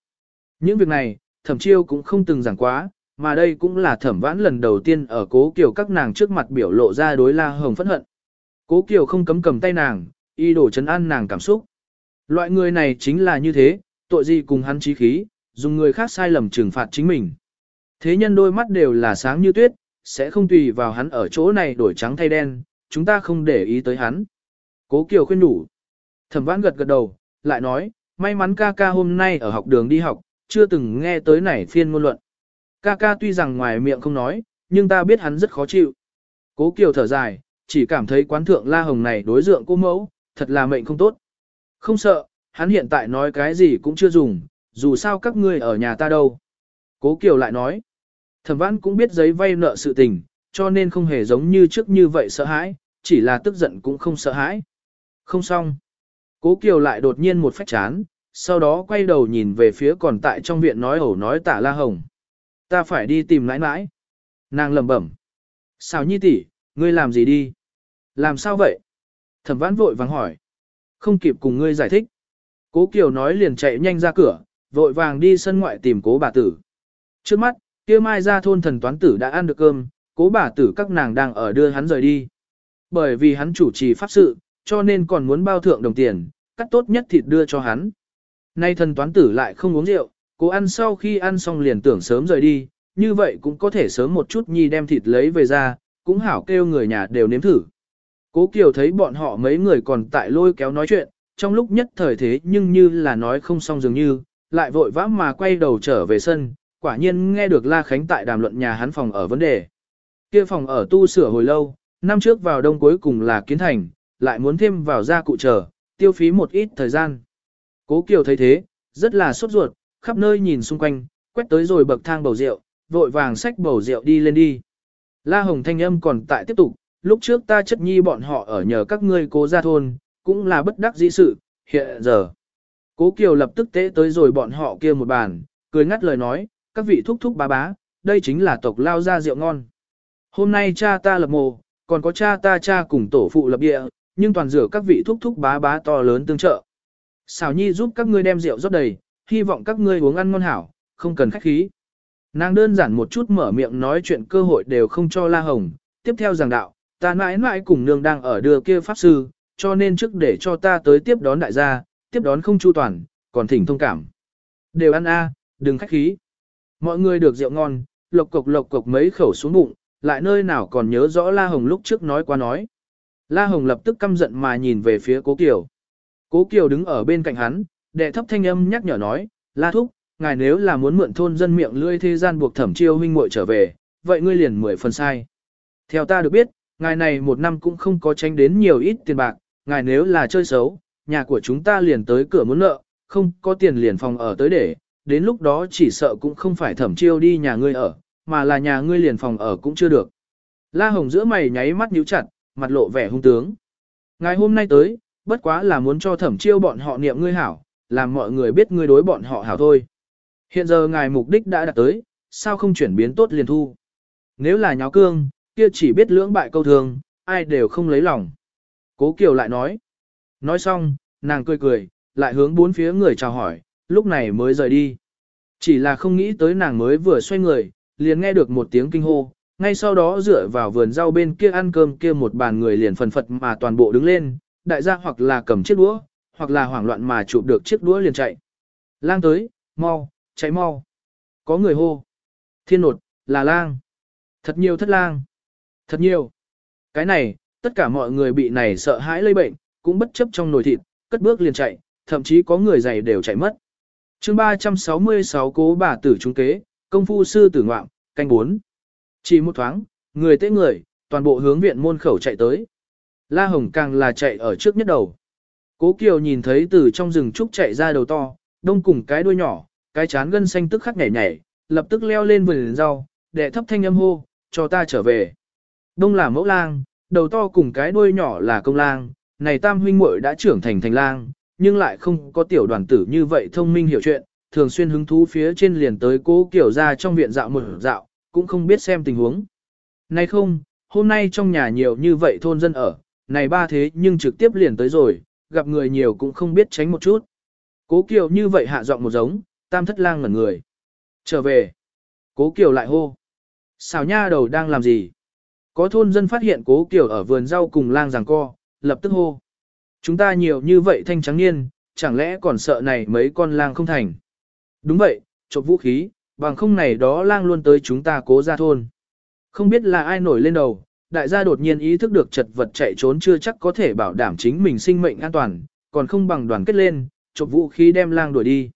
Những việc này, thẩm chiêu cũng không từng giảng quá, mà đây cũng là thẩm vãn lần đầu tiên ở cố kiều các nàng trước mặt biểu lộ ra đối La Hồng phẫn hận. Cố kiều không cấm cầm tay nàng, y đổ chấn an nàng cảm xúc. Loại người này chính là như thế, tội gì cùng hắn trí khí, dùng người khác sai lầm trừng phạt chính mình. Thế nhân đôi mắt đều là sáng như tuyết, sẽ không tùy vào hắn ở chỗ này đổi trắng thay đen, chúng ta không để ý tới hắn. Cố Kiều khuyên đủ. Thẩm vãn gật gật đầu, lại nói, may mắn ca ca hôm nay ở học đường đi học, chưa từng nghe tới này phiên ngôn luận. Ca ca tuy rằng ngoài miệng không nói, nhưng ta biết hắn rất khó chịu. Cố Kiều thở dài, chỉ cảm thấy quán thượng La Hồng này đối dượng cô mẫu, thật là mệnh không tốt. Không sợ, hắn hiện tại nói cái gì cũng chưa dùng, dù sao các ngươi ở nhà ta đâu. Cố Kiều lại nói, thẩm vãn cũng biết giấy vay nợ sự tình, cho nên không hề giống như trước như vậy sợ hãi, chỉ là tức giận cũng không sợ hãi. Không xong. Cố Kiều lại đột nhiên một phách chán, sau đó quay đầu nhìn về phía còn tại trong viện nói ẩu nói tả la hồng. Ta phải đi tìm nãi nãi. Nàng lẩm bẩm. Sao nhi tỷ, ngươi làm gì đi? Làm sao vậy? Thẩm vãn vội vàng hỏi. Không kịp cùng ngươi giải thích. Cố Kiều nói liền chạy nhanh ra cửa, vội vàng đi sân ngoại tìm cố bà tử. Trước mắt, kia mai ra thôn thần toán tử đã ăn được cơm, cố bà tử các nàng đang ở đưa hắn rời đi. Bởi vì hắn chủ trì pháp sự, cho nên còn muốn bao thượng đồng tiền, cắt tốt nhất thịt đưa cho hắn. Nay thần toán tử lại không uống rượu, cố ăn sau khi ăn xong liền tưởng sớm rời đi, như vậy cũng có thể sớm một chút nhi đem thịt lấy về ra, cũng hảo kêu người nhà đều nếm thử. Cố Kiều thấy bọn họ mấy người còn tại lôi kéo nói chuyện, trong lúc nhất thời thế nhưng như là nói không xong dường như, lại vội vã mà quay đầu trở về sân, quả nhiên nghe được La Khánh tại đàm luận nhà hắn phòng ở vấn đề. Kia phòng ở tu sửa hồi lâu, năm trước vào đông cuối cùng là kiến thành, lại muốn thêm vào gia cụ trở, tiêu phí một ít thời gian. Cố Kiều thấy thế, rất là sốt ruột, khắp nơi nhìn xung quanh, quét tới rồi bậc thang bầu rượu, vội vàng xách bầu rượu đi lên đi. La Hồng thanh âm còn tại tiếp tục, lúc trước ta chất nhi bọn họ ở nhờ các ngươi cố gia thôn, cũng là bất đắc dĩ sự, hiện giờ. Cố Kiều lập tức tế tới rồi bọn họ kia một bàn, cười ngắt lời nói, các vị thúc thúc bá bá, đây chính là tộc lao ra rượu ngon. Hôm nay cha ta lập mồ, còn có cha ta cha cùng tổ phụ lập địa, nhưng toàn rửa các vị thúc thúc bá bá to lớn tương trợ. Xảo nhi giúp các ngươi đem rượu rót đầy, hy vọng các ngươi uống ăn ngon hảo, không cần khách khí. Nàng đơn giản một chút mở miệng nói chuyện cơ hội đều không cho La Hồng, tiếp theo giảng đạo, ta mãi mãi cùng nương đang ở đưa kia pháp sư, cho nên trước để cho ta tới tiếp đón đại gia, tiếp đón không chu toàn, còn thỉnh thông cảm. Đều ăn a, đừng khách khí. Mọi người được rượu ngon, lộc cộc lộc cộc mấy khẩu xuống bụng, lại nơi nào còn nhớ rõ La Hồng lúc trước nói qua nói. La Hồng lập tức căm giận mà nhìn về phía Cố Kiều. Cố Kiều đứng ở bên cạnh hắn, đệ thấp thanh âm nhắc nhở nói, La Thúc, ngài nếu là muốn mượn thôn dân miệng lưỡi thế gian buộc thẩm chiêu huynh muội trở về, vậy ngươi liền mười phần sai. Theo ta được biết, ngài này một năm cũng không có tranh đến nhiều ít tiền bạc, ngài nếu là chơi xấu, nhà của chúng ta liền tới cửa muốn nợ, không có tiền liền phòng ở tới để, đến lúc đó chỉ sợ cũng không phải thẩm chiêu đi nhà ngươi ở, mà là nhà ngươi liền phòng ở cũng chưa được. La Hồng giữa mày nháy mắt nhíu chặt, mặt lộ vẻ hung tướng. Ngài hôm nay tới, bất quá là muốn cho thẩm chiêu bọn họ niệm ngươi hảo, làm mọi người biết ngươi đối bọn họ hảo thôi. Hiện giờ ngài mục đích đã đạt tới, sao không chuyển biến tốt liền thu. Nếu là nháo cương, kia chỉ biết lưỡng bại câu thường, ai đều không lấy lòng. Cố Kiều lại nói. Nói xong, nàng cười cười, lại hướng bốn phía người chào hỏi, lúc này mới rời đi. Chỉ là không nghĩ tới nàng mới vừa xoay người, liền nghe được một tiếng kinh hô, ngay sau đó dựa vào vườn rau bên kia ăn cơm kia một bàn người liền phần phật mà toàn bộ đứng lên, đại gia hoặc là cầm chiếc đũa, hoặc là hoảng loạn mà chụp được chiếc đũa liền chạy. Lang tới, mau, chạy mau. Có người hô. Thiên nột, Là lang. Thật nhiều thất lang. Thật nhiều. Cái này, tất cả mọi người bị này sợ hãi lây bệnh, cũng bất chấp trong nồi thịt, cất bước liền chạy, thậm chí có người giày đều chạy mất chương 366 cố bà tử trung kế, công phu sư tử ngoạm, canh 4. Chỉ một thoáng, người tế người, toàn bộ hướng viện môn khẩu chạy tới. La Hồng càng là chạy ở trước nhất đầu. Cố Kiều nhìn thấy từ trong rừng trúc chạy ra đầu to, đông cùng cái đuôi nhỏ, cái chán gân xanh tức khắc nhảy nhảy, lập tức leo lên vườn rau, đệ thấp thanh âm hô, cho ta trở về. Đông là mẫu lang, đầu to cùng cái đuôi nhỏ là công lang, này tam huynh muội đã trưởng thành thành lang, nhưng lại không có tiểu đoàn tử như vậy thông minh hiểu chuyện, thường xuyên hứng thú phía trên liền tới cố kiểu ra trong viện dạo một dạo, cũng không biết xem tình huống. Này không, hôm nay trong nhà nhiều như vậy thôn dân ở, này ba thế nhưng trực tiếp liền tới rồi, gặp người nhiều cũng không biết tránh một chút. Cố Kiều như vậy hạ giọng một giống, tam thất lang ngẩn người. Trở về. Cố Kiều lại hô. Xào nha đầu đang làm gì? Có thôn dân phát hiện Cố Kiều ở vườn rau cùng lang giằng co, lập tức hô. Chúng ta nhiều như vậy thanh trắng niên, chẳng lẽ còn sợ này mấy con lang không thành? Đúng vậy, chộp vũ khí, bằng không này đó lang luôn tới chúng ta cố ra thôn. Không biết là ai nổi lên đầu, đại gia đột nhiên ý thức được chật vật chạy trốn chưa chắc có thể bảo đảm chính mình sinh mệnh an toàn, còn không bằng đoàn kết lên, chộp vũ khí đem lang đuổi đi.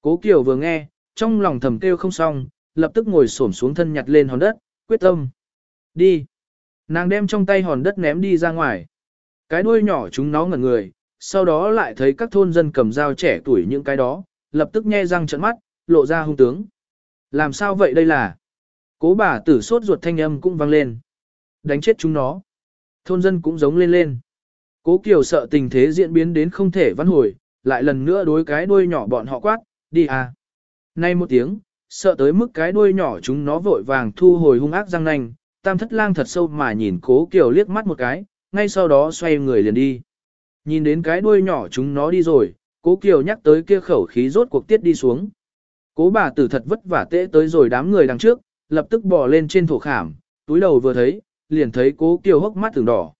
Cố Kiều vừa nghe, trong lòng thầm kêu không xong, lập tức ngồi xổm xuống thân nhặt lên hòn đất, quyết tâm. Đi. Nàng đem trong tay hòn đất ném đi ra ngoài. Cái đuôi nhỏ chúng nó ngẩn người, sau đó lại thấy các thôn dân cầm dao trẻ tuổi những cái đó, lập tức nhe răng trợn mắt, lộ ra hung tướng. Làm sao vậy đây là? Cố bà tử sốt ruột thanh âm cũng vang lên. Đánh chết chúng nó. Thôn dân cũng giống lên lên. Cố Kiều sợ tình thế diễn biến đến không thể vãn hồi, lại lần nữa đối cái đuôi nhỏ bọn họ quát, đi à. Nay một tiếng, sợ tới mức cái đuôi nhỏ chúng nó vội vàng thu hồi hung ác răng nanh, tam thất lang thật sâu mà nhìn cố Kiều liếc mắt một cái, ngay sau đó xoay người liền đi. Nhìn đến cái đuôi nhỏ chúng nó đi rồi, cố Kiều nhắc tới kia khẩu khí rốt cuộc tiết đi xuống. Cố bà tử thật vất vả tễ tới rồi đám người đằng trước, lập tức bò lên trên thổ khảm, túi đầu vừa thấy, liền thấy cố Kiều hốc mắt từng đỏ.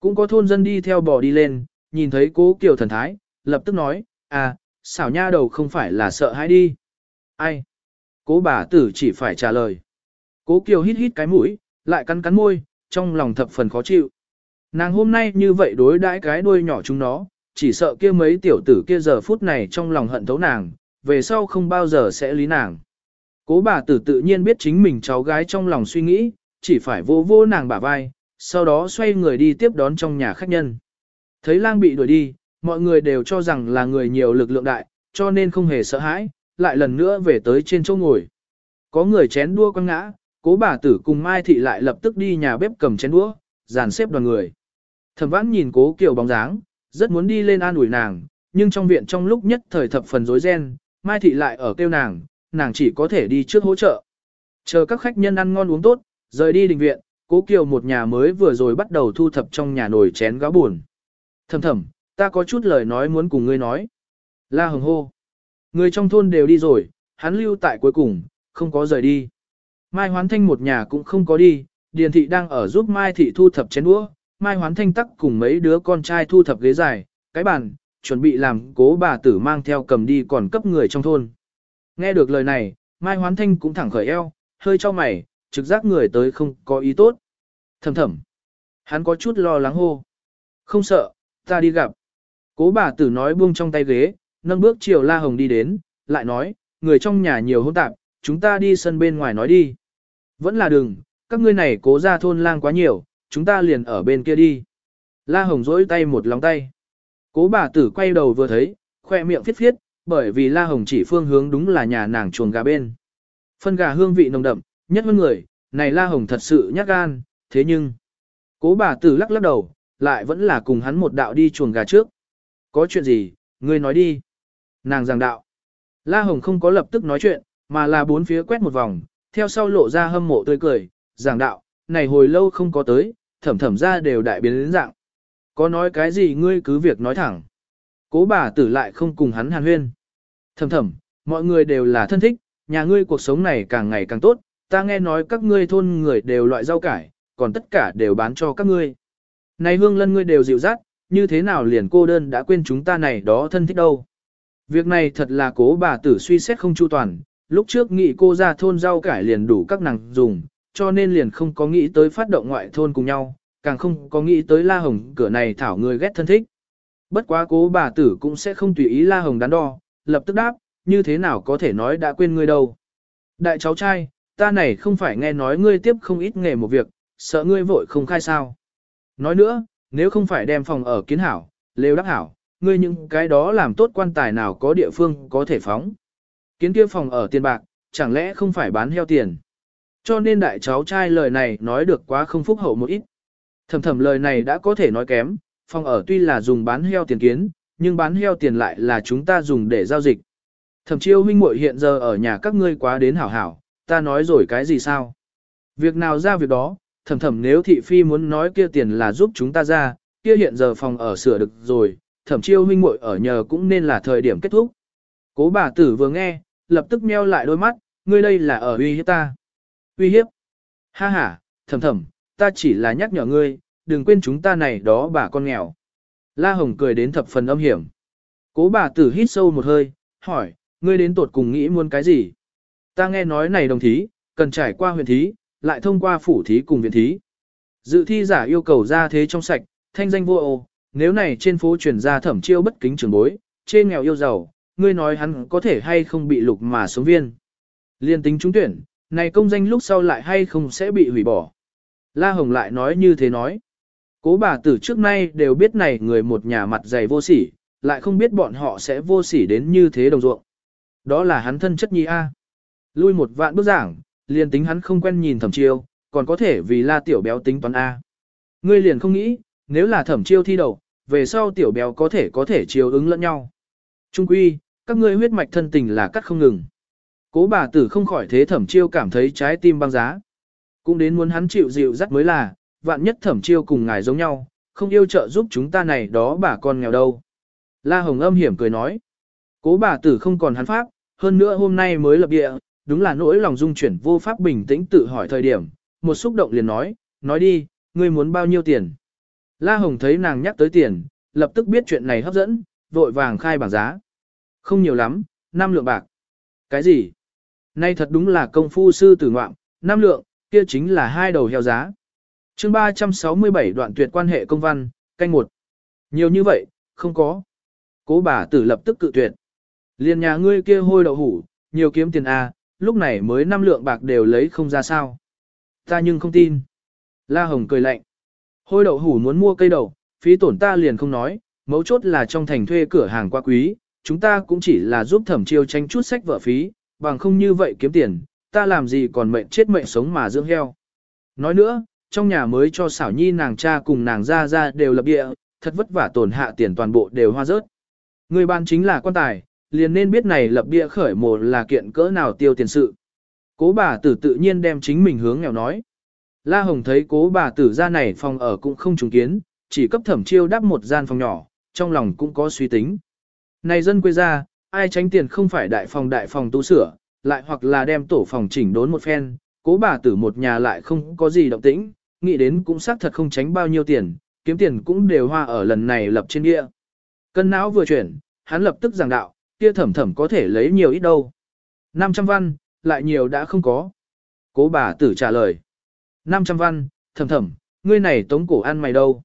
Cũng có thôn dân đi theo bò đi lên, nhìn thấy cố Kiều thần thái, lập tức nói, à, xảo nha đầu không phải là sợ hãi đi. Ai? Cố bà tử chỉ phải trả lời. Cố Kiều hít hít cái mũi, lại cắn cắn môi, trong lòng thập phần khó chịu. Nàng hôm nay như vậy đối đãi cái đuôi nhỏ chúng nó, chỉ sợ kia mấy tiểu tử kia giờ phút này trong lòng hận thấu nàng, về sau không bao giờ sẽ lý nàng. Cố bà tử tự nhiên biết chính mình cháu gái trong lòng suy nghĩ, chỉ phải vô vô nàng bả vai, sau đó xoay người đi tiếp đón trong nhà khách nhân. Thấy lang bị đuổi đi, mọi người đều cho rằng là người nhiều lực lượng đại, cho nên không hề sợ hãi, lại lần nữa về tới trên chỗ ngồi. Có người chén đua quăng ngã, cố bà tử cùng Mai Thị lại lập tức đi nhà bếp cầm chén đũa, dàn xếp đoàn người. Thẩm vãn nhìn cố kiểu bóng dáng, rất muốn đi lên an ủi nàng, nhưng trong viện trong lúc nhất thời thập phần rối ren, Mai Thị lại ở kêu nàng, nàng chỉ có thể đi trước hỗ trợ. Chờ các khách nhân ăn ngon uống tốt, rời đi đình viện, cố kiều một nhà mới vừa rồi bắt đầu thu thập trong nhà nồi chén gáo buồn. Thầm thầm, ta có chút lời nói muốn cùng ngươi nói. La hồng hô. Người trong thôn đều đi rồi, hắn lưu tại cuối cùng, không có rời đi. Mai Hoán Thanh một nhà cũng không có đi, Điền Thị đang ở giúp Mai Thị thu thập chén đũa, Mai Hoán Thanh tắc cùng mấy đứa con trai thu thập ghế dài, cái bàn, chuẩn bị làm cố bà tử mang theo cầm đi còn cấp người trong thôn. Nghe được lời này, Mai Hoán Thanh cũng thẳng khởi eo, hơi cho mày, trực giác người tới không có ý tốt. Thầm thầm. Hắn có chút lo lắng hô. Không sợ, ta đi gặp. Cố bà tử nói buông trong tay ghế, nâng bước chiều La Hồng đi đến, lại nói, người trong nhà nhiều hôn tạp, chúng ta đi sân bên ngoài nói đi. Vẫn là đừng, các ngươi này cố ra thôn lang quá nhiều, chúng ta liền ở bên kia đi. La Hồng dỗi tay một lòng tay. Cố bà tử quay đầu vừa thấy, khoe miệng phiết phiết, bởi vì La Hồng chỉ phương hướng đúng là nhà nàng chuồng gà bên. Phân gà hương vị nồng đậm, nhất hơn người, này La Hồng thật sự nhát gan, thế nhưng... Cố bà tử lắc lắc đầu, lại vẫn là cùng hắn một đạo đi chuồng gà trước. Có chuyện gì, ngươi nói đi. Nàng giảng đạo. La Hồng không có lập tức nói chuyện, mà là bốn phía quét một vòng, theo sau lộ ra hâm mộ tươi cười, giảng đạo, này hồi lâu không có tới, thẩm thẩm ra đều đại biến đến dạng. Có nói cái gì ngươi cứ việc nói thẳng. Cố bà tử lại không cùng hắn hàn huyên. Thẩm thẩm, mọi người đều là thân thích, nhà ngươi cuộc sống này càng ngày càng tốt, ta nghe nói các ngươi thôn người đều loại rau cải, còn tất cả đều bán cho các ngươi. Này hương lân ngươi đều dịu dắt, như thế nào liền cô đơn đã quên chúng ta này đó thân thích đâu. Việc này thật là cố bà tử suy xét không chu toàn, lúc trước nghị cô ra thôn rau cải liền đủ các nàng dùng, cho nên liền không có nghĩ tới phát động ngoại thôn cùng nhau, càng không có nghĩ tới La Hồng cửa này thảo người ghét thân thích. Bất quá cố bà tử cũng sẽ không tùy ý La Hồng đắn đo, lập tức đáp, như thế nào có thể nói đã quên ngươi đâu. Đại cháu trai, ta này không phải nghe nói ngươi tiếp không ít nghề một việc, sợ ngươi vội không khai sao. Nói nữa, nếu không phải đem phòng ở kiến hảo, lêu đắc hảo, ngươi những cái đó làm tốt quan tài nào có địa phương có thể phóng. Kiến kia phòng ở tiền bạc, chẳng lẽ không phải bán heo tiền. Cho nên đại cháu trai lời này nói được quá không phúc hậu một ít. Thầm thầm lời này đã có thể nói kém, phòng ở tuy là dùng bán heo tiền kiến, nhưng bán heo tiền lại là chúng ta dùng để giao dịch. Thẩm chiêu huynh muội hiện giờ ở nhà các ngươi quá đến hảo hảo, ta nói rồi cái gì sao? Việc nào ra việc đó, thầm thầm nếu thị phi muốn nói kia tiền là giúp chúng ta ra, kia hiện giờ phòng ở sửa được rồi, thẩm chiêu huynh muội ở nhờ cũng nên là thời điểm kết thúc. Cố bà tử vừa nghe, lập tức meo lại đôi mắt, ngươi đây là ở uy hiếp ta. Uy hiếp? Ha ha, thầm thầm, ta chỉ là nhắc nhở ngươi, đừng quên chúng ta này đó bà con nghèo. La Hồng cười đến thập phần âm hiểm. Cố bà tử hít sâu một hơi, hỏi, ngươi đến tột cùng nghĩ muốn cái gì? Ta nghe nói này đồng thí, cần trải qua huyện thí, lại thông qua phủ thí cùng viện thí. Dự thi giả yêu cầu ra thế trong sạch, thanh danh vô ô, nếu này trên phố truyền ra thẩm chiêu bất kính trường bối, trên nghèo yêu giàu, ngươi nói hắn có thể hay không bị lục mà sống viên. Liên tính trúng tuyển, này công danh lúc sau lại hay không sẽ bị hủy bỏ. La Hồng lại nói như thế nói. Cố bà tử trước nay đều biết này người một nhà mặt dày vô sỉ, lại không biết bọn họ sẽ vô sỉ đến như thế đồng ruộng. Đó là hắn thân chất nhi A. Lui một vạn bước giảng, liền tính hắn không quen nhìn thẩm chiêu, còn có thể vì la tiểu béo tính toán A. Ngươi liền không nghĩ, nếu là thẩm chiêu thi đầu, về sau tiểu béo có thể có thể chiều ứng lẫn nhau. Trung quy, các ngươi huyết mạch thân tình là cắt không ngừng. Cố bà tử không khỏi thế thẩm chiêu cảm thấy trái tim băng giá. Cũng đến muốn hắn chịu dịu dắt mới là, vạn nhất thẩm chiêu cùng ngài giống nhau, không yêu trợ giúp chúng ta này đó bà con nghèo đâu. La Hồng âm hiểm cười nói. Cố bà tử không còn hắn pháp, hơn nữa hôm nay mới lập địa, đúng là nỗi lòng dung chuyển vô pháp bình tĩnh tự hỏi thời điểm, một xúc động liền nói, nói đi, ngươi muốn bao nhiêu tiền. La Hồng thấy nàng nhắc tới tiền, lập tức biết chuyện này hấp dẫn, vội vàng khai bảng giá. Không nhiều lắm, 5 lượng bạc. Cái gì? Nay thật đúng là công phu sư tử ngoạm, năm lượng, kia chính là hai đầu heo giá. chương 367 đoạn tuyệt quan hệ công văn, canh một. Nhiều như vậy, không có. Cố bà tử lập tức cự tuyệt. Liền nhà ngươi kia hôi đậu hủ, nhiều kiếm tiền A, lúc này mới năm lượng bạc đều lấy không ra sao. Ta nhưng không tin. La Hồng cười lạnh. Hôi đậu hủ muốn mua cây đậu, phí tổn ta liền không nói, mấu chốt là trong thành thuê cửa hàng quá quý, chúng ta cũng chỉ là giúp thẩm chiêu tranh chút sách vợ phí, bằng không như vậy kiếm tiền, ta làm gì còn mệnh chết mệnh sống mà dưỡng heo. Nói nữa, trong nhà mới cho xảo nhi nàng cha cùng nàng ra ra đều lập địa, thật vất vả tổn hạ tiền toàn bộ đều hoa rớt. Người ban chính là quan tài, liền nên biết này lập địa khởi một là kiện cỡ nào tiêu tiền sự. Cố bà tử tự nhiên đem chính mình hướng nghèo nói. La Hồng thấy cố bà tử ra này phòng ở cũng không trùng kiến, chỉ cấp thẩm chiêu đắp một gian phòng nhỏ, trong lòng cũng có suy tính. Này dân quê ra, ai tránh tiền không phải đại phòng đại phòng tu sửa, lại hoặc là đem tổ phòng chỉnh đốn một phen, cố bà tử một nhà lại không có gì động tĩnh, nghĩ đến cũng xác thật không tránh bao nhiêu tiền, kiếm tiền cũng đều hoa ở lần này lập trên địa. Cân não vừa chuyển, hắn lập tức giảng đạo, kia thẩm thẩm có thể lấy nhiều ít đâu. 500 văn, lại nhiều đã không có. Cố bà tử trả lời. 500 văn, thẩm thẩm, ngươi này tống cổ ăn mày đâu.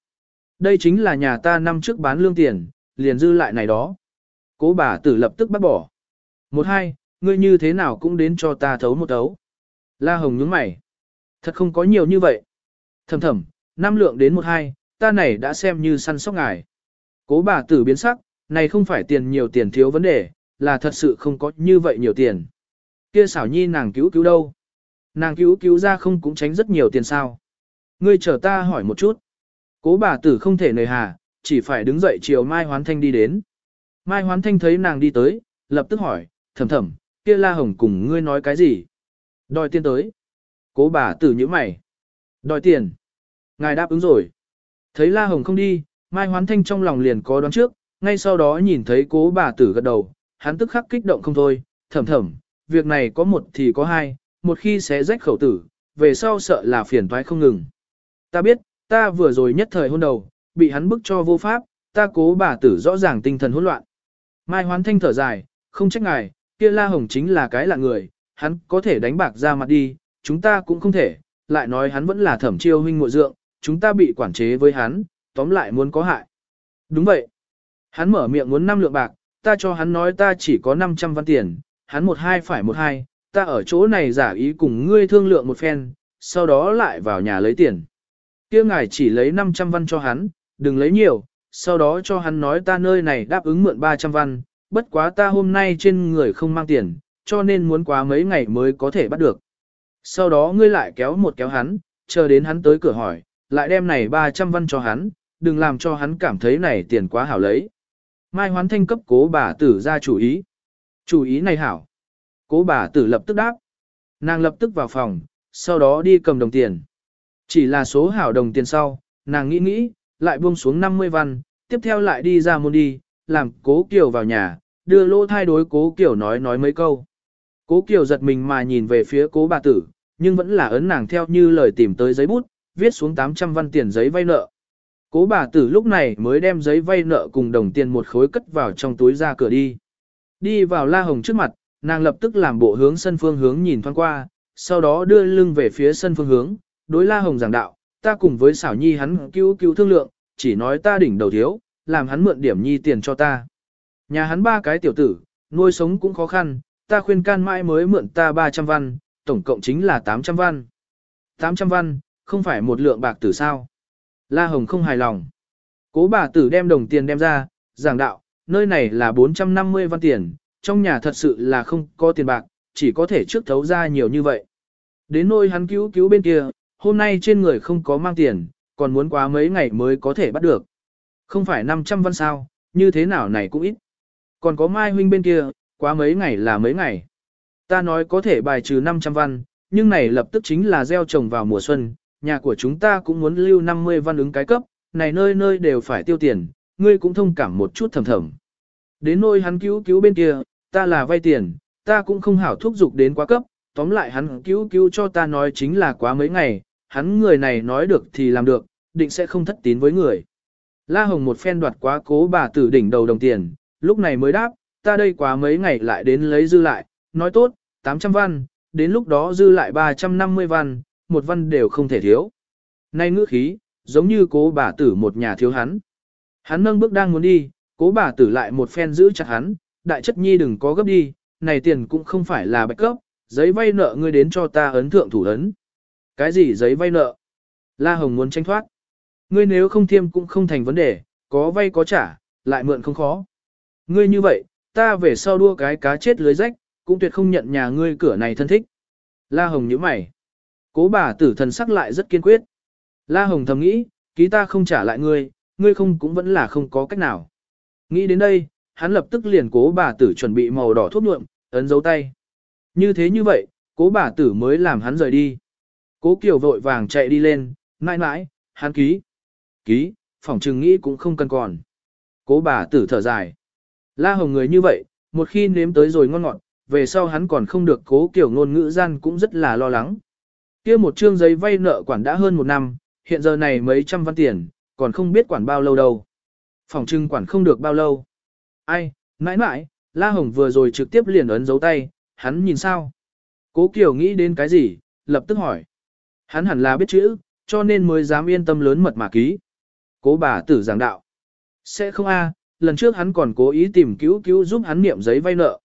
Đây chính là nhà ta năm trước bán lương tiền, liền dư lại này đó. Cố bà tử lập tức bắt bỏ. Một hai, ngươi như thế nào cũng đến cho ta thấu một thấu. La Hồng nhướng mày. Thật không có nhiều như vậy. Thầm thầm, năm lượng đến một hai, ta này đã xem như săn sóc ngài. Cố bà tử biến sắc, này không phải tiền nhiều tiền thiếu vấn đề, là thật sự không có như vậy nhiều tiền. Kia xảo nhi nàng cứu cứu đâu? Nàng cứu cứu ra không cũng tránh rất nhiều tiền sao? Ngươi chờ ta hỏi một chút. Cố bà tử không thể nề hà, chỉ phải đứng dậy chiều Mai Hoán Thanh đi đến. Mai Hoán Thanh thấy nàng đi tới, lập tức hỏi, thầm thầm, kia La Hồng cùng ngươi nói cái gì? Đòi tiền tới. Cố bà tử như mày. Đòi tiền. Ngài đáp ứng rồi. Thấy La Hồng không đi, Mai Hoán Thanh trong lòng liền có đoán trước, ngay sau đó nhìn thấy cố bà tử gật đầu, hắn tức khắc kích động không thôi, thầm thầm, việc này có một thì có hai, một khi sẽ rách khẩu tử, về sau sợ là phiền toái không ngừng. Ta biết, ta vừa rồi nhất thời hôn đầu, bị hắn bức cho vô pháp, ta cố bà tử rõ ràng tinh thần hỗn loạn. Mai Hoán Thanh thở dài, không trách ngài, kia La Hồng chính là cái lạ người, hắn có thể đánh bạc ra mặt đi, chúng ta cũng không thể, lại nói hắn vẫn là thẩm chiêu huynh muội dượng, chúng ta bị quản chế với hắn, tóm lại muốn có hại. Đúng vậy. Hắn mở miệng muốn năm lượng bạc, ta cho hắn nói ta chỉ có 500 văn tiền, hắn một hai phải một hai, ta ở chỗ này giả ý cùng ngươi thương lượng một phen, sau đó lại vào nhà lấy tiền. kia ngài chỉ lấy 500 văn cho hắn, đừng lấy nhiều, sau đó cho hắn nói ta nơi này đáp ứng mượn 300 văn, bất quá ta hôm nay trên người không mang tiền, cho nên muốn quá mấy ngày mới có thể bắt được. Sau đó ngươi lại kéo một kéo hắn, chờ đến hắn tới cửa hỏi, lại đem này 300 văn cho hắn, đừng làm cho hắn cảm thấy này tiền quá hảo lấy. Mai hoán thanh cấp cố bà tử ra chủ ý. Chủ ý này hảo. Cố bà tử lập tức đáp. Nàng lập tức vào phòng, sau đó đi cầm đồng tiền. Chỉ là số hảo đồng tiền sau, nàng nghĩ nghĩ, lại buông xuống 50 văn, tiếp theo lại đi ra môn đi, làm cố Kiều vào nhà, đưa lô thai đối cố Kiều nói nói mấy câu. Cố Kiều giật mình mà nhìn về phía cố bà tử, nhưng vẫn là ấn nàng theo như lời tìm tới giấy bút, viết xuống 800 văn tiền giấy vay nợ. Cố bà tử lúc này mới đem giấy vay nợ cùng đồng tiền một khối cất vào trong túi ra cửa đi. Đi vào La Hồng trước mặt, nàng lập tức làm bộ hướng sân phương hướng nhìn thoáng qua, sau đó đưa lưng về phía sân phương hướng, đối La Hồng giảng đạo, ta cùng với xảo nhi hắn cứu cứu thương lượng, chỉ nói ta đỉnh đầu thiếu, làm hắn mượn điểm nhi tiền cho ta. Nhà hắn ba cái tiểu tử, nuôi sống cũng khó khăn, ta khuyên can mãi mới mượn ta 300 văn, tổng cộng chính là 800 văn. 800 văn, không phải một lượng bạc tử sao. La Hồng không hài lòng. Cố bà tử đem đồng tiền đem ra, giảng đạo, nơi này là 450 văn tiền, trong nhà thật sự là không có tiền bạc, chỉ có thể trước thấu ra nhiều như vậy. Đến nôi hắn cứu cứu bên kia, hôm nay trên người không có mang tiền, còn muốn quá mấy ngày mới có thể bắt được. Không phải 500 văn sao, như thế nào này cũng ít. Còn có Mai huynh bên kia, quá mấy ngày là mấy ngày. Ta nói có thể bài trừ 500 văn, nhưng này lập tức chính là gieo trồng vào mùa xuân, nhà của chúng ta cũng muốn lưu 50 văn ứng cái cấp, này nơi nơi đều phải tiêu tiền, ngươi cũng thông cảm một chút thầm thầm. Đến nơi hắn cứu cứu bên kia, ta là vay tiền, ta cũng không hảo thúc giục đến quá cấp, tóm lại hắn cứu cứu cho ta nói chính là quá mấy ngày, hắn người này nói được thì làm được, định sẽ không thất tín với người. La Hồng một phen đoạt quá cố bà tử đỉnh đầu đồng tiền, lúc này mới đáp, ta đây quá mấy ngày lại đến lấy dư lại, nói tốt, 800 văn, đến lúc đó dư lại 350 văn, một văn đều không thể thiếu. Nay ngữ khí, giống như cố bà tử một nhà thiếu hắn. Hắn nâng bước đang muốn đi, cố bà tử lại một phen giữ chặt hắn, đại chất nhi đừng có gấp đi, này tiền cũng không phải là bạch cấp, giấy vay nợ ngươi đến cho ta ấn thượng thủ ấn. Cái gì giấy vay nợ? La Hồng muốn tranh thoát. Ngươi nếu không thiêm cũng không thành vấn đề, có vay có trả, lại mượn không khó. Ngươi như vậy, ta về sau đua cái cá chết lưới rách, cũng tuyệt không nhận nhà ngươi cửa này thân thích. La Hồng nhíu mày. Cố bà tử thần sắc lại rất kiên quyết. La Hồng thầm nghĩ, ký ta không trả lại ngươi, ngươi không cũng vẫn là không có cách nào. Nghĩ đến đây, hắn lập tức liền cố bà tử chuẩn bị màu đỏ thuốc nhuộm, ấn dấu tay. Như thế như vậy, cố bà tử mới làm hắn rời đi. Cố Kiều vội vàng chạy đi lên, mãi mãi, hắn ký. Ký, phỏng trừng nghĩ cũng không cần còn. Cố bà tử thở dài. La Hồng người như vậy, một khi nếm tới rồi ngon ngọt, về sau hắn còn không được cố kiểu ngôn ngữ gian cũng rất là lo lắng. kia một chương giấy vay nợ quản đã hơn một năm, hiện giờ này mấy trăm văn tiền, còn không biết quản bao lâu đâu. Phòng trưng quản không được bao lâu. Ai, mãi mãi, La Hồng vừa rồi trực tiếp liền ấn dấu tay, hắn nhìn sao? Cố Kiều nghĩ đến cái gì, lập tức hỏi. Hắn hẳn là biết chữ, cho nên mới dám yên tâm lớn mật mà ký. Cố bà tử giảng đạo. Sẽ không a, lần trước hắn còn cố ý tìm cứu cứu giúp hắn niệm giấy vay nợ.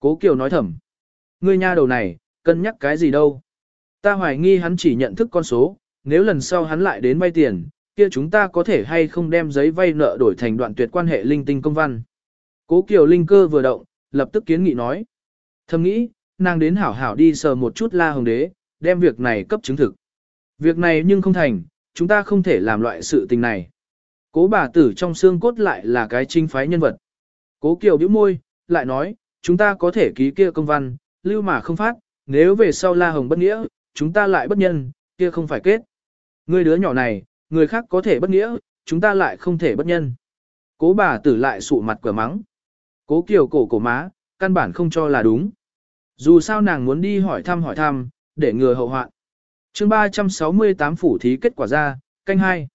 Cố Kiều nói thầm. Ngươi nha đầu này, cân nhắc cái gì đâu. Ta hoài nghi hắn chỉ nhận thức con số, nếu lần sau hắn lại đến vay tiền, kia chúng ta có thể hay không đem giấy vay nợ đổi thành đoạn tuyệt quan hệ linh tinh công văn. Cố Kiều linh cơ vừa động, lập tức kiến nghị nói. Thầm nghĩ, nàng đến hảo hảo đi sờ một chút la hồng đế, đem việc này cấp chứng thực. Việc này nhưng không thành, chúng ta không thể làm loại sự tình này. Cố bà tử trong xương cốt lại là cái trinh phái nhân vật. Cố Kiều bĩu môi, lại nói, chúng ta có thể ký kia công văn, lưu mà không phát, nếu về sau La Hồng bất nghĩa, chúng ta lại bất nhân, kia không phải kết. Người đứa nhỏ này, người khác có thể bất nghĩa, chúng ta lại không thể bất nhân. Cố bà tử lại sụ mặt cửa mắng. Cố Kiều cổ cổ má, căn bản không cho là đúng. Dù sao nàng muốn đi hỏi thăm hỏi thăm, để ngừa hậu hoạn. chương 368 phủ thí kết quả ra, canh hai.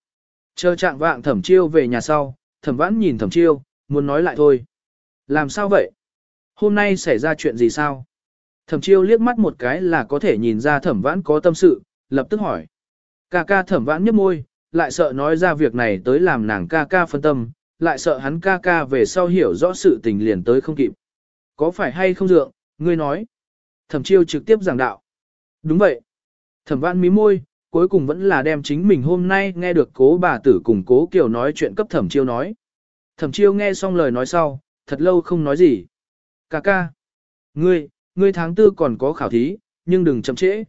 Chờ trạng vạng thẩm chiêu về nhà sau, thẩm vãn nhìn thẩm chiêu, muốn nói lại thôi. Làm sao vậy? Hôm nay xảy ra chuyện gì sao? Thẩm chiêu liếc mắt một cái là có thể nhìn ra thẩm vãn có tâm sự, lập tức hỏi. Ca ca thẩm vãn nhấp môi, lại sợ nói ra việc này tới làm nàng ca ca phân tâm, lại sợ hắn ca ca về sau hiểu rõ sự tình liền tới không kịp. Có phải hay không dượng, ngươi nói. Thẩm chiêu trực tiếp giảng đạo. Đúng vậy. Thẩm vãn mí môi, cuối cùng vẫn là đem chính mình hôm nay nghe được cố bà tử cùng cố kiều nói chuyện cấp thẩm chiêu nói. Thẩm chiêu nghe xong lời nói sau, thật lâu không nói gì. Ca ca. Ngươi, ngươi tháng tư còn có khảo thí, nhưng đừng chậm trễ.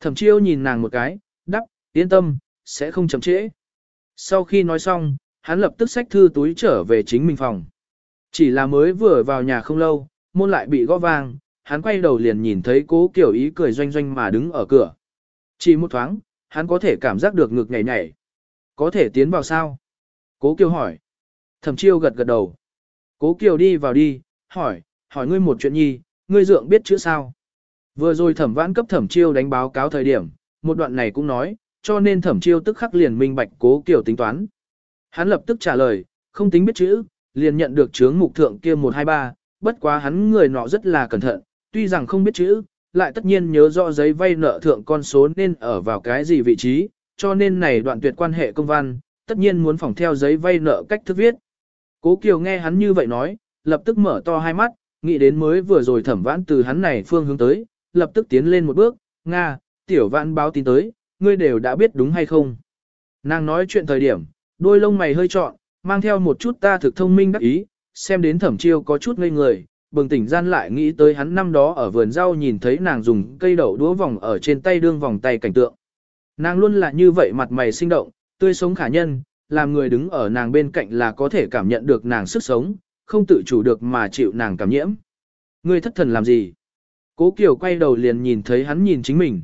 Thẩm chiêu nhìn nàng một cái, đắp, yên tâm, sẽ không chậm trễ. Sau khi nói xong, hắn lập tức xách thư túi trở về chính mình phòng. Chỉ là mới vừa vào nhà không lâu, môn lại bị gõ vang, hắn quay đầu liền nhìn thấy cố kiểu ý cười doanh doanh mà đứng ở cửa. Chỉ một thoáng, hắn có thể cảm giác được ngực nhảy nhảy. Có thể tiến vào sao? Cố Kiều hỏi. Thẩm chiêu gật gật đầu. Cố Kiều đi vào đi, hỏi, hỏi ngươi một chuyện nhi, ngươi dượng biết chữ sao? Vừa rồi thẩm vãn cấp thẩm chiêu đánh báo cáo thời điểm, một đoạn này cũng nói, cho nên thẩm chiêu tức khắc liền minh bạch cố Kiều tính toán. Hắn lập tức trả lời, không tính biết chữ, liền nhận được chướng mục thượng kia 123, bất quá hắn người nọ rất là cẩn thận, tuy rằng không biết chữ, lại tất nhiên nhớ rõ giấy vay nợ thượng con số nên ở vào cái gì vị trí, cho nên này đoạn tuyệt quan hệ công văn, tất nhiên muốn phỏng theo giấy vay nợ cách thức viết. Cố Kiều nghe hắn như vậy nói, lập tức mở to hai mắt, nghĩ đến mới vừa rồi thẩm vãn từ hắn này phương hướng tới, lập tức tiến lên một bước, Nga, tiểu vãn báo tin tới, ngươi đều đã biết đúng hay không. Nàng nói chuyện thời điểm, đôi lông mày hơi trọn, mang theo một chút ta thực thông minh đắc ý, xem đến thẩm chiêu có chút ngây người, bừng tỉnh gian lại nghĩ tới hắn năm đó ở vườn rau nhìn thấy nàng dùng cây đậu đũa vòng ở trên tay đương vòng tay cảnh tượng. Nàng luôn là như vậy mặt mày sinh động, tươi sống khả nhân, làm người đứng ở nàng bên cạnh là có thể cảm nhận được nàng sức sống, không tự chủ được mà chịu nàng cảm nhiễm. Ngươi thất thần làm gì? Cố Kiều quay đầu liền nhìn thấy hắn nhìn chính mình.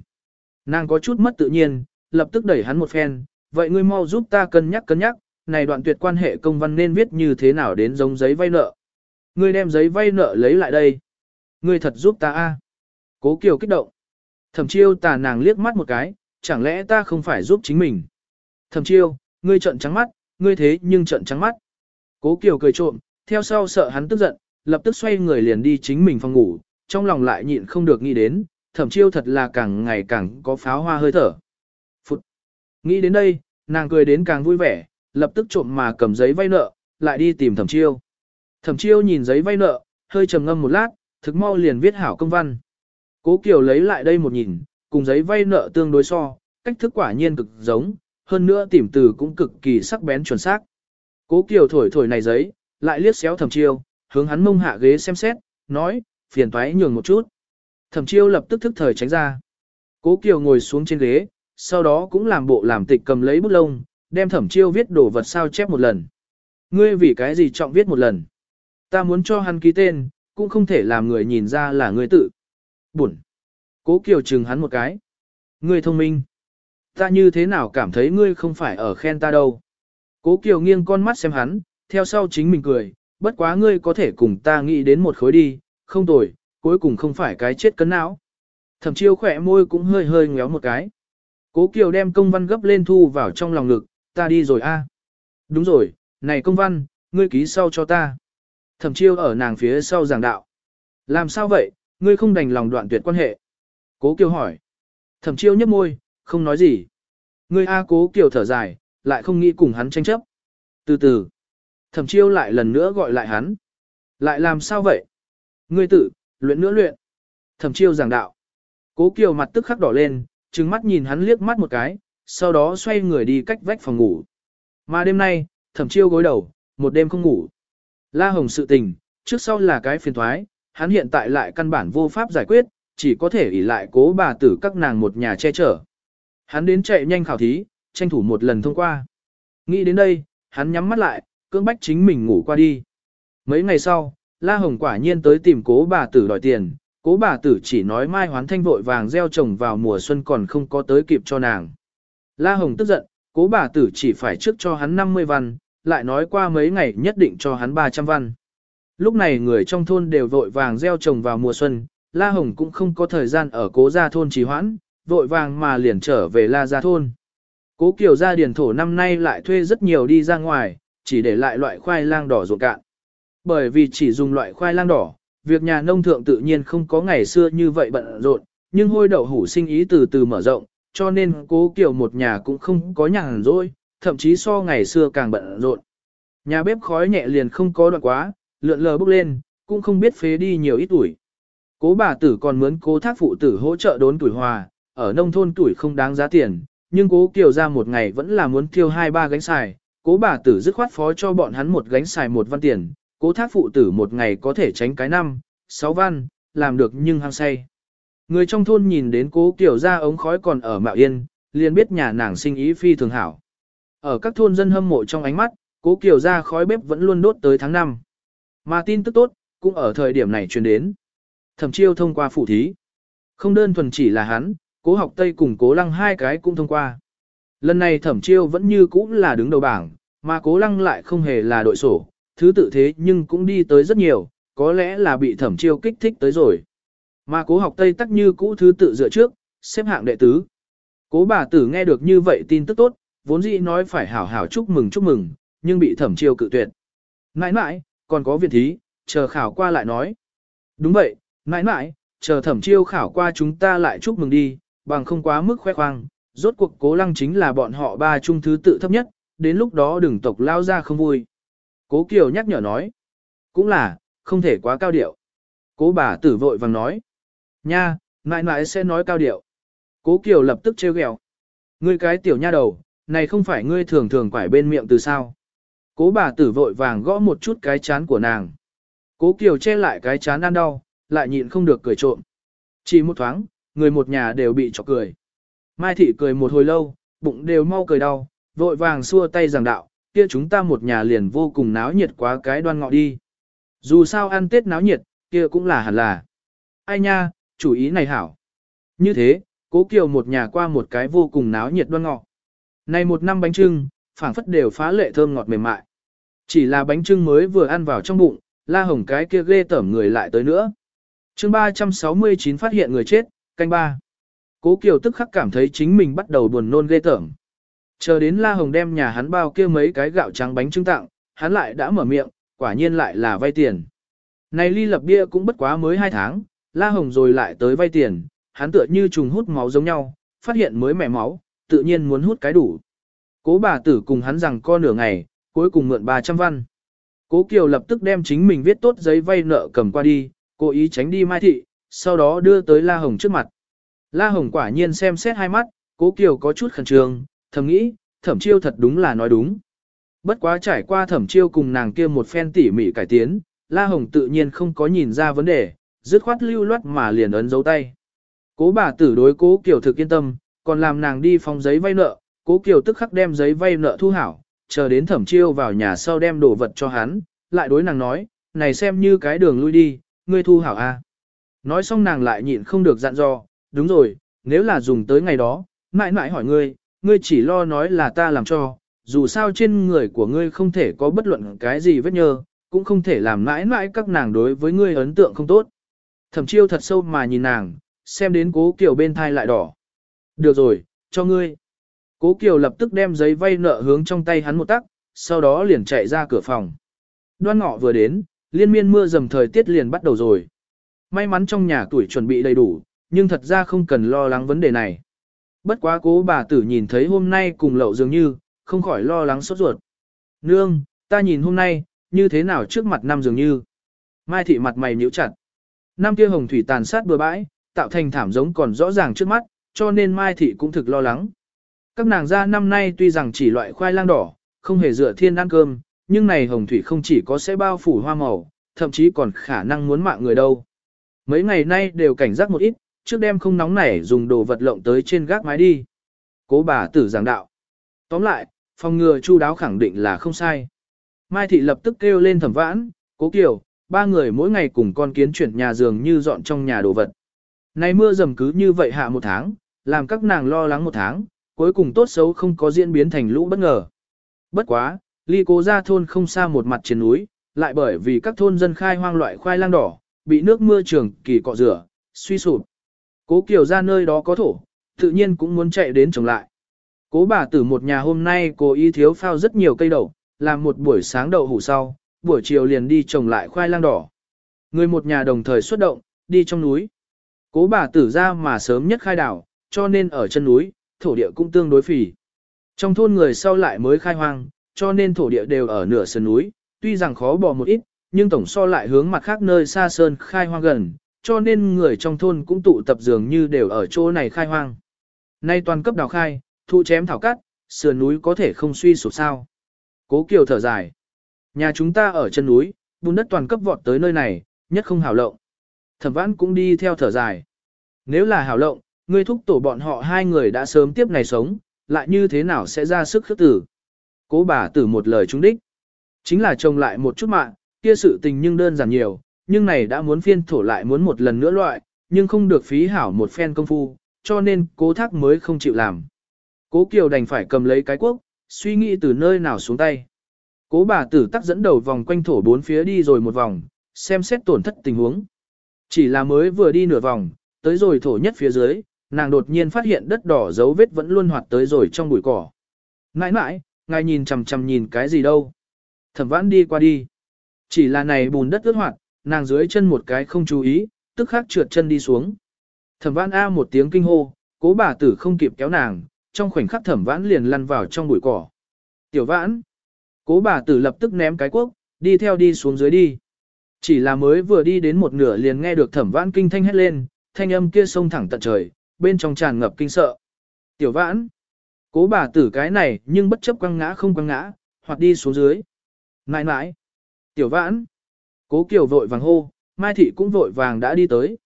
Nàng có chút mất tự nhiên, lập tức đẩy hắn một phen, vậy ngươi mau giúp ta cân nhắc cân nhắc, này đoạn tuyệt quan hệ công văn nên viết như thế nào đến giống giấy vay nợ. Ngươi đem giấy vay nợ lấy lại đây. Ngươi thật giúp ta a. Cố Kiều kích động. Thẩm chiêu tà nàng liếc mắt một cái, chẳng lẽ ta không phải giúp chính mình. Thẩm chiêu, ngươi trận trắng mắt, ngươi thế nhưng trận trắng mắt. Cố Kiều cười trộm, theo sau sợ hắn tức giận, lập tức xoay người liền đi chính mình phòng ngủ, trong lòng lại nhịn không được nghĩ đến, thẩm chiêu thật là càng ngày càng có pháo hoa hơi thở. Phụt! Nghĩ đến đây, nàng cười đến càng vui vẻ, lập tức trộm mà cầm giấy vay nợ, lại đi tìm thẩm chiêu. Thẩm chiêu nhìn giấy vay nợ, hơi trầm ngâm một lát, thực mau liền viết hảo công văn. Cố Kiều lấy lại đây một nhìn, cùng giấy vay nợ tương đối so, cách thức quả nhiên cực giống, hơn nữa tìm từ cũng cực kỳ sắc bén chuẩn xác. Cố Kiều thổi thổi này giấy, lại liếc xéo thẩm chiêu, hướng hắn mông hạ ghế xem xét, nói, phiền toái nhường một chút. Thẩm chiêu lập tức thức thời tránh ra. Cố Kiều ngồi xuống trên ghế, sau đó cũng làm bộ làm tịch cầm lấy bút lông, đem thẩm chiêu viết đồ vật sao chép một lần. Ngươi vì cái gì trọng viết một lần? Ta muốn cho hắn ký tên, cũng không thể làm người nhìn ra là ngươi tự. Buồn. Cố Kiều chừng hắn một cái. Ngươi thông minh. Ta như thế nào cảm thấy ngươi không phải ở khen ta đâu. Cố Kiều nghiêng con mắt xem hắn, theo sau chính mình cười, bất quá ngươi có thể cùng ta nghĩ đến một khối đi, không tồi, cuối cùng không phải cái chết cấn não. Thẩm chiêu khỏe môi cũng hơi hơi ngéo một cái. Cố Kiều đem công văn gấp lên thu vào trong lòng ngực, ta đi rồi a. Đúng rồi, này công văn, ngươi ký sau cho ta. Thẩm chiêu ở nàng phía sau giảng đạo. Làm sao vậy, ngươi không đành lòng đoạn tuyệt quan hệ. Cố Kiều hỏi. Thẩm chiêu nhấp môi, không nói gì. Ngươi A cố Kiều thở dài, lại không nghĩ cùng hắn tranh chấp. Từ từ. Thẩm chiêu lại lần nữa gọi lại hắn. Lại làm sao vậy? Ngươi tự, luyện nữa luyện. Thẩm chiêu giảng đạo. Cố Kiều mặt tức khắc đỏ lên, trừng mắt nhìn hắn liếc mắt một cái, sau đó xoay người đi cách vách phòng ngủ. Mà đêm nay, thẩm chiêu gối đầu, một đêm không ngủ. La Hồng sự tình, trước sau là cái phiền thoái, hắn hiện tại lại căn bản vô pháp giải quyết, chỉ có thể ỷ lại cố bà tử các nàng một nhà che chở. Hắn đến chạy nhanh khảo thí, tranh thủ một lần thông qua. Nghĩ đến đây, hắn nhắm mắt lại, cưỡng bách chính mình ngủ qua đi. Mấy ngày sau, La Hồng quả nhiên tới tìm cố bà tử đòi tiền, cố bà tử chỉ nói mai hoán thanh vội vàng gieo trồng vào mùa xuân còn không có tới kịp cho nàng. La Hồng tức giận, cố bà tử chỉ phải trước cho hắn 50 văn, lại nói qua mấy ngày nhất định cho hắn 300 văn. Lúc này người trong thôn đều vội vàng gieo trồng vào mùa xuân, La Hồng cũng không có thời gian ở cố gia thôn trì hoãn, vội vàng mà liền trở về La gia thôn. Cố Kiều gia điền thổ năm nay lại thuê rất nhiều đi ra ngoài, chỉ để lại loại khoai lang đỏ ruộng cạn. Bởi vì chỉ dùng loại khoai lang đỏ, việc nhà nông thượng tự nhiên không có ngày xưa như vậy bận rộn, nhưng hôi đậu hủ sinh ý từ từ mở rộng, cho nên cố kiểu một nhà cũng không có nhàn rỗi, thậm chí so ngày xưa càng bận rộn. Nhà bếp khói nhẹ liền không có đoạn quá, lượn lờ bốc lên, cũng không biết phế đi nhiều ít tuổi. Cố bà tử còn mướn cố thác phụ tử hỗ trợ đốn tuổi hòa, ở nông thôn tuổi không đáng giá tiền, nhưng cố kiều ra một ngày vẫn là muốn thiêu hai ba gánh xài, cố bà tử dứt khoát phó cho bọn hắn một gánh xài một văn tiền, cố thác phụ tử một ngày có thể tránh cái năm, sáu văn, làm được nhưng hăng say. Người trong thôn nhìn đến cố kiều ra ống khói còn ở mạo yên, liền biết nhà nàng sinh ý phi thường hảo. Ở các thôn dân hâm mộ trong ánh mắt, cố kiều ra khói bếp vẫn luôn đốt tới tháng 5. Mà tin tức tốt, cũng ở thời điểm này truyền đến. Thẩm chiêu thông qua phủ thí. Không đơn thuần chỉ là hắn, cố học Tây cùng cố lăng hai cái cũng thông qua. Lần này thẩm chiêu vẫn như cũ là đứng đầu bảng, mà cố lăng lại không hề là đội sổ, thứ tự thế nhưng cũng đi tới rất nhiều, có lẽ là bị thẩm chiêu kích thích tới rồi. Mà cố học Tây tắc như cũ thứ tự dựa trước, xếp hạng đệ tứ. Cố bà tử nghe được như vậy tin tức tốt, vốn dĩ nói phải hảo hảo chúc mừng chúc mừng, nhưng bị thẩm chiêu cự tuyệt. Nãi nãi, còn có viện thí, chờ khảo qua lại nói. Đúng vậy, nãi nãi, chờ thẩm chiêu khảo qua chúng ta lại chúc mừng đi, bằng không quá mức khoe khoang, rốt cuộc cố lăng chính là bọn họ ba trung thứ tự thấp nhất, đến lúc đó đừng tộc lao ra không vui. Cố Kiều nhắc nhở nói, cũng là, không thể quá cao điệu. Cố bà tử vội vàng nói, nha, nãi nãi sẽ nói cao điệu. Cố Kiều lập tức trêu ghẹo, ngươi cái tiểu nha đầu, này không phải ngươi thường thường quải bên miệng từ sao. Cố bà tử vội vàng gõ một chút cái chán của nàng. Cố Kiều che lại cái chán ăn đau, lại nhịn không được cười trộm. Chỉ một thoáng, người một nhà đều bị chọc cười. Mai thị cười một hồi lâu, bụng đều mau cười đau, vội vàng xua tay giảng đạo, kia chúng ta một nhà liền vô cùng náo nhiệt quá cái đoan ngọ đi. Dù sao ăn Tết náo nhiệt, kia cũng là hẳn là. Ai nha, chủ ý này hảo. Như thế, cố kiều một nhà qua một cái vô cùng náo nhiệt đoan ngọ. Này một năm bánh trưng, phảng phất đều phá lệ thơm ngọt mềm mại. Chỉ là bánh trưng mới vừa ăn vào trong bụng, la hồng cái kia ghê tởm người lại tới nữa. chương 369 phát hiện người chết, canh ba. Cố Kiều tức khắc cảm thấy chính mình bắt đầu buồn nôn ghê tởm. Chờ đến La Hồng đem nhà hắn bao kia mấy cái gạo trắng bánh trưng tặng, hắn lại đã mở miệng, quả nhiên lại là vay tiền. Này ly lập bia cũng bất quá mới 2 tháng, La Hồng rồi lại tới vay tiền, hắn tựa như trùng hút máu giống nhau, phát hiện mới mẻ máu, tự nhiên muốn hút cái đủ. Cố bà tử cùng hắn rằng co nửa ngày, cuối cùng mượn 300 văn. Cố Kiều lập tức đem chính mình viết tốt giấy vay nợ cầm qua đi, cố ý tránh đi Mai Thị, sau đó đưa tới La Hồng trước mặt. La Hồng quả nhiên xem xét hai mắt, Cố Kiều có chút khẩn trương, thầm nghĩ, thẩm chiêu thật đúng là nói đúng. Bất quá trải qua thẩm chiêu cùng nàng kia một phen tỉ mỉ cải tiến, La Hồng tự nhiên không có nhìn ra vấn đề, dứt khoát lưu loát mà liền ấn dấu tay. Cố bà tử đối cố Kiều thực yên tâm, còn làm nàng đi phòng giấy vay nợ, cố Kiều tức khắc đem giấy vay nợ thu hảo, chờ đến thẩm chiêu vào nhà sau đem đồ vật cho hắn, lại đối nàng nói, này xem như cái đường lui đi, ngươi thu hảo a. Nói xong nàng lại nhịn không được dặn dò, đúng rồi, nếu là dùng tới ngày đó, mãi mãi hỏi ngươi, ngươi chỉ lo nói là ta làm cho, dù sao trên người của ngươi không thể có bất luận cái gì vết nhơ, cũng không thể làm mãi mãi các nàng đối với ngươi ấn tượng không tốt. Thẩm chiêu thật sâu mà nhìn nàng, xem đến cố kiều bên thai lại đỏ. Được rồi, cho ngươi. Cố kiều lập tức đem giấy vay nợ hướng trong tay hắn một tắc, sau đó liền chạy ra cửa phòng. Đoan ngọ vừa đến, liên miên mưa dầm thời tiết liền bắt đầu rồi. May mắn trong nhà tuổi chuẩn bị đầy đủ, nhưng thật ra không cần lo lắng vấn đề này. Bất quá cố bà tử nhìn thấy hôm nay cùng lậu dường như, không khỏi lo lắng sốt ruột. Nương, ta nhìn hôm nay, như thế nào trước mặt năm dường như. Mai thị mặt mày nhíu chặt. Năm kia hồng thủy tàn sát bừa bãi, tạo thành thảm giống còn rõ ràng trước mắt, cho nên Mai thị cũng thực lo lắng. Các nàng gia năm nay tuy rằng chỉ loại khoai lang đỏ, không hề dựa thiên ăn cơm, nhưng này hồng thủy không chỉ có sẽ bao phủ hoa màu, thậm chí còn khả năng muốn mạng người đâu. Mấy ngày nay đều cảnh giác một ít, trước đêm không nóng nảy dùng đồ vật lộng tới trên gác mái đi. Cố bà tử giảng đạo. Tóm lại, phòng ngừa chu đáo khẳng định là không sai. Mai thị lập tức kêu lên thẩm vãn, cố kiều, ba người mỗi ngày cùng con kiến chuyển nhà giường như dọn trong nhà đồ vật. Này mưa dầm cứ như vậy hạ một tháng, làm các nàng lo lắng một tháng, cuối cùng tốt xấu không có diễn biến thành lũ bất ngờ. Bất quá, ly cố ra thôn không xa một mặt trên núi, lại bởi vì các thôn dân khai hoang loại khoai lang đỏ, bị nước mưa trường kỳ cọ rửa, suy sụp. Cố Kiều ra nơi đó có thổ, tự nhiên cũng muốn chạy đến trồng lại. Cố bà tử một nhà hôm nay cố ý thiếu phao rất nhiều cây đậu, làm một buổi sáng đậu hủ sau, buổi chiều liền đi trồng lại khoai lang đỏ. Người một nhà đồng thời xuất động, đi trong núi. Cố bà tử ra mà sớm nhất khai đảo, cho nên ở chân núi, thổ địa cũng tương đối phì. Trong thôn người sau lại mới khai hoang, cho nên thổ địa đều ở nửa sườn núi, tuy rằng khó bỏ một ít, nhưng tổng so lại hướng mặt khác nơi xa sơn khai hoang gần, cho nên người trong thôn cũng tụ tập dường như đều ở chỗ này khai hoang. Nay toàn cấp đào khai, thu chém thảo cắt, sườn núi có thể không suy sụp sao. Cố Kiều thở dài. Nhà chúng ta ở chân núi, bùn đất toàn cấp vọt tới nơi này, nhất không hảo lộng. Thẩm vãn cũng đi theo thở dài. Nếu là hảo lộng, ngươi thúc tổ bọn họ hai người đã sớm tiếp này sống, lại như thế nào sẽ ra sức khước tử. Cố bà tử một lời trúng đích. Chính là trông lại một chút mạng, kia sự tình nhưng đơn giản nhiều, nhưng này đã muốn phiên thổ lại muốn một lần nữa loại, nhưng không được phí hảo một phen công phu, cho nên cố thác mới không chịu làm. Cố Kiều đành phải cầm lấy cái quốc, suy nghĩ từ nơi nào xuống tay. Cố bà tử tắc dẫn đầu vòng quanh thổ bốn phía đi rồi một vòng, xem xét tổn thất tình huống. Chỉ là mới vừa đi nửa vòng, tới rồi thổ nhất phía dưới, nàng đột nhiên phát hiện đất đỏ dấu vết vẫn luôn hoạt tới rồi trong bụi cỏ. Nãi nãi, ngài nhìn chằm chằm nhìn cái gì đâu. Thẩm vãn đi qua đi. Chỉ là này bùn đất ướt hoạt, nàng dưới chân một cái không chú ý, tức khắc trượt chân đi xuống. Thẩm vãn A một tiếng kinh hô, cố bà tử không kịp kéo nàng, trong khoảnh khắc thẩm vãn liền lăn vào trong bụi cỏ. Tiểu vãn. Cố bà tử lập tức ném cái quốc, đi theo đi xuống dưới đi. Chỉ là mới vừa đi đến một nửa liền nghe được thẩm vãn kinh thanh hét lên, thanh âm kia sông thẳng tận trời, bên trong tràn ngập kinh sợ. Tiểu vãn. Cố bà tử cái này nhưng bất chấp quăng ngã không quăng ngã, hoặc đi xuống dưới. Nãi nãi. Tiểu vãn. Cố Kiều vội vàng hô, Mai Thị cũng vội vàng đã đi tới.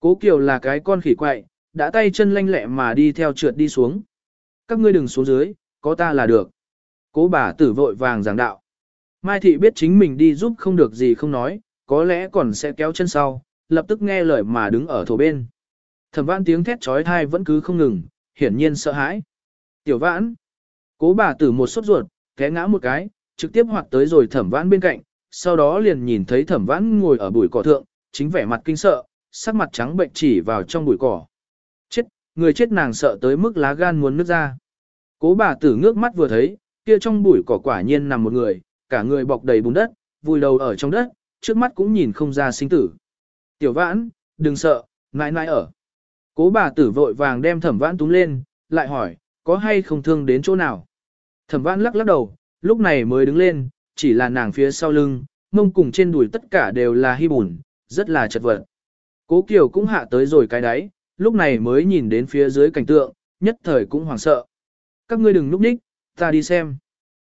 Cố Kiều là cái con khỉ quậy, đã tay chân lanh lẹ mà đi theo trượt đi xuống. Các ngươi đừng xuống dưới, có ta là được. Cố bà tử vội vàng giảng đạo. Mai Thị biết chính mình đi giúp không được gì không nói, có lẽ còn sẽ kéo chân sau, lập tức nghe lời mà đứng ở thổ bên. Thẩm vãn tiếng thét trói thai vẫn cứ không ngừng, hiển nhiên sợ hãi. Tiểu vãn. Cố bà tử một sốt ruột, té ngã một cái, trực tiếp hoạt tới rồi thẩm vãn bên cạnh, sau đó liền nhìn thấy thẩm vãn ngồi ở bụi cỏ thượng, chính vẻ mặt kinh sợ, sắc mặt trắng bệnh chỉ vào trong bụi cỏ. Chết, người chết nàng sợ tới mức lá gan muốn nứt ra. Cố bà tử ngước mắt vừa thấy, kia trong bụi cỏ quả nhiên nằm một người, cả người bọc đầy bùn đất, vùi đầu ở trong đất, trước mắt cũng nhìn không ra sinh tử. Tiểu vãn, đừng sợ, nãi nãi ở. Cố bà tử vội vàng đem thẩm vãn túng lên, lại hỏi, có hay không thương đến chỗ nào? Thẩm vãn lắc lắc đầu, lúc này mới đứng lên, chỉ là nàng phía sau lưng, mông cùng trên đùi tất cả đều là hy bùn, rất là chật vật. Cố Kiều cũng hạ tới rồi cái đáy, lúc này mới nhìn đến phía dưới cảnh tượng, nhất thời cũng hoảng sợ. Các ngươi đừng núp đích, ta đi xem.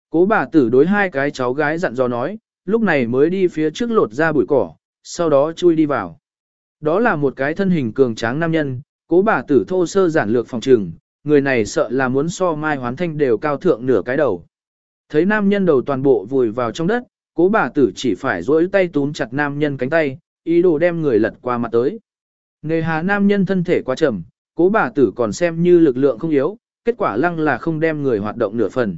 Cố bà tử đối hai cái cháu gái dặn dò nói, lúc này mới đi phía trước lột ra bụi cỏ, sau đó chui đi vào. Đó là một cái thân hình cường tráng nam nhân, cố bà tử thô sơ giản lược phòng trừng, người này sợ là muốn so mai hoán thanh đều cao thượng nửa cái đầu. Thấy nam nhân đầu toàn bộ vùi vào trong đất, cố bà tử chỉ phải dỗi tay túm chặt nam nhân cánh tay, ý đồ đem người lật qua mặt tới. Nghề hà nam nhân thân thể quá trầm, cố bà tử còn xem như lực lượng không yếu, kết quả lăng là không đem người hoạt động nửa phần.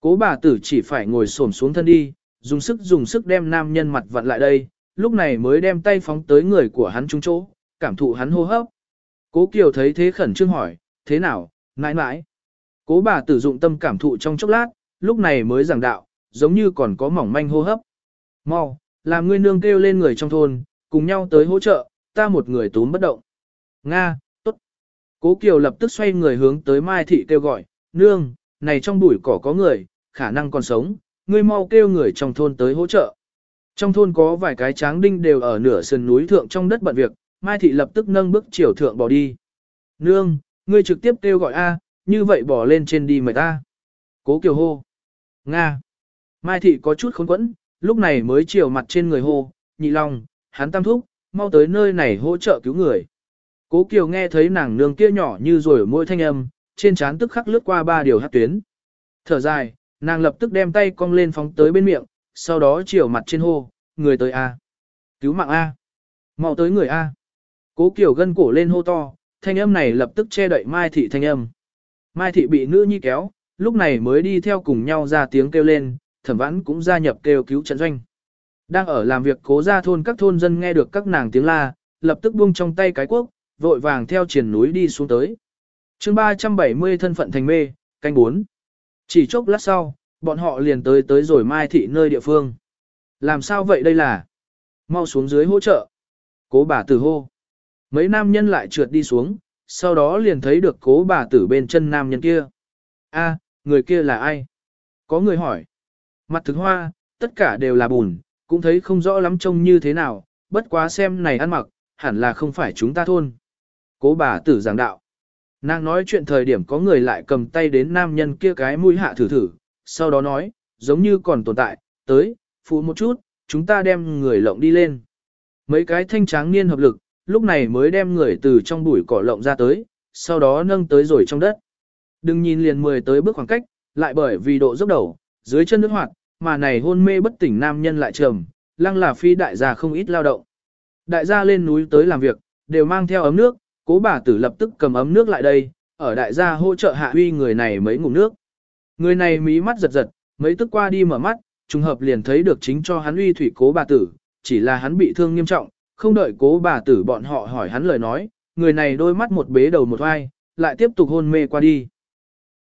Cố bà tử chỉ phải ngồi xổm xuống thân đi, dùng sức dùng sức đem nam nhân mặt vặn lại đây, lúc này mới đem tay phóng tới người của hắn trung chỗ, cảm thụ hắn hô hấp. Cố Kiều thấy thế khẩn trương hỏi, thế nào, nãi nãi. Cố bà tử dụng tâm cảm thụ trong chốc lát, lúc này mới giảng đạo, giống như còn có mỏng manh hô hấp. Mau, làm ngươi nương kêu lên người trong thôn, cùng nhau tới hỗ trợ, ta một người túm bất động. Nga, tốt. Cố Kiều lập tức xoay người hướng tới Mai Thị kêu gọi, nương, này trong bụi cỏ có người, khả năng còn sống, ngươi mau kêu người trong thôn tới hỗ trợ. Trong thôn có vài cái tráng đinh đều ở nửa sườn núi thượng trong đất bận việc, Mai Thị lập tức nâng bước chiều thượng bỏ đi. Nương, ngươi trực tiếp kêu gọi A, như vậy bỏ lên trên đi mời ta. Cố Kiều hô. Nga. Mai thị có chút khốn quẫn, lúc này mới chiều mặt trên người hô, nhị long, hắn tam thúc, mau tới nơi này hỗ trợ cứu người. Cố Kiều nghe thấy nàng nương kia nhỏ như rồi môi thanh âm, trên trán tức khắc lướt qua ba điều hát tuyến. Thở dài, nàng lập tức đem tay cong lên phóng tới bên miệng, sau đó chiều mặt trên hô, người tới A. Cứu mạng A. mau tới người A. Cố Kiều gân cổ lên hô to, thanh âm này lập tức che đậy Mai thị thanh âm. Mai thị bị nữ nhi kéo, lúc này mới đi theo cùng nhau ra tiếng kêu lên, thẩm vãn cũng gia nhập kêu cứu trận doanh. Đang ở làm việc cố ra thôn các thôn dân nghe được các nàng tiếng la, lập tức buông trong tay cái quốc, vội vàng theo triển núi đi xuống tới. chương 370 thân phận thành mê, canh 4. Chỉ chốc lát sau, bọn họ liền tới tới rồi mai thị nơi địa phương. Làm sao vậy đây là? mau xuống dưới hỗ trợ. Cố bà tử hô. Mấy nam nhân lại trượt đi xuống, sau đó liền thấy được cố bà tử bên chân nam nhân kia. A, người kia là ai? Có người hỏi. Mặt thực hoa, tất cả đều là bùn, cũng thấy không rõ lắm trông như thế nào, bất quá xem này ăn mặc, hẳn là không phải chúng ta thôn. Cố bà tử giảng đạo. Nàng nói chuyện thời điểm có người lại cầm tay đến nam nhân kia cái mũi hạ thử thử, sau đó nói, giống như còn tồn tại, tới, phụ một chút, chúng ta đem người lộng đi lên. Mấy cái thanh tráng niên hợp lực, lúc này mới đem người từ trong bụi cỏ lộng ra tới, sau đó nâng tới rồi trong đất. Đừng nhìn liền mười tới bước khoảng cách, lại bởi vì độ dốc đầu, dưới chân nước hoạt, mà này hôn mê bất tỉnh nam nhân lại trầm, lăng là phi đại gia không ít lao động. Đại gia lên núi tới làm việc, đều mang theo ấm nước, cố bà tử lập tức cầm ấm nước lại đây, ở đại gia hỗ trợ hạ huy người này mấy ngụm nước. Người này mí mắt giật giật, mấy tức qua đi mở mắt, trùng hợp liền thấy được chính cho hắn uy thủy cố bà tử, chỉ là hắn bị thương nghiêm trọng, không đợi cố bà tử bọn họ hỏi hắn lời nói, người này đôi mắt một bế đầu một vai, lại tiếp tục hôn mê qua đi.